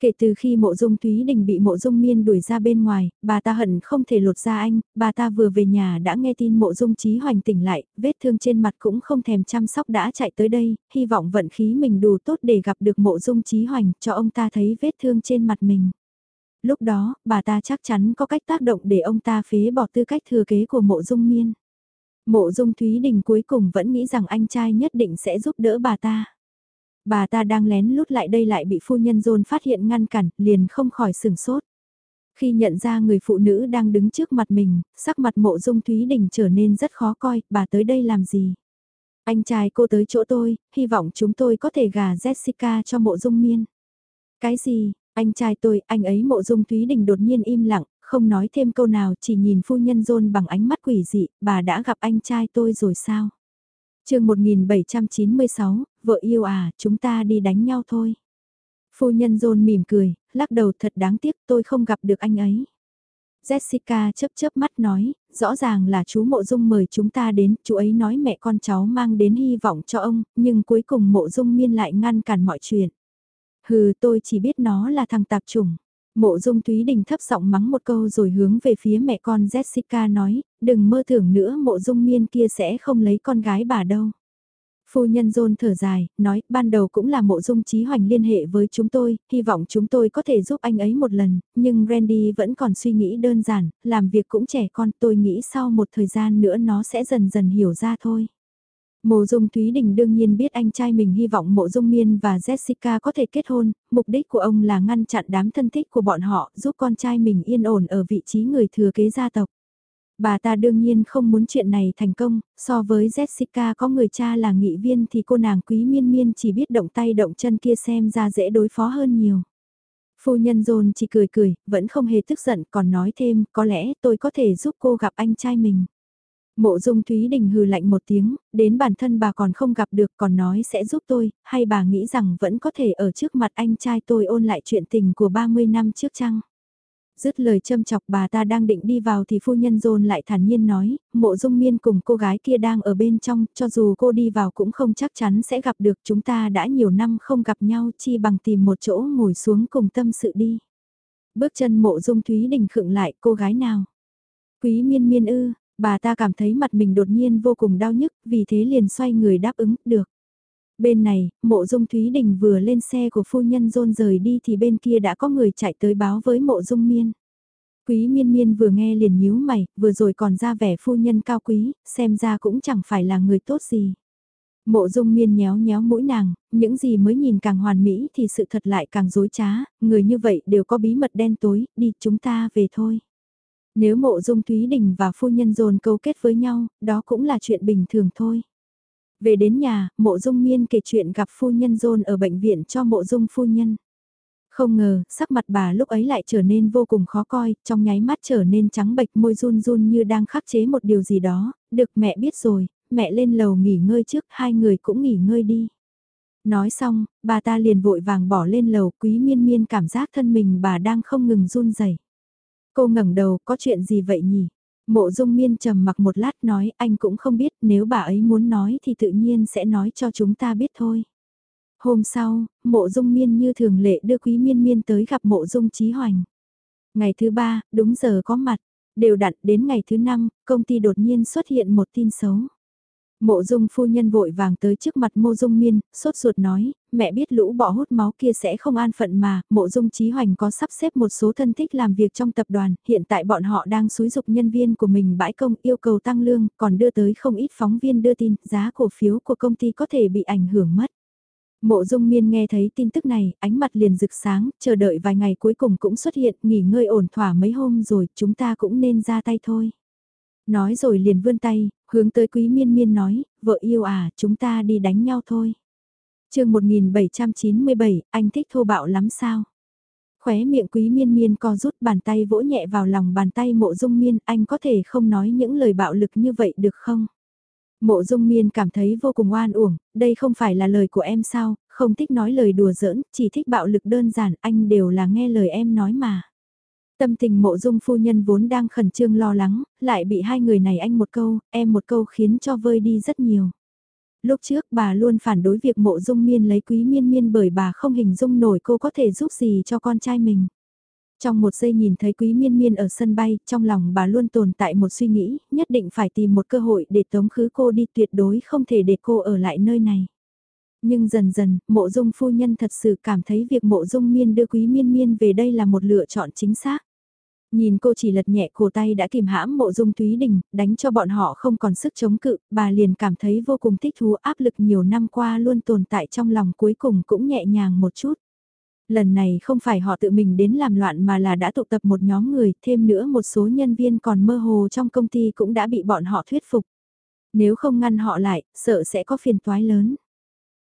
Kể từ khi mộ dung Thúy Đình bị mộ dung miên đuổi ra bên ngoài, bà ta hận không thể lột ra anh, bà ta vừa về nhà đã nghe tin mộ dung trí hoành tỉnh lại, vết thương trên mặt cũng không thèm chăm sóc đã chạy tới đây, hy vọng vận khí mình đủ tốt để gặp được mộ dung trí hoành cho ông ta thấy vết thương trên mặt mình lúc đó, bà ta chắc chắn có cách tác động để ông ta phế bỏ tư cách thừa kế của mộ dung miên. Mộ dung Thúy Đình cuối cùng vẫn nghĩ rằng anh trai nhất định sẽ giúp đỡ bà ta. Bà ta đang lén lút lại đây lại bị phu nhân dôn phát hiện ngăn cản, liền không khỏi sừng sốt. Khi nhận ra người phụ nữ đang đứng trước mặt mình, sắc mặt mộ dung Thúy Đình trở nên rất khó coi, bà tới đây làm gì? Anh trai cô tới chỗ tôi, hy vọng chúng tôi có thể gà Jessica cho mộ dung miên. Cái gì, anh trai tôi, anh ấy mộ dung Thúy Đình đột nhiên im lặng, không nói thêm câu nào, chỉ nhìn phu nhân rôn bằng ánh mắt quỷ dị, bà đã gặp anh trai tôi rồi sao? chương 1796, vợ yêu à, chúng ta đi đánh nhau thôi. Phu nhân rôn mỉm cười, lắc đầu thật đáng tiếc tôi không gặp được anh ấy. Jessica chớp chớp mắt nói, rõ ràng là chú Mộ Dung mời chúng ta đến, chú ấy nói mẹ con cháu mang đến hy vọng cho ông, nhưng cuối cùng Mộ Dung miên lại ngăn cản mọi chuyện. Hừ tôi chỉ biết nó là thằng tạp chủng. Mộ dung Thúy Đình thấp giọng mắng một câu rồi hướng về phía mẹ con Jessica nói, đừng mơ tưởng nữa mộ dung miên kia sẽ không lấy con gái bà đâu. Phu nhân John thở dài, nói, ban đầu cũng là mộ dung trí hoành liên hệ với chúng tôi, hy vọng chúng tôi có thể giúp anh ấy một lần, nhưng Randy vẫn còn suy nghĩ đơn giản, làm việc cũng trẻ con, tôi nghĩ sau một thời gian nữa nó sẽ dần dần hiểu ra thôi. Mộ Dung Thúy Đình đương nhiên biết anh trai mình hy vọng Mộ Dung Miên và Jessica có thể kết hôn, mục đích của ông là ngăn chặn đám thân thích của bọn họ, giúp con trai mình yên ổn ở vị trí người thừa kế gia tộc. Bà ta đương nhiên không muốn chuyện này thành công, so với Jessica có người cha là nghị viên thì cô nàng quý miên miên chỉ biết động tay động chân kia xem ra dễ đối phó hơn nhiều. Phu nhân John chỉ cười cười, vẫn không hề tức giận còn nói thêm, có lẽ tôi có thể giúp cô gặp anh trai mình. Mộ dung Thúy Đình hừ lạnh một tiếng, đến bản thân bà còn không gặp được còn nói sẽ giúp tôi, hay bà nghĩ rằng vẫn có thể ở trước mặt anh trai tôi ôn lại chuyện tình của 30 năm trước chăng? Dứt lời châm chọc bà ta đang định đi vào thì phu nhân dồn lại thản nhiên nói, mộ dung miên cùng cô gái kia đang ở bên trong, cho dù cô đi vào cũng không chắc chắn sẽ gặp được chúng ta đã nhiều năm không gặp nhau chi bằng tìm một chỗ ngồi xuống cùng tâm sự đi. Bước chân mộ dung Thúy Đình khựng lại cô gái nào? Quý miên miên ư, bà ta cảm thấy mặt mình đột nhiên vô cùng đau nhức, vì thế liền xoay người đáp ứng, được. Bên này, mộ dung Thúy Đình vừa lên xe của phu nhân dôn rời đi thì bên kia đã có người chạy tới báo với mộ dung miên. Quý miên miên vừa nghe liền nhíu mày, vừa rồi còn ra vẻ phu nhân cao quý, xem ra cũng chẳng phải là người tốt gì. Mộ dung miên nhéo nhéo mũi nàng, những gì mới nhìn càng hoàn mỹ thì sự thật lại càng dối trá, người như vậy đều có bí mật đen tối, đi chúng ta về thôi. Nếu mộ dung Thúy Đình và phu nhân dồn câu kết với nhau, đó cũng là chuyện bình thường thôi. Về đến nhà, mộ dung miên kể chuyện gặp phu nhân dồn ở bệnh viện cho mộ dung phu nhân. Không ngờ, sắc mặt bà lúc ấy lại trở nên vô cùng khó coi, trong nháy mắt trở nên trắng bệch môi run run như đang khắc chế một điều gì đó, được mẹ biết rồi, mẹ lên lầu nghỉ ngơi trước, hai người cũng nghỉ ngơi đi. Nói xong, bà ta liền vội vàng bỏ lên lầu quý miên miên cảm giác thân mình bà đang không ngừng run rẩy. Cô ngẩng đầu, có chuyện gì vậy nhỉ? Mộ dung miên trầm mặc một lát nói anh cũng không biết nếu bà ấy muốn nói thì tự nhiên sẽ nói cho chúng ta biết thôi. Hôm sau, mộ dung miên như thường lệ đưa quý miên miên tới gặp mộ dung trí hoành. Ngày thứ ba, đúng giờ có mặt, đều đặn đến ngày thứ năm, công ty đột nhiên xuất hiện một tin xấu. Mộ dung phu nhân vội vàng tới trước mặt mộ dung miên, sốt ruột nói, mẹ biết lũ bỏ hút máu kia sẽ không an phận mà, mộ dung trí hoành có sắp xếp một số thân thích làm việc trong tập đoàn, hiện tại bọn họ đang xúi dục nhân viên của mình bãi công yêu cầu tăng lương, còn đưa tới không ít phóng viên đưa tin, giá cổ phiếu của công ty có thể bị ảnh hưởng mất. Mộ dung miên nghe thấy tin tức này, ánh mặt liền rực sáng, chờ đợi vài ngày cuối cùng cũng xuất hiện, nghỉ ngơi ổn thỏa mấy hôm rồi, chúng ta cũng nên ra tay thôi. Nói rồi liền vươn tay, hướng tới quý miên miên nói, vợ yêu à, chúng ta đi đánh nhau thôi. chương 1797, anh thích thô bạo lắm sao? Khóe miệng quý miên miên co rút bàn tay vỗ nhẹ vào lòng bàn tay mộ dung miên, anh có thể không nói những lời bạo lực như vậy được không? Mộ dung miên cảm thấy vô cùng oan uổng, đây không phải là lời của em sao, không thích nói lời đùa giỡn, chỉ thích bạo lực đơn giản, anh đều là nghe lời em nói mà. Tâm tình mộ dung phu nhân vốn đang khẩn trương lo lắng, lại bị hai người này anh một câu, em một câu khiến cho vơi đi rất nhiều. Lúc trước bà luôn phản đối việc mộ dung miên lấy quý miên miên bởi bà không hình dung nổi cô có thể giúp gì cho con trai mình. Trong một giây nhìn thấy quý miên miên ở sân bay, trong lòng bà luôn tồn tại một suy nghĩ, nhất định phải tìm một cơ hội để tống khứ cô đi tuyệt đối không thể để cô ở lại nơi này. Nhưng dần dần, mộ dung phu nhân thật sự cảm thấy việc mộ dung miên đưa quý miên miên về đây là một lựa chọn chính xác. Nhìn cô chỉ lật nhẹ cổ tay đã kìm hãm mộ dung Thúy Đình, đánh cho bọn họ không còn sức chống cự, bà liền cảm thấy vô cùng thích thú áp lực nhiều năm qua luôn tồn tại trong lòng cuối cùng cũng nhẹ nhàng một chút. Lần này không phải họ tự mình đến làm loạn mà là đã tụ tập một nhóm người, thêm nữa một số nhân viên còn mơ hồ trong công ty cũng đã bị bọn họ thuyết phục. Nếu không ngăn họ lại, sợ sẽ có phiền toái lớn.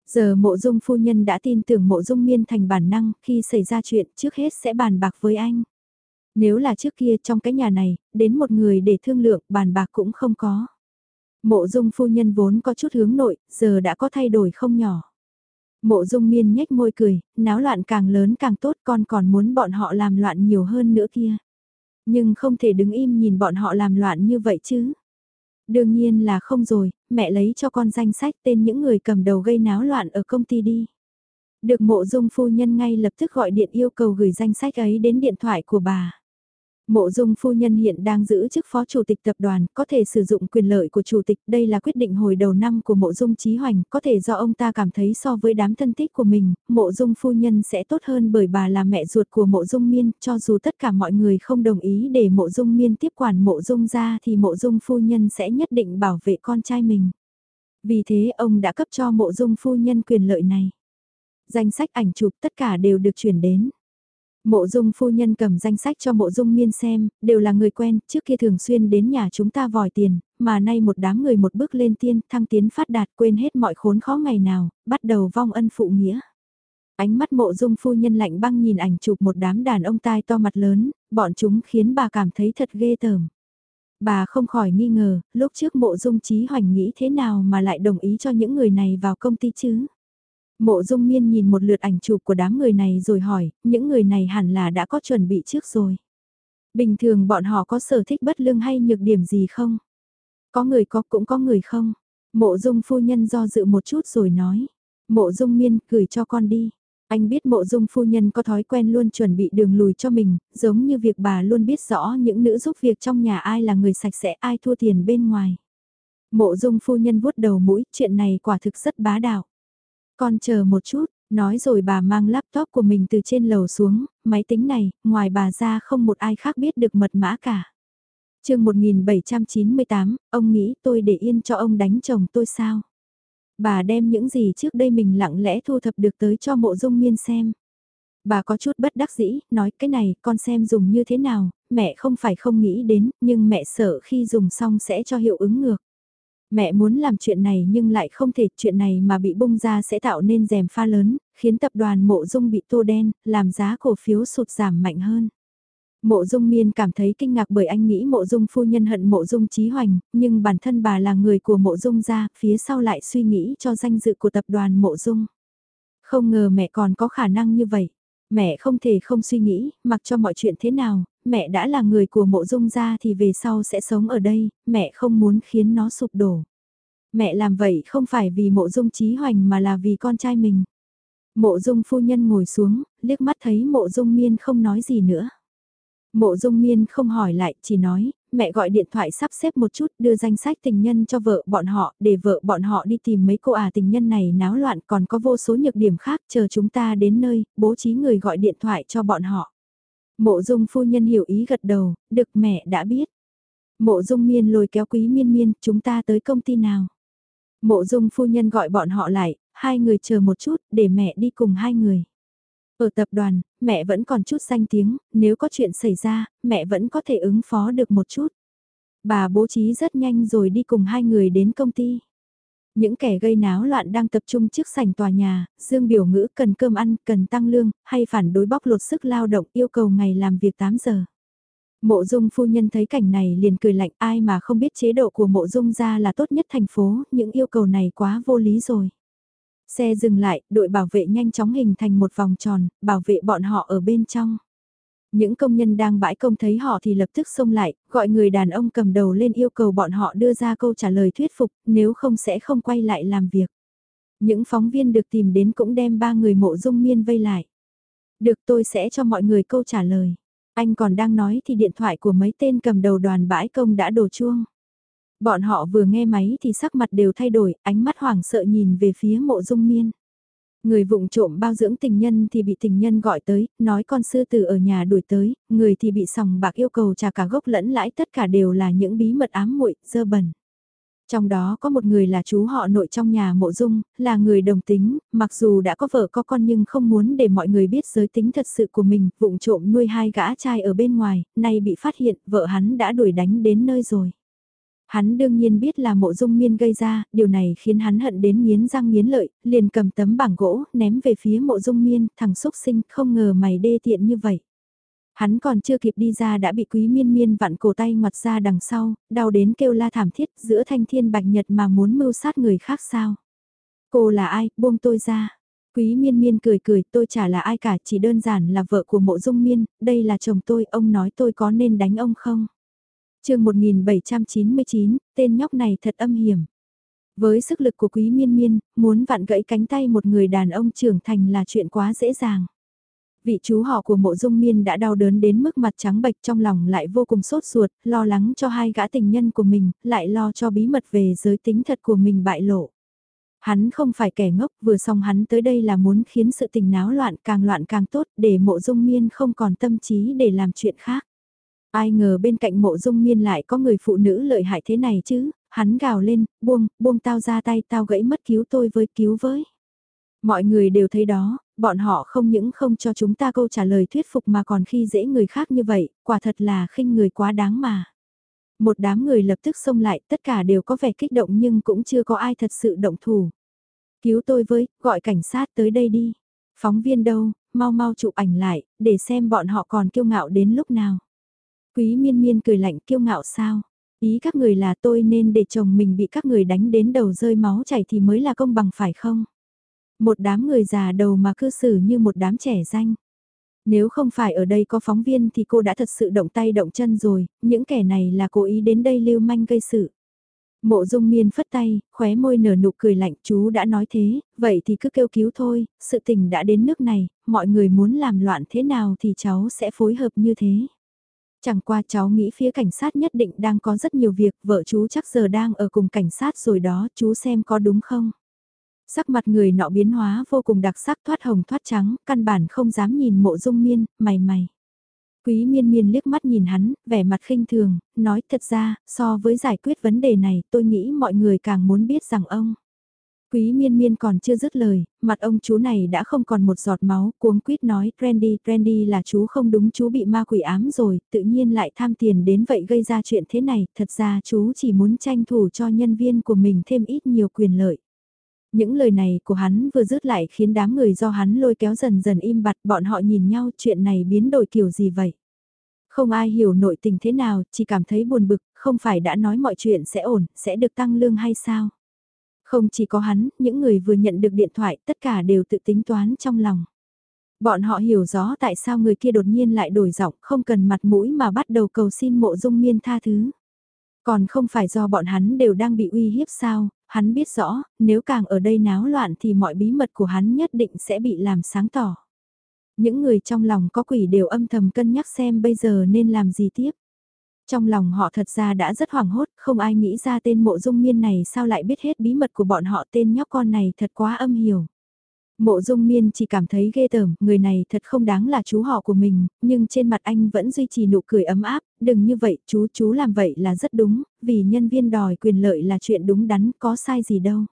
Giờ mộ dung phu nhân đã tin tưởng mộ dung miên thành bản năng, khi xảy ra chuyện trước hết sẽ bàn bạc với anh. Nếu là trước kia trong cái nhà này, đến một người để thương lượng bàn bạc cũng không có. Mộ dung phu nhân vốn có chút hướng nội, giờ đã có thay đổi không nhỏ. Mộ dung miên nhếch môi cười, náo loạn càng lớn càng tốt con còn muốn bọn họ làm loạn nhiều hơn nữa kia. Nhưng không thể đứng im nhìn bọn họ làm loạn như vậy chứ. Đương nhiên là không rồi, mẹ lấy cho con danh sách tên những người cầm đầu gây náo loạn ở công ty đi. Được mộ dung phu nhân ngay lập tức gọi điện yêu cầu gửi danh sách ấy đến điện thoại của bà. Mộ dung phu nhân hiện đang giữ chức phó chủ tịch tập đoàn, có thể sử dụng quyền lợi của chủ tịch, đây là quyết định hồi đầu năm của mộ dung trí hoành, có thể do ông ta cảm thấy so với đám thân thích của mình, mộ dung phu nhân sẽ tốt hơn bởi bà là mẹ ruột của mộ dung miên, cho dù tất cả mọi người không đồng ý để mộ dung miên tiếp quản mộ dung ra thì mộ dung phu nhân sẽ nhất định bảo vệ con trai mình. Vì thế ông đã cấp cho mộ dung phu nhân quyền lợi này. Danh sách ảnh chụp tất cả đều được chuyển đến. Mộ dung phu nhân cầm danh sách cho mộ dung miên xem, đều là người quen, trước kia thường xuyên đến nhà chúng ta vòi tiền, mà nay một đám người một bước lên tiên, thăng tiến phát đạt quên hết mọi khốn khó ngày nào, bắt đầu vong ân phụ nghĩa. Ánh mắt mộ dung phu nhân lạnh băng nhìn ảnh chụp một đám đàn ông tai to mặt lớn, bọn chúng khiến bà cảm thấy thật ghê tởm. Bà không khỏi nghi ngờ, lúc trước mộ dung trí hoành nghĩ thế nào mà lại đồng ý cho những người này vào công ty chứ? Mộ dung miên nhìn một lượt ảnh chụp của đám người này rồi hỏi, những người này hẳn là đã có chuẩn bị trước rồi. Bình thường bọn họ có sở thích bất lương hay nhược điểm gì không? Có người có cũng có người không? Mộ dung phu nhân do dự một chút rồi nói. Mộ dung miên gửi cho con đi. Anh biết mộ dung phu nhân có thói quen luôn chuẩn bị đường lùi cho mình, giống như việc bà luôn biết rõ những nữ giúp việc trong nhà ai là người sạch sẽ ai thua tiền bên ngoài. Mộ dung phu nhân vuốt đầu mũi, chuyện này quả thực rất bá đạo. Con chờ một chút, nói rồi bà mang laptop của mình từ trên lầu xuống, máy tính này, ngoài bà ra không một ai khác biết được mật mã cả. chương 1798, ông nghĩ tôi để yên cho ông đánh chồng tôi sao? Bà đem những gì trước đây mình lặng lẽ thu thập được tới cho mộ dung miên xem. Bà có chút bất đắc dĩ, nói cái này con xem dùng như thế nào, mẹ không phải không nghĩ đến, nhưng mẹ sợ khi dùng xong sẽ cho hiệu ứng ngược. Mẹ muốn làm chuyện này nhưng lại không thể, chuyện này mà bị bung ra sẽ tạo nên rèm pha lớn, khiến tập đoàn mộ dung bị tô đen, làm giá cổ phiếu sụt giảm mạnh hơn. Mộ dung miên cảm thấy kinh ngạc bởi anh nghĩ mộ dung phu nhân hận mộ dung Chí hoành, nhưng bản thân bà là người của mộ dung gia, phía sau lại suy nghĩ cho danh dự của tập đoàn mộ dung. Không ngờ mẹ còn có khả năng như vậy. Mẹ không thể không suy nghĩ, mặc cho mọi chuyện thế nào, mẹ đã là người của mộ dung gia thì về sau sẽ sống ở đây, mẹ không muốn khiến nó sụp đổ. Mẹ làm vậy không phải vì mộ dung trí hoành mà là vì con trai mình. Mộ dung phu nhân ngồi xuống, liếc mắt thấy mộ dung miên không nói gì nữa. Mộ dung miên không hỏi lại, chỉ nói, mẹ gọi điện thoại sắp xếp một chút đưa danh sách tình nhân cho vợ bọn họ, để vợ bọn họ đi tìm mấy cô à tình nhân này náo loạn còn có vô số nhược điểm khác chờ chúng ta đến nơi, bố trí người gọi điện thoại cho bọn họ. Mộ dung phu nhân hiểu ý gật đầu, được mẹ đã biết. Mộ dung miên lôi kéo quý miên miên, chúng ta tới công ty nào. Mộ dung phu nhân gọi bọn họ lại, hai người chờ một chút, để mẹ đi cùng hai người. Ở tập đoàn, mẹ vẫn còn chút danh tiếng, nếu có chuyện xảy ra, mẹ vẫn có thể ứng phó được một chút. Bà bố trí rất nhanh rồi đi cùng hai người đến công ty. Những kẻ gây náo loạn đang tập trung trước sảnh tòa nhà, dương biểu ngữ cần cơm ăn, cần tăng lương, hay phản đối bóc lột sức lao động yêu cầu ngày làm việc 8 giờ. Mộ dung phu nhân thấy cảnh này liền cười lạnh ai mà không biết chế độ của mộ dung ra là tốt nhất thành phố, những yêu cầu này quá vô lý rồi. Xe dừng lại, đội bảo vệ nhanh chóng hình thành một vòng tròn, bảo vệ bọn họ ở bên trong. Những công nhân đang bãi công thấy họ thì lập tức xông lại, gọi người đàn ông cầm đầu lên yêu cầu bọn họ đưa ra câu trả lời thuyết phục, nếu không sẽ không quay lại làm việc. Những phóng viên được tìm đến cũng đem ba người mộ dung miên vây lại. Được tôi sẽ cho mọi người câu trả lời. Anh còn đang nói thì điện thoại của mấy tên cầm đầu đoàn bãi công đã đổ chuông. Bọn họ vừa nghe máy thì sắc mặt đều thay đổi, ánh mắt hoảng sợ nhìn về phía mộ dung miên. Người vụng trộm bao dưỡng tình nhân thì bị tình nhân gọi tới, nói con sư tử ở nhà đuổi tới, người thì bị sòng bạc yêu cầu trả cả gốc lẫn lãi tất cả đều là những bí mật ám muội dơ bẩn. Trong đó có một người là chú họ nội trong nhà mộ dung, là người đồng tính, mặc dù đã có vợ có con nhưng không muốn để mọi người biết giới tính thật sự của mình, vụng trộm nuôi hai gã trai ở bên ngoài, nay bị phát hiện, vợ hắn đã đuổi đánh đến nơi rồi. Hắn đương nhiên biết là mộ dung miên gây ra, điều này khiến hắn hận đến miến răng miến lợi, liền cầm tấm bảng gỗ, ném về phía mộ dung miên, thằng xúc sinh, không ngờ mày đê tiện như vậy. Hắn còn chưa kịp đi ra đã bị quý miên miên vặn cổ tay ngoặt ra đằng sau, đau đến kêu la thảm thiết giữa thanh thiên bạch nhật mà muốn mưu sát người khác sao. Cô là ai, buông tôi ra. Quý miên miên cười cười, tôi chả là ai cả, chỉ đơn giản là vợ của mộ dung miên, đây là chồng tôi, ông nói tôi có nên đánh ông không? Chương 1799, tên nhóc này thật âm hiểm. Với sức lực của quý miên miên, muốn vặn gãy cánh tay một người đàn ông trưởng thành là chuyện quá dễ dàng. Vị chú họ của mộ dung miên đã đau đớn đến mức mặt trắng bệch trong lòng lại vô cùng sốt ruột, lo lắng cho hai gã tình nhân của mình, lại lo cho bí mật về giới tính thật của mình bại lộ. Hắn không phải kẻ ngốc, vừa xong hắn tới đây là muốn khiến sự tình náo loạn càng loạn càng tốt để mộ dung miên không còn tâm trí để làm chuyện khác. Ai ngờ bên cạnh mộ dung miên lại có người phụ nữ lợi hại thế này chứ, hắn gào lên, buông, buông tao ra tay tao gãy mất cứu tôi với cứu với. Mọi người đều thấy đó, bọn họ không những không cho chúng ta câu trả lời thuyết phục mà còn khi dễ người khác như vậy, quả thật là khinh người quá đáng mà. Một đám người lập tức xông lại, tất cả đều có vẻ kích động nhưng cũng chưa có ai thật sự động thủ. Cứu tôi với, gọi cảnh sát tới đây đi. Phóng viên đâu, mau mau chụp ảnh lại, để xem bọn họ còn kiêu ngạo đến lúc nào. Quý miên miên cười lạnh kiêu ngạo sao? Ý các người là tôi nên để chồng mình bị các người đánh đến đầu rơi máu chảy thì mới là công bằng phải không? Một đám người già đầu mà cư xử như một đám trẻ danh. Nếu không phải ở đây có phóng viên thì cô đã thật sự động tay động chân rồi, những kẻ này là cố ý đến đây lưu manh gây sự. Mộ dung miên phất tay, khóe môi nở nụ cười lạnh chú đã nói thế, vậy thì cứ kêu cứu thôi, sự tình đã đến nước này, mọi người muốn làm loạn thế nào thì cháu sẽ phối hợp như thế. Chẳng qua cháu nghĩ phía cảnh sát nhất định đang có rất nhiều việc, vợ chú chắc giờ đang ở cùng cảnh sát rồi đó, chú xem có đúng không? Sắc mặt người nọ biến hóa vô cùng đặc sắc thoát hồng thoát trắng, căn bản không dám nhìn mộ dung miên, mày mày. Quý miên miên liếc mắt nhìn hắn, vẻ mặt khinh thường, nói thật ra, so với giải quyết vấn đề này, tôi nghĩ mọi người càng muốn biết rằng ông. Quý miên miên còn chưa dứt lời, mặt ông chú này đã không còn một giọt máu, cuống quýt nói, Trendy, Trendy là chú không đúng chú bị ma quỷ ám rồi, tự nhiên lại tham tiền đến vậy gây ra chuyện thế này, thật ra chú chỉ muốn tranh thủ cho nhân viên của mình thêm ít nhiều quyền lợi. Những lời này của hắn vừa dứt lại khiến đám người do hắn lôi kéo dần dần im bặt bọn họ nhìn nhau chuyện này biến đổi kiểu gì vậy. Không ai hiểu nội tình thế nào, chỉ cảm thấy buồn bực, không phải đã nói mọi chuyện sẽ ổn, sẽ được tăng lương hay sao? Không chỉ có hắn, những người vừa nhận được điện thoại tất cả đều tự tính toán trong lòng. Bọn họ hiểu rõ tại sao người kia đột nhiên lại đổi giọng, không cần mặt mũi mà bắt đầu cầu xin mộ dung miên tha thứ. Còn không phải do bọn hắn đều đang bị uy hiếp sao, hắn biết rõ, nếu càng ở đây náo loạn thì mọi bí mật của hắn nhất định sẽ bị làm sáng tỏ. Những người trong lòng có quỷ đều âm thầm cân nhắc xem bây giờ nên làm gì tiếp. Trong lòng họ thật ra đã rất hoảng hốt, không ai nghĩ ra tên mộ dung miên này sao lại biết hết bí mật của bọn họ tên nhóc con này thật quá âm hiểu. Mộ dung miên chỉ cảm thấy ghê tởm, người này thật không đáng là chú họ của mình, nhưng trên mặt anh vẫn duy trì nụ cười ấm áp, đừng như vậy, chú chú làm vậy là rất đúng, vì nhân viên đòi quyền lợi là chuyện đúng đắn, có sai gì đâu.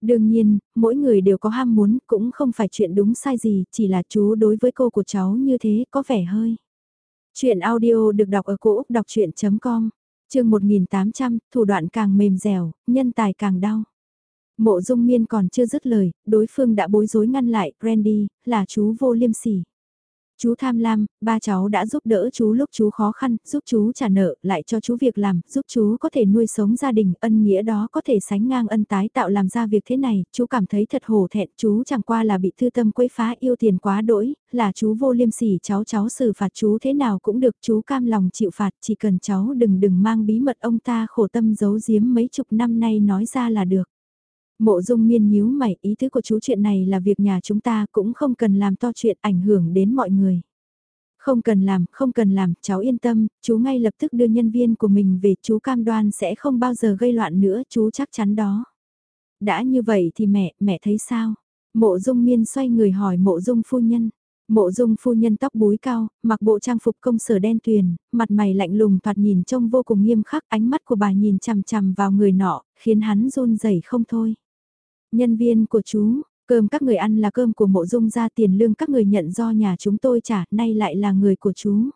Đương nhiên, mỗi người đều có ham muốn, cũng không phải chuyện đúng sai gì, chỉ là chú đối với cô của cháu như thế có vẻ hơi. Chuyện audio được đọc ở cổ Úc đọc chuyện.com, trường 1800, thủ đoạn càng mềm dẻo, nhân tài càng đau. Mộ dung miên còn chưa dứt lời, đối phương đã bối rối ngăn lại, Randy, là chú vô liêm sỉ. Chú tham lam, ba cháu đã giúp đỡ chú lúc chú khó khăn, giúp chú trả nợ, lại cho chú việc làm, giúp chú có thể nuôi sống gia đình, ân nghĩa đó có thể sánh ngang ân tái tạo làm ra việc thế này, chú cảm thấy thật hổ thẹn, chú chẳng qua là bị thư tâm quấy phá yêu tiền quá đỗi, là chú vô liêm sỉ cháu cháu xử phạt chú thế nào cũng được, chú cam lòng chịu phạt, chỉ cần cháu đừng đừng mang bí mật ông ta khổ tâm giấu giếm mấy chục năm nay nói ra là được. Mộ dung miên nhíu mày, ý tứ của chú chuyện này là việc nhà chúng ta cũng không cần làm to chuyện ảnh hưởng đến mọi người. Không cần làm, không cần làm, cháu yên tâm, chú ngay lập tức đưa nhân viên của mình về, chú cam đoan sẽ không bao giờ gây loạn nữa, chú chắc chắn đó. Đã như vậy thì mẹ, mẹ thấy sao? Mộ dung miên xoay người hỏi mộ dung phu nhân. Mộ dung phu nhân tóc búi cao, mặc bộ trang phục công sở đen tuyền, mặt mày lạnh lùng thoạt nhìn trông vô cùng nghiêm khắc, ánh mắt của bà nhìn chằm chằm vào người nọ, khiến hắn run rẩy không thôi. Nhân viên của chú, cơm các người ăn là cơm của mộ dung ra tiền lương các người nhận do nhà chúng tôi trả, nay lại là người của chú.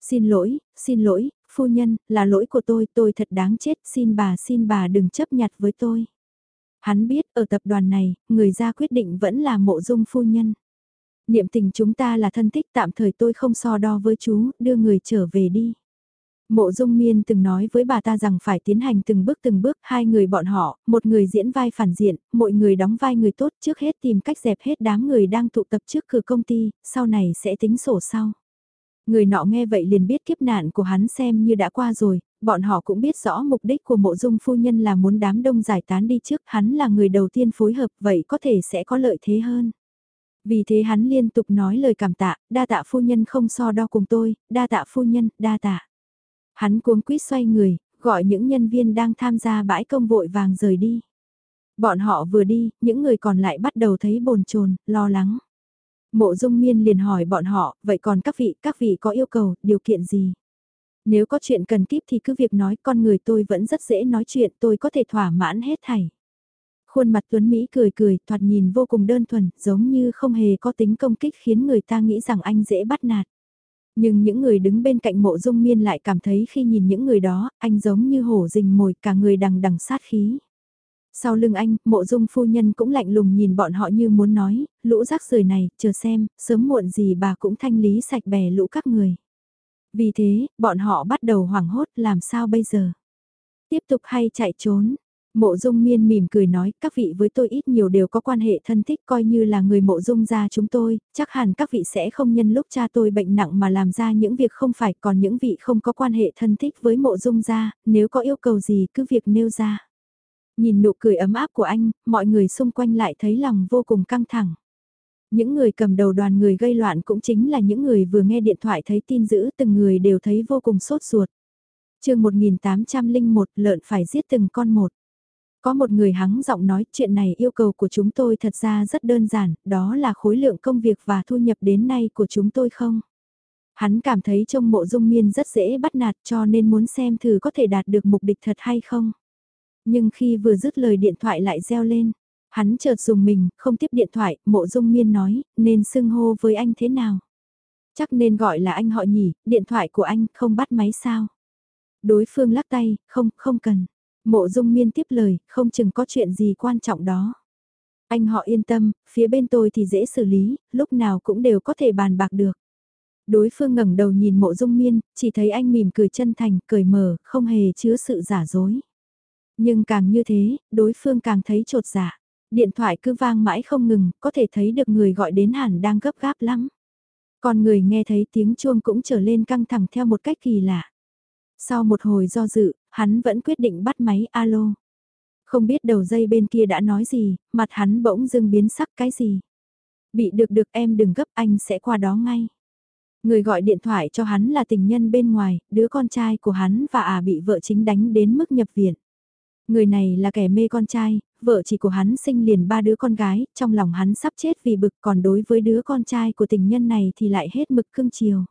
Xin lỗi, xin lỗi, phu nhân, là lỗi của tôi, tôi thật đáng chết, xin bà xin bà đừng chấp nhặt với tôi. Hắn biết ở tập đoàn này, người ra quyết định vẫn là mộ dung phu nhân. Niệm tình chúng ta là thân thích tạm thời tôi không so đo với chú, đưa người trở về đi. Mộ Dung Miên từng nói với bà ta rằng phải tiến hành từng bước từng bước, hai người bọn họ, một người diễn vai phản diện, mọi người đóng vai người tốt trước hết tìm cách dẹp hết đám người đang tụ tập trước cửa công ty, sau này sẽ tính sổ sau. Người nọ nghe vậy liền biết kiếp nạn của hắn xem như đã qua rồi, bọn họ cũng biết rõ mục đích của mộ dung phu nhân là muốn đám đông giải tán đi trước, hắn là người đầu tiên phối hợp vậy có thể sẽ có lợi thế hơn. Vì thế hắn liên tục nói lời cảm tạ, đa tạ phu nhân không so đo cùng tôi, đa tạ phu nhân, đa tạ. Hắn cuống quýt xoay người, gọi những nhân viên đang tham gia bãi công vội vàng rời đi. Bọn họ vừa đi, những người còn lại bắt đầu thấy bồn chồn, lo lắng. Mộ dung miên liền hỏi bọn họ, vậy còn các vị, các vị có yêu cầu, điều kiện gì? Nếu có chuyện cần kíp thì cứ việc nói, con người tôi vẫn rất dễ nói chuyện, tôi có thể thỏa mãn hết thảy. Khuôn mặt Tuấn Mỹ cười cười, thoạt nhìn vô cùng đơn thuần, giống như không hề có tính công kích khiến người ta nghĩ rằng anh dễ bắt nạt. Nhưng những người đứng bên cạnh mộ dung miên lại cảm thấy khi nhìn những người đó, anh giống như hổ rình mồi cả người đằng đằng sát khí. Sau lưng anh, mộ dung phu nhân cũng lạnh lùng nhìn bọn họ như muốn nói, lũ rác rời này, chờ xem, sớm muộn gì bà cũng thanh lý sạch bè lũ các người. Vì thế, bọn họ bắt đầu hoảng hốt làm sao bây giờ. Tiếp tục hay chạy trốn, Mộ dung miên mỉm cười nói, các vị với tôi ít nhiều đều có quan hệ thân thích coi như là người mộ dung gia chúng tôi, chắc hẳn các vị sẽ không nhân lúc cha tôi bệnh nặng mà làm ra những việc không phải còn những vị không có quan hệ thân thích với mộ dung gia, nếu có yêu cầu gì cứ việc nêu ra. Nhìn nụ cười ấm áp của anh, mọi người xung quanh lại thấy lòng vô cùng căng thẳng. Những người cầm đầu đoàn người gây loạn cũng chính là những người vừa nghe điện thoại thấy tin dữ từng người đều thấy vô cùng sốt ruột. chương 1801 lợn phải giết từng con một. Có một người hắng giọng nói chuyện này yêu cầu của chúng tôi thật ra rất đơn giản, đó là khối lượng công việc và thu nhập đến nay của chúng tôi không. Hắn cảm thấy trông mộ dung miên rất dễ bắt nạt cho nên muốn xem thử có thể đạt được mục đích thật hay không. Nhưng khi vừa dứt lời điện thoại lại reo lên, hắn chợt dùng mình, không tiếp điện thoại, mộ dung miên nói, nên xưng hô với anh thế nào. Chắc nên gọi là anh họ nhỉ, điện thoại của anh không bắt máy sao. Đối phương lắc tay, không, không cần. Mộ dung miên tiếp lời, không chừng có chuyện gì quan trọng đó. Anh họ yên tâm, phía bên tôi thì dễ xử lý, lúc nào cũng đều có thể bàn bạc được. Đối phương ngẩng đầu nhìn mộ dung miên, chỉ thấy anh mỉm cười chân thành, cười mở, không hề chứa sự giả dối. Nhưng càng như thế, đối phương càng thấy trột dạ. Điện thoại cứ vang mãi không ngừng, có thể thấy được người gọi đến hẳn đang gấp gáp lắm. Còn người nghe thấy tiếng chuông cũng trở lên căng thẳng theo một cách kỳ lạ. Sau một hồi do dự, hắn vẫn quyết định bắt máy alo. Không biết đầu dây bên kia đã nói gì, mặt hắn bỗng dưng biến sắc cái gì. Bị được được em đừng gấp anh sẽ qua đó ngay. Người gọi điện thoại cho hắn là tình nhân bên ngoài, đứa con trai của hắn và à bị vợ chính đánh đến mức nhập viện. Người này là kẻ mê con trai, vợ chỉ của hắn sinh liền ba đứa con gái, trong lòng hắn sắp chết vì bực còn đối với đứa con trai của tình nhân này thì lại hết mực cưng chiều.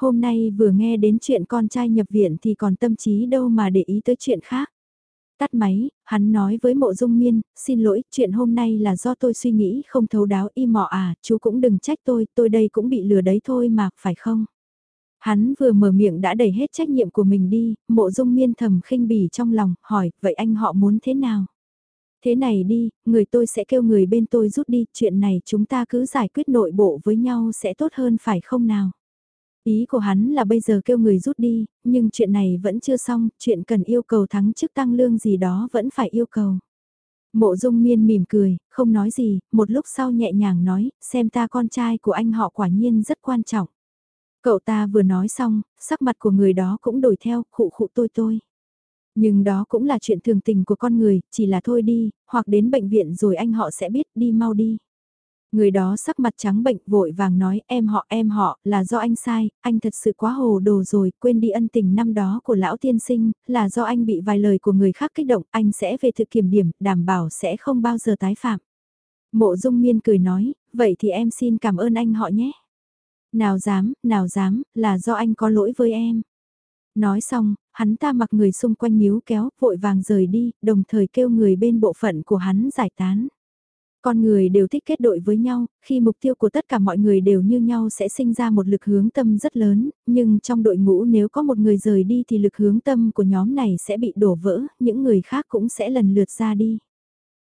Hôm nay vừa nghe đến chuyện con trai nhập viện thì còn tâm trí đâu mà để ý tới chuyện khác. Tắt máy, hắn nói với mộ dung miên, xin lỗi, chuyện hôm nay là do tôi suy nghĩ không thấu đáo y mọ à, chú cũng đừng trách tôi, tôi đây cũng bị lừa đấy thôi mà, phải không? Hắn vừa mở miệng đã đẩy hết trách nhiệm của mình đi, mộ dung miên thầm khinh bỉ trong lòng, hỏi, vậy anh họ muốn thế nào? Thế này đi, người tôi sẽ kêu người bên tôi rút đi, chuyện này chúng ta cứ giải quyết nội bộ với nhau sẽ tốt hơn phải không nào? Ý của hắn là bây giờ kêu người rút đi, nhưng chuyện này vẫn chưa xong, chuyện cần yêu cầu thắng chức tăng lương gì đó vẫn phải yêu cầu. Mộ dung miên mỉm cười, không nói gì, một lúc sau nhẹ nhàng nói, xem ta con trai của anh họ quả nhiên rất quan trọng. Cậu ta vừa nói xong, sắc mặt của người đó cũng đổi theo, khụ khụ tôi tôi. Nhưng đó cũng là chuyện thường tình của con người, chỉ là thôi đi, hoặc đến bệnh viện rồi anh họ sẽ biết, đi mau đi. Người đó sắc mặt trắng bệnh vội vàng nói em họ em họ là do anh sai, anh thật sự quá hồ đồ rồi, quên đi ân tình năm đó của lão tiên sinh, là do anh bị vài lời của người khác kích động, anh sẽ về thực kiểm điểm, đảm bảo sẽ không bao giờ tái phạm. Mộ dung miên cười nói, vậy thì em xin cảm ơn anh họ nhé. Nào dám, nào dám, là do anh có lỗi với em. Nói xong, hắn ta mặc người xung quanh níu kéo, vội vàng rời đi, đồng thời kêu người bên bộ phận của hắn giải tán. Con người đều thích kết đội với nhau, khi mục tiêu của tất cả mọi người đều như nhau sẽ sinh ra một lực hướng tâm rất lớn, nhưng trong đội ngũ nếu có một người rời đi thì lực hướng tâm của nhóm này sẽ bị đổ vỡ, những người khác cũng sẽ lần lượt ra đi.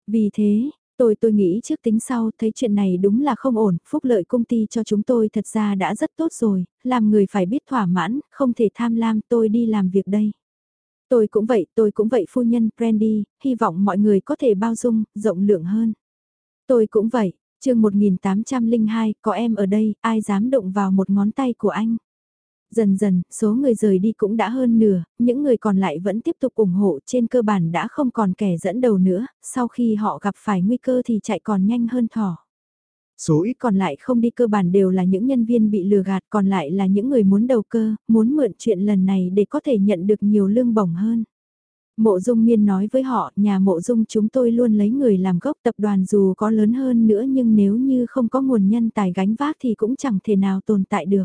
Vì thế, tôi tôi nghĩ trước tính sau thấy chuyện này đúng là không ổn, phúc lợi công ty cho chúng tôi thật ra đã rất tốt rồi, làm người phải biết thỏa mãn, không thể tham lam tôi đi làm việc đây. Tôi cũng vậy, tôi cũng vậy phu nhân Brandy, hy vọng mọi người có thể bao dung, rộng lượng hơn. Tôi cũng vậy, chương 1802, có em ở đây, ai dám động vào một ngón tay của anh. Dần dần, số người rời đi cũng đã hơn nửa, những người còn lại vẫn tiếp tục ủng hộ trên cơ bản đã không còn kẻ dẫn đầu nữa, sau khi họ gặp phải nguy cơ thì chạy còn nhanh hơn thỏ. Số ít còn lại không đi cơ bản đều là những nhân viên bị lừa gạt còn lại là những người muốn đầu cơ, muốn mượn chuyện lần này để có thể nhận được nhiều lương bổng hơn. Mộ dung miên nói với họ, nhà mộ dung chúng tôi luôn lấy người làm gốc tập đoàn dù có lớn hơn nữa nhưng nếu như không có nguồn nhân tài gánh vác thì cũng chẳng thể nào tồn tại được.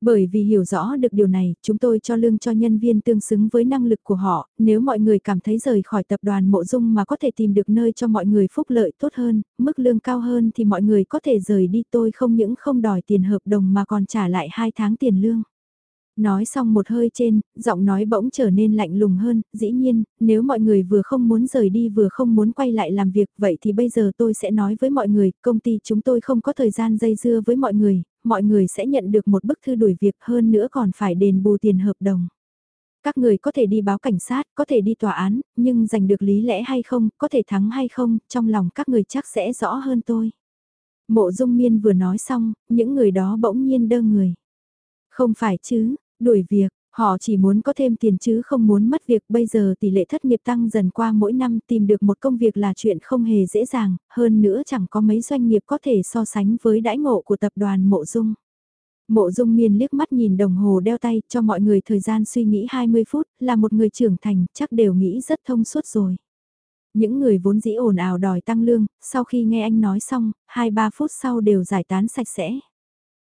Bởi vì hiểu rõ được điều này, chúng tôi cho lương cho nhân viên tương xứng với năng lực của họ, nếu mọi người cảm thấy rời khỏi tập đoàn mộ dung mà có thể tìm được nơi cho mọi người phúc lợi tốt hơn, mức lương cao hơn thì mọi người có thể rời đi tôi không những không đòi tiền hợp đồng mà còn trả lại 2 tháng tiền lương. Nói xong một hơi trên, giọng nói bỗng trở nên lạnh lùng hơn, dĩ nhiên, nếu mọi người vừa không muốn rời đi vừa không muốn quay lại làm việc, vậy thì bây giờ tôi sẽ nói với mọi người, công ty chúng tôi không có thời gian dây dưa với mọi người, mọi người sẽ nhận được một bức thư đuổi việc hơn nữa còn phải đền bù tiền hợp đồng. Các người có thể đi báo cảnh sát, có thể đi tòa án, nhưng giành được lý lẽ hay không, có thể thắng hay không, trong lòng các người chắc sẽ rõ hơn tôi. Mộ dung miên vừa nói xong, những người đó bỗng nhiên đơ người. Không phải chứ, đuổi việc, họ chỉ muốn có thêm tiền chứ không muốn mất việc. Bây giờ tỷ lệ thất nghiệp tăng dần qua mỗi năm tìm được một công việc là chuyện không hề dễ dàng, hơn nữa chẳng có mấy doanh nghiệp có thể so sánh với đãi ngộ của tập đoàn mộ dung. Mộ dung miên liếc mắt nhìn đồng hồ đeo tay cho mọi người thời gian suy nghĩ 20 phút, là một người trưởng thành, chắc đều nghĩ rất thông suốt rồi. Những người vốn dĩ ồn ào đòi tăng lương, sau khi nghe anh nói xong, 2-3 phút sau đều giải tán sạch sẽ.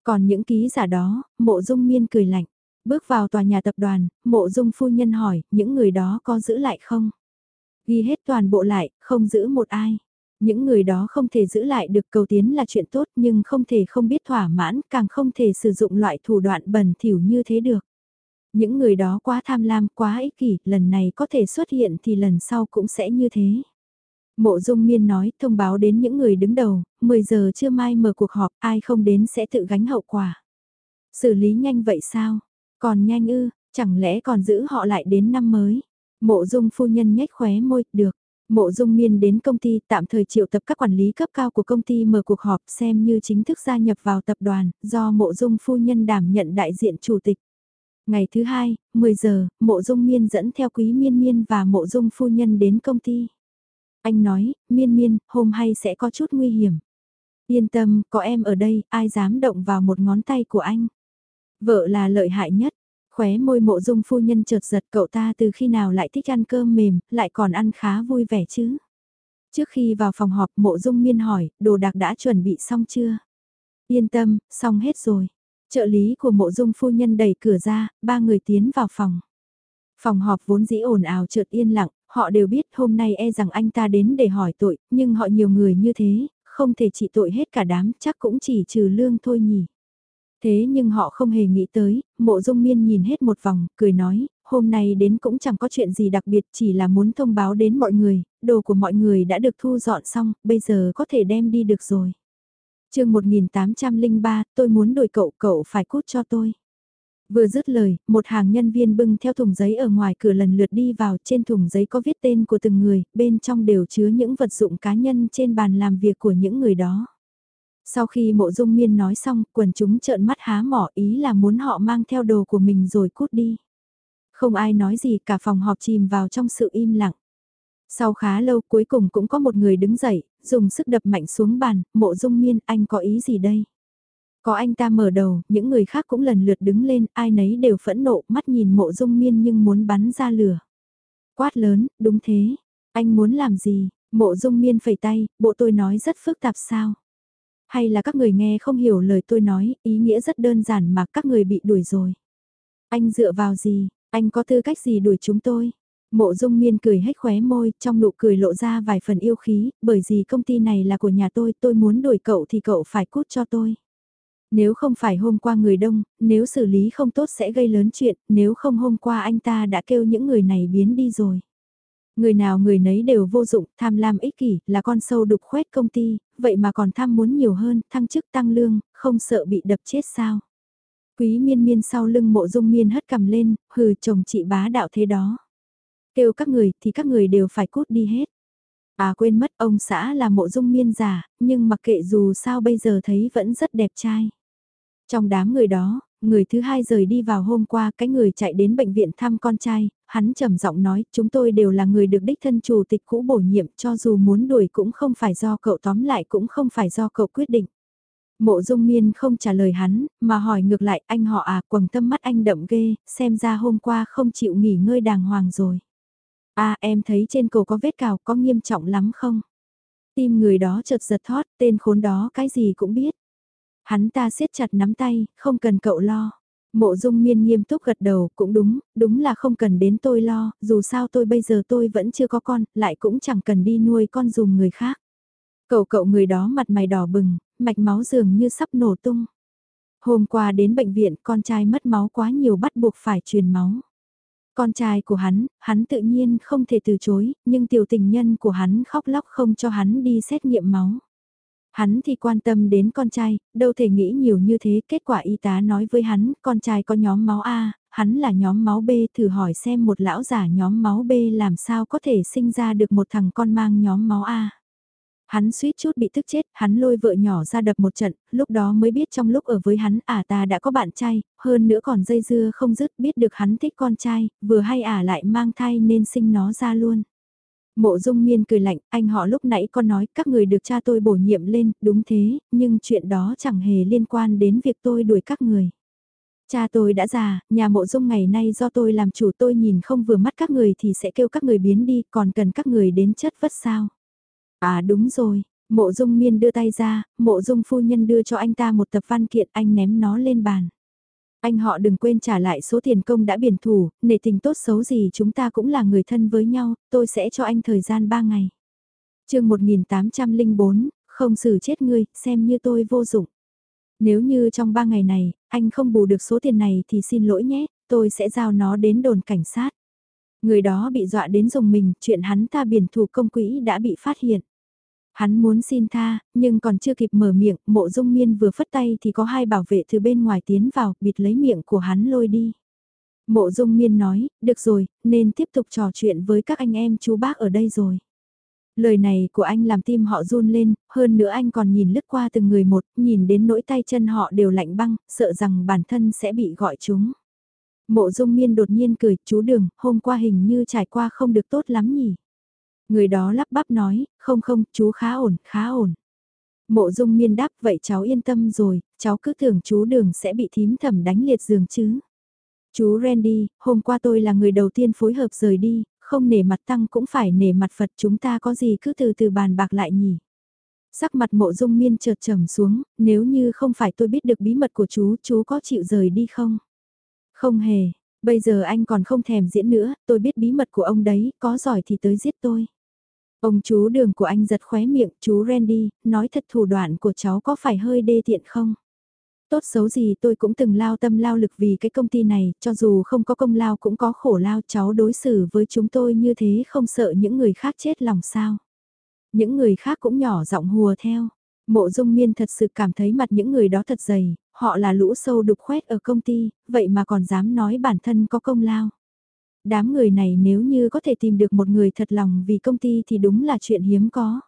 Còn những ký giả đó, mộ dung miên cười lạnh. Bước vào tòa nhà tập đoàn, mộ dung phu nhân hỏi, những người đó có giữ lại không? Ghi hết toàn bộ lại, không giữ một ai. Những người đó không thể giữ lại được cầu tiến là chuyện tốt nhưng không thể không biết thỏa mãn, càng không thể sử dụng loại thủ đoạn bẩn thỉu như thế được. Những người đó quá tham lam, quá ích kỷ, lần này có thể xuất hiện thì lần sau cũng sẽ như thế. Mộ Dung Miên nói, thông báo đến những người đứng đầu, 10 giờ trưa mai mở cuộc họp, ai không đến sẽ tự gánh hậu quả. Xử lý nhanh vậy sao? Còn nhanh ư, chẳng lẽ còn giữ họ lại đến năm mới? Mộ Dung phu nhân nhếch khóe môi, được. Mộ Dung Miên đến công ty tạm thời triệu tập các quản lý cấp cao của công ty mở cuộc họp xem như chính thức gia nhập vào tập đoàn, do Mộ Dung phu nhân đảm nhận đại diện chủ tịch. Ngày thứ hai, 10 giờ, Mộ Dung Miên dẫn theo Quý Miên Miên và Mộ Dung phu nhân đến công ty. Anh nói, Miên Miên, hôm hay sẽ có chút nguy hiểm. Yên tâm, có em ở đây, ai dám động vào một ngón tay của anh. Vợ là lợi hại nhất. Khóe môi mộ dung phu nhân chợt giật cậu ta từ khi nào lại thích ăn cơm mềm, lại còn ăn khá vui vẻ chứ. Trước khi vào phòng họp mộ dung miên hỏi, đồ đạc đã chuẩn bị xong chưa? Yên tâm, xong hết rồi. Trợ lý của mộ dung phu nhân đẩy cửa ra, ba người tiến vào phòng. Phòng họp vốn dĩ ồn ào chợt yên lặng, họ đều biết hôm nay e rằng anh ta đến để hỏi tội, nhưng họ nhiều người như thế, không thể trị tội hết cả đám, chắc cũng chỉ trừ lương thôi nhỉ. Thế nhưng họ không hề nghĩ tới, mộ dung miên nhìn hết một vòng, cười nói, hôm nay đến cũng chẳng có chuyện gì đặc biệt chỉ là muốn thông báo đến mọi người, đồ của mọi người đã được thu dọn xong, bây giờ có thể đem đi được rồi. chương 1803, tôi muốn đổi cậu, cậu phải cút cho tôi. Vừa dứt lời, một hàng nhân viên bưng theo thùng giấy ở ngoài cửa lần lượt đi vào, trên thùng giấy có viết tên của từng người, bên trong đều chứa những vật dụng cá nhân trên bàn làm việc của những người đó. Sau khi mộ dung miên nói xong, quần chúng trợn mắt há mỏ ý là muốn họ mang theo đồ của mình rồi cút đi. Không ai nói gì cả phòng họp chìm vào trong sự im lặng. Sau khá lâu cuối cùng cũng có một người đứng dậy, dùng sức đập mạnh xuống bàn, mộ dung miên anh có ý gì đây? Có anh ta mở đầu, những người khác cũng lần lượt đứng lên, ai nấy đều phẫn nộ, mắt nhìn mộ dung miên nhưng muốn bắn ra lửa. Quát lớn, đúng thế, anh muốn làm gì? Mộ dung miên phẩy tay, bộ tôi nói rất phức tạp sao? Hay là các người nghe không hiểu lời tôi nói, ý nghĩa rất đơn giản mà các người bị đuổi rồi. Anh dựa vào gì, anh có tư cách gì đuổi chúng tôi? Mộ dung miên cười hết khóe môi, trong nụ cười lộ ra vài phần yêu khí, bởi vì công ty này là của nhà tôi, tôi muốn đuổi cậu thì cậu phải cút cho tôi. Nếu không phải hôm qua người đông, nếu xử lý không tốt sẽ gây lớn chuyện, nếu không hôm qua anh ta đã kêu những người này biến đi rồi. Người nào người nấy đều vô dụng, tham lam ích kỷ, là con sâu đục khoét công ty, vậy mà còn tham muốn nhiều hơn, thăng chức tăng lương, không sợ bị đập chết sao. Quý miên miên sau lưng mộ dung miên hất cầm lên, hừ chồng chị bá đạo thế đó. Kêu các người thì các người đều phải cút đi hết. À quên mất ông xã là mộ dung miên giả, nhưng mặc kệ dù sao bây giờ thấy vẫn rất đẹp trai. Trong đám người đó, người thứ hai rời đi vào hôm qua cái người chạy đến bệnh viện thăm con trai, hắn trầm giọng nói chúng tôi đều là người được đích thân chủ tịch cũ bổ nhiệm cho dù muốn đuổi cũng không phải do cậu tóm lại cũng không phải do cậu quyết định. Mộ dung miên không trả lời hắn, mà hỏi ngược lại anh họ à quầng tâm mắt anh đậm ghê, xem ra hôm qua không chịu nghỉ ngơi đàng hoàng rồi. À em thấy trên cổ có vết cào có nghiêm trọng lắm không? Tim người đó chợt giật thót, tên khốn đó cái gì cũng biết. Hắn ta siết chặt nắm tay, không cần cậu lo. Mộ dung miên nghiêm túc gật đầu, cũng đúng, đúng là không cần đến tôi lo, dù sao tôi bây giờ tôi vẫn chưa có con, lại cũng chẳng cần đi nuôi con dùng người khác. Cậu cậu người đó mặt mày đỏ bừng, mạch máu dường như sắp nổ tung. Hôm qua đến bệnh viện con trai mất máu quá nhiều bắt buộc phải truyền máu. Con trai của hắn, hắn tự nhiên không thể từ chối, nhưng tiểu tình nhân của hắn khóc lóc không cho hắn đi xét nghiệm máu. Hắn thì quan tâm đến con trai, đâu thể nghĩ nhiều như thế, kết quả y tá nói với hắn, con trai có nhóm máu A, hắn là nhóm máu B thử hỏi xem một lão giả nhóm máu B làm sao có thể sinh ra được một thằng con mang nhóm máu A. Hắn suýt chút bị tức chết, hắn lôi vợ nhỏ ra đập một trận, lúc đó mới biết trong lúc ở với hắn ả ta đã có bạn trai, hơn nữa còn dây dưa không dứt biết được hắn thích con trai, vừa hay ả lại mang thai nên sinh nó ra luôn. Mộ dung miên cười lạnh, anh họ lúc nãy con nói các người được cha tôi bổ nhiệm lên, đúng thế, nhưng chuyện đó chẳng hề liên quan đến việc tôi đuổi các người. Cha tôi đã già, nhà mộ dung ngày nay do tôi làm chủ tôi nhìn không vừa mắt các người thì sẽ kêu các người biến đi, còn cần các người đến chất vất sao. À đúng rồi, mộ dung miên đưa tay ra, mộ dung phu nhân đưa cho anh ta một tập văn kiện anh ném nó lên bàn. Anh họ đừng quên trả lại số tiền công đã biển thủ, nể tình tốt xấu gì chúng ta cũng là người thân với nhau, tôi sẽ cho anh thời gian 3 ngày. chương 1804, không xử chết ngươi, xem như tôi vô dụng. Nếu như trong 3 ngày này, anh không bù được số tiền này thì xin lỗi nhé, tôi sẽ giao nó đến đồn cảnh sát. Người đó bị dọa đến dùng mình, chuyện hắn ta biển thủ công quỹ đã bị phát hiện. Hắn muốn xin tha, nhưng còn chưa kịp mở miệng, mộ dung miên vừa phất tay thì có hai bảo vệ từ bên ngoài tiến vào, bịt lấy miệng của hắn lôi đi. Mộ dung miên nói, được rồi, nên tiếp tục trò chuyện với các anh em chú bác ở đây rồi. Lời này của anh làm tim họ run lên, hơn nữa anh còn nhìn lướt qua từng người một, nhìn đến nỗi tay chân họ đều lạnh băng, sợ rằng bản thân sẽ bị gọi chúng. Mộ dung miên đột nhiên cười, chú đường, hôm qua hình như trải qua không được tốt lắm nhỉ. Người đó lắp bắp nói, không không, chú khá ổn, khá ổn. Mộ dung miên đáp, vậy cháu yên tâm rồi, cháu cứ tưởng chú đường sẽ bị thím thẩm đánh liệt giường chứ. Chú Randy, hôm qua tôi là người đầu tiên phối hợp rời đi, không nể mặt tăng cũng phải nể mặt Phật chúng ta có gì cứ từ từ bàn bạc lại nhỉ. Sắc mặt mộ dung miên chợt trầm xuống, nếu như không phải tôi biết được bí mật của chú, chú có chịu rời đi không? Không hề, bây giờ anh còn không thèm diễn nữa, tôi biết bí mật của ông đấy, có giỏi thì tới giết tôi. Ông chú đường của anh giật khóe miệng, chú Randy, nói thật thủ đoạn của cháu có phải hơi đê tiện không? Tốt xấu gì tôi cũng từng lao tâm lao lực vì cái công ty này, cho dù không có công lao cũng có khổ lao cháu đối xử với chúng tôi như thế không sợ những người khác chết lòng sao. Những người khác cũng nhỏ giọng hùa theo. Mộ dung miên thật sự cảm thấy mặt những người đó thật dày, họ là lũ sâu đục khoét ở công ty, vậy mà còn dám nói bản thân có công lao. Đám người này nếu như có thể tìm được một người thật lòng vì công ty thì đúng là chuyện hiếm có.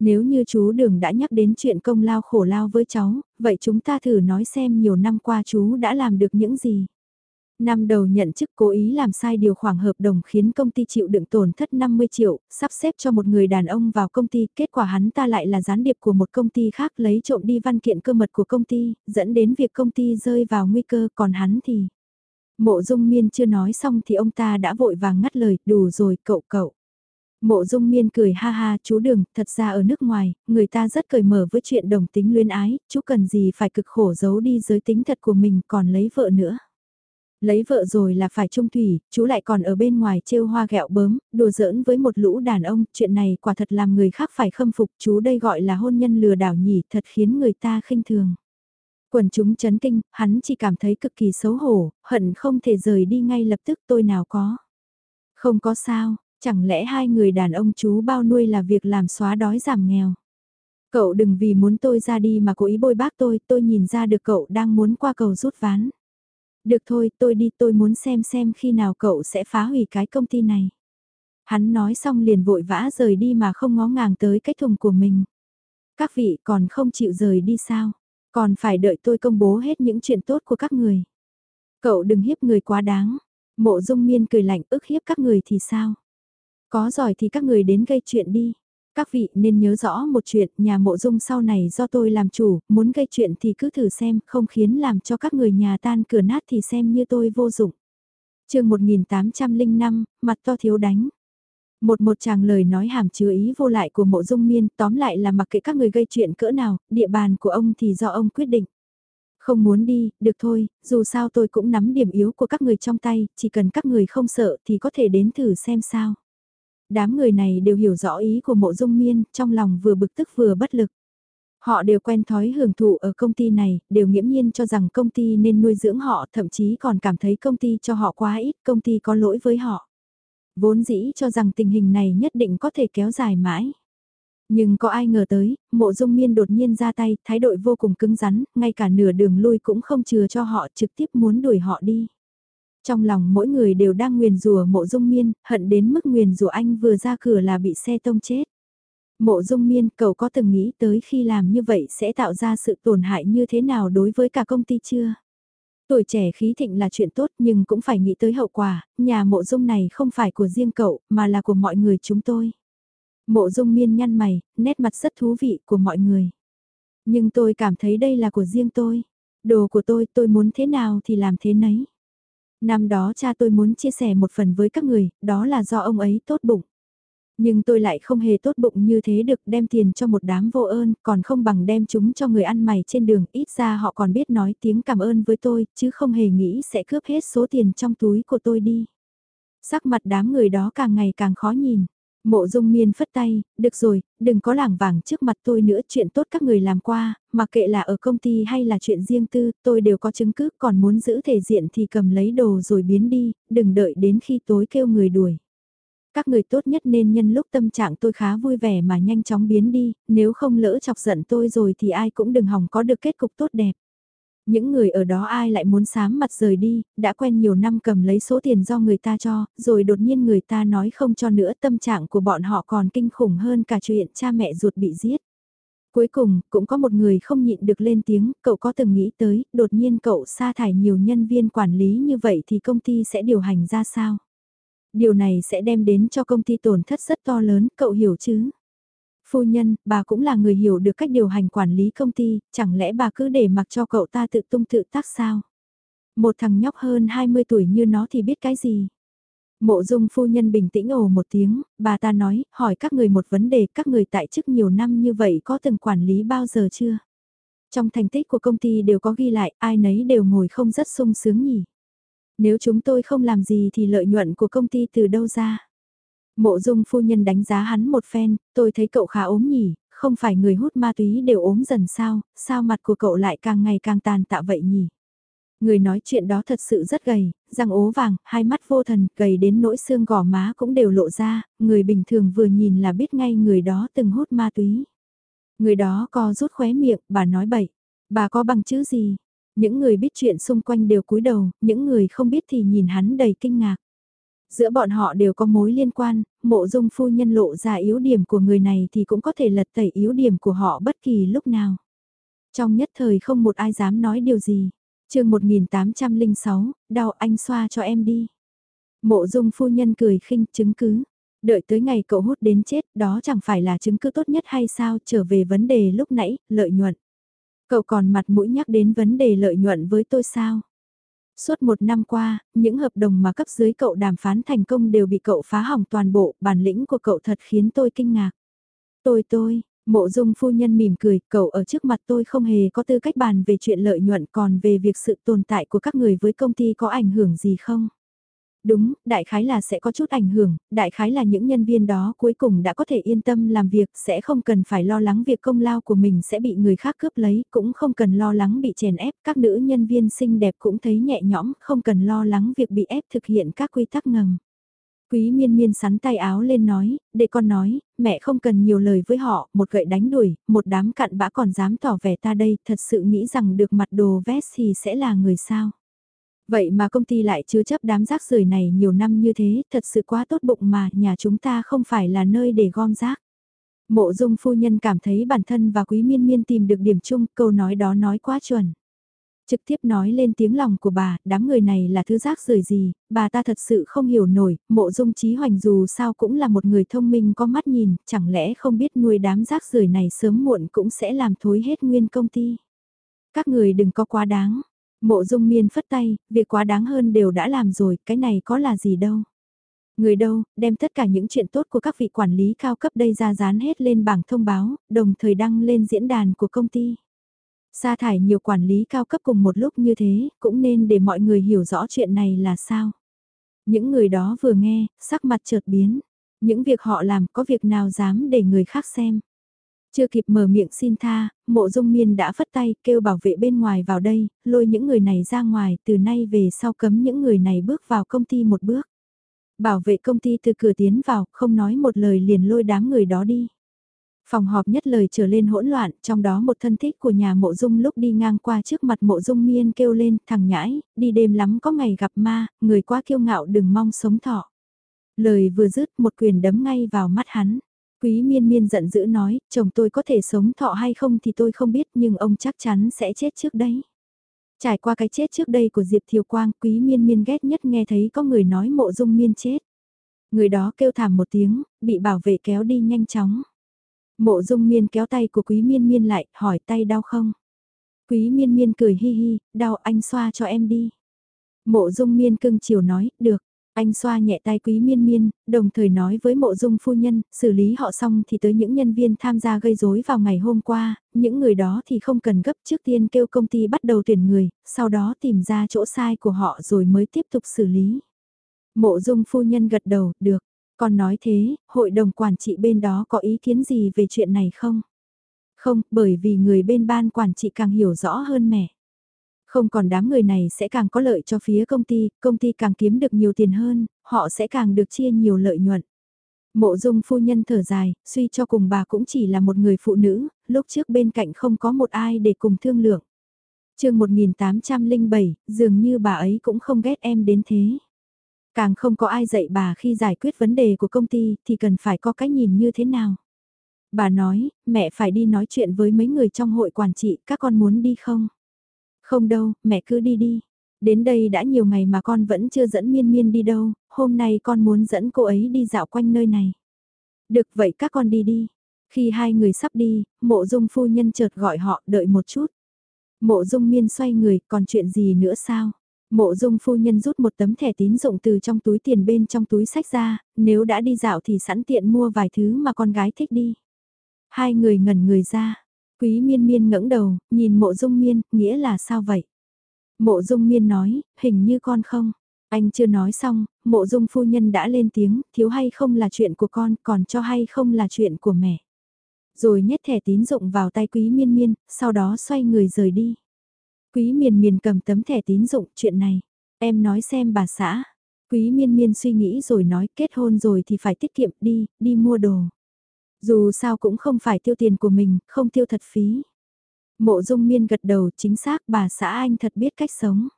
Nếu như chú Đường đã nhắc đến chuyện công lao khổ lao với cháu, vậy chúng ta thử nói xem nhiều năm qua chú đã làm được những gì. Năm đầu nhận chức cố ý làm sai điều khoản hợp đồng khiến công ty chịu đựng tổn thất 50 triệu, sắp xếp cho một người đàn ông vào công ty, kết quả hắn ta lại là gián điệp của một công ty khác lấy trộm đi văn kiện cơ mật của công ty, dẫn đến việc công ty rơi vào nguy cơ, còn hắn thì... Mộ dung miên chưa nói xong thì ông ta đã vội vàng ngắt lời, đủ rồi cậu cậu. Mộ dung miên cười ha ha, chú đừng, thật ra ở nước ngoài, người ta rất cởi mở với chuyện đồng tính luyến ái, chú cần gì phải cực khổ giấu đi giới tính thật của mình còn lấy vợ nữa. Lấy vợ rồi là phải trung thủy, chú lại còn ở bên ngoài trêu hoa gẹo bớm, đùa giỡn với một lũ đàn ông, chuyện này quả thật làm người khác phải khâm phục, chú đây gọi là hôn nhân lừa đảo nhỉ, thật khiến người ta khinh thường. Quần chúng chấn kinh, hắn chỉ cảm thấy cực kỳ xấu hổ, hận không thể rời đi ngay lập tức tôi nào có. Không có sao, chẳng lẽ hai người đàn ông chú bao nuôi là việc làm xóa đói giảm nghèo. Cậu đừng vì muốn tôi ra đi mà cố ý bôi bác tôi, tôi nhìn ra được cậu đang muốn qua cầu rút ván. Được thôi, tôi đi tôi muốn xem xem khi nào cậu sẽ phá hủy cái công ty này. Hắn nói xong liền vội vã rời đi mà không ngó ngàng tới cái thùng của mình. Các vị còn không chịu rời đi sao? Còn phải đợi tôi công bố hết những chuyện tốt của các người. Cậu đừng hiếp người quá đáng. Mộ dung miên cười lạnh ức hiếp các người thì sao? Có giỏi thì các người đến gây chuyện đi. Các vị nên nhớ rõ một chuyện, nhà mộ dung sau này do tôi làm chủ, muốn gây chuyện thì cứ thử xem, không khiến làm cho các người nhà tan cửa nát thì xem như tôi vô dụng. chương 1805, mặt to thiếu đánh. Một một chàng lời nói hàm chứa ý vô lại của mộ dung miên, tóm lại là mặc kệ các người gây chuyện cỡ nào, địa bàn của ông thì do ông quyết định. Không muốn đi, được thôi, dù sao tôi cũng nắm điểm yếu của các người trong tay, chỉ cần các người không sợ thì có thể đến thử xem sao. Đám người này đều hiểu rõ ý của mộ dung miên, trong lòng vừa bực tức vừa bất lực. Họ đều quen thói hưởng thụ ở công ty này, đều nghiễm nhiên cho rằng công ty nên nuôi dưỡng họ, thậm chí còn cảm thấy công ty cho họ quá ít, công ty có lỗi với họ. Vốn dĩ cho rằng tình hình này nhất định có thể kéo dài mãi. Nhưng có ai ngờ tới, mộ dung miên đột nhiên ra tay, thái độ vô cùng cứng rắn, ngay cả nửa đường lui cũng không chừa cho họ trực tiếp muốn đuổi họ đi. Trong lòng mỗi người đều đang nguyền rủa mộ dung miên, hận đến mức nguyền rủa anh vừa ra cửa là bị xe tông chết. Mộ dung miên, cậu có từng nghĩ tới khi làm như vậy sẽ tạo ra sự tổn hại như thế nào đối với cả công ty chưa? Tuổi trẻ khí thịnh là chuyện tốt nhưng cũng phải nghĩ tới hậu quả, nhà mộ dung này không phải của riêng cậu mà là của mọi người chúng tôi. Mộ dung miên nhăn mày, nét mặt rất thú vị của mọi người. Nhưng tôi cảm thấy đây là của riêng tôi. Đồ của tôi, tôi muốn thế nào thì làm thế nấy. Năm đó cha tôi muốn chia sẻ một phần với các người, đó là do ông ấy tốt bụng. Nhưng tôi lại không hề tốt bụng như thế được đem tiền cho một đám vô ơn, còn không bằng đem chúng cho người ăn mày trên đường, ít ra họ còn biết nói tiếng cảm ơn với tôi, chứ không hề nghĩ sẽ cướp hết số tiền trong túi của tôi đi. Sắc mặt đám người đó càng ngày càng khó nhìn. Mộ dung miên phất tay, được rồi, đừng có lảng vàng trước mặt tôi nữa chuyện tốt các người làm qua, mà kệ là ở công ty hay là chuyện riêng tư, tôi đều có chứng cứ còn muốn giữ thể diện thì cầm lấy đồ rồi biến đi, đừng đợi đến khi tối kêu người đuổi. Các người tốt nhất nên nhân lúc tâm trạng tôi khá vui vẻ mà nhanh chóng biến đi, nếu không lỡ chọc giận tôi rồi thì ai cũng đừng hòng có được kết cục tốt đẹp. Những người ở đó ai lại muốn sám mặt rời đi, đã quen nhiều năm cầm lấy số tiền do người ta cho, rồi đột nhiên người ta nói không cho nữa tâm trạng của bọn họ còn kinh khủng hơn cả chuyện cha mẹ ruột bị giết. Cuối cùng, cũng có một người không nhịn được lên tiếng, cậu có từng nghĩ tới, đột nhiên cậu sa thải nhiều nhân viên quản lý như vậy thì công ty sẽ điều hành ra sao? Điều này sẽ đem đến cho công ty tổn thất rất to lớn, cậu hiểu chứ? Phu nhân, bà cũng là người hiểu được cách điều hành quản lý công ty, chẳng lẽ bà cứ để mặc cho cậu ta tự tung tự tác sao? Một thằng nhóc hơn 20 tuổi như nó thì biết cái gì? Mộ dung phu nhân bình tĩnh ồ một tiếng, bà ta nói, hỏi các người một vấn đề, các người tại chức nhiều năm như vậy có từng quản lý bao giờ chưa? Trong thành tích của công ty đều có ghi lại, ai nấy đều ngồi không rất sung sướng nhỉ? Nếu chúng tôi không làm gì thì lợi nhuận của công ty từ đâu ra? Mộ dung phu nhân đánh giá hắn một phen, tôi thấy cậu khá ốm nhỉ, không phải người hút ma túy đều ốm dần sao, sao mặt của cậu lại càng ngày càng tàn tạ vậy nhỉ? Người nói chuyện đó thật sự rất gầy, răng ố vàng, hai mắt vô thần, gầy đến nỗi xương gò má cũng đều lộ ra, người bình thường vừa nhìn là biết ngay người đó từng hút ma túy. Người đó co rút khóe miệng, bà nói bậy, bà có bằng chữ gì? Những người biết chuyện xung quanh đều cúi đầu, những người không biết thì nhìn hắn đầy kinh ngạc. Giữa bọn họ đều có mối liên quan, mộ dung phu nhân lộ ra yếu điểm của người này thì cũng có thể lật tẩy yếu điểm của họ bất kỳ lúc nào. Trong nhất thời không một ai dám nói điều gì. chương 1806, đau anh xoa cho em đi. Mộ dung phu nhân cười khinh chứng cứ. Đợi tới ngày cậu hút đến chết đó chẳng phải là chứng cứ tốt nhất hay sao trở về vấn đề lúc nãy, lợi nhuận. Cậu còn mặt mũi nhắc đến vấn đề lợi nhuận với tôi sao? Suốt một năm qua, những hợp đồng mà cấp dưới cậu đàm phán thành công đều bị cậu phá hỏng toàn bộ, bản lĩnh của cậu thật khiến tôi kinh ngạc. Tôi tôi, mộ dung phu nhân mỉm cười, cậu ở trước mặt tôi không hề có tư cách bàn về chuyện lợi nhuận còn về việc sự tồn tại của các người với công ty có ảnh hưởng gì không? Đúng, đại khái là sẽ có chút ảnh hưởng, đại khái là những nhân viên đó cuối cùng đã có thể yên tâm làm việc, sẽ không cần phải lo lắng việc công lao của mình sẽ bị người khác cướp lấy, cũng không cần lo lắng bị chèn ép, các nữ nhân viên xinh đẹp cũng thấy nhẹ nhõm, không cần lo lắng việc bị ép thực hiện các quy tắc ngầm. Quý miên miên sắn tay áo lên nói, để con nói, mẹ không cần nhiều lời với họ, một gậy đánh đuổi, một đám cặn bã còn dám tỏ vẻ ta đây, thật sự nghĩ rằng được mặt đồ vest thì sẽ là người sao. Vậy mà công ty lại chứa chấp đám rác rưởi này nhiều năm như thế, thật sự quá tốt bụng mà nhà chúng ta không phải là nơi để gom rác. Mộ dung phu nhân cảm thấy bản thân và quý miên miên tìm được điểm chung, câu nói đó nói quá chuẩn. Trực tiếp nói lên tiếng lòng của bà, đám người này là thứ rác rưởi gì, bà ta thật sự không hiểu nổi, mộ dung trí hoành dù sao cũng là một người thông minh có mắt nhìn, chẳng lẽ không biết nuôi đám rác rưởi này sớm muộn cũng sẽ làm thối hết nguyên công ty. Các người đừng có quá đáng, Mộ dung miên phất tay, việc quá đáng hơn đều đã làm rồi, cái này có là gì đâu. Người đâu, đem tất cả những chuyện tốt của các vị quản lý cao cấp đây ra dán hết lên bảng thông báo, đồng thời đăng lên diễn đàn của công ty. Sa thải nhiều quản lý cao cấp cùng một lúc như thế, cũng nên để mọi người hiểu rõ chuyện này là sao. Những người đó vừa nghe, sắc mặt chợt biến. Những việc họ làm có việc nào dám để người khác xem. Chưa kịp mở miệng xin tha, mộ dung miên đã phất tay kêu bảo vệ bên ngoài vào đây, lôi những người này ra ngoài, từ nay về sau cấm những người này bước vào công ty một bước. Bảo vệ công ty từ cửa tiến vào, không nói một lời liền lôi đám người đó đi. Phòng họp nhất lời trở lên hỗn loạn, trong đó một thân thích của nhà mộ dung lúc đi ngang qua trước mặt mộ dung miên kêu lên, thằng nhãi, đi đêm lắm có ngày gặp ma, người quá kiêu ngạo đừng mong sống thọ. Lời vừa dứt một quyền đấm ngay vào mắt hắn. Quý miên miên giận dữ nói, chồng tôi có thể sống thọ hay không thì tôi không biết nhưng ông chắc chắn sẽ chết trước đấy. Trải qua cái chết trước đây của Diệp Thiều Quang, quý miên miên ghét nhất nghe thấy có người nói mộ dung miên chết. Người đó kêu thảm một tiếng, bị bảo vệ kéo đi nhanh chóng. Mộ dung miên kéo tay của quý miên miên lại, hỏi tay đau không? Quý miên miên cười hi hi, đau anh xoa cho em đi. Mộ dung miên cưng chiều nói, được. Anh xoa nhẹ tay quý miên miên, đồng thời nói với mộ dung phu nhân, xử lý họ xong thì tới những nhân viên tham gia gây rối vào ngày hôm qua, những người đó thì không cần gấp trước tiên kêu công ty bắt đầu tuyển người, sau đó tìm ra chỗ sai của họ rồi mới tiếp tục xử lý. Mộ dung phu nhân gật đầu, được. Còn nói thế, hội đồng quản trị bên đó có ý kiến gì về chuyện này không? Không, bởi vì người bên ban quản trị càng hiểu rõ hơn mẹ. Không còn đám người này sẽ càng có lợi cho phía công ty, công ty càng kiếm được nhiều tiền hơn, họ sẽ càng được chia nhiều lợi nhuận. Mộ dung phu nhân thở dài, suy cho cùng bà cũng chỉ là một người phụ nữ, lúc trước bên cạnh không có một ai để cùng thương lượng. chương 1807, dường như bà ấy cũng không ghét em đến thế. Càng không có ai dạy bà khi giải quyết vấn đề của công ty thì cần phải có cách nhìn như thế nào. Bà nói, mẹ phải đi nói chuyện với mấy người trong hội quản trị, các con muốn đi không? Không đâu, mẹ cứ đi đi. Đến đây đã nhiều ngày mà con vẫn chưa dẫn miên miên đi đâu, hôm nay con muốn dẫn cô ấy đi dạo quanh nơi này. Được vậy các con đi đi. Khi hai người sắp đi, mộ dung phu nhân chợt gọi họ đợi một chút. Mộ dung miên xoay người, còn chuyện gì nữa sao? Mộ dung phu nhân rút một tấm thẻ tín dụng từ trong túi tiền bên trong túi sách ra, nếu đã đi dạo thì sẵn tiện mua vài thứ mà con gái thích đi. Hai người ngẩn người ra, quý miên miên ngẩng đầu, nhìn mộ dung miên, nghĩa là sao vậy? Mộ dung miên nói, hình như con không. Anh chưa nói xong, mộ dung phu nhân đã lên tiếng, thiếu hay không là chuyện của con, còn cho hay không là chuyện của mẹ. Rồi nhét thẻ tín dụng vào tay quý miên miên, sau đó xoay người rời đi. Quý miền miền cầm tấm thẻ tín dụng chuyện này. Em nói xem bà xã. Quý miên miên suy nghĩ rồi nói kết hôn rồi thì phải tiết kiệm đi, đi mua đồ. Dù sao cũng không phải tiêu tiền của mình, không tiêu thật phí. Mộ dung miên gật đầu chính xác bà xã anh thật biết cách sống.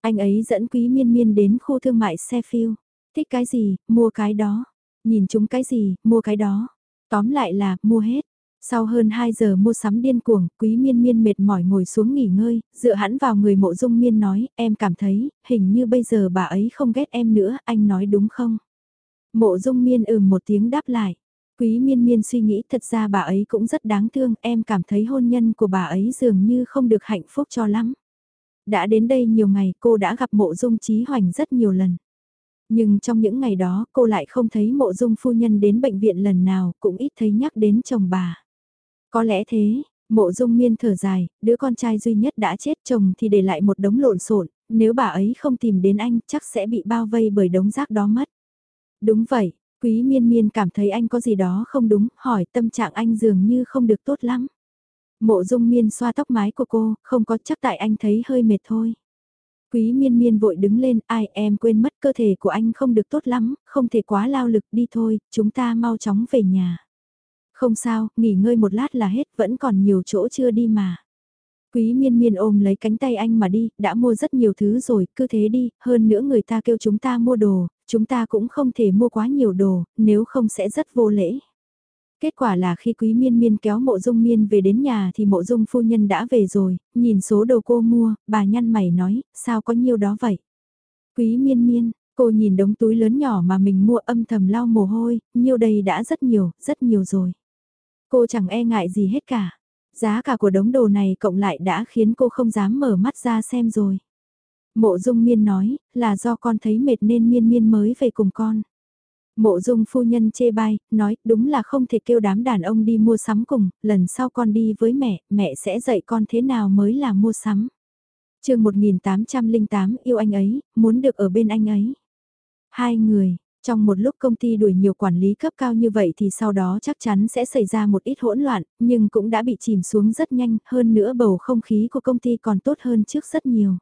Anh ấy dẫn quý miên miên đến khu thương mại xe phiêu. Thích cái gì, mua cái đó. Nhìn chúng cái gì, mua cái đó. Tóm lại là, mua hết. Sau hơn 2 giờ mua sắm điên cuồng, quý miên miên mệt mỏi ngồi xuống nghỉ ngơi, dựa hẳn vào người mộ dung miên nói, em cảm thấy, hình như bây giờ bà ấy không ghét em nữa, anh nói đúng không? Mộ dung miên ừ một tiếng đáp lại. Quý miên miên suy nghĩ thật ra bà ấy cũng rất đáng thương, em cảm thấy hôn nhân của bà ấy dường như không được hạnh phúc cho lắm. Đã đến đây nhiều ngày cô đã gặp mộ dung trí hoành rất nhiều lần. Nhưng trong những ngày đó cô lại không thấy mộ dung phu nhân đến bệnh viện lần nào cũng ít thấy nhắc đến chồng bà. Có lẽ thế, mộ dung miên thở dài, đứa con trai duy nhất đã chết chồng thì để lại một đống lộn xộn nếu bà ấy không tìm đến anh chắc sẽ bị bao vây bởi đống rác đó mất. Đúng vậy, quý miên miên cảm thấy anh có gì đó không đúng, hỏi tâm trạng anh dường như không được tốt lắm. Mộ dung miên xoa tóc mái của cô, không có chắc tại anh thấy hơi mệt thôi. Quý miên miên vội đứng lên, ai em quên mất cơ thể của anh không được tốt lắm, không thể quá lao lực đi thôi, chúng ta mau chóng về nhà. Không sao, nghỉ ngơi một lát là hết, vẫn còn nhiều chỗ chưa đi mà. Quý miên miên ôm lấy cánh tay anh mà đi, đã mua rất nhiều thứ rồi, cứ thế đi, hơn nữa người ta kêu chúng ta mua đồ, chúng ta cũng không thể mua quá nhiều đồ, nếu không sẽ rất vô lễ. Kết quả là khi quý miên miên kéo mộ dung miên về đến nhà thì mộ dung phu nhân đã về rồi, nhìn số đồ cô mua, bà nhăn mày nói, sao có nhiêu đó vậy? Quý miên miên, cô nhìn đống túi lớn nhỏ mà mình mua âm thầm lau mồ hôi, nhiêu đây đã rất nhiều, rất nhiều rồi. Cô chẳng e ngại gì hết cả. Giá cả của đống đồ này cộng lại đã khiến cô không dám mở mắt ra xem rồi. Mộ dung miên nói, là do con thấy mệt nên miên miên mới về cùng con. Mộ dung phu nhân chê bai, nói đúng là không thể kêu đám đàn ông đi mua sắm cùng, lần sau con đi với mẹ, mẹ sẽ dạy con thế nào mới là mua sắm. chương 1808 yêu anh ấy, muốn được ở bên anh ấy. Hai người, trong một lúc công ty đuổi nhiều quản lý cấp cao như vậy thì sau đó chắc chắn sẽ xảy ra một ít hỗn loạn, nhưng cũng đã bị chìm xuống rất nhanh, hơn nữa bầu không khí của công ty còn tốt hơn trước rất nhiều.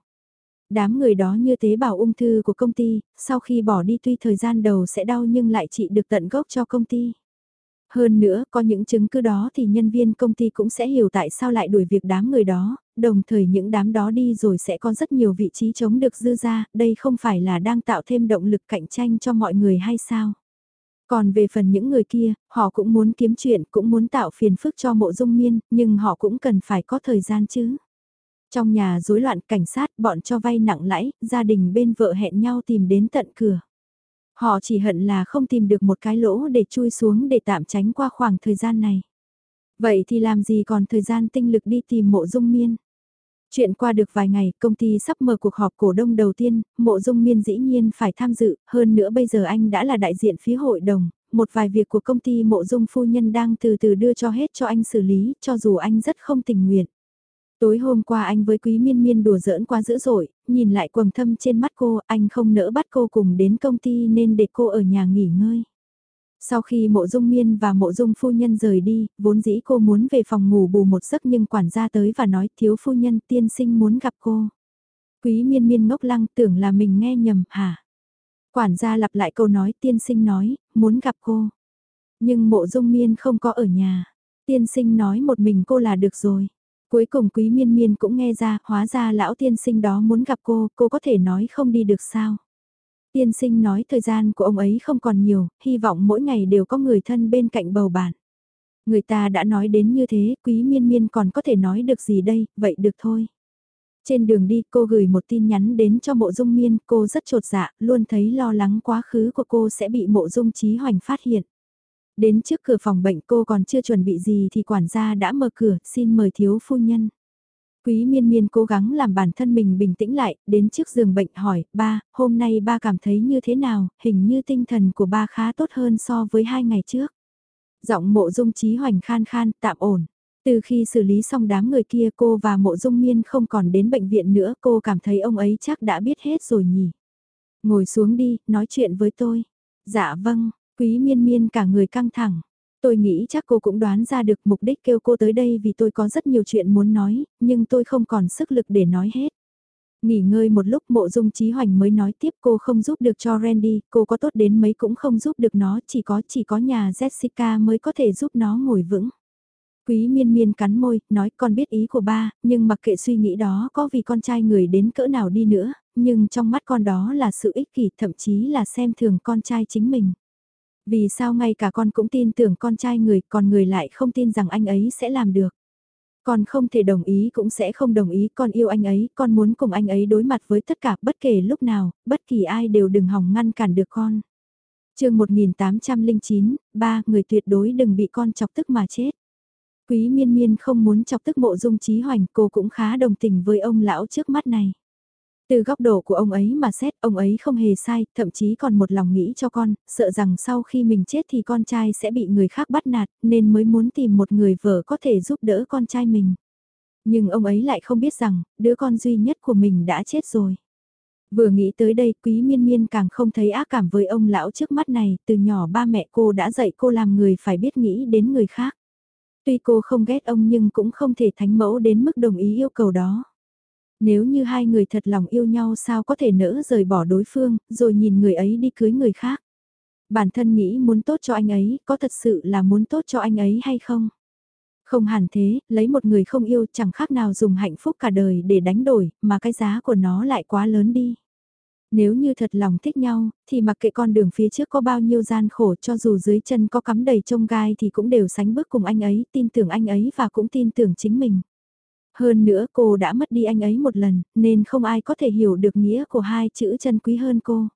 Đám người đó như tế bào ung thư của công ty, sau khi bỏ đi tuy thời gian đầu sẽ đau nhưng lại trị được tận gốc cho công ty. Hơn nữa, có những chứng cứ đó thì nhân viên công ty cũng sẽ hiểu tại sao lại đuổi việc đám người đó, đồng thời những đám đó đi rồi sẽ có rất nhiều vị trí chống được dư ra, đây không phải là đang tạo thêm động lực cạnh tranh cho mọi người hay sao? Còn về phần những người kia, họ cũng muốn kiếm chuyện, cũng muốn tạo phiền phức cho mộ dung miên, nhưng họ cũng cần phải có thời gian chứ. Trong nhà rối loạn cảnh sát, bọn cho vay nặng lãi, gia đình bên vợ hẹn nhau tìm đến tận cửa. Họ chỉ hận là không tìm được một cái lỗ để chui xuống để tạm tránh qua khoảng thời gian này. Vậy thì làm gì còn thời gian tinh lực đi tìm mộ dung miên? Chuyện qua được vài ngày, công ty sắp mở cuộc họp cổ đông đầu tiên, mộ dung miên dĩ nhiên phải tham dự, hơn nữa bây giờ anh đã là đại diện phía hội đồng, một vài việc của công ty mộ dung phu nhân đang từ từ đưa cho hết cho anh xử lý, cho dù anh rất không tình nguyện. Tối hôm qua anh với quý miên miên đùa giỡn qua dữ dội, nhìn lại quầng thâm trên mắt cô, anh không nỡ bắt cô cùng đến công ty nên để cô ở nhà nghỉ ngơi. Sau khi mộ dung miên và mộ dung phu nhân rời đi, vốn dĩ cô muốn về phòng ngủ bù một giấc nhưng quản gia tới và nói thiếu phu nhân tiên sinh muốn gặp cô. Quý miên miên ngốc lăng tưởng là mình nghe nhầm hả? Quản gia lặp lại câu nói tiên sinh nói, muốn gặp cô. Nhưng mộ dung miên không có ở nhà. Tiên sinh nói một mình cô là được rồi. Cuối cùng quý miên miên cũng nghe ra, hóa ra lão tiên sinh đó muốn gặp cô, cô có thể nói không đi được sao. Tiên sinh nói thời gian của ông ấy không còn nhiều, hy vọng mỗi ngày đều có người thân bên cạnh bầu bạn. Người ta đã nói đến như thế, quý miên miên còn có thể nói được gì đây, vậy được thôi. Trên đường đi cô gửi một tin nhắn đến cho mộ dung miên, cô rất trột dạ, luôn thấy lo lắng quá khứ của cô sẽ bị mộ dung trí hoành phát hiện. Đến trước cửa phòng bệnh cô còn chưa chuẩn bị gì thì quản gia đã mở cửa, xin mời thiếu phu nhân. Quý miên miên cố gắng làm bản thân mình bình tĩnh lại, đến trước giường bệnh hỏi, ba, hôm nay ba cảm thấy như thế nào, hình như tinh thần của ba khá tốt hơn so với hai ngày trước. Giọng mộ dung trí hoành khan khan, tạm ổn. Từ khi xử lý xong đám người kia cô và mộ dung miên không còn đến bệnh viện nữa cô cảm thấy ông ấy chắc đã biết hết rồi nhỉ. Ngồi xuống đi, nói chuyện với tôi. Dạ vâng, quý miên miên cả người căng thẳng. Tôi nghĩ chắc cô cũng đoán ra được mục đích kêu cô tới đây vì tôi có rất nhiều chuyện muốn nói, nhưng tôi không còn sức lực để nói hết. Nghỉ ngơi một lúc mộ dung trí hoành mới nói tiếp cô không giúp được cho Randy, cô có tốt đến mấy cũng không giúp được nó, chỉ có chỉ có nhà Jessica mới có thể giúp nó ngồi vững. Quý miên miên cắn môi, nói con biết ý của ba, nhưng mặc kệ suy nghĩ đó có vì con trai người đến cỡ nào đi nữa, nhưng trong mắt con đó là sự ích kỷ thậm chí là xem thường con trai chính mình. Vì sao ngay cả con cũng tin tưởng con trai người, còn người lại không tin rằng anh ấy sẽ làm được. Con không thể đồng ý cũng sẽ không đồng ý, con yêu anh ấy, con muốn cùng anh ấy đối mặt với tất cả, bất kể lúc nào, bất kỳ ai đều đừng hòng ngăn cản được con. chương 1809, ba người tuyệt đối đừng bị con chọc tức mà chết. Quý miên miên không muốn chọc tức mộ dung trí hoành, cô cũng khá đồng tình với ông lão trước mắt này. Từ góc độ của ông ấy mà xét, ông ấy không hề sai, thậm chí còn một lòng nghĩ cho con, sợ rằng sau khi mình chết thì con trai sẽ bị người khác bắt nạt, nên mới muốn tìm một người vợ có thể giúp đỡ con trai mình. Nhưng ông ấy lại không biết rằng, đứa con duy nhất của mình đã chết rồi. Vừa nghĩ tới đây, quý miên miên càng không thấy ác cảm với ông lão trước mắt này, từ nhỏ ba mẹ cô đã dạy cô làm người phải biết nghĩ đến người khác. Tuy cô không ghét ông nhưng cũng không thể thánh mẫu đến mức đồng ý yêu cầu đó. Nếu như hai người thật lòng yêu nhau sao có thể nỡ rời bỏ đối phương, rồi nhìn người ấy đi cưới người khác. Bản thân nghĩ muốn tốt cho anh ấy, có thật sự là muốn tốt cho anh ấy hay không? Không hẳn thế, lấy một người không yêu chẳng khác nào dùng hạnh phúc cả đời để đánh đổi, mà cái giá của nó lại quá lớn đi. Nếu như thật lòng thích nhau, thì mặc kệ con đường phía trước có bao nhiêu gian khổ cho dù dưới chân có cắm đầy trông gai thì cũng đều sánh bước cùng anh ấy, tin tưởng anh ấy và cũng tin tưởng chính mình. Hơn nữa cô đã mất đi anh ấy một lần, nên không ai có thể hiểu được nghĩa của hai chữ chân quý hơn cô.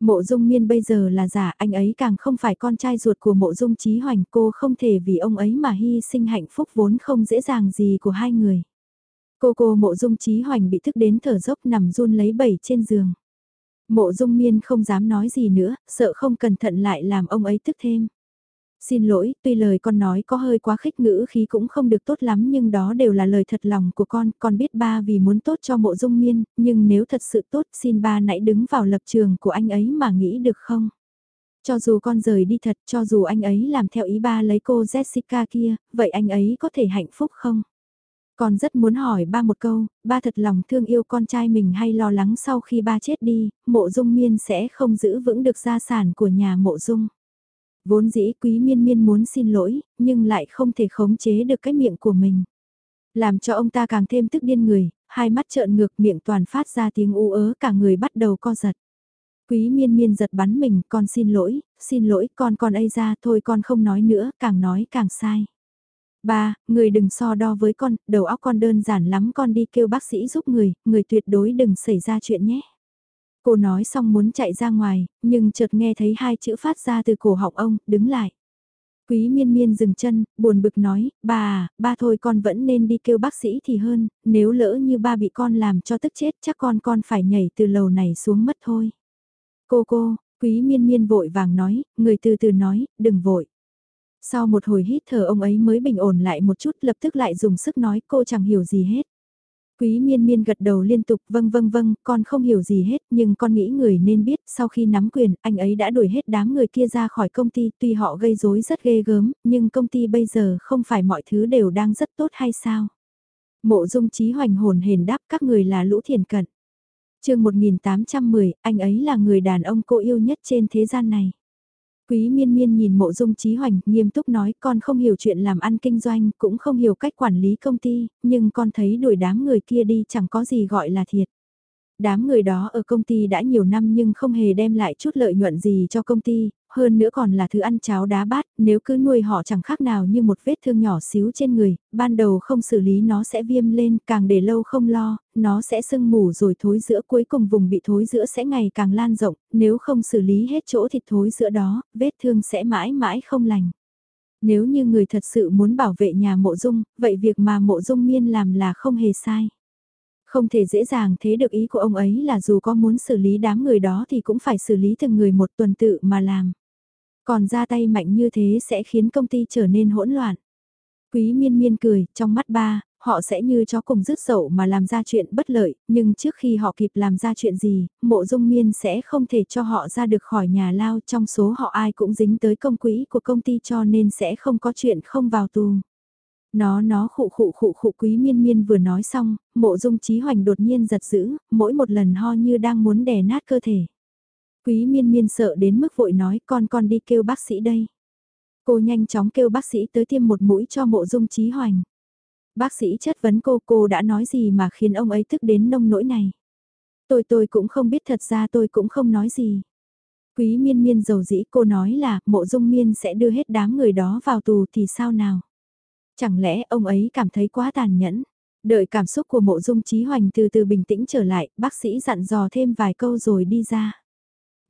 Mộ dung miên bây giờ là giả, anh ấy càng không phải con trai ruột của mộ dung trí hoành, cô không thể vì ông ấy mà hy sinh hạnh phúc vốn không dễ dàng gì của hai người. Cô cô mộ dung trí hoành bị thức đến thở dốc nằm run lấy bẩy trên giường. Mộ dung miên không dám nói gì nữa, sợ không cẩn thận lại làm ông ấy tức thêm. Xin lỗi, tuy lời con nói có hơi quá khích ngữ khí cũng không được tốt lắm nhưng đó đều là lời thật lòng của con, con biết ba vì muốn tốt cho mộ dung miên, nhưng nếu thật sự tốt xin ba nãy đứng vào lập trường của anh ấy mà nghĩ được không? Cho dù con rời đi thật, cho dù anh ấy làm theo ý ba lấy cô Jessica kia, vậy anh ấy có thể hạnh phúc không? Con rất muốn hỏi ba một câu, ba thật lòng thương yêu con trai mình hay lo lắng sau khi ba chết đi, mộ dung miên sẽ không giữ vững được gia sản của nhà mộ dung. Vốn dĩ quý miên miên muốn xin lỗi, nhưng lại không thể khống chế được cái miệng của mình. Làm cho ông ta càng thêm tức điên người, hai mắt trợn ngược miệng toàn phát ra tiếng u ớ cả người bắt đầu co giật. Quý miên miên giật bắn mình, con xin lỗi, xin lỗi, con con ấy ra, thôi con không nói nữa, càng nói càng sai. Ba, người đừng so đo với con, đầu óc con đơn giản lắm con đi kêu bác sĩ giúp người, người tuyệt đối đừng xảy ra chuyện nhé. Cô nói xong muốn chạy ra ngoài, nhưng chợt nghe thấy hai chữ phát ra từ cổ họng ông, đứng lại. Quý miên miên dừng chân, buồn bực nói, bà à, ba thôi con vẫn nên đi kêu bác sĩ thì hơn, nếu lỡ như ba bị con làm cho tức chết chắc con con phải nhảy từ lầu này xuống mất thôi. Cô cô, quý miên miên vội vàng nói, người từ từ nói, đừng vội. Sau một hồi hít thở ông ấy mới bình ổn lại một chút lập tức lại dùng sức nói cô chẳng hiểu gì hết. Quý miên miên gật đầu liên tục vâng vâng vâng, con không hiểu gì hết nhưng con nghĩ người nên biết sau khi nắm quyền anh ấy đã đuổi hết đám người kia ra khỏi công ty tuy họ gây rối rất ghê gớm nhưng công ty bây giờ không phải mọi thứ đều đang rất tốt hay sao. Mộ dung trí hoành hồn hền đáp các người là lũ thiền cận. chương 1810, anh ấy là người đàn ông cô yêu nhất trên thế gian này. Quý miên miên nhìn mộ dung trí hoành, nghiêm túc nói con không hiểu chuyện làm ăn kinh doanh, cũng không hiểu cách quản lý công ty, nhưng con thấy đuổi đám người kia đi chẳng có gì gọi là thiệt. Đám người đó ở công ty đã nhiều năm nhưng không hề đem lại chút lợi nhuận gì cho công ty, hơn nữa còn là thứ ăn cháo đá bát, nếu cứ nuôi họ chẳng khác nào như một vết thương nhỏ xíu trên người, ban đầu không xử lý nó sẽ viêm lên, càng để lâu không lo, nó sẽ sưng mủ rồi thối giữa cuối cùng vùng bị thối giữa sẽ ngày càng lan rộng, nếu không xử lý hết chỗ thịt thối giữa đó, vết thương sẽ mãi mãi không lành. Nếu như người thật sự muốn bảo vệ nhà mộ dung, vậy việc mà mộ dung miên làm là không hề sai. Không thể dễ dàng thế được ý của ông ấy là dù có muốn xử lý đám người đó thì cũng phải xử lý từng người một tuần tự mà làm. Còn ra tay mạnh như thế sẽ khiến công ty trở nên hỗn loạn. Quý miên miên cười, trong mắt ba, họ sẽ như chó cùng rứt dậu mà làm ra chuyện bất lợi, nhưng trước khi họ kịp làm ra chuyện gì, mộ dung miên sẽ không thể cho họ ra được khỏi nhà lao trong số họ ai cũng dính tới công quỹ của công ty cho nên sẽ không có chuyện không vào tù. Nó nó khụ khụ khụ khụ quý miên miên vừa nói xong, mộ dung trí hoành đột nhiên giật dữ, mỗi một lần ho như đang muốn đè nát cơ thể. Quý miên miên sợ đến mức vội nói con con đi kêu bác sĩ đây. Cô nhanh chóng kêu bác sĩ tới tiêm một mũi cho mộ dung trí hoành. Bác sĩ chất vấn cô cô đã nói gì mà khiến ông ấy thức đến nông nỗi này. Tôi tôi cũng không biết thật ra tôi cũng không nói gì. Quý miên miên dầu dĩ cô nói là mộ dung miên sẽ đưa hết đám người đó vào tù thì sao nào. Chẳng lẽ ông ấy cảm thấy quá tàn nhẫn. Đợi cảm xúc của mộ dung trí hoành từ từ bình tĩnh trở lại, bác sĩ dặn dò thêm vài câu rồi đi ra.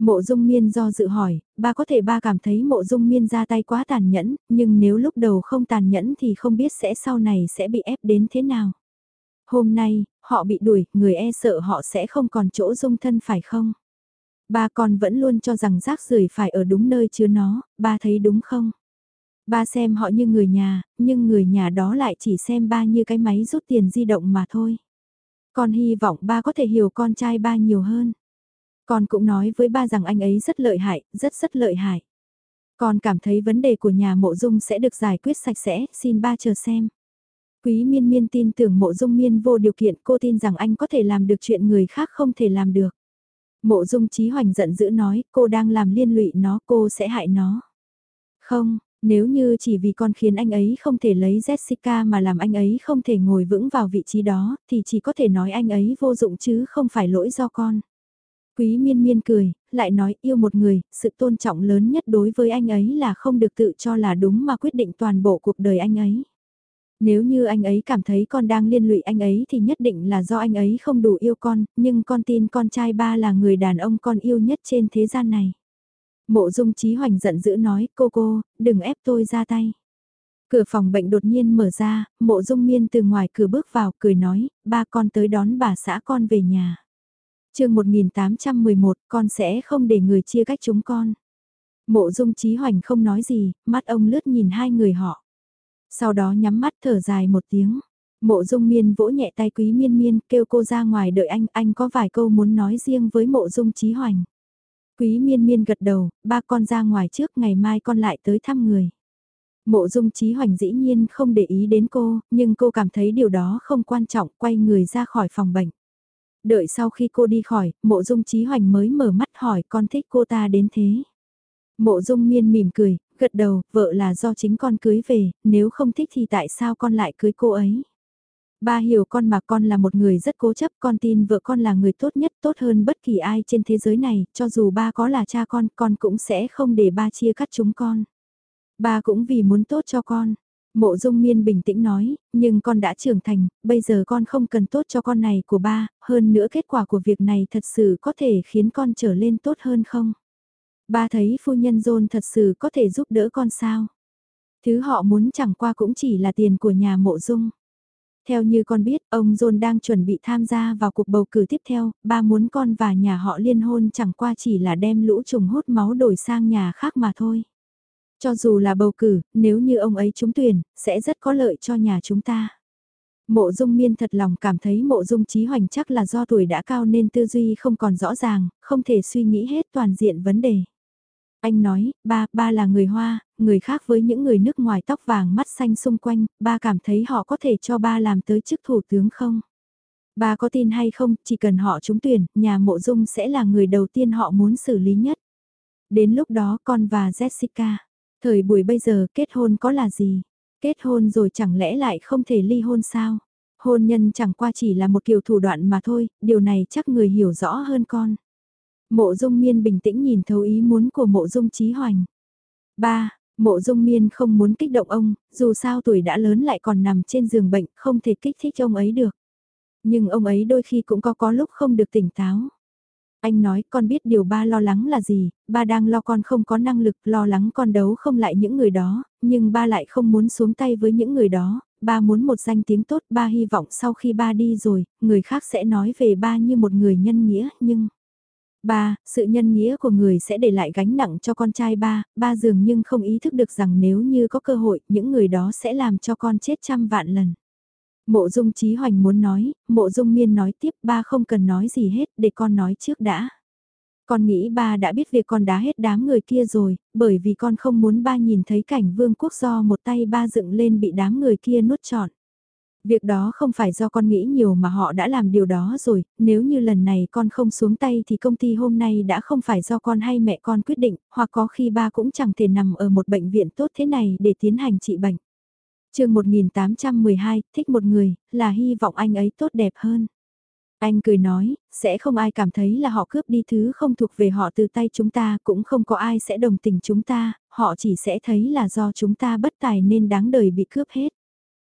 Mộ dung miên do dự hỏi, ba có thể ba cảm thấy mộ dung miên ra tay quá tàn nhẫn, nhưng nếu lúc đầu không tàn nhẫn thì không biết sẽ sau này sẽ bị ép đến thế nào. Hôm nay, họ bị đuổi, người e sợ họ sẽ không còn chỗ dung thân phải không? Ba con vẫn luôn cho rằng rác rưởi phải ở đúng nơi chứa nó, ba thấy đúng không? Ba xem họ như người nhà, nhưng người nhà đó lại chỉ xem ba như cái máy rút tiền di động mà thôi. Con hy vọng ba có thể hiểu con trai ba nhiều hơn. Con cũng nói với ba rằng anh ấy rất lợi hại, rất rất lợi hại. Con cảm thấy vấn đề của nhà mộ dung sẽ được giải quyết sạch sẽ, xin ba chờ xem. Quý miên miên tin tưởng mộ dung miên vô điều kiện cô tin rằng anh có thể làm được chuyện người khác không thể làm được. Mộ dung trí hoành giận dữ nói cô đang làm liên lụy nó cô sẽ hại nó. Không, nếu như chỉ vì con khiến anh ấy không thể lấy Jessica mà làm anh ấy không thể ngồi vững vào vị trí đó thì chỉ có thể nói anh ấy vô dụng chứ không phải lỗi do con. Quý miên miên cười, lại nói yêu một người, sự tôn trọng lớn nhất đối với anh ấy là không được tự cho là đúng mà quyết định toàn bộ cuộc đời anh ấy. Nếu như anh ấy cảm thấy con đang liên lụy anh ấy thì nhất định là do anh ấy không đủ yêu con, nhưng con tin con trai ba là người đàn ông con yêu nhất trên thế gian này. Mộ dung trí hoành giận dữ nói, cô cô, đừng ép tôi ra tay. Cửa phòng bệnh đột nhiên mở ra, mộ dung miên từ ngoài cửa bước vào, cười nói, ba con tới đón bà xã con về nhà chương 1811, con sẽ không để người chia cách chúng con. Mộ dung trí hoành không nói gì, mắt ông lướt nhìn hai người họ. Sau đó nhắm mắt thở dài một tiếng. Mộ dung miên vỗ nhẹ tay quý miên miên kêu cô ra ngoài đợi anh, anh có vài câu muốn nói riêng với mộ dung trí hoành. Quý miên miên gật đầu, ba con ra ngoài trước ngày mai con lại tới thăm người. Mộ dung trí hoành dĩ nhiên không để ý đến cô, nhưng cô cảm thấy điều đó không quan trọng, quay người ra khỏi phòng bệnh. Đợi sau khi cô đi khỏi, mộ dung trí hoành mới mở mắt hỏi con thích cô ta đến thế. Mộ dung miên mỉm cười, Gật đầu, vợ là do chính con cưới về, nếu không thích thì tại sao con lại cưới cô ấy? Ba hiểu con mà con là một người rất cố chấp, con tin vợ con là người tốt nhất, tốt hơn bất kỳ ai trên thế giới này, cho dù ba có là cha con, con cũng sẽ không để ba chia cắt chúng con. Ba cũng vì muốn tốt cho con. Mộ dung miên bình tĩnh nói, nhưng con đã trưởng thành, bây giờ con không cần tốt cho con này của ba, hơn nữa kết quả của việc này thật sự có thể khiến con trở lên tốt hơn không? Ba thấy phu nhân John thật sự có thể giúp đỡ con sao? Thứ họ muốn chẳng qua cũng chỉ là tiền của nhà mộ dung. Theo như con biết, ông John đang chuẩn bị tham gia vào cuộc bầu cử tiếp theo, ba muốn con và nhà họ liên hôn chẳng qua chỉ là đem lũ trùng hút máu đổi sang nhà khác mà thôi. Cho dù là bầu cử, nếu như ông ấy trúng tuyển, sẽ rất có lợi cho nhà chúng ta. Mộ dung miên thật lòng cảm thấy mộ dung trí hoành chắc là do tuổi đã cao nên tư duy không còn rõ ràng, không thể suy nghĩ hết toàn diện vấn đề. Anh nói, ba, ba là người Hoa, người khác với những người nước ngoài tóc vàng mắt xanh xung quanh, ba cảm thấy họ có thể cho ba làm tới chức thủ tướng không? Ba có tin hay không, chỉ cần họ trúng tuyển, nhà mộ dung sẽ là người đầu tiên họ muốn xử lý nhất. Đến lúc đó con và Jessica, thời buổi bây giờ kết hôn có là gì? Kết hôn rồi chẳng lẽ lại không thể ly hôn sao? Hôn nhân chẳng qua chỉ là một kiểu thủ đoạn mà thôi, điều này chắc người hiểu rõ hơn con. Mộ dung miên bình tĩnh nhìn thấu ý muốn của mộ dung trí hoành. Ba, Mộ dung miên không muốn kích động ông, dù sao tuổi đã lớn lại còn nằm trên giường bệnh, không thể kích thích ông ấy được. Nhưng ông ấy đôi khi cũng có có lúc không được tỉnh táo. Anh nói con biết điều ba lo lắng là gì, ba đang lo con không có năng lực lo lắng con đấu không lại những người đó, nhưng ba lại không muốn xuống tay với những người đó, ba muốn một danh tiếng tốt, ba hy vọng sau khi ba đi rồi, người khác sẽ nói về ba như một người nhân nghĩa, nhưng... Ba, sự nhân nghĩa của người sẽ để lại gánh nặng cho con trai ba, ba dường nhưng không ý thức được rằng nếu như có cơ hội, những người đó sẽ làm cho con chết trăm vạn lần. Mộ dung trí hoành muốn nói, mộ dung miên nói tiếp ba không cần nói gì hết để con nói trước đã. Con nghĩ ba đã biết việc con đá hết đám người kia rồi, bởi vì con không muốn ba nhìn thấy cảnh vương quốc do một tay ba dựng lên bị đám người kia nuốt trọn. Việc đó không phải do con nghĩ nhiều mà họ đã làm điều đó rồi, nếu như lần này con không xuống tay thì công ty hôm nay đã không phải do con hay mẹ con quyết định, hoặc có khi ba cũng chẳng thể nằm ở một bệnh viện tốt thế này để tiến hành trị bệnh chương 1812, thích một người, là hy vọng anh ấy tốt đẹp hơn. Anh cười nói, sẽ không ai cảm thấy là họ cướp đi thứ không thuộc về họ từ tay chúng ta, cũng không có ai sẽ đồng tình chúng ta, họ chỉ sẽ thấy là do chúng ta bất tài nên đáng đời bị cướp hết.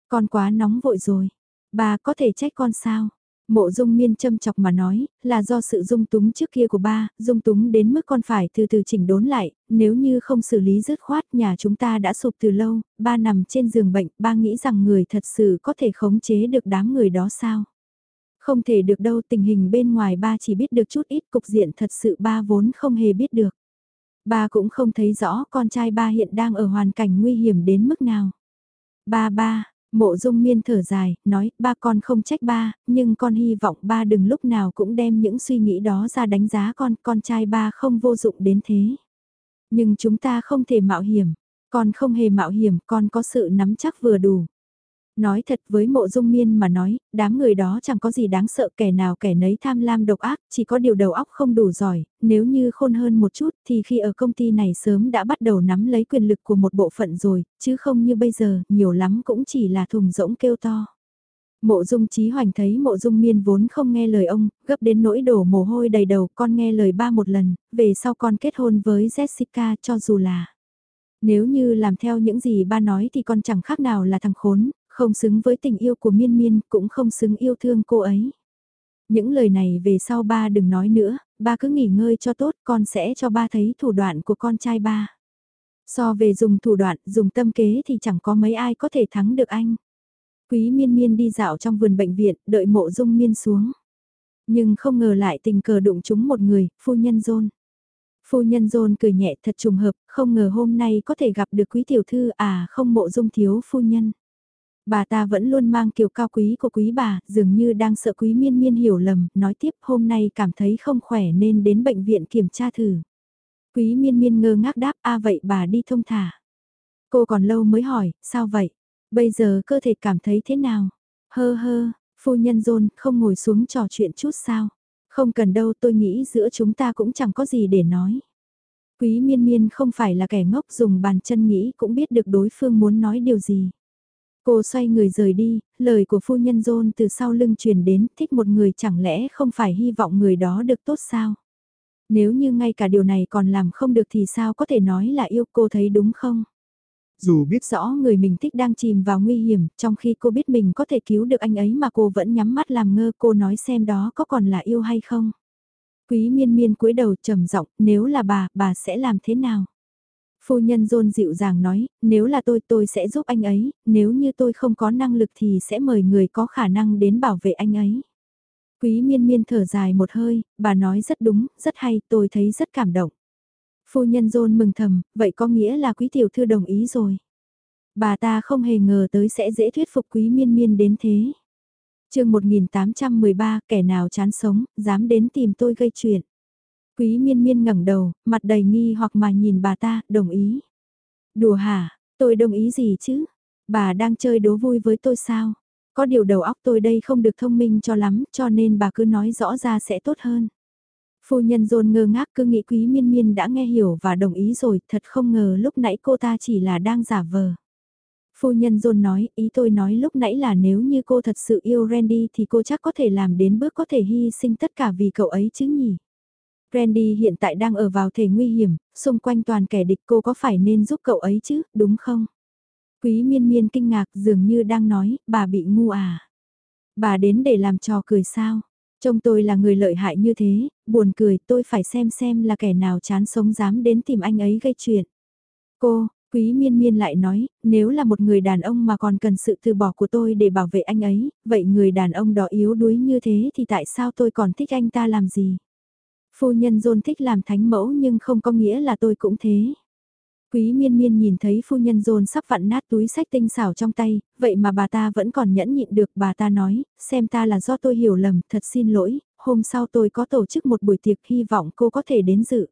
Con quá nóng vội rồi. bà có thể trách con sao? Mộ dung miên châm chọc mà nói, là do sự dung túng trước kia của ba, dung túng đến mức con phải từ từ chỉnh đốn lại, nếu như không xử lý dứt khoát nhà chúng ta đã sụp từ lâu, ba nằm trên giường bệnh, ba nghĩ rằng người thật sự có thể khống chế được đám người đó sao? Không thể được đâu tình hình bên ngoài ba chỉ biết được chút ít cục diện thật sự ba vốn không hề biết được. Ba cũng không thấy rõ con trai ba hiện đang ở hoàn cảnh nguy hiểm đến mức nào. Ba ba, Mộ dung miên thở dài, nói, ba con không trách ba, nhưng con hy vọng ba đừng lúc nào cũng đem những suy nghĩ đó ra đánh giá con, con trai ba không vô dụng đến thế. Nhưng chúng ta không thể mạo hiểm, con không hề mạo hiểm, con có sự nắm chắc vừa đủ. Nói thật với mộ dung miên mà nói, đám người đó chẳng có gì đáng sợ kẻ nào kẻ nấy tham lam độc ác, chỉ có điều đầu óc không đủ giỏi, nếu như khôn hơn một chút thì khi ở công ty này sớm đã bắt đầu nắm lấy quyền lực của một bộ phận rồi, chứ không như bây giờ, nhiều lắm cũng chỉ là thùng rỗng kêu to. Mộ dung trí hoành thấy mộ dung miên vốn không nghe lời ông, gấp đến nỗi đổ mồ hôi đầy đầu, con nghe lời ba một lần, về sau con kết hôn với Jessica cho dù là... Nếu như làm theo những gì ba nói thì con chẳng khác nào là thằng khốn, không xứng với tình yêu của miên miên, cũng không xứng yêu thương cô ấy. Những lời này về sau ba đừng nói nữa, ba cứ nghỉ ngơi cho tốt, con sẽ cho ba thấy thủ đoạn của con trai ba. So về dùng thủ đoạn, dùng tâm kế thì chẳng có mấy ai có thể thắng được anh. Quý miên miên đi dạo trong vườn bệnh viện, đợi mộ dung miên xuống. Nhưng không ngờ lại tình cờ đụng chúng một người, phu nhân rôn Phu nhân rôn cười nhẹ thật trùng hợp, không ngờ hôm nay có thể gặp được quý tiểu thư à không mộ dung thiếu phu nhân. Bà ta vẫn luôn mang kiểu cao quý của quý bà, dường như đang sợ quý miên miên hiểu lầm, nói tiếp hôm nay cảm thấy không khỏe nên đến bệnh viện kiểm tra thử. Quý miên miên ngơ ngác đáp, a vậy bà đi thông thả. Cô còn lâu mới hỏi, sao vậy? Bây giờ cơ thể cảm thấy thế nào? Hơ hơ, phu nhân dôn không ngồi xuống trò chuyện chút sao? Không cần đâu tôi nghĩ giữa chúng ta cũng chẳng có gì để nói. Quý miên miên không phải là kẻ ngốc dùng bàn chân nghĩ cũng biết được đối phương muốn nói điều gì. Cô xoay người rời đi, lời của phu nhân John từ sau lưng truyền đến, thích một người chẳng lẽ không phải hy vọng người đó được tốt sao? Nếu như ngay cả điều này còn làm không được thì sao có thể nói là yêu cô thấy đúng không? Dù biết rõ người mình thích đang chìm vào nguy hiểm, trong khi cô biết mình có thể cứu được anh ấy mà cô vẫn nhắm mắt làm ngơ cô nói xem đó có còn là yêu hay không? Quý miên miên cúi đầu trầm giọng, nếu là bà, bà sẽ làm thế nào? Phu nhân John dịu dàng nói, nếu là tôi tôi sẽ giúp anh ấy, nếu như tôi không có năng lực thì sẽ mời người có khả năng đến bảo vệ anh ấy. Quý miên miên thở dài một hơi, bà nói rất đúng, rất hay, tôi thấy rất cảm động. Phu nhân John mừng thầm, vậy có nghĩa là quý tiểu thư đồng ý rồi. Bà ta không hề ngờ tới sẽ dễ thuyết phục quý miên miên đến thế. chương 1813, kẻ nào chán sống, dám đến tìm tôi gây chuyện. Quý miên miên ngẩng đầu, mặt đầy nghi hoặc mà nhìn bà ta, đồng ý. Đùa hả, tôi đồng ý gì chứ? Bà đang chơi đố vui với tôi sao? Có điều đầu óc tôi đây không được thông minh cho lắm, cho nên bà cứ nói rõ ra sẽ tốt hơn. Phu nhân dồn ngơ ngác cứ nghĩ quý miên miên đã nghe hiểu và đồng ý rồi, thật không ngờ lúc nãy cô ta chỉ là đang giả vờ. Phu nhân dồn nói, ý tôi nói lúc nãy là nếu như cô thật sự yêu Randy thì cô chắc có thể làm đến bước có thể hy sinh tất cả vì cậu ấy chứ nhỉ. Randy hiện tại đang ở vào thể nguy hiểm, xung quanh toàn kẻ địch cô có phải nên giúp cậu ấy chứ, đúng không? Quý miên miên kinh ngạc dường như đang nói, bà bị ngu à? Bà đến để làm trò cười sao? Trông tôi là người lợi hại như thế, buồn cười tôi phải xem xem là kẻ nào chán sống dám đến tìm anh ấy gây chuyện. Cô, quý miên miên lại nói, nếu là một người đàn ông mà còn cần sự từ bỏ của tôi để bảo vệ anh ấy, vậy người đàn ông đó yếu đuối như thế thì tại sao tôi còn thích anh ta làm gì? Phu nhân dôn thích làm thánh mẫu nhưng không có nghĩa là tôi cũng thế. Quý miên miên nhìn thấy phu nhân dồn sắp vặn nát túi sách tinh xảo trong tay, vậy mà bà ta vẫn còn nhẫn nhịn được bà ta nói, xem ta là do tôi hiểu lầm, thật xin lỗi, hôm sau tôi có tổ chức một buổi tiệc hy vọng cô có thể đến dự.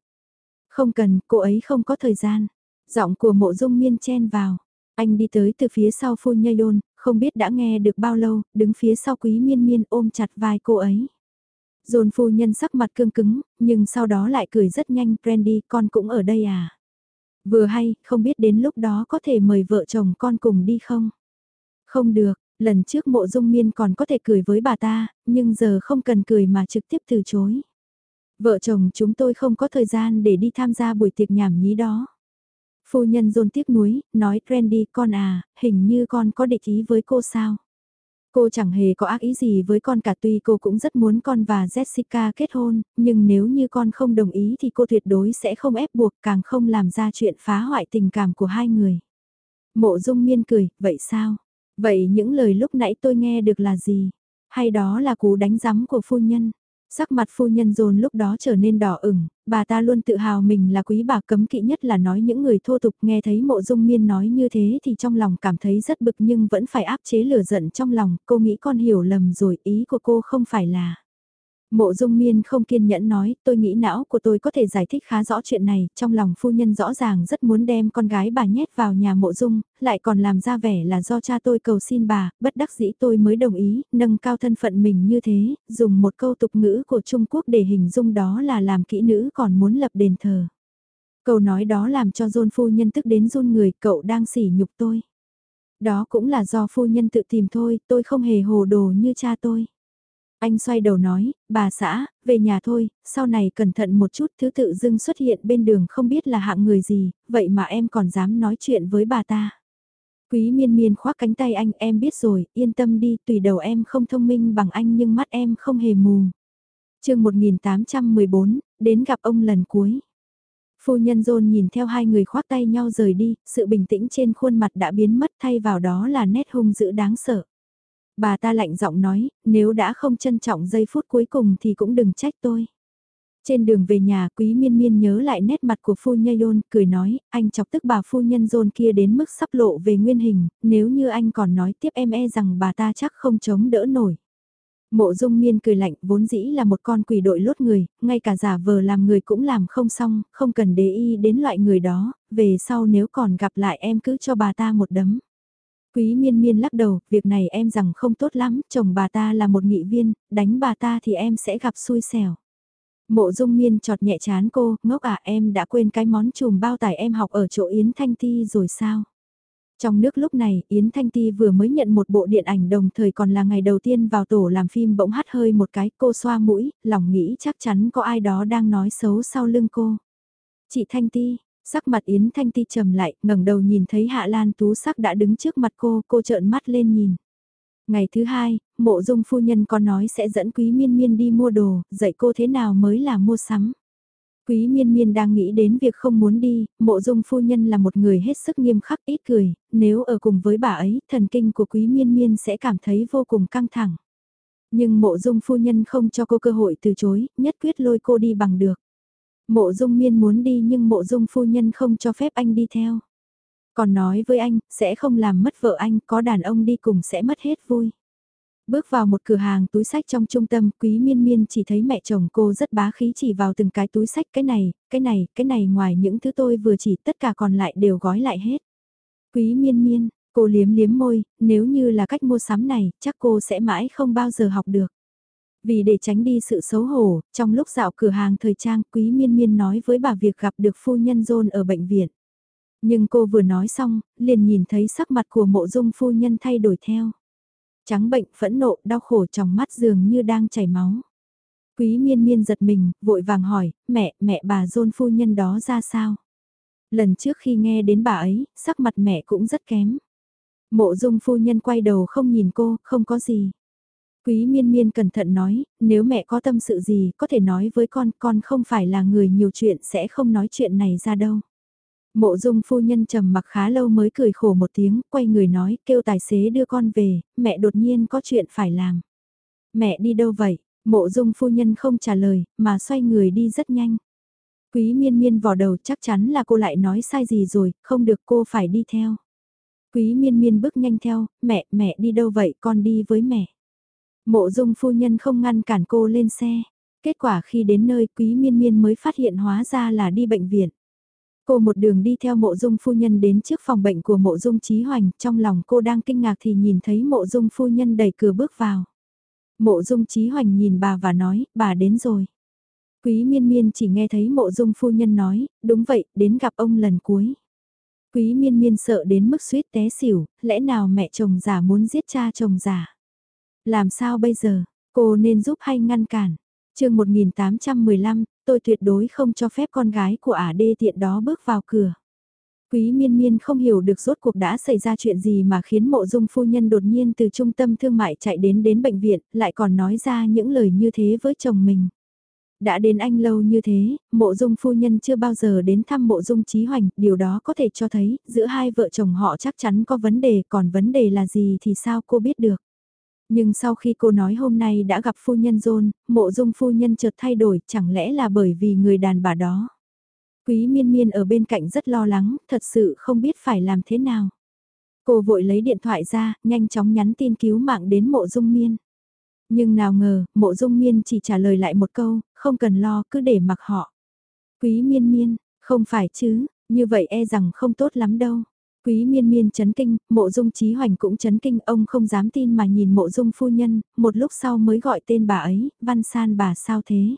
Không cần, cô ấy không có thời gian. Giọng của mộ dung miên chen vào. Anh đi tới từ phía sau phu nhây đôn, không biết đã nghe được bao lâu, đứng phía sau quý miên miên ôm chặt vai cô ấy. Dồn phu nhân sắc mặt cương cứng, nhưng sau đó lại cười rất nhanh, Brandy, con cũng ở đây à? Vừa hay, không biết đến lúc đó có thể mời vợ chồng con cùng đi không? Không được, lần trước mộ dung miên còn có thể cười với bà ta, nhưng giờ không cần cười mà trực tiếp từ chối. Vợ chồng chúng tôi không có thời gian để đi tham gia buổi tiệc nhảm nhí đó. Phu nhân dồn tiếc nuối, nói Randy con à, hình như con có địch ý với cô sao? Cô chẳng hề có ác ý gì với con cả tuy cô cũng rất muốn con và Jessica kết hôn, nhưng nếu như con không đồng ý thì cô tuyệt đối sẽ không ép buộc càng không làm ra chuyện phá hoại tình cảm của hai người. Mộ dung miên cười, vậy sao? Vậy những lời lúc nãy tôi nghe được là gì? Hay đó là cú đánh giấm của phu nhân? Sắc mặt phu nhân dồn lúc đó trở nên đỏ ửng, bà ta luôn tự hào mình là quý bà cấm kỵ nhất là nói những người thô tục nghe thấy mộ dung miên nói như thế thì trong lòng cảm thấy rất bực nhưng vẫn phải áp chế lửa giận trong lòng, cô nghĩ con hiểu lầm rồi ý của cô không phải là. Mộ dung miên không kiên nhẫn nói, tôi nghĩ não của tôi có thể giải thích khá rõ chuyện này, trong lòng phu nhân rõ ràng rất muốn đem con gái bà nhét vào nhà mộ dung, lại còn làm ra vẻ là do cha tôi cầu xin bà, bất đắc dĩ tôi mới đồng ý, nâng cao thân phận mình như thế, dùng một câu tục ngữ của Trung Quốc để hình dung đó là làm kỹ nữ còn muốn lập đền thờ. Câu nói đó làm cho dôn phu nhân tức đến run người, cậu đang sỉ nhục tôi. Đó cũng là do phu nhân tự tìm thôi, tôi không hề hồ đồ như cha tôi. Anh xoay đầu nói, bà xã, về nhà thôi, sau này cẩn thận một chút thứ tự dưng xuất hiện bên đường không biết là hạng người gì, vậy mà em còn dám nói chuyện với bà ta. Quý miên miên khoác cánh tay anh em biết rồi, yên tâm đi, tùy đầu em không thông minh bằng anh nhưng mắt em không hề mù. chương 1814, đến gặp ông lần cuối. Phu nhân dôn nhìn theo hai người khoác tay nhau rời đi, sự bình tĩnh trên khuôn mặt đã biến mất thay vào đó là nét hung dữ đáng sợ. Bà ta lạnh giọng nói, nếu đã không trân trọng giây phút cuối cùng thì cũng đừng trách tôi. Trên đường về nhà, quý miên miên nhớ lại nét mặt của phu nhân Yôn, cười nói, anh chọc tức bà phu nhân Yôn kia đến mức sắp lộ về nguyên hình, nếu như anh còn nói tiếp em e rằng bà ta chắc không chống đỡ nổi. Mộ dung miên cười lạnh, vốn dĩ là một con quỷ đội lốt người, ngay cả giả vờ làm người cũng làm không xong, không cần để ý đến loại người đó, về sau nếu còn gặp lại em cứ cho bà ta một đấm. Quý miên miên lắc đầu, việc này em rằng không tốt lắm, chồng bà ta là một nghị viên, đánh bà ta thì em sẽ gặp xui xẻo. Mộ dung miên chọt nhẹ chán cô, ngốc à em đã quên cái món chùm bao tải em học ở chỗ Yến Thanh Ti rồi sao? Trong nước lúc này, Yến Thanh Ti vừa mới nhận một bộ điện ảnh đồng thời còn là ngày đầu tiên vào tổ làm phim bỗng hắt hơi một cái cô xoa mũi, lòng nghĩ chắc chắn có ai đó đang nói xấu sau lưng cô. Chị Thanh Ti, sắc mặt Yến Thanh Ti trầm lại, ngẩng đầu nhìn thấy Hạ Lan Tú sắc đã đứng trước mặt cô, cô trợn mắt lên nhìn. Ngày thứ hai, mộ dung phu nhân có nói sẽ dẫn quý miên miên đi mua đồ, dạy cô thế nào mới là mua sắm. Quý miên miên đang nghĩ đến việc không muốn đi, mộ dung phu nhân là một người hết sức nghiêm khắc ít cười, nếu ở cùng với bà ấy, thần kinh của quý miên miên sẽ cảm thấy vô cùng căng thẳng. Nhưng mộ dung phu nhân không cho cô cơ hội từ chối, nhất quyết lôi cô đi bằng được. Mộ dung miên muốn đi nhưng mộ dung phu nhân không cho phép anh đi theo. Còn nói với anh, sẽ không làm mất vợ anh, có đàn ông đi cùng sẽ mất hết vui. Bước vào một cửa hàng túi sách trong trung tâm, quý miên miên chỉ thấy mẹ chồng cô rất bá khí chỉ vào từng cái túi sách cái này, cái này, cái này ngoài những thứ tôi vừa chỉ tất cả còn lại đều gói lại hết. Quý miên miên, cô liếm liếm môi, nếu như là cách mua sắm này, chắc cô sẽ mãi không bao giờ học được. Vì để tránh đi sự xấu hổ, trong lúc dạo cửa hàng thời trang, quý miên miên nói với bà việc gặp được phu nhân John ở bệnh viện. Nhưng cô vừa nói xong, liền nhìn thấy sắc mặt của mộ dung phu nhân thay đổi theo. Trắng bệnh, phẫn nộ, đau khổ trong mắt dường như đang chảy máu. Quý miên miên giật mình, vội vàng hỏi, mẹ, mẹ bà dôn phu nhân đó ra sao? Lần trước khi nghe đến bà ấy, sắc mặt mẹ cũng rất kém. Mộ dung phu nhân quay đầu không nhìn cô, không có gì. Quý miên miên cẩn thận nói, nếu mẹ có tâm sự gì, có thể nói với con, con không phải là người nhiều chuyện sẽ không nói chuyện này ra đâu. Mộ dung phu nhân trầm mặc khá lâu mới cười khổ một tiếng, quay người nói, kêu tài xế đưa con về, mẹ đột nhiên có chuyện phải làm. Mẹ đi đâu vậy? Mộ dung phu nhân không trả lời, mà xoay người đi rất nhanh. Quý miên miên vò đầu chắc chắn là cô lại nói sai gì rồi, không được cô phải đi theo. Quý miên miên bước nhanh theo, mẹ, mẹ đi đâu vậy, con đi với mẹ. Mộ dung phu nhân không ngăn cản cô lên xe. Kết quả khi đến nơi quý miên miên mới phát hiện hóa ra là đi bệnh viện. Cô một đường đi theo mộ dung phu nhân đến trước phòng bệnh của mộ dung trí hoành, trong lòng cô đang kinh ngạc thì nhìn thấy mộ dung phu nhân đẩy cửa bước vào. Mộ dung trí hoành nhìn bà và nói, bà đến rồi. Quý miên miên chỉ nghe thấy mộ dung phu nhân nói, đúng vậy, đến gặp ông lần cuối. Quý miên miên sợ đến mức suýt té xỉu, lẽ nào mẹ chồng giả muốn giết cha chồng giả. Làm sao bây giờ, cô nên giúp hay ngăn cản? chương 1815, tôi tuyệt đối không cho phép con gái của ả đê tiện đó bước vào cửa. Quý miên miên không hiểu được rốt cuộc đã xảy ra chuyện gì mà khiến mộ dung phu nhân đột nhiên từ trung tâm thương mại chạy đến đến bệnh viện, lại còn nói ra những lời như thế với chồng mình. Đã đến anh lâu như thế, mộ dung phu nhân chưa bao giờ đến thăm mộ dung trí hoành, điều đó có thể cho thấy, giữa hai vợ chồng họ chắc chắn có vấn đề, còn vấn đề là gì thì sao cô biết được. Nhưng sau khi cô nói hôm nay đã gặp phu nhân John, mộ dung phu nhân chợt thay đổi, chẳng lẽ là bởi vì người đàn bà đó. Quý miên miên ở bên cạnh rất lo lắng, thật sự không biết phải làm thế nào. Cô vội lấy điện thoại ra, nhanh chóng nhắn tin cứu mạng đến mộ dung miên. Nhưng nào ngờ, mộ dung miên chỉ trả lời lại một câu, không cần lo, cứ để mặc họ. Quý miên miên, không phải chứ, như vậy e rằng không tốt lắm đâu. Quý miên miên chấn kinh, mộ dung trí hoành cũng chấn kinh, ông không dám tin mà nhìn mộ dung phu nhân, một lúc sau mới gọi tên bà ấy, văn san bà sao thế.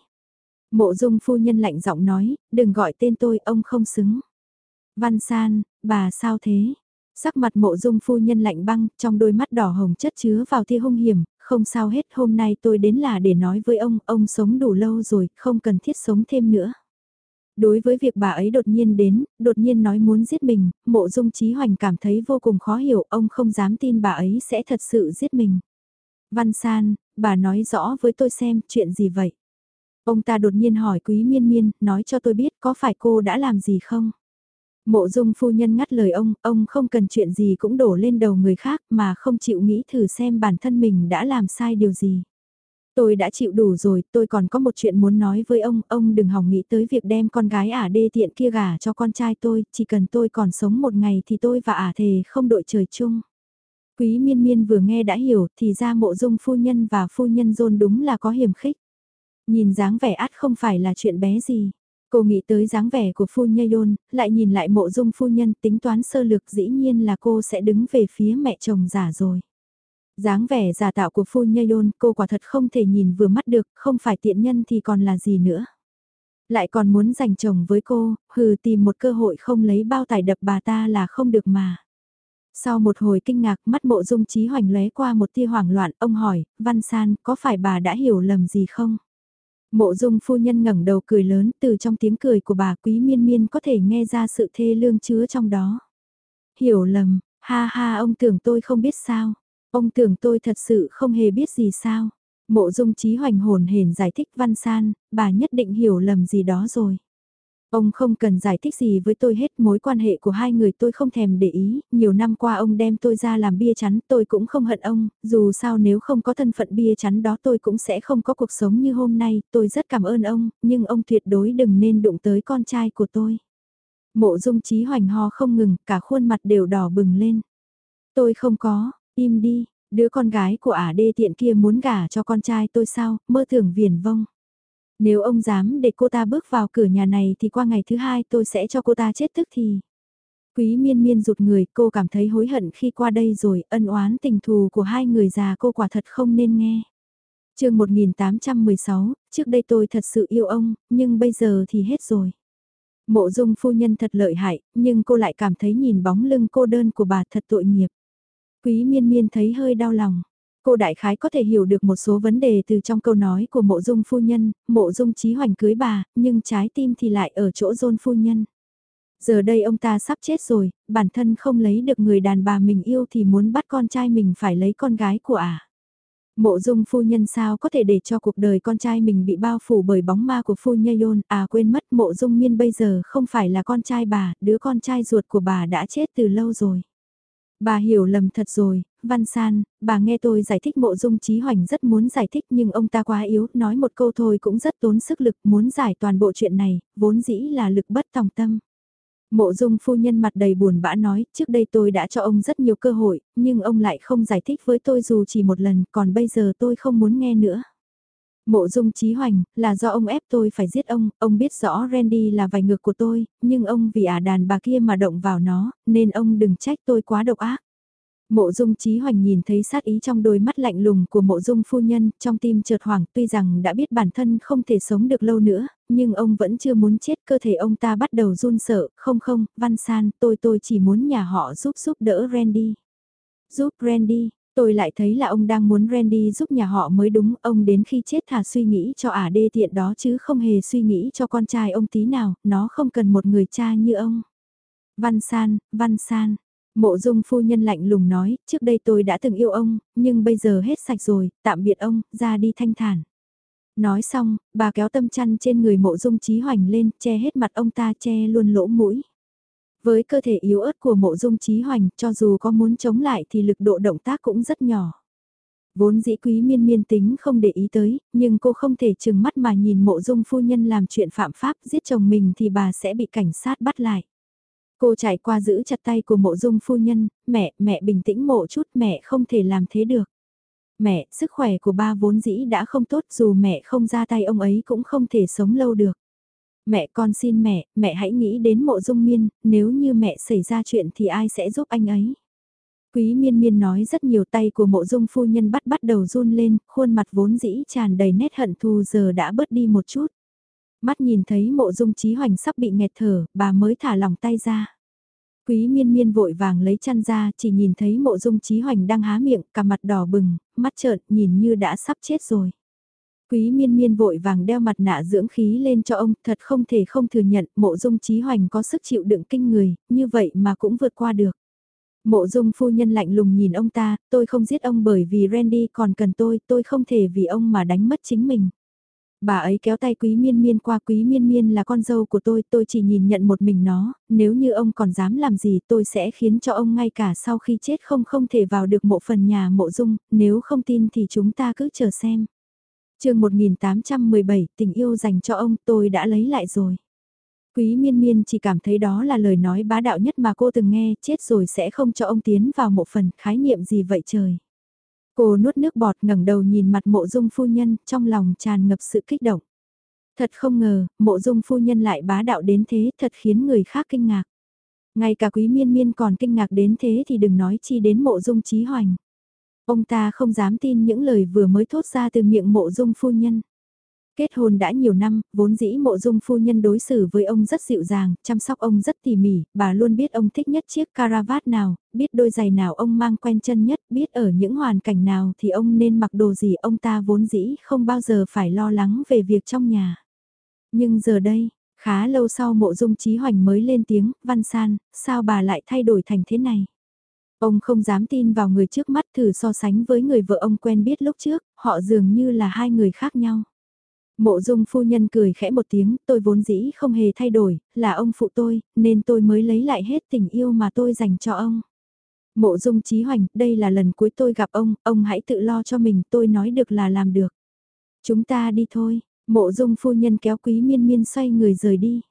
Mộ dung phu nhân lạnh giọng nói, đừng gọi tên tôi, ông không xứng. Văn san, bà sao thế? Sắc mặt mộ dung phu nhân lạnh băng, trong đôi mắt đỏ hồng chất chứa vào tia hung hiểm, không sao hết, hôm nay tôi đến là để nói với ông, ông sống đủ lâu rồi, không cần thiết sống thêm nữa. Đối với việc bà ấy đột nhiên đến, đột nhiên nói muốn giết mình, mộ dung trí hoành cảm thấy vô cùng khó hiểu, ông không dám tin bà ấy sẽ thật sự giết mình. Văn San, bà nói rõ với tôi xem chuyện gì vậy? Ông ta đột nhiên hỏi quý miên miên, nói cho tôi biết có phải cô đã làm gì không? Mộ dung phu nhân ngắt lời ông, ông không cần chuyện gì cũng đổ lên đầu người khác mà không chịu nghĩ thử xem bản thân mình đã làm sai điều gì. Tôi đã chịu đủ rồi, tôi còn có một chuyện muốn nói với ông, ông đừng hỏng nghĩ tới việc đem con gái ả đê tiện kia gả cho con trai tôi, chỉ cần tôi còn sống một ngày thì tôi và ả thề không đội trời chung. Quý miên miên vừa nghe đã hiểu thì ra mộ dung phu nhân và phu nhân dôn đúng là có hiểm khích. Nhìn dáng vẻ át không phải là chuyện bé gì. Cô nghĩ tới dáng vẻ của phu nhân dôn lại nhìn lại mộ dung phu nhân tính toán sơ lược dĩ nhiên là cô sẽ đứng về phía mẹ chồng giả rồi dáng vẻ giả tạo của phu nhây đôn cô quả thật không thể nhìn vừa mắt được, không phải tiện nhân thì còn là gì nữa. Lại còn muốn giành chồng với cô, hừ tìm một cơ hội không lấy bao tải đập bà ta là không được mà. Sau một hồi kinh ngạc mắt mộ dung trí hoành lóe qua một tia hoảng loạn, ông hỏi, Văn San, có phải bà đã hiểu lầm gì không? Mộ dung phu nhân ngẩng đầu cười lớn từ trong tiếng cười của bà quý miên miên có thể nghe ra sự thê lương chứa trong đó. Hiểu lầm, ha ha ông tưởng tôi không biết sao, ông tưởng tôi thật sự không hề biết gì sao. Mộ dung trí hoành hồn hển giải thích văn san, bà nhất định hiểu lầm gì đó rồi. Ông không cần giải thích gì với tôi hết mối quan hệ của hai người tôi không thèm để ý, nhiều năm qua ông đem tôi ra làm bia chắn tôi cũng không hận ông, dù sao nếu không có thân phận bia chắn đó tôi cũng sẽ không có cuộc sống như hôm nay, tôi rất cảm ơn ông, nhưng ông tuyệt đối đừng nên đụng tới con trai của tôi. Mộ dung trí hoành ho không ngừng, cả khuôn mặt đều đỏ bừng lên. Tôi không có, im đi, đứa con gái của ả đê tiện kia muốn gả cho con trai tôi sao, mơ tưởng viển vông. Nếu ông dám để cô ta bước vào cửa nhà này thì qua ngày thứ hai tôi sẽ cho cô ta chết tức thì. Quý miên miên rụt người, cô cảm thấy hối hận khi qua đây rồi, ân oán tình thù của hai người già cô quả thật không nên nghe. chương 1816, trước đây tôi thật sự yêu ông, nhưng bây giờ thì hết rồi. Mộ dung phu nhân thật lợi hại, nhưng cô lại cảm thấy nhìn bóng lưng cô đơn của bà thật tội nghiệp. Quý miên miên thấy hơi đau lòng. Cô đại khái có thể hiểu được một số vấn đề từ trong câu nói của mộ dung phu nhân, mộ dung trí hoành cưới bà, nhưng trái tim thì lại ở chỗ dôn phu nhân. Giờ đây ông ta sắp chết rồi, bản thân không lấy được người đàn bà mình yêu thì muốn bắt con trai mình phải lấy con gái của ả. À. Mộ dung phu nhân sao có thể để cho cuộc đời con trai mình bị bao phủ bởi bóng ma của phu nhân Yôn, à quên mất mộ dung miên bây giờ không phải là con trai bà, đứa con trai ruột của bà đã chết từ lâu rồi. Bà hiểu lầm thật rồi, Văn San, bà nghe tôi giải thích mộ dung trí hoành rất muốn giải thích nhưng ông ta quá yếu, nói một câu thôi cũng rất tốn sức lực muốn giải toàn bộ chuyện này, vốn dĩ là lực bất tòng tâm. Mộ dung phu nhân mặt đầy buồn bã nói, trước đây tôi đã cho ông rất nhiều cơ hội, nhưng ông lại không giải thích với tôi dù chỉ một lần, còn bây giờ tôi không muốn nghe nữa. Mộ dung trí hoành, là do ông ép tôi phải giết ông, ông biết rõ Randy là vài ngược của tôi, nhưng ông vì ả đàn bà kia mà động vào nó, nên ông đừng trách tôi quá độc ác. Mộ dung trí hoành nhìn thấy sát ý trong đôi mắt lạnh lùng của mộ dung phu nhân, trong tim chợt hoảng tuy rằng đã biết bản thân không thể sống được lâu nữa, nhưng ông vẫn chưa muốn chết cơ thể ông ta bắt đầu run sợ, không không, văn san, tôi tôi chỉ muốn nhà họ giúp giúp đỡ Randy. Giúp Randy, tôi lại thấy là ông đang muốn Randy giúp nhà họ mới đúng, ông đến khi chết thà suy nghĩ cho ả đê tiện đó chứ không hề suy nghĩ cho con trai ông tí nào, nó không cần một người cha như ông. Văn san, văn san. Mộ dung phu nhân lạnh lùng nói, trước đây tôi đã từng yêu ông, nhưng bây giờ hết sạch rồi, tạm biệt ông, ra đi thanh thản. Nói xong, bà kéo tâm chăn trên người mộ dung trí hoành lên, che hết mặt ông ta che luôn lỗ mũi. Với cơ thể yếu ớt của mộ dung trí hoành, cho dù có muốn chống lại thì lực độ động tác cũng rất nhỏ. Vốn dĩ quý miên miên tính không để ý tới, nhưng cô không thể chừng mắt mà nhìn mộ dung phu nhân làm chuyện phạm pháp giết chồng mình thì bà sẽ bị cảnh sát bắt lại. Cô chạy qua giữ chặt tay của mộ dung phu nhân, mẹ, mẹ bình tĩnh mộ chút, mẹ không thể làm thế được. Mẹ, sức khỏe của ba vốn dĩ đã không tốt dù mẹ không ra tay ông ấy cũng không thể sống lâu được. Mẹ con xin mẹ, mẹ hãy nghĩ đến mộ dung miên, nếu như mẹ xảy ra chuyện thì ai sẽ giúp anh ấy. Quý miên miên nói rất nhiều tay của mộ dung phu nhân bắt bắt đầu run lên, khuôn mặt vốn dĩ tràn đầy nét hận thù giờ đã bớt đi một chút. Mắt nhìn thấy mộ dung trí hoành sắp bị nghẹt thở, bà mới thả lòng tay ra. Quý miên miên vội vàng lấy chăn ra, chỉ nhìn thấy mộ dung trí hoành đang há miệng, cả mặt đỏ bừng, mắt trợn, nhìn như đã sắp chết rồi. Quý miên miên vội vàng đeo mặt nạ dưỡng khí lên cho ông, thật không thể không thừa nhận mộ dung trí hoành có sức chịu đựng kinh người, như vậy mà cũng vượt qua được. Mộ dung phu nhân lạnh lùng nhìn ông ta, tôi không giết ông bởi vì Randy còn cần tôi, tôi không thể vì ông mà đánh mất chính mình. Bà ấy kéo tay quý miên miên qua quý miên miên là con dâu của tôi, tôi chỉ nhìn nhận một mình nó, nếu như ông còn dám làm gì tôi sẽ khiến cho ông ngay cả sau khi chết không không thể vào được mộ phần nhà mộ dung, nếu không tin thì chúng ta cứ chờ xem chương 1817, tình yêu dành cho ông tôi đã lấy lại rồi. Quý miên miên chỉ cảm thấy đó là lời nói bá đạo nhất mà cô từng nghe, chết rồi sẽ không cho ông tiến vào mộ phần, khái niệm gì vậy trời. Cô nuốt nước bọt ngẩng đầu nhìn mặt mộ dung phu nhân, trong lòng tràn ngập sự kích động. Thật không ngờ, mộ dung phu nhân lại bá đạo đến thế, thật khiến người khác kinh ngạc. Ngay cả quý miên miên còn kinh ngạc đến thế thì đừng nói chi đến mộ dung trí hoành. Ông ta không dám tin những lời vừa mới thốt ra từ miệng mộ dung phu nhân. Kết hôn đã nhiều năm, vốn dĩ mộ dung phu nhân đối xử với ông rất dịu dàng, chăm sóc ông rất tỉ mỉ, bà luôn biết ông thích nhất chiếc caravat nào, biết đôi giày nào ông mang quen chân nhất, biết ở những hoàn cảnh nào thì ông nên mặc đồ gì ông ta vốn dĩ không bao giờ phải lo lắng về việc trong nhà. Nhưng giờ đây, khá lâu sau mộ dung trí hoành mới lên tiếng, văn san, sao bà lại thay đổi thành thế này? Ông không dám tin vào người trước mắt thử so sánh với người vợ ông quen biết lúc trước, họ dường như là hai người khác nhau. Mộ dung phu nhân cười khẽ một tiếng, tôi vốn dĩ không hề thay đổi, là ông phụ tôi, nên tôi mới lấy lại hết tình yêu mà tôi dành cho ông. Mộ dung trí hoành, đây là lần cuối tôi gặp ông, ông hãy tự lo cho mình, tôi nói được là làm được. Chúng ta đi thôi, mộ dung phu nhân kéo quý miên miên xoay người rời đi.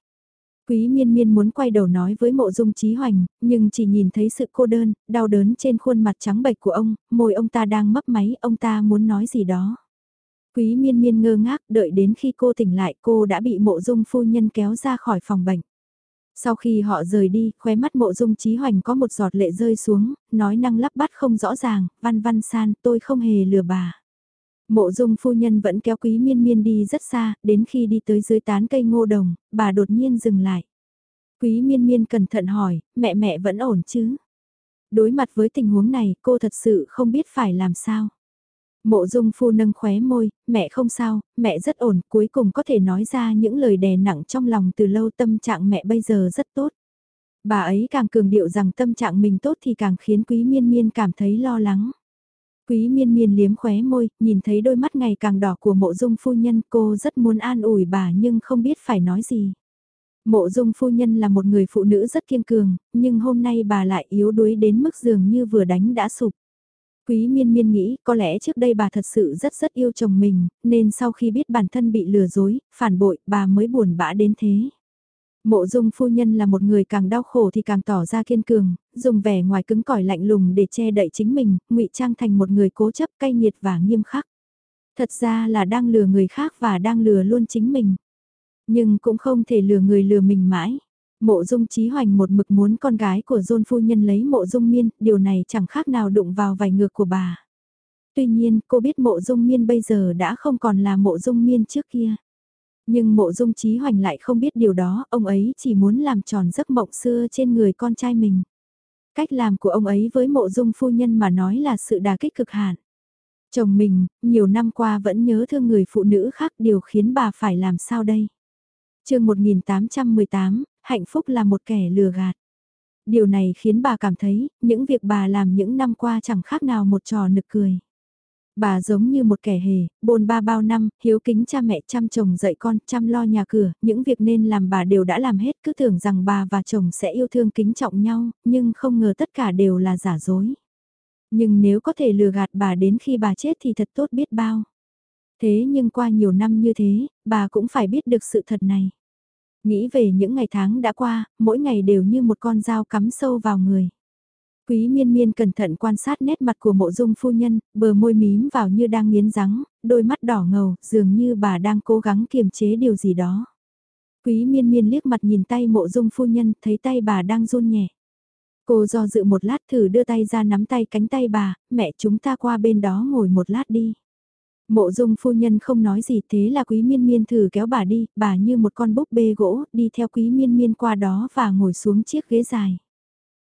Quý miên miên muốn quay đầu nói với mộ dung trí hoành, nhưng chỉ nhìn thấy sự cô đơn, đau đớn trên khuôn mặt trắng bệch của ông, môi ông ta đang mấp máy, ông ta muốn nói gì đó. Quý miên miên ngơ ngác đợi đến khi cô tỉnh lại cô đã bị mộ dung phu nhân kéo ra khỏi phòng bệnh. Sau khi họ rời đi, khóe mắt mộ dung trí hoành có một giọt lệ rơi xuống, nói năng lắp bắt không rõ ràng, văn văn san, tôi không hề lừa bà. Mộ dung phu nhân vẫn kéo quý miên miên đi rất xa, đến khi đi tới dưới tán cây ngô đồng, bà đột nhiên dừng lại. Quý miên miên cẩn thận hỏi, mẹ mẹ vẫn ổn chứ? Đối mặt với tình huống này, cô thật sự không biết phải làm sao. Mộ dung phu nâng khóe môi, mẹ không sao, mẹ rất ổn, cuối cùng có thể nói ra những lời đè nặng trong lòng từ lâu tâm trạng mẹ bây giờ rất tốt. Bà ấy càng cường điệu rằng tâm trạng mình tốt thì càng khiến quý miên miên cảm thấy lo lắng. Quý miên miên liếm khóe môi, nhìn thấy đôi mắt ngày càng đỏ của mộ dung phu nhân cô rất muốn an ủi bà nhưng không biết phải nói gì. Mộ dung phu nhân là một người phụ nữ rất kiên cường, nhưng hôm nay bà lại yếu đuối đến mức dường như vừa đánh đã sụp. Quý miên miên nghĩ có lẽ trước đây bà thật sự rất rất yêu chồng mình, nên sau khi biết bản thân bị lừa dối, phản bội, bà mới buồn bã đến thế. Mộ dung phu nhân là một người càng đau khổ thì càng tỏ ra kiên cường, dùng vẻ ngoài cứng cỏi lạnh lùng để che đậy chính mình, ngụy trang thành một người cố chấp cay nghiệt và nghiêm khắc. Thật ra là đang lừa người khác và đang lừa luôn chính mình. Nhưng cũng không thể lừa người lừa mình mãi. Mộ dung trí hoành một mực muốn con gái của dôn phu nhân lấy mộ dung miên, điều này chẳng khác nào đụng vào vài ngược của bà. Tuy nhiên, cô biết mộ dung miên bây giờ đã không còn là mộ dung miên trước kia. Nhưng mộ dung trí hoành lại không biết điều đó, ông ấy chỉ muốn làm tròn giấc mộng xưa trên người con trai mình. Cách làm của ông ấy với mộ dung phu nhân mà nói là sự đà kích cực hạn. Chồng mình, nhiều năm qua vẫn nhớ thương người phụ nữ khác điều khiến bà phải làm sao đây? chương 1818, hạnh phúc là một kẻ lừa gạt. Điều này khiến bà cảm thấy, những việc bà làm những năm qua chẳng khác nào một trò nực cười. Bà giống như một kẻ hề, bồn ba bao năm, hiếu kính cha mẹ chăm chồng dạy con, chăm lo nhà cửa, những việc nên làm bà đều đã làm hết, cứ tưởng rằng bà và chồng sẽ yêu thương kính trọng nhau, nhưng không ngờ tất cả đều là giả dối. Nhưng nếu có thể lừa gạt bà đến khi bà chết thì thật tốt biết bao. Thế nhưng qua nhiều năm như thế, bà cũng phải biết được sự thật này. Nghĩ về những ngày tháng đã qua, mỗi ngày đều như một con dao cắm sâu vào người. Quý miên miên cẩn thận quan sát nét mặt của mộ dung phu nhân, bờ môi mím vào như đang nghiến răng, đôi mắt đỏ ngầu, dường như bà đang cố gắng kiềm chế điều gì đó. Quý miên miên liếc mặt nhìn tay mộ dung phu nhân, thấy tay bà đang run nhẹ. Cô do dự một lát thử đưa tay ra nắm tay cánh tay bà, mẹ chúng ta qua bên đó ngồi một lát đi. Mộ dung phu nhân không nói gì thế là quý miên miên thử kéo bà đi, bà như một con búp bê gỗ, đi theo quý miên miên qua đó và ngồi xuống chiếc ghế dài.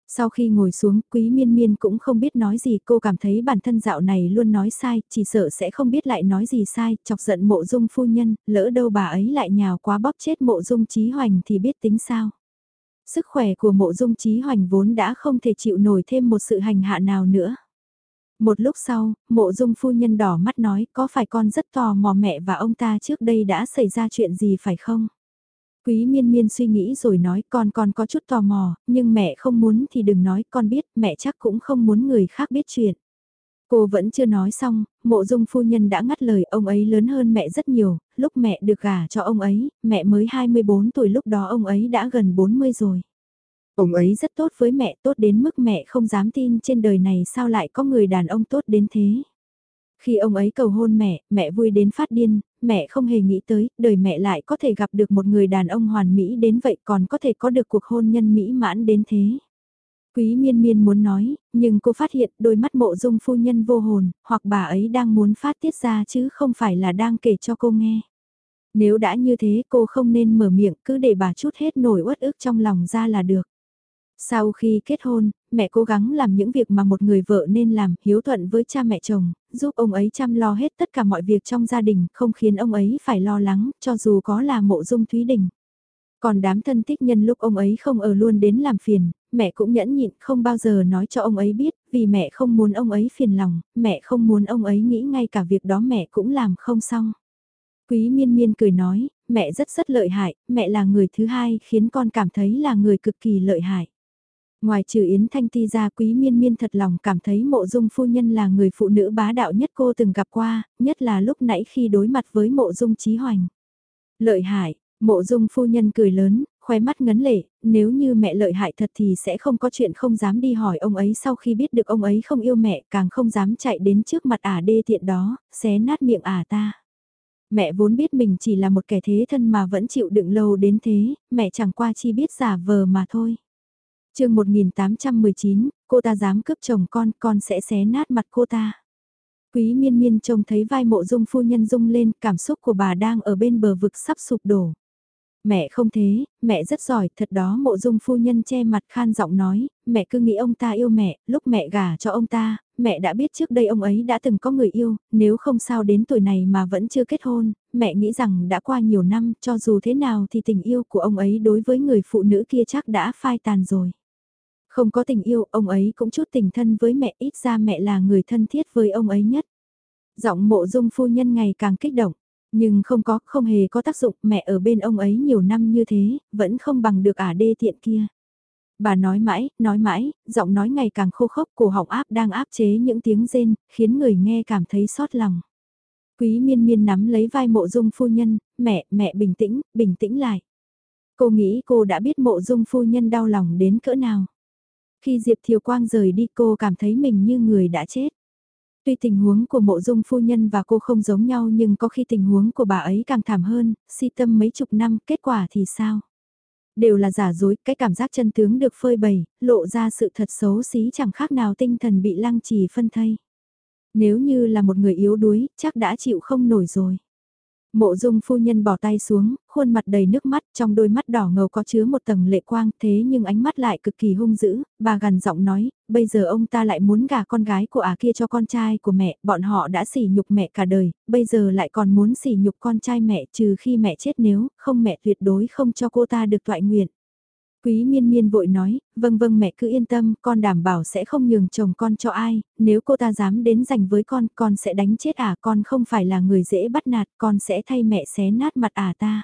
Sau khi ngồi xuống, quý miên miên cũng không biết nói gì, cô cảm thấy bản thân dạo này luôn nói sai, chỉ sợ sẽ không biết lại nói gì sai, chọc giận mộ dung phu nhân, lỡ đâu bà ấy lại nhào quá bóp chết mộ dung trí hoành thì biết tính sao. Sức khỏe của mộ dung trí hoành vốn đã không thể chịu nổi thêm một sự hành hạ nào nữa. Một lúc sau, mộ dung phu nhân đỏ mắt nói có phải con rất tò mò mẹ và ông ta trước đây đã xảy ra chuyện gì phải không? Quý miên miên suy nghĩ rồi nói con còn có chút tò mò, nhưng mẹ không muốn thì đừng nói con biết mẹ chắc cũng không muốn người khác biết chuyện. Cô vẫn chưa nói xong, mộ dung phu nhân đã ngắt lời ông ấy lớn hơn mẹ rất nhiều, lúc mẹ được gả cho ông ấy, mẹ mới 24 tuổi lúc đó ông ấy đã gần 40 rồi. Ông ấy rất tốt với mẹ tốt đến mức mẹ không dám tin trên đời này sao lại có người đàn ông tốt đến thế. Khi ông ấy cầu hôn mẹ, mẹ vui đến phát điên, mẹ không hề nghĩ tới, đời mẹ lại có thể gặp được một người đàn ông hoàn mỹ đến vậy còn có thể có được cuộc hôn nhân mỹ mãn đến thế. Quý miên miên muốn nói, nhưng cô phát hiện đôi mắt mộ dung phu nhân vô hồn, hoặc bà ấy đang muốn phát tiết ra chứ không phải là đang kể cho cô nghe. Nếu đã như thế cô không nên mở miệng cứ để bà chút hết nổi uất ức trong lòng ra là được. Sau khi kết hôn, mẹ cố gắng làm những việc mà một người vợ nên làm, hiếu thuận với cha mẹ chồng, giúp ông ấy chăm lo hết tất cả mọi việc trong gia đình, không khiến ông ấy phải lo lắng, cho dù có là mộ dung Thúy Đình. Còn đám thân thích nhân lúc ông ấy không ở luôn đến làm phiền, mẹ cũng nhẫn nhịn không bao giờ nói cho ông ấy biết, vì mẹ không muốn ông ấy phiền lòng, mẹ không muốn ông ấy nghĩ ngay cả việc đó mẹ cũng làm không xong. Quý miên miên cười nói, mẹ rất rất lợi hại, mẹ là người thứ hai khiến con cảm thấy là người cực kỳ lợi hại. Ngoài trừ Yến Thanh Ti ra quý miên miên thật lòng cảm thấy mộ dung phu nhân là người phụ nữ bá đạo nhất cô từng gặp qua, nhất là lúc nãy khi đối mặt với mộ dung trí hoành. Lợi hại, mộ dung phu nhân cười lớn, khóe mắt ngấn lệ, nếu như mẹ lợi hại thật thì sẽ không có chuyện không dám đi hỏi ông ấy sau khi biết được ông ấy không yêu mẹ càng không dám chạy đến trước mặt ả đê tiện đó, xé nát miệng ả ta. Mẹ vốn biết mình chỉ là một kẻ thế thân mà vẫn chịu đựng lâu đến thế, mẹ chẳng qua chi biết giả vờ mà thôi chương 1819, cô ta dám cướp chồng con, con sẽ xé nát mặt cô ta. Quý miên miên trông thấy vai mộ dung phu nhân rung lên, cảm xúc của bà đang ở bên bờ vực sắp sụp đổ. Mẹ không thế, mẹ rất giỏi, thật đó mộ dung phu nhân che mặt khan giọng nói, mẹ cứ nghĩ ông ta yêu mẹ, lúc mẹ gả cho ông ta, mẹ đã biết trước đây ông ấy đã từng có người yêu, nếu không sao đến tuổi này mà vẫn chưa kết hôn, mẹ nghĩ rằng đã qua nhiều năm, cho dù thế nào thì tình yêu của ông ấy đối với người phụ nữ kia chắc đã phai tàn rồi. Không có tình yêu, ông ấy cũng chút tình thân với mẹ, ít ra mẹ là người thân thiết với ông ấy nhất. Giọng mộ dung phu nhân ngày càng kích động, nhưng không có, không hề có tác dụng, mẹ ở bên ông ấy nhiều năm như thế, vẫn không bằng được ả đê tiện kia. Bà nói mãi, nói mãi, giọng nói ngày càng khô khốc, cổ họng áp đang áp chế những tiếng rên, khiến người nghe cảm thấy xót lòng. Quý miên miên nắm lấy vai mộ dung phu nhân, mẹ, mẹ bình tĩnh, bình tĩnh lại. Cô nghĩ cô đã biết mộ dung phu nhân đau lòng đến cỡ nào. Khi Diệp Thiều Quang rời đi cô cảm thấy mình như người đã chết. Tuy tình huống của mộ dung phu nhân và cô không giống nhau nhưng có khi tình huống của bà ấy càng thảm hơn, si tâm mấy chục năm, kết quả thì sao? Đều là giả dối, cái cảm giác chân tướng được phơi bày, lộ ra sự thật xấu xí chẳng khác nào tinh thần bị lăng trì phân thây. Nếu như là một người yếu đuối, chắc đã chịu không nổi rồi. Mộ dung phu nhân bỏ tay xuống, khuôn mặt đầy nước mắt, trong đôi mắt đỏ ngầu có chứa một tầng lệ quang, thế nhưng ánh mắt lại cực kỳ hung dữ, bà gần giọng nói, bây giờ ông ta lại muốn gả con gái của ả kia cho con trai của mẹ, bọn họ đã sỉ nhục mẹ cả đời, bây giờ lại còn muốn sỉ nhục con trai mẹ trừ khi mẹ chết nếu, không mẹ tuyệt đối không cho cô ta được toại nguyện. Quý miên miên vội nói, vâng vâng mẹ cứ yên tâm, con đảm bảo sẽ không nhường chồng con cho ai, nếu cô ta dám đến giành với con, con sẽ đánh chết à, con không phải là người dễ bắt nạt, con sẽ thay mẹ xé nát mặt à ta.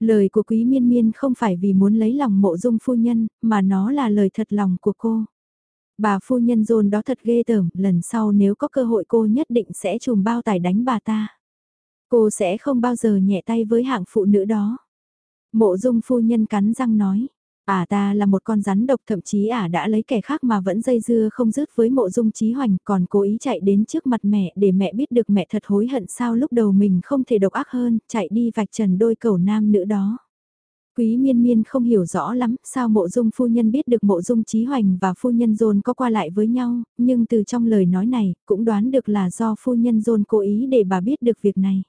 Lời của quý miên miên không phải vì muốn lấy lòng mộ dung phu nhân, mà nó là lời thật lòng của cô. Bà phu nhân dồn đó thật ghê tởm, lần sau nếu có cơ hội cô nhất định sẽ chùm bao tải đánh bà ta. Cô sẽ không bao giờ nhẹ tay với hạng phụ nữ đó. Mộ dung phu nhân cắn răng nói. Ả à ta là một con rắn độc thậm chí ả đã lấy kẻ khác mà vẫn dây dưa không dứt với mộ dung trí hoành còn cố ý chạy đến trước mặt mẹ để mẹ biết được mẹ thật hối hận sao lúc đầu mình không thể độc ác hơn, chạy đi vạch trần đôi cầu nam nữ đó. Quý miên miên không hiểu rõ lắm sao mộ dung phu nhân biết được mộ dung trí hoành và phu nhân dôn có qua lại với nhau, nhưng từ trong lời nói này cũng đoán được là do phu nhân dôn cố ý để bà biết được việc này.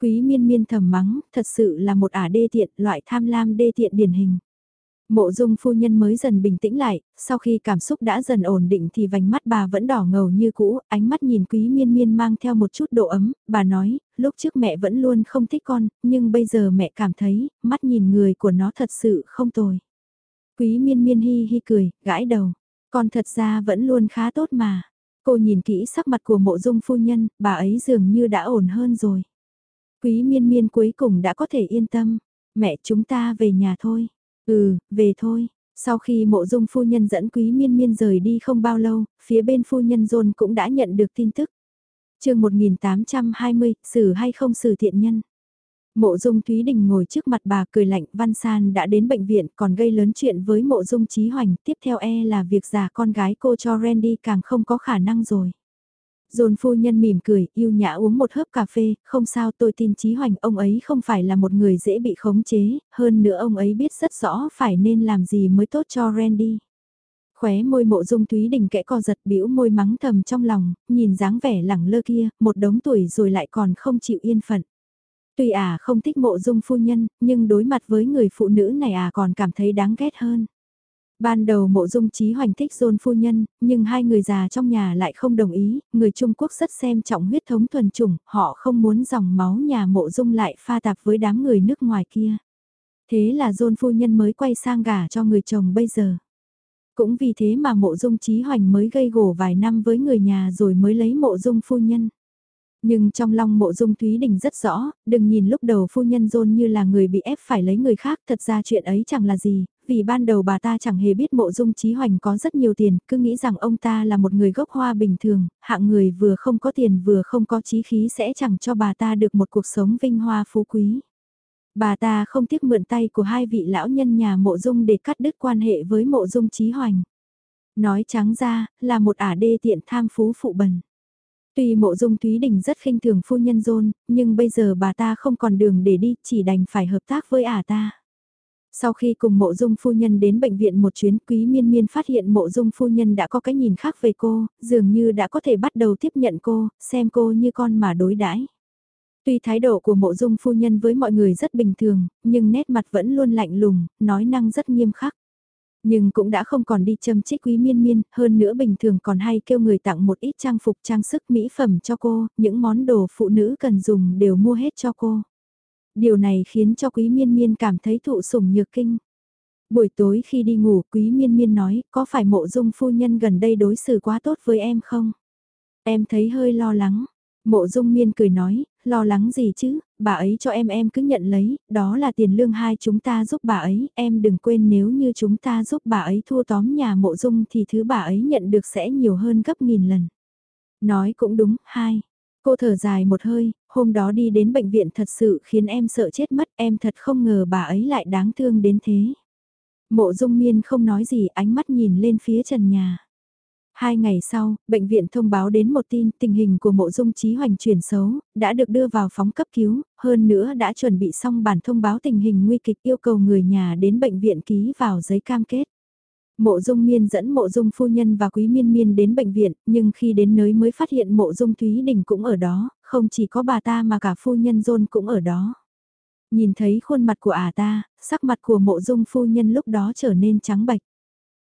Quý miên miên thầm mắng, thật sự là một ả đê tiện, loại tham lam đê tiện điển hình. Mộ dung phu nhân mới dần bình tĩnh lại, sau khi cảm xúc đã dần ổn định thì vành mắt bà vẫn đỏ ngầu như cũ, ánh mắt nhìn quý miên miên mang theo một chút độ ấm, bà nói, lúc trước mẹ vẫn luôn không thích con, nhưng bây giờ mẹ cảm thấy, mắt nhìn người của nó thật sự không tồi. Quý miên miên hi hi cười, gãi đầu, con thật ra vẫn luôn khá tốt mà. Cô nhìn kỹ sắc mặt của mộ dung phu nhân, bà ấy dường như đã ổn hơn rồi. Quý miên miên cuối cùng đã có thể yên tâm, mẹ chúng ta về nhà thôi. Ừ, về thôi. Sau khi mộ dung phu nhân dẫn quý miên miên rời đi không bao lâu, phía bên phu nhân dôn cũng đã nhận được tin tức. chương 1820, xử hay không xử thiện nhân. Mộ dung Thúy Đình ngồi trước mặt bà cười lạnh Văn San đã đến bệnh viện còn gây lớn chuyện với mộ dung Trí Hoành. Tiếp theo e là việc giả con gái cô cho Randy càng không có khả năng rồi. Dồn phu nhân mỉm cười, yêu nhã uống một hớp cà phê, không sao tôi tin Chí Hoành ông ấy không phải là một người dễ bị khống chế, hơn nữa ông ấy biết rất rõ phải nên làm gì mới tốt cho Randy. Khóe môi mộ dung túy đình kẽ co giật bĩu môi mắng thầm trong lòng, nhìn dáng vẻ lẳng lơ kia, một đống tuổi rồi lại còn không chịu yên phận. Tuy à không thích mộ dung phu nhân, nhưng đối mặt với người phụ nữ này à còn cảm thấy đáng ghét hơn. Ban đầu mộ dung trí hoành thích dôn phu nhân, nhưng hai người già trong nhà lại không đồng ý, người Trung Quốc rất xem trọng huyết thống thuần chủng, họ không muốn dòng máu nhà mộ dung lại pha tạp với đám người nước ngoài kia. Thế là dôn phu nhân mới quay sang gả cho người chồng bây giờ. Cũng vì thế mà mộ dung trí hoành mới gây gổ vài năm với người nhà rồi mới lấy mộ dung phu nhân. Nhưng trong lòng mộ dung Thúy Đình rất rõ, đừng nhìn lúc đầu phu nhân dôn như là người bị ép phải lấy người khác, thật ra chuyện ấy chẳng là gì, vì ban đầu bà ta chẳng hề biết mộ dung trí hoành có rất nhiều tiền, cứ nghĩ rằng ông ta là một người gốc hoa bình thường, hạng người vừa không có tiền vừa không có trí khí sẽ chẳng cho bà ta được một cuộc sống vinh hoa phú quý. Bà ta không tiếc mượn tay của hai vị lão nhân nhà mộ dung để cắt đứt quan hệ với mộ dung trí hoành. Nói trắng ra, là một ả đê tiện tham phú phụ bần. Tuy mộ dung Thúy Đình rất khinh thường phu nhân dôn, nhưng bây giờ bà ta không còn đường để đi, chỉ đành phải hợp tác với ả ta. Sau khi cùng mộ dung phu nhân đến bệnh viện một chuyến quý miên miên phát hiện mộ dung phu nhân đã có cái nhìn khác về cô, dường như đã có thể bắt đầu tiếp nhận cô, xem cô như con mà đối đãi. Tuy thái độ của mộ dung phu nhân với mọi người rất bình thường, nhưng nét mặt vẫn luôn lạnh lùng, nói năng rất nghiêm khắc. Nhưng cũng đã không còn đi châm chích quý miên miên, hơn nữa bình thường còn hay kêu người tặng một ít trang phục trang sức mỹ phẩm cho cô, những món đồ phụ nữ cần dùng đều mua hết cho cô. Điều này khiến cho quý miên miên cảm thấy thụ sủng nhược kinh. Buổi tối khi đi ngủ quý miên miên nói có phải mộ dung phu nhân gần đây đối xử quá tốt với em không? Em thấy hơi lo lắng. Mộ dung miên cười nói, lo lắng gì chứ, bà ấy cho em em cứ nhận lấy, đó là tiền lương hai chúng ta giúp bà ấy, em đừng quên nếu như chúng ta giúp bà ấy thua tóm nhà mộ dung thì thứ bà ấy nhận được sẽ nhiều hơn gấp nghìn lần. Nói cũng đúng, hai. Cô thở dài một hơi, hôm đó đi đến bệnh viện thật sự khiến em sợ chết mất, em thật không ngờ bà ấy lại đáng thương đến thế. Mộ dung miên không nói gì ánh mắt nhìn lên phía trần nhà. Hai ngày sau, bệnh viện thông báo đến một tin tình hình của mộ dung trí hoành chuyển xấu, đã được đưa vào phóng cấp cứu, hơn nữa đã chuẩn bị xong bản thông báo tình hình nguy kịch yêu cầu người nhà đến bệnh viện ký vào giấy cam kết. Mộ dung miên dẫn mộ dung phu nhân và quý miên miên đến bệnh viện, nhưng khi đến nơi mới phát hiện mộ dung Thúy Đình cũng ở đó, không chỉ có bà ta mà cả phu nhân dôn cũng ở đó. Nhìn thấy khuôn mặt của ả ta, sắc mặt của mộ dung phu nhân lúc đó trở nên trắng bệch.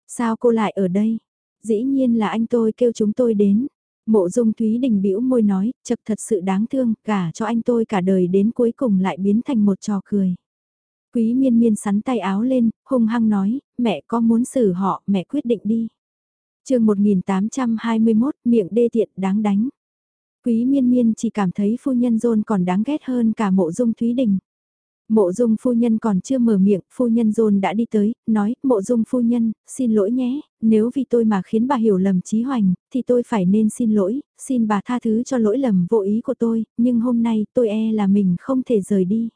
Sao cô lại ở đây? Dĩ nhiên là anh tôi kêu chúng tôi đến. Mộ dung Thúy Đình bĩu môi nói, chật thật sự đáng thương, cả cho anh tôi cả đời đến cuối cùng lại biến thành một trò cười. Quý miên miên sắn tay áo lên, hung hăng nói, mẹ có muốn xử họ, mẹ quyết định đi. chương 1821, miệng đê tiện đáng đánh. Quý miên miên chỉ cảm thấy phu nhân dôn còn đáng ghét hơn cả mộ dung Thúy Đình. Mộ dung phu nhân còn chưa mở miệng, phu nhân dôn đã đi tới, nói, mộ dung phu nhân, xin lỗi nhé, nếu vì tôi mà khiến bà hiểu lầm trí hoành, thì tôi phải nên xin lỗi, xin bà tha thứ cho lỗi lầm vô ý của tôi, nhưng hôm nay tôi e là mình không thể rời đi.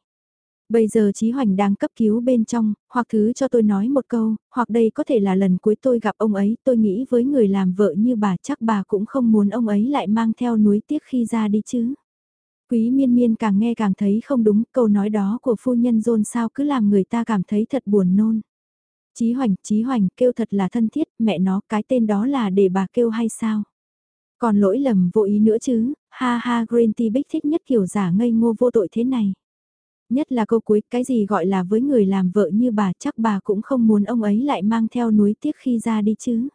Bây giờ Chí Hoành đang cấp cứu bên trong, hoặc thứ cho tôi nói một câu, hoặc đây có thể là lần cuối tôi gặp ông ấy, tôi nghĩ với người làm vợ như bà chắc bà cũng không muốn ông ấy lại mang theo núi tiếc khi ra đi chứ. Quý miên miên càng nghe càng thấy không đúng, câu nói đó của phu nhân dôn sao cứ làm người ta cảm thấy thật buồn nôn. Chí Hoành, Chí Hoành, kêu thật là thân thiết, mẹ nó, cái tên đó là để bà kêu hay sao? Còn lỗi lầm vô ý nữa chứ, ha ha Green Tea Bích thích nhất kiểu giả ngây ngô vô tội thế này. Nhất là câu cuối, cái gì gọi là với người làm vợ như bà chắc bà cũng không muốn ông ấy lại mang theo núi tiếc khi ra đi chứ.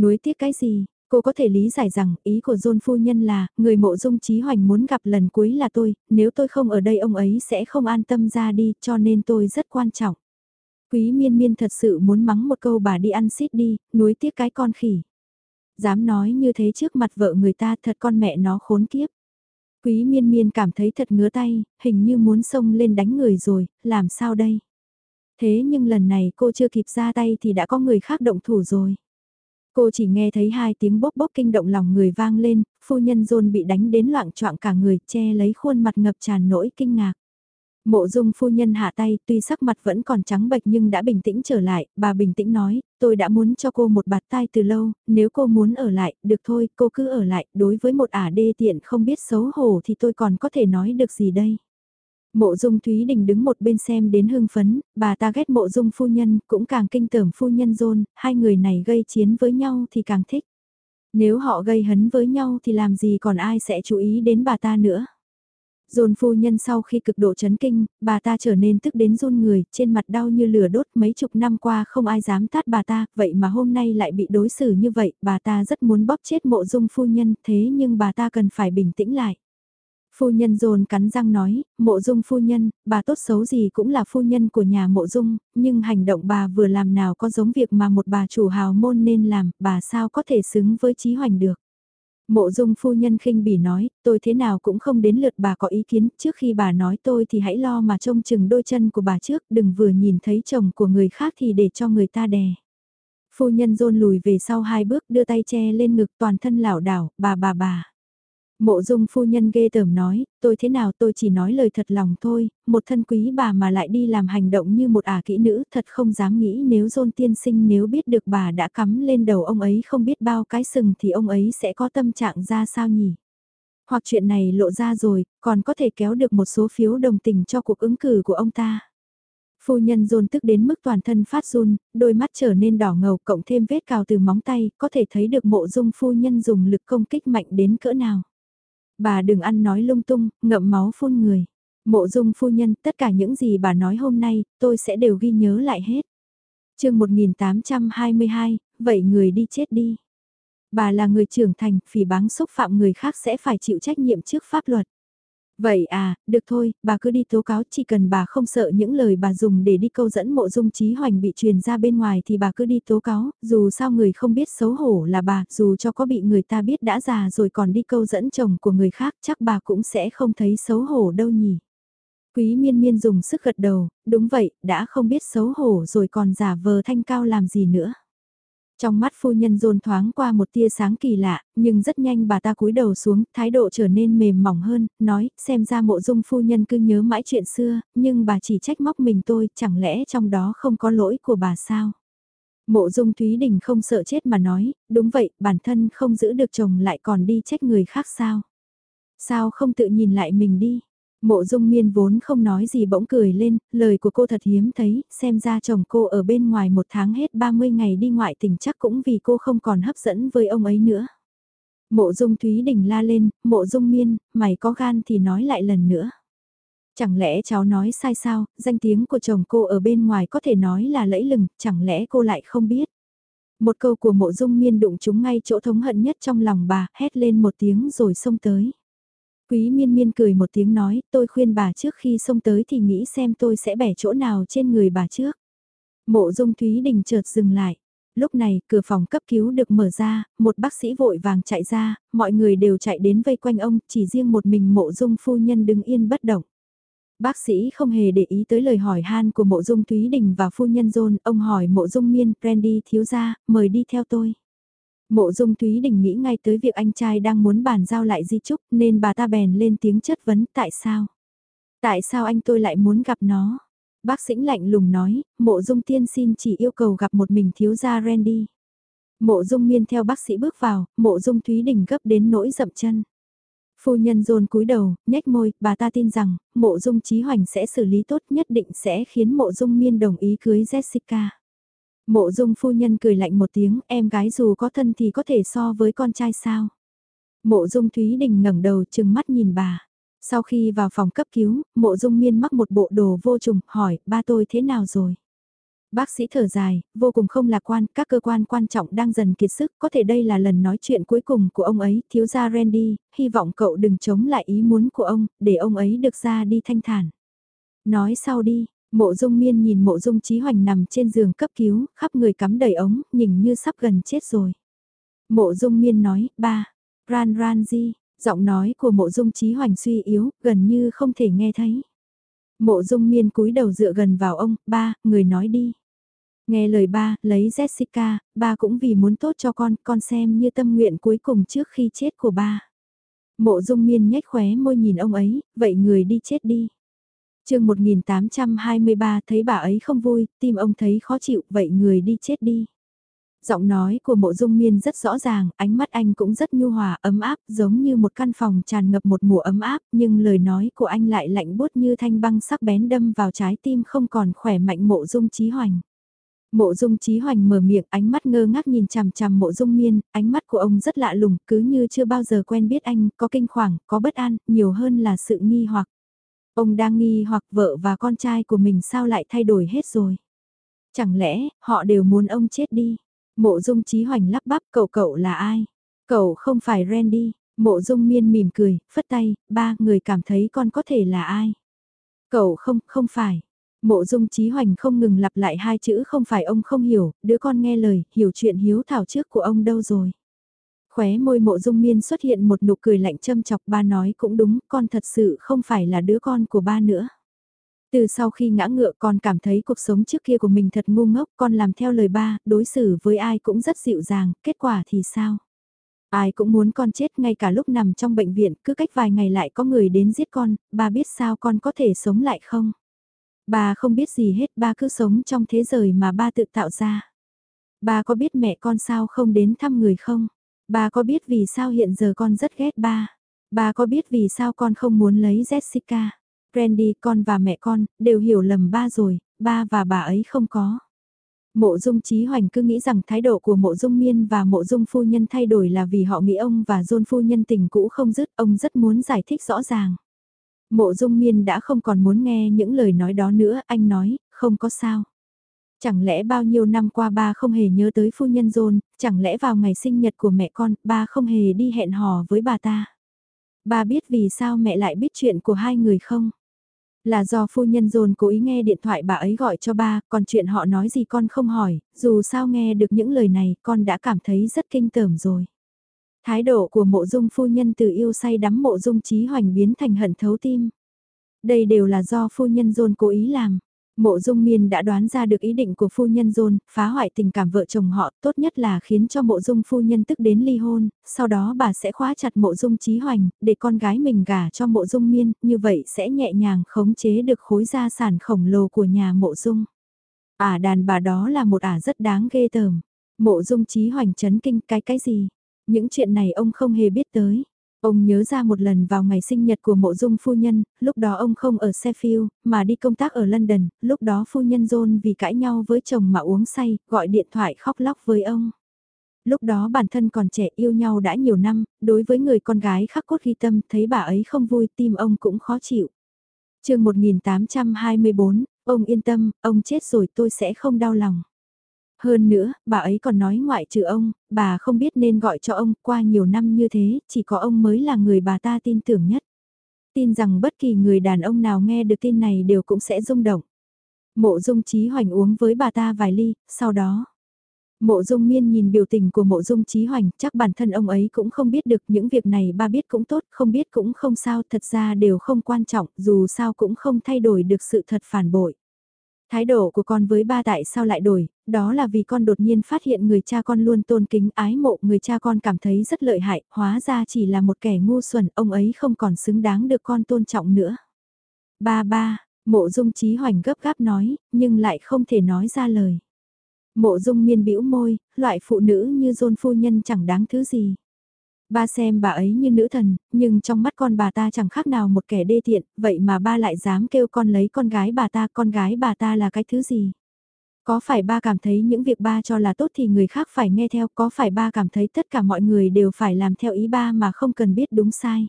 Núi tiếc cái gì? Cô có thể lý giải rằng ý của John phu nhân là, người mộ dung trí hoành muốn gặp lần cuối là tôi, nếu tôi không ở đây ông ấy sẽ không an tâm ra đi, cho nên tôi rất quan trọng. Quý miên miên thật sự muốn mắng một câu bà đi ăn xít đi, núi tiếc cái con khỉ. Dám nói như thế trước mặt vợ người ta thật con mẹ nó khốn kiếp. Quý miên miên cảm thấy thật ngứa tay, hình như muốn xông lên đánh người rồi, làm sao đây? Thế nhưng lần này cô chưa kịp ra tay thì đã có người khác động thủ rồi. Cô chỉ nghe thấy hai tiếng bốc bốc kinh động lòng người vang lên, phu nhân dôn bị đánh đến loạn trọng cả người che lấy khuôn mặt ngập tràn nỗi kinh ngạc. Mộ dung phu nhân hạ tay, tuy sắc mặt vẫn còn trắng bệch nhưng đã bình tĩnh trở lại, bà bình tĩnh nói, tôi đã muốn cho cô một bạt tai từ lâu, nếu cô muốn ở lại, được thôi, cô cứ ở lại, đối với một ả đê tiện không biết xấu hổ thì tôi còn có thể nói được gì đây. Mộ dung Thúy Đình đứng một bên xem đến hưng phấn, bà ta ghét mộ dung phu nhân, cũng càng kinh tởm phu nhân dôn, hai người này gây chiến với nhau thì càng thích. Nếu họ gây hấn với nhau thì làm gì còn ai sẽ chú ý đến bà ta nữa. Dồn phu nhân sau khi cực độ chấn kinh, bà ta trở nên tức đến run người, trên mặt đau như lửa đốt mấy chục năm qua không ai dám tát bà ta, vậy mà hôm nay lại bị đối xử như vậy, bà ta rất muốn bóp chết mộ dung phu nhân, thế nhưng bà ta cần phải bình tĩnh lại. Phu nhân dồn cắn răng nói, mộ dung phu nhân, bà tốt xấu gì cũng là phu nhân của nhà mộ dung, nhưng hành động bà vừa làm nào có giống việc mà một bà chủ hào môn nên làm, bà sao có thể xứng với trí hoành được. Mộ dung phu nhân khinh bỉ nói, tôi thế nào cũng không đến lượt bà có ý kiến, trước khi bà nói tôi thì hãy lo mà trông chừng đôi chân của bà trước, đừng vừa nhìn thấy chồng của người khác thì để cho người ta đè. Phu nhân rôn lùi về sau hai bước đưa tay che lên ngực toàn thân lảo đảo, bà bà bà. Mộ dung phu nhân ghê tởm nói, tôi thế nào tôi chỉ nói lời thật lòng thôi, một thân quý bà mà lại đi làm hành động như một ả kỹ nữ thật không dám nghĩ nếu dôn tiên sinh nếu biết được bà đã cắm lên đầu ông ấy không biết bao cái sừng thì ông ấy sẽ có tâm trạng ra sao nhỉ. Hoặc chuyện này lộ ra rồi, còn có thể kéo được một số phiếu đồng tình cho cuộc ứng cử của ông ta. Phu nhân dồn tức đến mức toàn thân phát run, đôi mắt trở nên đỏ ngầu cộng thêm vết cào từ móng tay, có thể thấy được mộ dung phu nhân dùng lực công kích mạnh đến cỡ nào. Bà đừng ăn nói lung tung, ngậm máu phun người. Mộ dung phu nhân, tất cả những gì bà nói hôm nay, tôi sẽ đều ghi nhớ lại hết. chương 1822, vậy người đi chết đi. Bà là người trưởng thành, phỉ báng xúc phạm người khác sẽ phải chịu trách nhiệm trước pháp luật. Vậy à, được thôi, bà cứ đi tố cáo, chỉ cần bà không sợ những lời bà dùng để đi câu dẫn mộ dung trí hoành bị truyền ra bên ngoài thì bà cứ đi tố cáo, dù sao người không biết xấu hổ là bà, dù cho có bị người ta biết đã già rồi còn đi câu dẫn chồng của người khác chắc bà cũng sẽ không thấy xấu hổ đâu nhỉ. Quý miên miên dùng sức gật đầu, đúng vậy, đã không biết xấu hổ rồi còn giả vờ thanh cao làm gì nữa. Trong mắt phu nhân dồn thoáng qua một tia sáng kỳ lạ, nhưng rất nhanh bà ta cúi đầu xuống, thái độ trở nên mềm mỏng hơn, nói, xem ra mộ dung phu nhân cứ nhớ mãi chuyện xưa, nhưng bà chỉ trách móc mình tôi, chẳng lẽ trong đó không có lỗi của bà sao? Mộ dung Thúy Đình không sợ chết mà nói, đúng vậy, bản thân không giữ được chồng lại còn đi trách người khác sao? Sao không tự nhìn lại mình đi? Mộ dung miên vốn không nói gì bỗng cười lên, lời của cô thật hiếm thấy, xem ra chồng cô ở bên ngoài một tháng hết 30 ngày đi ngoại tỉnh chắc cũng vì cô không còn hấp dẫn với ông ấy nữa. Mộ dung Thúy Đình la lên, mộ dung miên, mày có gan thì nói lại lần nữa. Chẳng lẽ cháu nói sai sao, danh tiếng của chồng cô ở bên ngoài có thể nói là lẫy lừng, chẳng lẽ cô lại không biết. Một câu của mộ dung miên đụng chúng ngay chỗ thống hận nhất trong lòng bà, hét lên một tiếng rồi xông tới. Quý miên miên cười một tiếng nói, tôi khuyên bà trước khi xông tới thì nghĩ xem tôi sẽ bẻ chỗ nào trên người bà trước. Mộ dung Thúy Đình chợt dừng lại. Lúc này, cửa phòng cấp cứu được mở ra, một bác sĩ vội vàng chạy ra, mọi người đều chạy đến vây quanh ông, chỉ riêng một mình mộ dung phu nhân đứng yên bất động. Bác sĩ không hề để ý tới lời hỏi han của mộ dung Thúy Đình và phu nhân John, ông hỏi mộ dung miên, Randy thiếu gia, mời đi theo tôi. Mộ dung Thúy Đình nghĩ ngay tới việc anh trai đang muốn bàn giao lại di trúc nên bà ta bèn lên tiếng chất vấn tại sao. Tại sao anh tôi lại muốn gặp nó? Bác sĩ lạnh lùng nói, mộ dung tiên xin chỉ yêu cầu gặp một mình thiếu gia Randy. Mộ dung miên theo bác sĩ bước vào, mộ dung Thúy Đình gấp đến nỗi dậm chân. Phu nhân dồn cúi đầu, nhếch môi, bà ta tin rằng, mộ dung trí hoành sẽ xử lý tốt nhất định sẽ khiến mộ dung miên đồng ý cưới Jessica. Mộ dung phu nhân cười lạnh một tiếng, em gái dù có thân thì có thể so với con trai sao. Mộ dung Thúy Đình ngẩng đầu chừng mắt nhìn bà. Sau khi vào phòng cấp cứu, mộ dung miên mắc một bộ đồ vô trùng, hỏi, ba tôi thế nào rồi? Bác sĩ thở dài, vô cùng không lạc quan, các cơ quan quan trọng đang dần kiệt sức, có thể đây là lần nói chuyện cuối cùng của ông ấy, thiếu gia Randy, hy vọng cậu đừng chống lại ý muốn của ông, để ông ấy được ra đi thanh thản. Nói sau đi, Mộ dung miên nhìn mộ dung trí hoành nằm trên giường cấp cứu, khắp người cắm đầy ống, nhìn như sắp gần chết rồi. Mộ dung miên nói, ba, ran ran gì, giọng nói của mộ dung trí hoành suy yếu, gần như không thể nghe thấy. Mộ dung miên cúi đầu dựa gần vào ông, ba, người nói đi. Nghe lời ba, lấy Jessica, ba cũng vì muốn tốt cho con, con xem như tâm nguyện cuối cùng trước khi chết của ba. Mộ dung miên nhếch khóe môi nhìn ông ấy, vậy người đi chết đi chương 1823 thấy bà ấy không vui, tim ông thấy khó chịu, vậy người đi chết đi. Giọng nói của mộ dung miên rất rõ ràng, ánh mắt anh cũng rất nhu hòa, ấm áp, giống như một căn phòng tràn ngập một mùa ấm áp, nhưng lời nói của anh lại lạnh bút như thanh băng sắc bén đâm vào trái tim không còn khỏe mạnh mộ dung trí hoành. Mộ dung trí hoành mở miệng ánh mắt ngơ ngác nhìn chằm chằm mộ dung miên, ánh mắt của ông rất lạ lùng, cứ như chưa bao giờ quen biết anh, có kinh hoàng, có bất an, nhiều hơn là sự nghi hoặc. Ông đang nghi hoặc vợ và con trai của mình sao lại thay đổi hết rồi. Chẳng lẽ, họ đều muốn ông chết đi. Mộ dung trí hoành lắp bắp cậu cậu là ai? Cậu không phải Randy. Mộ dung miên mỉm cười, phất tay, ba người cảm thấy con có thể là ai? Cậu không, không phải. Mộ dung trí hoành không ngừng lặp lại hai chữ không phải ông không hiểu, đứa con nghe lời, hiểu chuyện hiếu thảo trước của ông đâu rồi. Khóe môi mộ dung miên xuất hiện một nụ cười lạnh châm chọc ba nói cũng đúng, con thật sự không phải là đứa con của ba nữa. Từ sau khi ngã ngựa con cảm thấy cuộc sống trước kia của mình thật ngu ngốc, con làm theo lời ba, đối xử với ai cũng rất dịu dàng, kết quả thì sao? Ai cũng muốn con chết ngay cả lúc nằm trong bệnh viện, cứ cách vài ngày lại có người đến giết con, ba biết sao con có thể sống lại không? Ba không biết gì hết, ba cứ sống trong thế giới mà ba tự tạo ra. Ba có biết mẹ con sao không đến thăm người không? Ba có biết vì sao hiện giờ con rất ghét ba? Ba có biết vì sao con không muốn lấy Jessica? Randy, con và mẹ con, đều hiểu lầm ba rồi, ba và bà ấy không có. Mộ dung trí hoành cứ nghĩ rằng thái độ của mộ dung miên và mộ dung phu nhân thay đổi là vì họ nghĩ ông và dôn phu nhân tình cũ không dứt, ông rất muốn giải thích rõ ràng. Mộ dung miên đã không còn muốn nghe những lời nói đó nữa, anh nói, không có sao. Chẳng lẽ bao nhiêu năm qua ba không hề nhớ tới phu nhân dôn, chẳng lẽ vào ngày sinh nhật của mẹ con, ba không hề đi hẹn hò với bà ta. Ba biết vì sao mẹ lại biết chuyện của hai người không? Là do phu nhân dồn cố ý nghe điện thoại bà ấy gọi cho ba, còn chuyện họ nói gì con không hỏi, dù sao nghe được những lời này con đã cảm thấy rất kinh tởm rồi. Thái độ của mộ dung phu nhân từ yêu say đắm mộ dung trí hoành biến thành hận thấu tim. Đây đều là do phu nhân dồn cố ý làm. Mộ dung miên đã đoán ra được ý định của phu nhân dôn, phá hoại tình cảm vợ chồng họ, tốt nhất là khiến cho mộ dung phu nhân tức đến ly hôn, sau đó bà sẽ khóa chặt mộ dung Chí hoành, để con gái mình gả cho mộ dung miên, như vậy sẽ nhẹ nhàng khống chế được khối gia sản khổng lồ của nhà mộ dung. Ả đàn bà đó là một ả rất đáng ghê tởm. Mộ dung Chí hoành chấn kinh cái cái gì? Những chuyện này ông không hề biết tới. Ông nhớ ra một lần vào ngày sinh nhật của mộ dung phu nhân, lúc đó ông không ở Sheffield, mà đi công tác ở London, lúc đó phu nhân John vì cãi nhau với chồng mà uống say, gọi điện thoại khóc lóc với ông. Lúc đó bản thân còn trẻ yêu nhau đã nhiều năm, đối với người con gái khắc cốt ghi tâm, thấy bà ấy không vui, tim ông cũng khó chịu. chương 1824, ông yên tâm, ông chết rồi tôi sẽ không đau lòng. Hơn nữa, bà ấy còn nói ngoại trừ ông, bà không biết nên gọi cho ông qua nhiều năm như thế, chỉ có ông mới là người bà ta tin tưởng nhất. Tin rằng bất kỳ người đàn ông nào nghe được tin này đều cũng sẽ rung động. Mộ dung trí hoành uống với bà ta vài ly, sau đó. Mộ dung miên nhìn biểu tình của mộ dung trí hoành, chắc bản thân ông ấy cũng không biết được những việc này ba biết cũng tốt, không biết cũng không sao, thật ra đều không quan trọng, dù sao cũng không thay đổi được sự thật phản bội. Thái độ của con với ba tại sao lại đổi, đó là vì con đột nhiên phát hiện người cha con luôn tôn kính ái mộ người cha con cảm thấy rất lợi hại, hóa ra chỉ là một kẻ ngu xuẩn, ông ấy không còn xứng đáng được con tôn trọng nữa. Ba ba, mộ dung trí hoành gấp gáp nói, nhưng lại không thể nói ra lời. Mộ dung miên bĩu môi, loại phụ nữ như dôn phu nhân chẳng đáng thứ gì. Ba xem bà ấy như nữ thần, nhưng trong mắt con bà ta chẳng khác nào một kẻ đê tiện, vậy mà ba lại dám kêu con lấy con gái bà ta, con gái bà ta là cái thứ gì? Có phải ba cảm thấy những việc ba cho là tốt thì người khác phải nghe theo, có phải ba cảm thấy tất cả mọi người đều phải làm theo ý ba mà không cần biết đúng sai?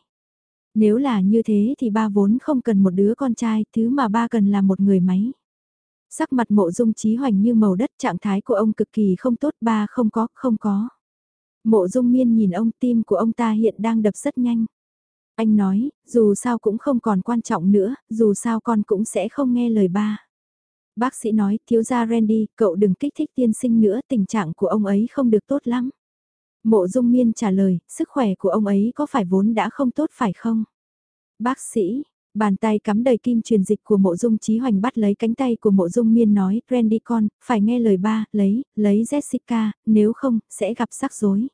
Nếu là như thế thì ba vốn không cần một đứa con trai, thứ mà ba cần là một người máy. Sắc mặt mộ dung trí hoành như màu đất trạng thái của ông cực kỳ không tốt, ba không có, không có. Mộ dung miên nhìn ông tim của ông ta hiện đang đập rất nhanh. Anh nói, dù sao cũng không còn quan trọng nữa, dù sao con cũng sẽ không nghe lời ba. Bác sĩ nói, thiếu gia Randy, cậu đừng kích thích tiên sinh nữa, tình trạng của ông ấy không được tốt lắm. Mộ dung miên trả lời, sức khỏe của ông ấy có phải vốn đã không tốt phải không? Bác sĩ, bàn tay cắm đầy kim truyền dịch của mộ dung trí hoành bắt lấy cánh tay của mộ dung miên nói, Randy con, phải nghe lời ba, lấy, lấy Jessica, nếu không, sẽ gặp rắc rối.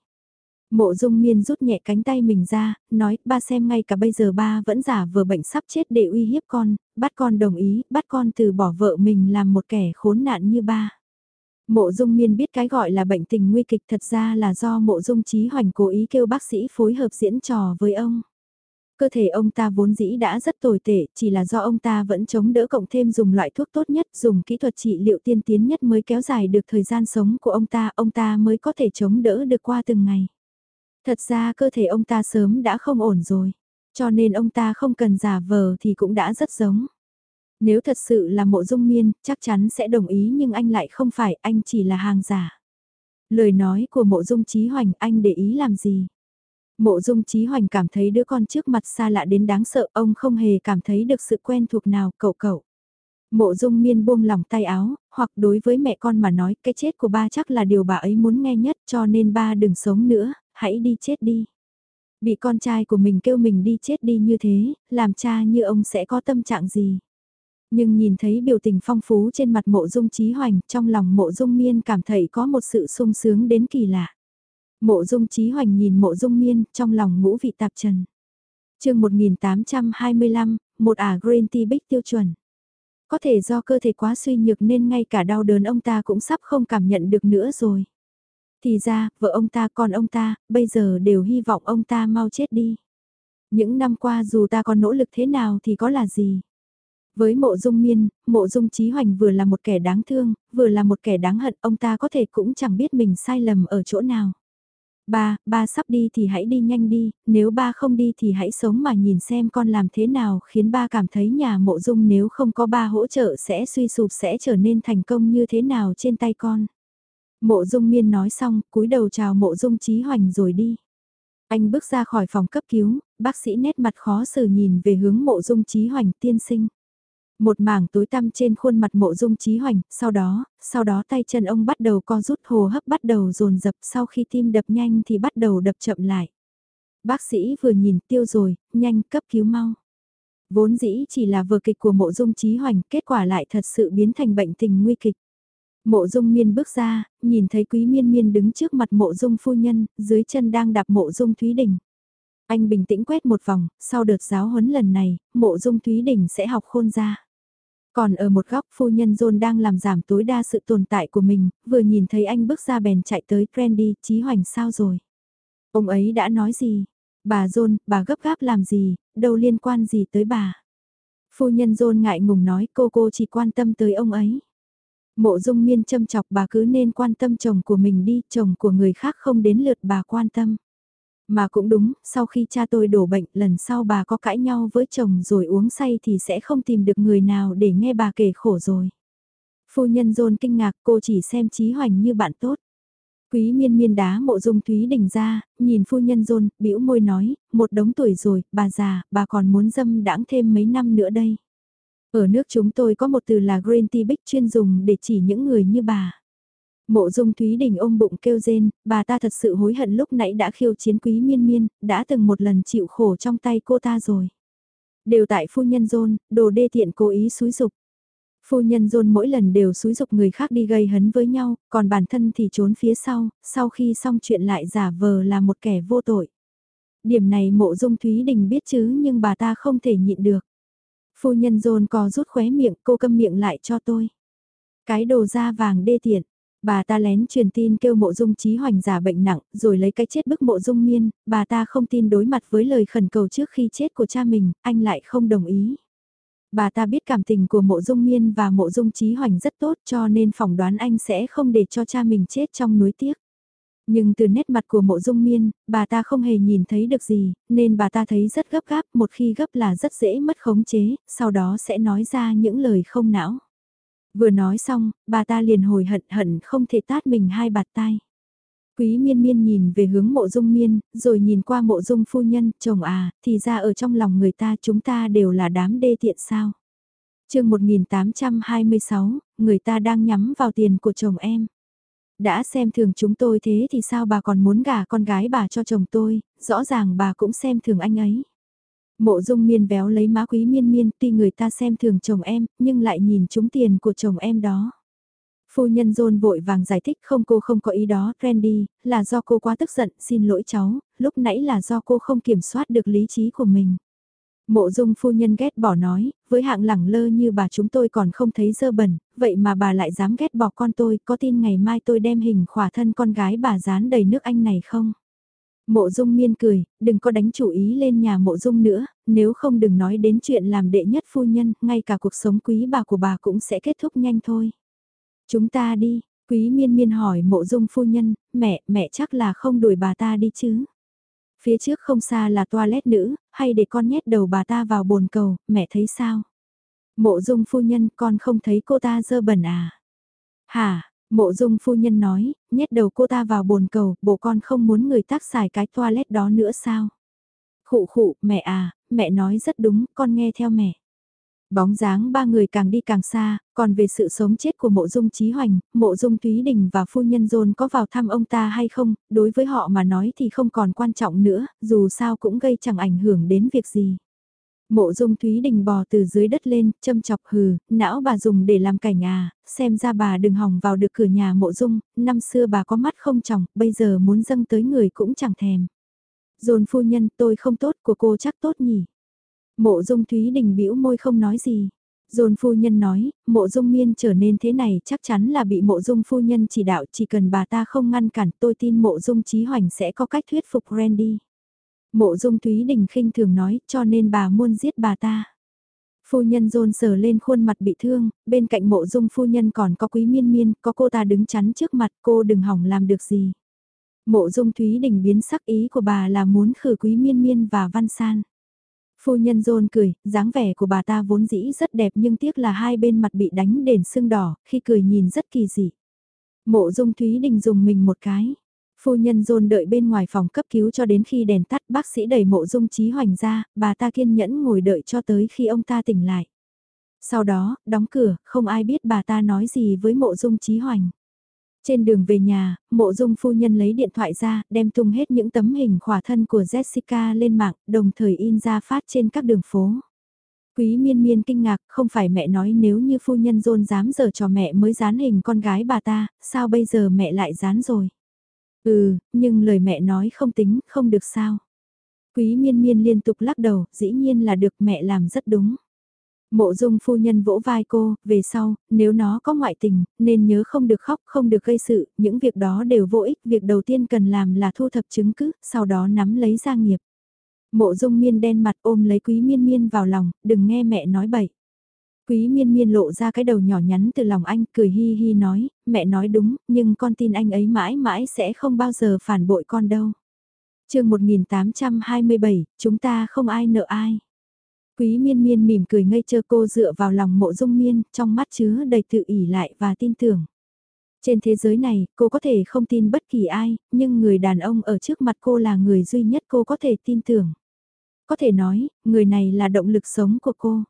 Mộ dung miên rút nhẹ cánh tay mình ra, nói, ba xem ngay cả bây giờ ba vẫn giả vờ bệnh sắp chết để uy hiếp con, bắt con đồng ý, bắt con từ bỏ vợ mình làm một kẻ khốn nạn như ba. Mộ dung miên biết cái gọi là bệnh tình nguy kịch thật ra là do mộ dung trí hoành cố ý kêu bác sĩ phối hợp diễn trò với ông. Cơ thể ông ta vốn dĩ đã rất tồi tệ, chỉ là do ông ta vẫn chống đỡ cộng thêm dùng loại thuốc tốt nhất, dùng kỹ thuật trị liệu tiên tiến nhất mới kéo dài được thời gian sống của ông ta, ông ta mới có thể chống đỡ được qua từng ngày. Thật ra cơ thể ông ta sớm đã không ổn rồi, cho nên ông ta không cần giả vờ thì cũng đã rất giống. Nếu thật sự là mộ dung miên, chắc chắn sẽ đồng ý nhưng anh lại không phải, anh chỉ là hàng giả. Lời nói của mộ dung trí hoành anh để ý làm gì? Mộ dung trí hoành cảm thấy đứa con trước mặt xa lạ đến đáng sợ, ông không hề cảm thấy được sự quen thuộc nào, cậu cậu. Mộ dung miên buông lỏng tay áo, hoặc đối với mẹ con mà nói cái chết của ba chắc là điều bà ấy muốn nghe nhất cho nên ba đừng sống nữa, hãy đi chết đi. Bị con trai của mình kêu mình đi chết đi như thế, làm cha như ông sẽ có tâm trạng gì? Nhưng nhìn thấy biểu tình phong phú trên mặt mộ dung trí hoành, trong lòng mộ dung miên cảm thấy có một sự sung sướng đến kỳ lạ. Mộ dung trí hoành nhìn mộ dung miên, trong lòng ngũ vị tạp trần. chương 1825, một ả green tea bích tiêu chuẩn. Có thể do cơ thể quá suy nhược nên ngay cả đau đớn ông ta cũng sắp không cảm nhận được nữa rồi. Thì ra, vợ ông ta còn ông ta, bây giờ đều hy vọng ông ta mau chết đi. Những năm qua dù ta có nỗ lực thế nào thì có là gì. Với mộ dung miên, mộ dung trí hoành vừa là một kẻ đáng thương, vừa là một kẻ đáng hận, ông ta có thể cũng chẳng biết mình sai lầm ở chỗ nào. Ba, ba sắp đi thì hãy đi nhanh đi, nếu ba không đi thì hãy sống mà nhìn xem con làm thế nào khiến ba cảm thấy nhà mộ dung nếu không có ba hỗ trợ sẽ suy sụp sẽ trở nên thành công như thế nào trên tay con. Mộ dung miên nói xong, cúi đầu chào mộ dung trí hoành rồi đi. Anh bước ra khỏi phòng cấp cứu, bác sĩ nét mặt khó xử nhìn về hướng mộ dung trí hoành tiên sinh. Một mảng tối tăm trên khuôn mặt mộ dung trí hoành, sau đó, sau đó tay chân ông bắt đầu co rút hồ hấp bắt đầu dồn dập sau khi tim đập nhanh thì bắt đầu đập chậm lại. Bác sĩ vừa nhìn tiêu rồi, nhanh cấp cứu mau. Vốn dĩ chỉ là vừa kịch của mộ dung trí hoành, kết quả lại thật sự biến thành bệnh tình nguy kịch. Mộ dung miên bước ra, nhìn thấy quý miên miên đứng trước mặt mộ dung phu nhân, dưới chân đang đạp mộ dung Thúy Đình. Anh bình tĩnh quét một vòng, sau đợt giáo huấn lần này, mộ dung Thúy Đình sẽ học khôn ra. Còn ở một góc phu nhân John đang làm giảm tối đa sự tồn tại của mình, vừa nhìn thấy anh bước ra bèn chạy tới Trendy, Chí Hoành sao rồi? Ông ấy đã nói gì? Bà John, bà gấp gáp làm gì, đâu liên quan gì tới bà? Phu nhân John ngại ngùng nói cô cô chỉ quan tâm tới ông ấy. Mộ dung miên châm chọc bà cứ nên quan tâm chồng của mình đi, chồng của người khác không đến lượt bà quan tâm. Mà cũng đúng, sau khi cha tôi đổ bệnh, lần sau bà có cãi nhau với chồng rồi uống say thì sẽ không tìm được người nào để nghe bà kể khổ rồi. Phu nhân dồn kinh ngạc cô chỉ xem trí hoành như bạn tốt. Quý miên miên đá mộ dung Thúy Đình ra, nhìn phu nhân dồn, bĩu môi nói, một đống tuổi rồi, bà già, bà còn muốn dâm đãng thêm mấy năm nữa đây. Ở nước chúng tôi có một từ là green tea bích chuyên dùng để chỉ những người như bà. Mộ dung Thúy Đình ôm bụng kêu rên, bà ta thật sự hối hận lúc nãy đã khiêu chiến quý miên miên, đã từng một lần chịu khổ trong tay cô ta rồi. Đều tại phu nhân dôn, đồ đê tiện cố ý xúi dục. Phu nhân dôn mỗi lần đều xúi dục người khác đi gây hấn với nhau, còn bản thân thì trốn phía sau, sau khi xong chuyện lại giả vờ là một kẻ vô tội. Điểm này mộ dung Thúy Đình biết chứ nhưng bà ta không thể nhịn được. Phu nhân dôn co rút khóe miệng cô câm miệng lại cho tôi. Cái đồ da vàng đê tiện, Bà ta lén truyền tin kêu mộ dung trí hoành giả bệnh nặng, rồi lấy cái chết bức mộ dung miên, bà ta không tin đối mặt với lời khẩn cầu trước khi chết của cha mình, anh lại không đồng ý. Bà ta biết cảm tình của mộ dung miên và mộ dung trí hoành rất tốt cho nên phỏng đoán anh sẽ không để cho cha mình chết trong núi tiếc. Nhưng từ nét mặt của mộ dung miên, bà ta không hề nhìn thấy được gì, nên bà ta thấy rất gấp gáp, một khi gấp là rất dễ mất khống chế, sau đó sẽ nói ra những lời không não. Vừa nói xong, bà ta liền hồi hận hận không thể tát mình hai bạt tai. Quý miên miên nhìn về hướng mộ dung miên, rồi nhìn qua mộ dung phu nhân, chồng à, thì ra ở trong lòng người ta chúng ta đều là đám đê tiện sao. chương 1826, người ta đang nhắm vào tiền của chồng em. Đã xem thường chúng tôi thế thì sao bà còn muốn gả con gái bà cho chồng tôi, rõ ràng bà cũng xem thường anh ấy. Mộ dung miên véo lấy má quý miên miên tuy người ta xem thường chồng em, nhưng lại nhìn trúng tiền của chồng em đó. Phu nhân rôn vội vàng giải thích không cô không có ý đó, Randy, là do cô quá tức giận, xin lỗi cháu, lúc nãy là do cô không kiểm soát được lý trí của mình. Mộ dung phu nhân ghét bỏ nói, với hạng lẳng lơ như bà chúng tôi còn không thấy dơ bẩn, vậy mà bà lại dám ghét bỏ con tôi, có tin ngày mai tôi đem hình khỏa thân con gái bà dán đầy nước anh này không? Mộ dung miên cười, đừng có đánh chủ ý lên nhà mộ dung nữa, nếu không đừng nói đến chuyện làm đệ nhất phu nhân, ngay cả cuộc sống quý bà của bà cũng sẽ kết thúc nhanh thôi. Chúng ta đi, quý miên miên hỏi mộ dung phu nhân, mẹ, mẹ chắc là không đuổi bà ta đi chứ. Phía trước không xa là toilet nữ, hay để con nhét đầu bà ta vào bồn cầu, mẹ thấy sao? Mộ dung phu nhân con không thấy cô ta dơ bẩn à? Hả, mộ dung phu nhân nói, nhét đầu cô ta vào bồn cầu, bộ con không muốn người tác xài cái toilet đó nữa sao? Khụ khụ, mẹ à, mẹ nói rất đúng, con nghe theo mẹ. Bóng dáng ba người càng đi càng xa, còn về sự sống chết của mộ dung trí hoành, mộ dung túy đình và phu nhân dôn có vào thăm ông ta hay không, đối với họ mà nói thì không còn quan trọng nữa, dù sao cũng gây chẳng ảnh hưởng đến việc gì. Mộ dung Thúy Đình bò từ dưới đất lên, châm chọc hừ, não bà dùng để làm cảnh à, xem ra bà đừng hỏng vào được cửa nhà mộ dung, năm xưa bà có mắt không trọng, bây giờ muốn dâng tới người cũng chẳng thèm. Dồn phu nhân tôi không tốt của cô chắc tốt nhỉ. Mộ dung Thúy Đình bĩu môi không nói gì. Dồn phu nhân nói, mộ dung miên trở nên thế này chắc chắn là bị mộ dung phu nhân chỉ đạo chỉ cần bà ta không ngăn cản tôi tin mộ dung trí hoành sẽ có cách thuyết phục Randy. Mộ dung Thúy Đình khinh thường nói cho nên bà muốn giết bà ta. Phu nhân rôn sờ lên khuôn mặt bị thương, bên cạnh mộ dung phu nhân còn có quý miên miên, có cô ta đứng chắn trước mặt cô đừng hỏng làm được gì. Mộ dung Thúy Đình biến sắc ý của bà là muốn khử quý miên miên và văn san. Phu nhân rôn cười, dáng vẻ của bà ta vốn dĩ rất đẹp nhưng tiếc là hai bên mặt bị đánh đền sưng đỏ, khi cười nhìn rất kỳ dị. Mộ dung Thúy Đình dùng mình một cái. Phu nhân dồn đợi bên ngoài phòng cấp cứu cho đến khi đèn tắt bác sĩ đẩy mộ dung trí hoành ra, bà ta kiên nhẫn ngồi đợi cho tới khi ông ta tỉnh lại. Sau đó, đóng cửa, không ai biết bà ta nói gì với mộ dung trí hoành. Trên đường về nhà, mộ dung phu nhân lấy điện thoại ra, đem tung hết những tấm hình khỏa thân của Jessica lên mạng, đồng thời in ra phát trên các đường phố. Quý miên miên kinh ngạc, không phải mẹ nói nếu như phu nhân dôn dám giờ cho mẹ mới dán hình con gái bà ta, sao bây giờ mẹ lại dán rồi? Ừ, nhưng lời mẹ nói không tính, không được sao. Quý miên miên liên tục lắc đầu, dĩ nhiên là được mẹ làm rất đúng. Mộ dung phu nhân vỗ vai cô, về sau, nếu nó có ngoại tình, nên nhớ không được khóc, không được gây sự, những việc đó đều vô ích, việc đầu tiên cần làm là thu thập chứng cứ, sau đó nắm lấy gia nghiệp. Mộ dung miên đen mặt ôm lấy quý miên miên vào lòng, đừng nghe mẹ nói bậy. Quý miên miên lộ ra cái đầu nhỏ nhắn từ lòng anh, cười hi hi nói, mẹ nói đúng, nhưng con tin anh ấy mãi mãi sẽ không bao giờ phản bội con đâu. chương 1827, chúng ta không ai nợ ai. Quý miên miên mỉm cười ngây chơ cô dựa vào lòng mộ dung miên, trong mắt chứa đầy tự ỉ lại và tin tưởng. Trên thế giới này, cô có thể không tin bất kỳ ai, nhưng người đàn ông ở trước mặt cô là người duy nhất cô có thể tin tưởng. Có thể nói, người này là động lực sống của cô.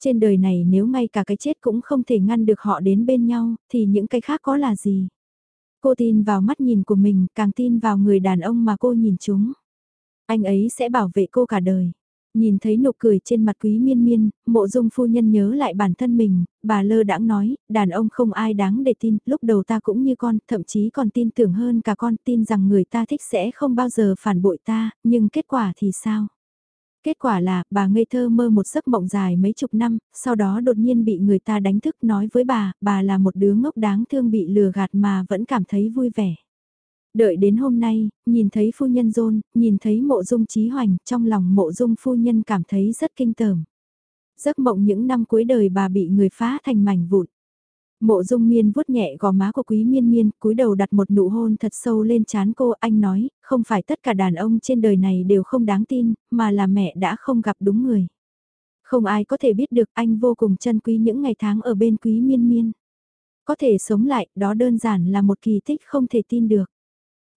Trên đời này nếu ngay cả cái chết cũng không thể ngăn được họ đến bên nhau, thì những cái khác có là gì? Cô tin vào mắt nhìn của mình, càng tin vào người đàn ông mà cô nhìn chúng. Anh ấy sẽ bảo vệ cô cả đời. Nhìn thấy nụ cười trên mặt quý miên miên, mộ dung phu nhân nhớ lại bản thân mình, bà lơ đãng nói, đàn ông không ai đáng để tin, lúc đầu ta cũng như con, thậm chí còn tin tưởng hơn cả con, tin rằng người ta thích sẽ không bao giờ phản bội ta, nhưng kết quả thì sao? Kết quả là, bà ngây thơ mơ một giấc mộng dài mấy chục năm, sau đó đột nhiên bị người ta đánh thức nói với bà, bà là một đứa ngốc đáng thương bị lừa gạt mà vẫn cảm thấy vui vẻ. Đợi đến hôm nay, nhìn thấy phu nhân rôn, nhìn thấy mộ dung trí hoành, trong lòng mộ dung phu nhân cảm thấy rất kinh tởm. Giấc mộng những năm cuối đời bà bị người phá thành mảnh vụn. Mộ dung miên vuốt nhẹ gò má của quý miên miên, cúi đầu đặt một nụ hôn thật sâu lên trán cô, anh nói, không phải tất cả đàn ông trên đời này đều không đáng tin, mà là mẹ đã không gặp đúng người. Không ai có thể biết được anh vô cùng trân quý những ngày tháng ở bên quý miên miên. Có thể sống lại, đó đơn giản là một kỳ tích không thể tin được.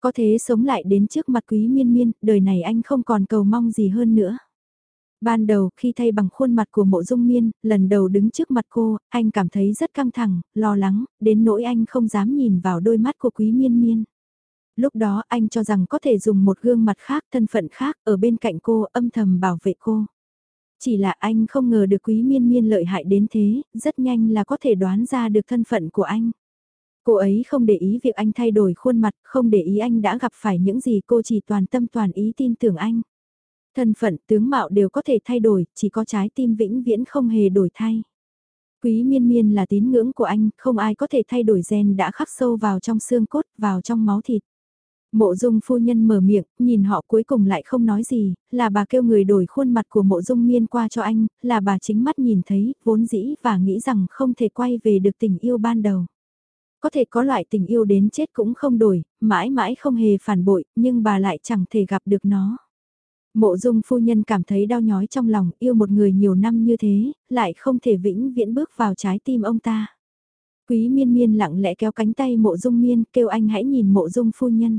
Có thể sống lại đến trước mặt quý miên miên, đời này anh không còn cầu mong gì hơn nữa. Ban đầu khi thay bằng khuôn mặt của mộ dung miên, lần đầu đứng trước mặt cô, anh cảm thấy rất căng thẳng, lo lắng, đến nỗi anh không dám nhìn vào đôi mắt của quý miên miên. Lúc đó anh cho rằng có thể dùng một gương mặt khác, thân phận khác, ở bên cạnh cô, âm thầm bảo vệ cô. Chỉ là anh không ngờ được quý miên miên lợi hại đến thế, rất nhanh là có thể đoán ra được thân phận của anh. Cô ấy không để ý việc anh thay đổi khuôn mặt, không để ý anh đã gặp phải những gì cô chỉ toàn tâm toàn ý tin tưởng anh. Thân phận tướng mạo đều có thể thay đổi, chỉ có trái tim vĩnh viễn không hề đổi thay. Quý miên miên là tín ngưỡng của anh, không ai có thể thay đổi gen đã khắc sâu vào trong xương cốt, vào trong máu thịt. Mộ dung phu nhân mở miệng, nhìn họ cuối cùng lại không nói gì, là bà kêu người đổi khuôn mặt của mộ dung miên qua cho anh, là bà chính mắt nhìn thấy, vốn dĩ và nghĩ rằng không thể quay về được tình yêu ban đầu. Có thể có loại tình yêu đến chết cũng không đổi, mãi mãi không hề phản bội, nhưng bà lại chẳng thể gặp được nó. Mộ dung phu nhân cảm thấy đau nhói trong lòng, yêu một người nhiều năm như thế, lại không thể vĩnh viễn bước vào trái tim ông ta. Quý miên miên lặng lẽ kéo cánh tay mộ dung miên, kêu anh hãy nhìn mộ dung phu nhân.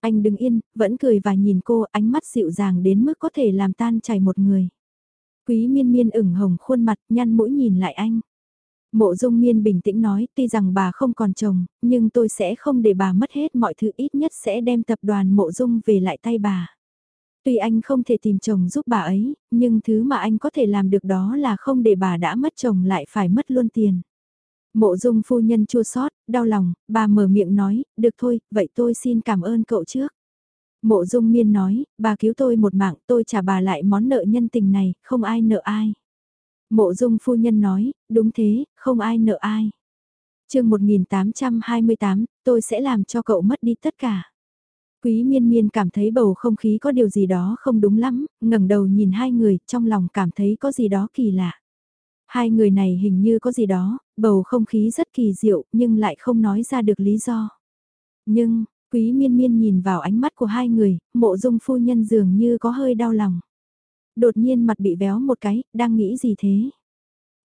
Anh đứng yên, vẫn cười và nhìn cô, ánh mắt dịu dàng đến mức có thể làm tan chảy một người. Quý miên miên ửng hồng khuôn mặt, nhăn mũi nhìn lại anh. Mộ dung miên bình tĩnh nói, tuy rằng bà không còn chồng, nhưng tôi sẽ không để bà mất hết mọi thứ ít nhất sẽ đem tập đoàn mộ dung về lại tay bà. Tuy anh không thể tìm chồng giúp bà ấy, nhưng thứ mà anh có thể làm được đó là không để bà đã mất chồng lại phải mất luôn tiền. Mộ dung phu nhân chua xót, đau lòng, bà mở miệng nói, được thôi, vậy tôi xin cảm ơn cậu trước. Mộ dung miên nói, bà cứu tôi một mạng, tôi trả bà lại món nợ nhân tình này, không ai nợ ai. Mộ dung phu nhân nói, đúng thế, không ai nợ ai. chương 1828, tôi sẽ làm cho cậu mất đi tất cả. Quý miên miên cảm thấy bầu không khí có điều gì đó không đúng lắm, ngẩng đầu nhìn hai người, trong lòng cảm thấy có gì đó kỳ lạ. Hai người này hình như có gì đó, bầu không khí rất kỳ diệu nhưng lại không nói ra được lý do. Nhưng, quý miên miên nhìn vào ánh mắt của hai người, mộ dung phu nhân dường như có hơi đau lòng. Đột nhiên mặt bị véo một cái, đang nghĩ gì thế?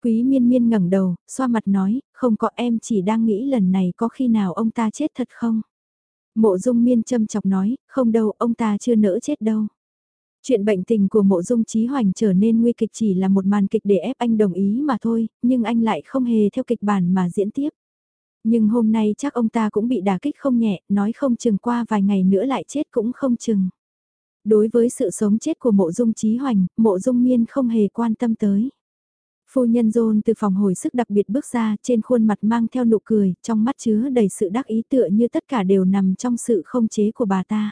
Quý miên miên ngẩng đầu, xoa mặt nói, không có em chỉ đang nghĩ lần này có khi nào ông ta chết thật không? Mộ dung miên châm chọc nói, không đâu, ông ta chưa nỡ chết đâu. Chuyện bệnh tình của mộ dung trí hoành trở nên nguy kịch chỉ là một màn kịch để ép anh đồng ý mà thôi, nhưng anh lại không hề theo kịch bản mà diễn tiếp. Nhưng hôm nay chắc ông ta cũng bị đả kích không nhẹ, nói không chừng qua vài ngày nữa lại chết cũng không chừng. Đối với sự sống chết của mộ dung trí hoành, mộ dung miên không hề quan tâm tới. Phu nhân John từ phòng hồi sức đặc biệt bước ra trên khuôn mặt mang theo nụ cười, trong mắt chứa đầy sự đắc ý tựa như tất cả đều nằm trong sự không chế của bà ta.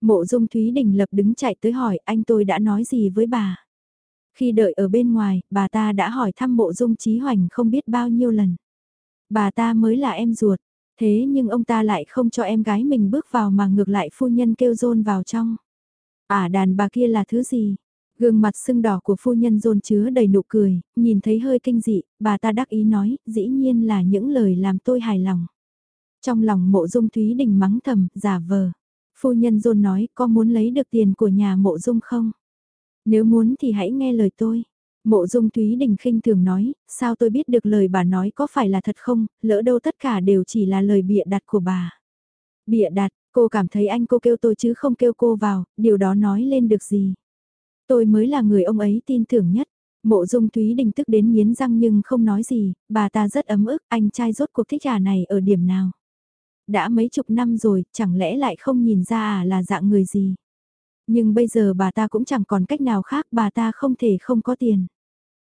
Mộ dung Thúy Đình lập đứng chạy tới hỏi anh tôi đã nói gì với bà. Khi đợi ở bên ngoài, bà ta đã hỏi thăm mộ dung Chí Hoành không biết bao nhiêu lần. Bà ta mới là em ruột, thế nhưng ông ta lại không cho em gái mình bước vào mà ngược lại phu nhân kêu John vào trong. À đàn bà kia là thứ gì? Gương mặt sưng đỏ của phu nhân rôn chứa đầy nụ cười, nhìn thấy hơi kinh dị, bà ta đắc ý nói, dĩ nhiên là những lời làm tôi hài lòng. Trong lòng mộ dung Thúy Đình mắng thầm, giả vờ. Phu nhân rôn nói có muốn lấy được tiền của nhà mộ dung không? Nếu muốn thì hãy nghe lời tôi. Mộ dung Thúy Đình khinh thường nói, sao tôi biết được lời bà nói có phải là thật không, lỡ đâu tất cả đều chỉ là lời bịa đặt của bà. Bịa đặt, cô cảm thấy anh cô kêu tôi chứ không kêu cô vào, điều đó nói lên được gì. Tôi mới là người ông ấy tin tưởng nhất. Mộ dung Thúy Đình tức đến nghiến răng nhưng không nói gì, bà ta rất ấm ức, anh trai rốt cuộc thích à này ở điểm nào đã mấy chục năm rồi, chẳng lẽ lại không nhìn ra à là dạng người gì. Nhưng bây giờ bà ta cũng chẳng còn cách nào khác, bà ta không thể không có tiền.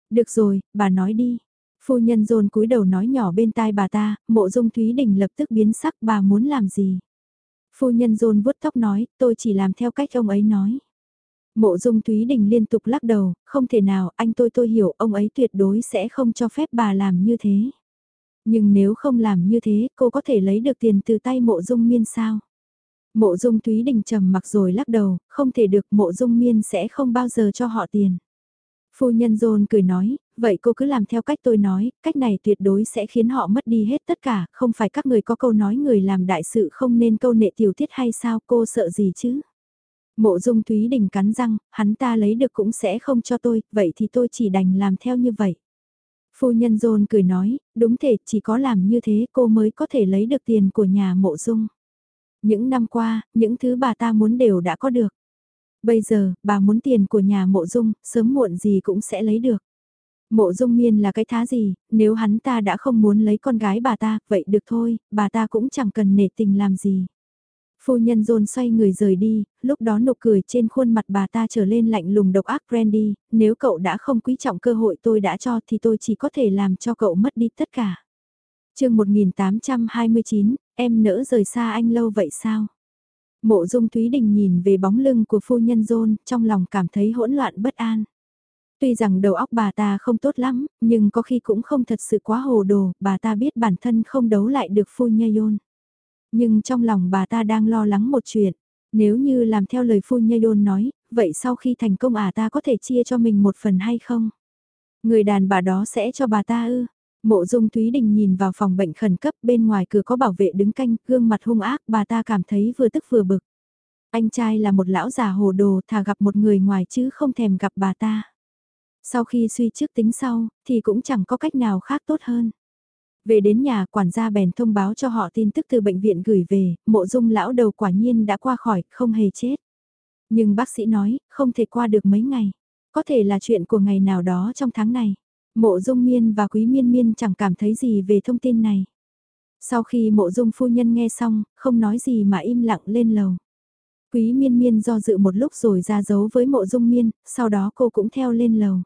Được rồi, bà nói đi. Phu nhân dồn cúi đầu nói nhỏ bên tai bà ta, mộ dung Thúy Đình lập tức biến sắc bà muốn làm gì. Phu nhân dồn vuốt tóc nói, tôi chỉ làm theo cách ông ấy nói. Mộ dung Thúy Đình liên tục lắc đầu, không thể nào, anh tôi tôi hiểu ông ấy tuyệt đối sẽ không cho phép bà làm như thế. Nhưng nếu không làm như thế, cô có thể lấy được tiền từ tay mộ dung miên sao? Mộ dung Thúy Đình trầm mặc rồi lắc đầu, không thể được mộ dung miên sẽ không bao giờ cho họ tiền. Phu nhân John cười nói, vậy cô cứ làm theo cách tôi nói, cách này tuyệt đối sẽ khiến họ mất đi hết tất cả, không phải các người có câu nói người làm đại sự không nên câu nệ tiểu tiết hay sao cô sợ gì chứ? Mộ dung Thúy Đình cắn răng, hắn ta lấy được cũng sẽ không cho tôi, vậy thì tôi chỉ đành làm theo như vậy. Phu nhân John cười nói, đúng thể chỉ có làm như thế cô mới có thể lấy được tiền của nhà mộ dung. Những năm qua, những thứ bà ta muốn đều đã có được. Bây giờ, bà muốn tiền của nhà mộ dung, sớm muộn gì cũng sẽ lấy được. Mộ dung miên là cái thá gì, nếu hắn ta đã không muốn lấy con gái bà ta, vậy được thôi, bà ta cũng chẳng cần nể tình làm gì. Phu nhân John xoay người rời đi, lúc đó nụ cười trên khuôn mặt bà ta trở lên lạnh lùng độc ác Brandy, nếu cậu đã không quý trọng cơ hội tôi đã cho thì tôi chỉ có thể làm cho cậu mất đi tất cả. chương 1829, em nỡ rời xa anh lâu vậy sao? Mộ dung Thúy Đình nhìn về bóng lưng của phu nhân John, trong lòng cảm thấy hỗn loạn bất an. Tuy rằng đầu óc bà ta không tốt lắm, nhưng có khi cũng không thật sự quá hồ đồ, bà ta biết bản thân không đấu lại được phu nhân John. Nhưng trong lòng bà ta đang lo lắng một chuyện. Nếu như làm theo lời phu nhây đôn nói, vậy sau khi thành công à ta có thể chia cho mình một phần hay không? Người đàn bà đó sẽ cho bà ta ư? Mộ dung Thúy Đình nhìn vào phòng bệnh khẩn cấp bên ngoài cửa có bảo vệ đứng canh, gương mặt hung ác, bà ta cảm thấy vừa tức vừa bực. Anh trai là một lão già hồ đồ thà gặp một người ngoài chứ không thèm gặp bà ta. Sau khi suy trước tính sau, thì cũng chẳng có cách nào khác tốt hơn. Về đến nhà quản gia bèn thông báo cho họ tin tức từ bệnh viện gửi về, mộ dung lão đầu quả nhiên đã qua khỏi, không hề chết. Nhưng bác sĩ nói, không thể qua được mấy ngày. Có thể là chuyện của ngày nào đó trong tháng này. Mộ dung miên và quý miên miên chẳng cảm thấy gì về thông tin này. Sau khi mộ dung phu nhân nghe xong, không nói gì mà im lặng lên lầu. Quý miên miên do dự một lúc rồi ra dấu với mộ dung miên, sau đó cô cũng theo lên lầu.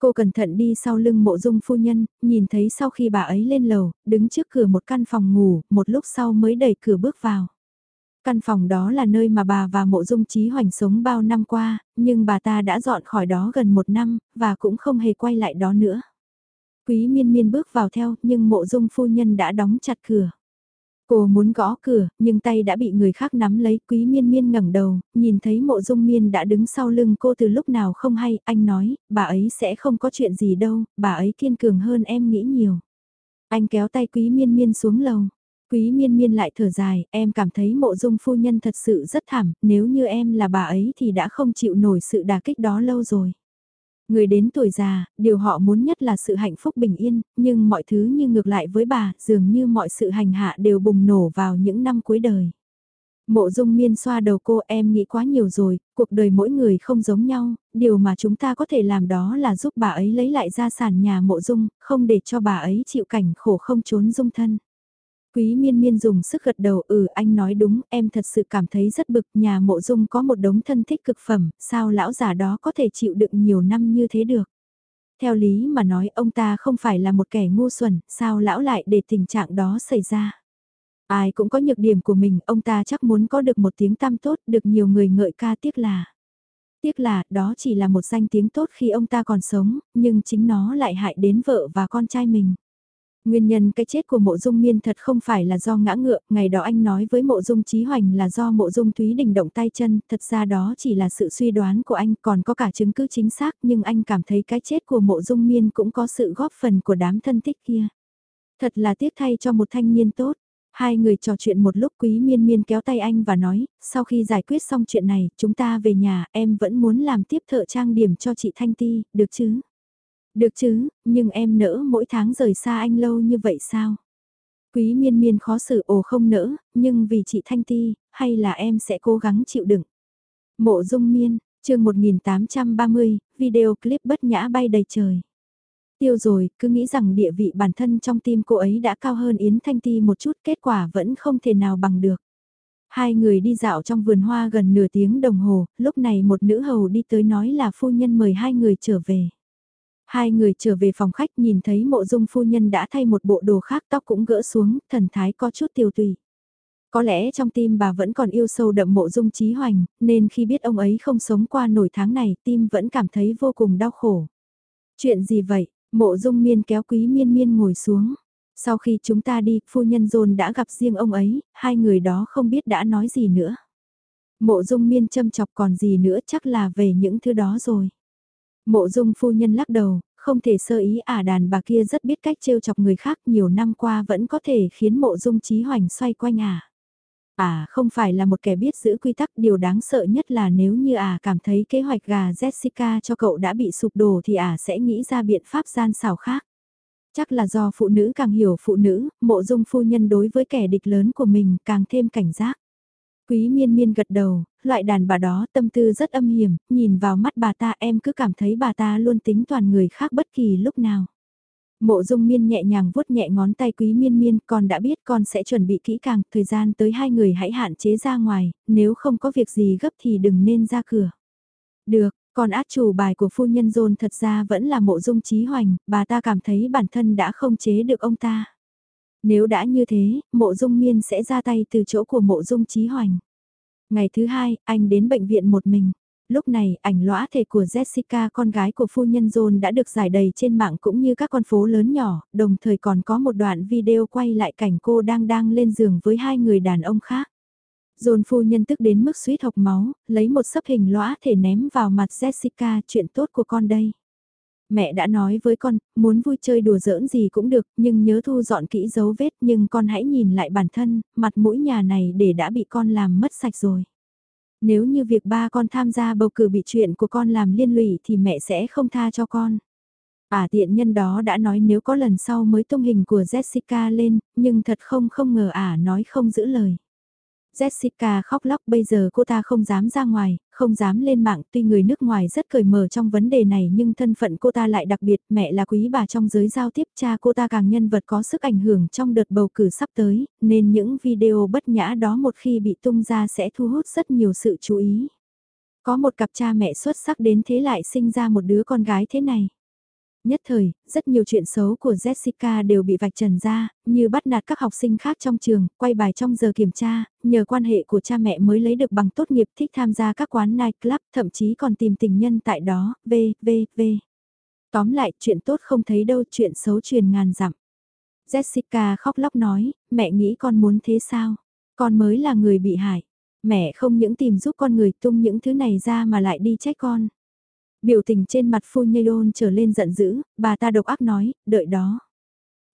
Cô cẩn thận đi sau lưng mộ dung phu nhân, nhìn thấy sau khi bà ấy lên lầu, đứng trước cửa một căn phòng ngủ, một lúc sau mới đẩy cửa bước vào. Căn phòng đó là nơi mà bà và mộ dung trí hoành sống bao năm qua, nhưng bà ta đã dọn khỏi đó gần một năm, và cũng không hề quay lại đó nữa. Quý miên miên bước vào theo, nhưng mộ dung phu nhân đã đóng chặt cửa. Cô muốn gõ cửa, nhưng tay đã bị người khác nắm lấy, quý miên miên ngẩng đầu, nhìn thấy mộ dung miên đã đứng sau lưng cô từ lúc nào không hay, anh nói, bà ấy sẽ không có chuyện gì đâu, bà ấy kiên cường hơn em nghĩ nhiều. Anh kéo tay quý miên miên xuống lầu. Quý miên miên lại thở dài, em cảm thấy mộ dung phu nhân thật sự rất thảm, nếu như em là bà ấy thì đã không chịu nổi sự đà kích đó lâu rồi. Người đến tuổi già, điều họ muốn nhất là sự hạnh phúc bình yên, nhưng mọi thứ như ngược lại với bà, dường như mọi sự hành hạ đều bùng nổ vào những năm cuối đời. Mộ dung miên xoa đầu cô em nghĩ quá nhiều rồi, cuộc đời mỗi người không giống nhau, điều mà chúng ta có thể làm đó là giúp bà ấy lấy lại gia sản nhà mộ dung, không để cho bà ấy chịu cảnh khổ không trốn dung thân. Quý miên miên dùng sức gật đầu ừ anh nói đúng, em thật sự cảm thấy rất bực, nhà mộ dung có một đống thân thích cực phẩm, sao lão già đó có thể chịu đựng nhiều năm như thế được. Theo lý mà nói, ông ta không phải là một kẻ ngu xuẩn, sao lão lại để tình trạng đó xảy ra. Ai cũng có nhược điểm của mình, ông ta chắc muốn có được một tiếng tăm tốt, được nhiều người ngợi ca tiếc là. Tiếc là, đó chỉ là một danh tiếng tốt khi ông ta còn sống, nhưng chính nó lại hại đến vợ và con trai mình. Nguyên nhân cái chết của mộ dung miên thật không phải là do ngã ngựa, ngày đó anh nói với mộ dung trí hoành là do mộ dung thúy đình động tay chân, thật ra đó chỉ là sự suy đoán của anh còn có cả chứng cứ chính xác nhưng anh cảm thấy cái chết của mộ dung miên cũng có sự góp phần của đám thân tích kia. Thật là tiếc thay cho một thanh niên tốt. Hai người trò chuyện một lúc quý miên miên kéo tay anh và nói, sau khi giải quyết xong chuyện này, chúng ta về nhà, em vẫn muốn làm tiếp thợ trang điểm cho chị Thanh Ti, được chứ? Được chứ, nhưng em nỡ mỗi tháng rời xa anh lâu như vậy sao? Quý miên miên khó xử ồ không nỡ, nhưng vì chị Thanh Ti, hay là em sẽ cố gắng chịu đựng. Mộ dung miên, chương 1830, video clip bất nhã bay đầy trời. Tiêu rồi, cứ nghĩ rằng địa vị bản thân trong tim cô ấy đã cao hơn Yến Thanh Ti một chút, kết quả vẫn không thể nào bằng được. Hai người đi dạo trong vườn hoa gần nửa tiếng đồng hồ, lúc này một nữ hầu đi tới nói là phu nhân mời hai người trở về. Hai người trở về phòng khách nhìn thấy mộ dung phu nhân đã thay một bộ đồ khác tóc cũng gỡ xuống, thần thái có chút tiêu tùy. Có lẽ trong tim bà vẫn còn yêu sâu đậm mộ dung trí hoành, nên khi biết ông ấy không sống qua nổi tháng này tim vẫn cảm thấy vô cùng đau khổ. Chuyện gì vậy? Mộ dung miên kéo quý miên miên ngồi xuống. Sau khi chúng ta đi, phu nhân dồn đã gặp riêng ông ấy, hai người đó không biết đã nói gì nữa. Mộ dung miên châm chọc còn gì nữa chắc là về những thứ đó rồi. Mộ dung phu nhân lắc đầu, không thể sơ ý ả à đàn bà kia rất biết cách trêu chọc người khác nhiều năm qua vẫn có thể khiến mộ dung trí hoành xoay quanh ả. À. à không phải là một kẻ biết giữ quy tắc điều đáng sợ nhất là nếu như ả à cảm thấy kế hoạch gà Jessica cho cậu đã bị sụp đổ thì ả à sẽ nghĩ ra biện pháp gian xảo khác. Chắc là do phụ nữ càng hiểu phụ nữ, mộ dung phu nhân đối với kẻ địch lớn của mình càng thêm cảnh giác. Quý miên miên gật đầu, loại đàn bà đó tâm tư rất âm hiểm, nhìn vào mắt bà ta em cứ cảm thấy bà ta luôn tính toàn người khác bất kỳ lúc nào. Mộ dung miên nhẹ nhàng vuốt nhẹ ngón tay quý miên miên, con đã biết con sẽ chuẩn bị kỹ càng, thời gian tới hai người hãy hạn chế ra ngoài, nếu không có việc gì gấp thì đừng nên ra cửa. Được, còn át chủ bài của phu nhân dôn thật ra vẫn là mộ dung trí hoành, bà ta cảm thấy bản thân đã không chế được ông ta. Nếu đã như thế, mộ dung miên sẽ ra tay từ chỗ của mộ dung trí hoành. Ngày thứ hai, anh đến bệnh viện một mình. lúc này ảnh lõa thể của Jessica con gái của phu nhân John đã được giải đầy trên mạng cũng như các con phố lớn nhỏ, đồng thời còn có một đoạn video quay lại cảnh cô đang đang lên giường với hai người đàn ông khác. John phu nhân tức đến mức suýt hộc máu, lấy một sấp hình lõa thể ném vào mặt Jessica chuyện tốt của con đây mẹ đã nói với con, muốn vui chơi đùa giỡn gì cũng được, nhưng nhớ thu dọn kỹ dấu vết nhưng con hãy nhìn lại bản thân, mặt mũi nhà này để đã bị con làm mất sạch rồi. Nếu như việc ba con tham gia bầu cử bị chuyện của con làm liên lụy thì mẹ sẽ không tha cho con. À tiện nhân đó đã nói nếu có lần sau mới tung hình của Jessica lên, nhưng thật không không ngờ ả à nói không giữ lời. Jessica khóc lóc bây giờ cô ta không dám ra ngoài, không dám lên mạng tuy người nước ngoài rất cởi mở trong vấn đề này nhưng thân phận cô ta lại đặc biệt mẹ là quý bà trong giới giao tiếp cha cô ta càng nhân vật có sức ảnh hưởng trong đợt bầu cử sắp tới nên những video bất nhã đó một khi bị tung ra sẽ thu hút rất nhiều sự chú ý. Có một cặp cha mẹ xuất sắc đến thế lại sinh ra một đứa con gái thế này. Nhất thời, rất nhiều chuyện xấu của Jessica đều bị vạch trần ra, như bắt nạt các học sinh khác trong trường, quay bài trong giờ kiểm tra, nhờ quan hệ của cha mẹ mới lấy được bằng tốt nghiệp thích tham gia các quán nightclub, thậm chí còn tìm tình nhân tại đó, v, v, v. Tóm lại, chuyện tốt không thấy đâu, chuyện xấu truyền ngàn dặm. Jessica khóc lóc nói, mẹ nghĩ con muốn thế sao? Con mới là người bị hại. Mẹ không những tìm giúp con người tung những thứ này ra mà lại đi trách con. Biểu tình trên mặt phu nhây đôn trở lên giận dữ, bà ta độc ác nói, đợi đó.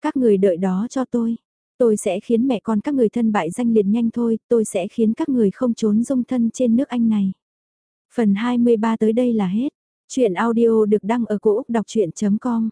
Các người đợi đó cho tôi. Tôi sẽ khiến mẹ con các người thân bại danh liệt nhanh thôi, tôi sẽ khiến các người không trốn dung thân trên nước Anh này. Phần 23 tới đây là hết. Chuyện audio được đăng ở cổ Úc đọc chuyện.com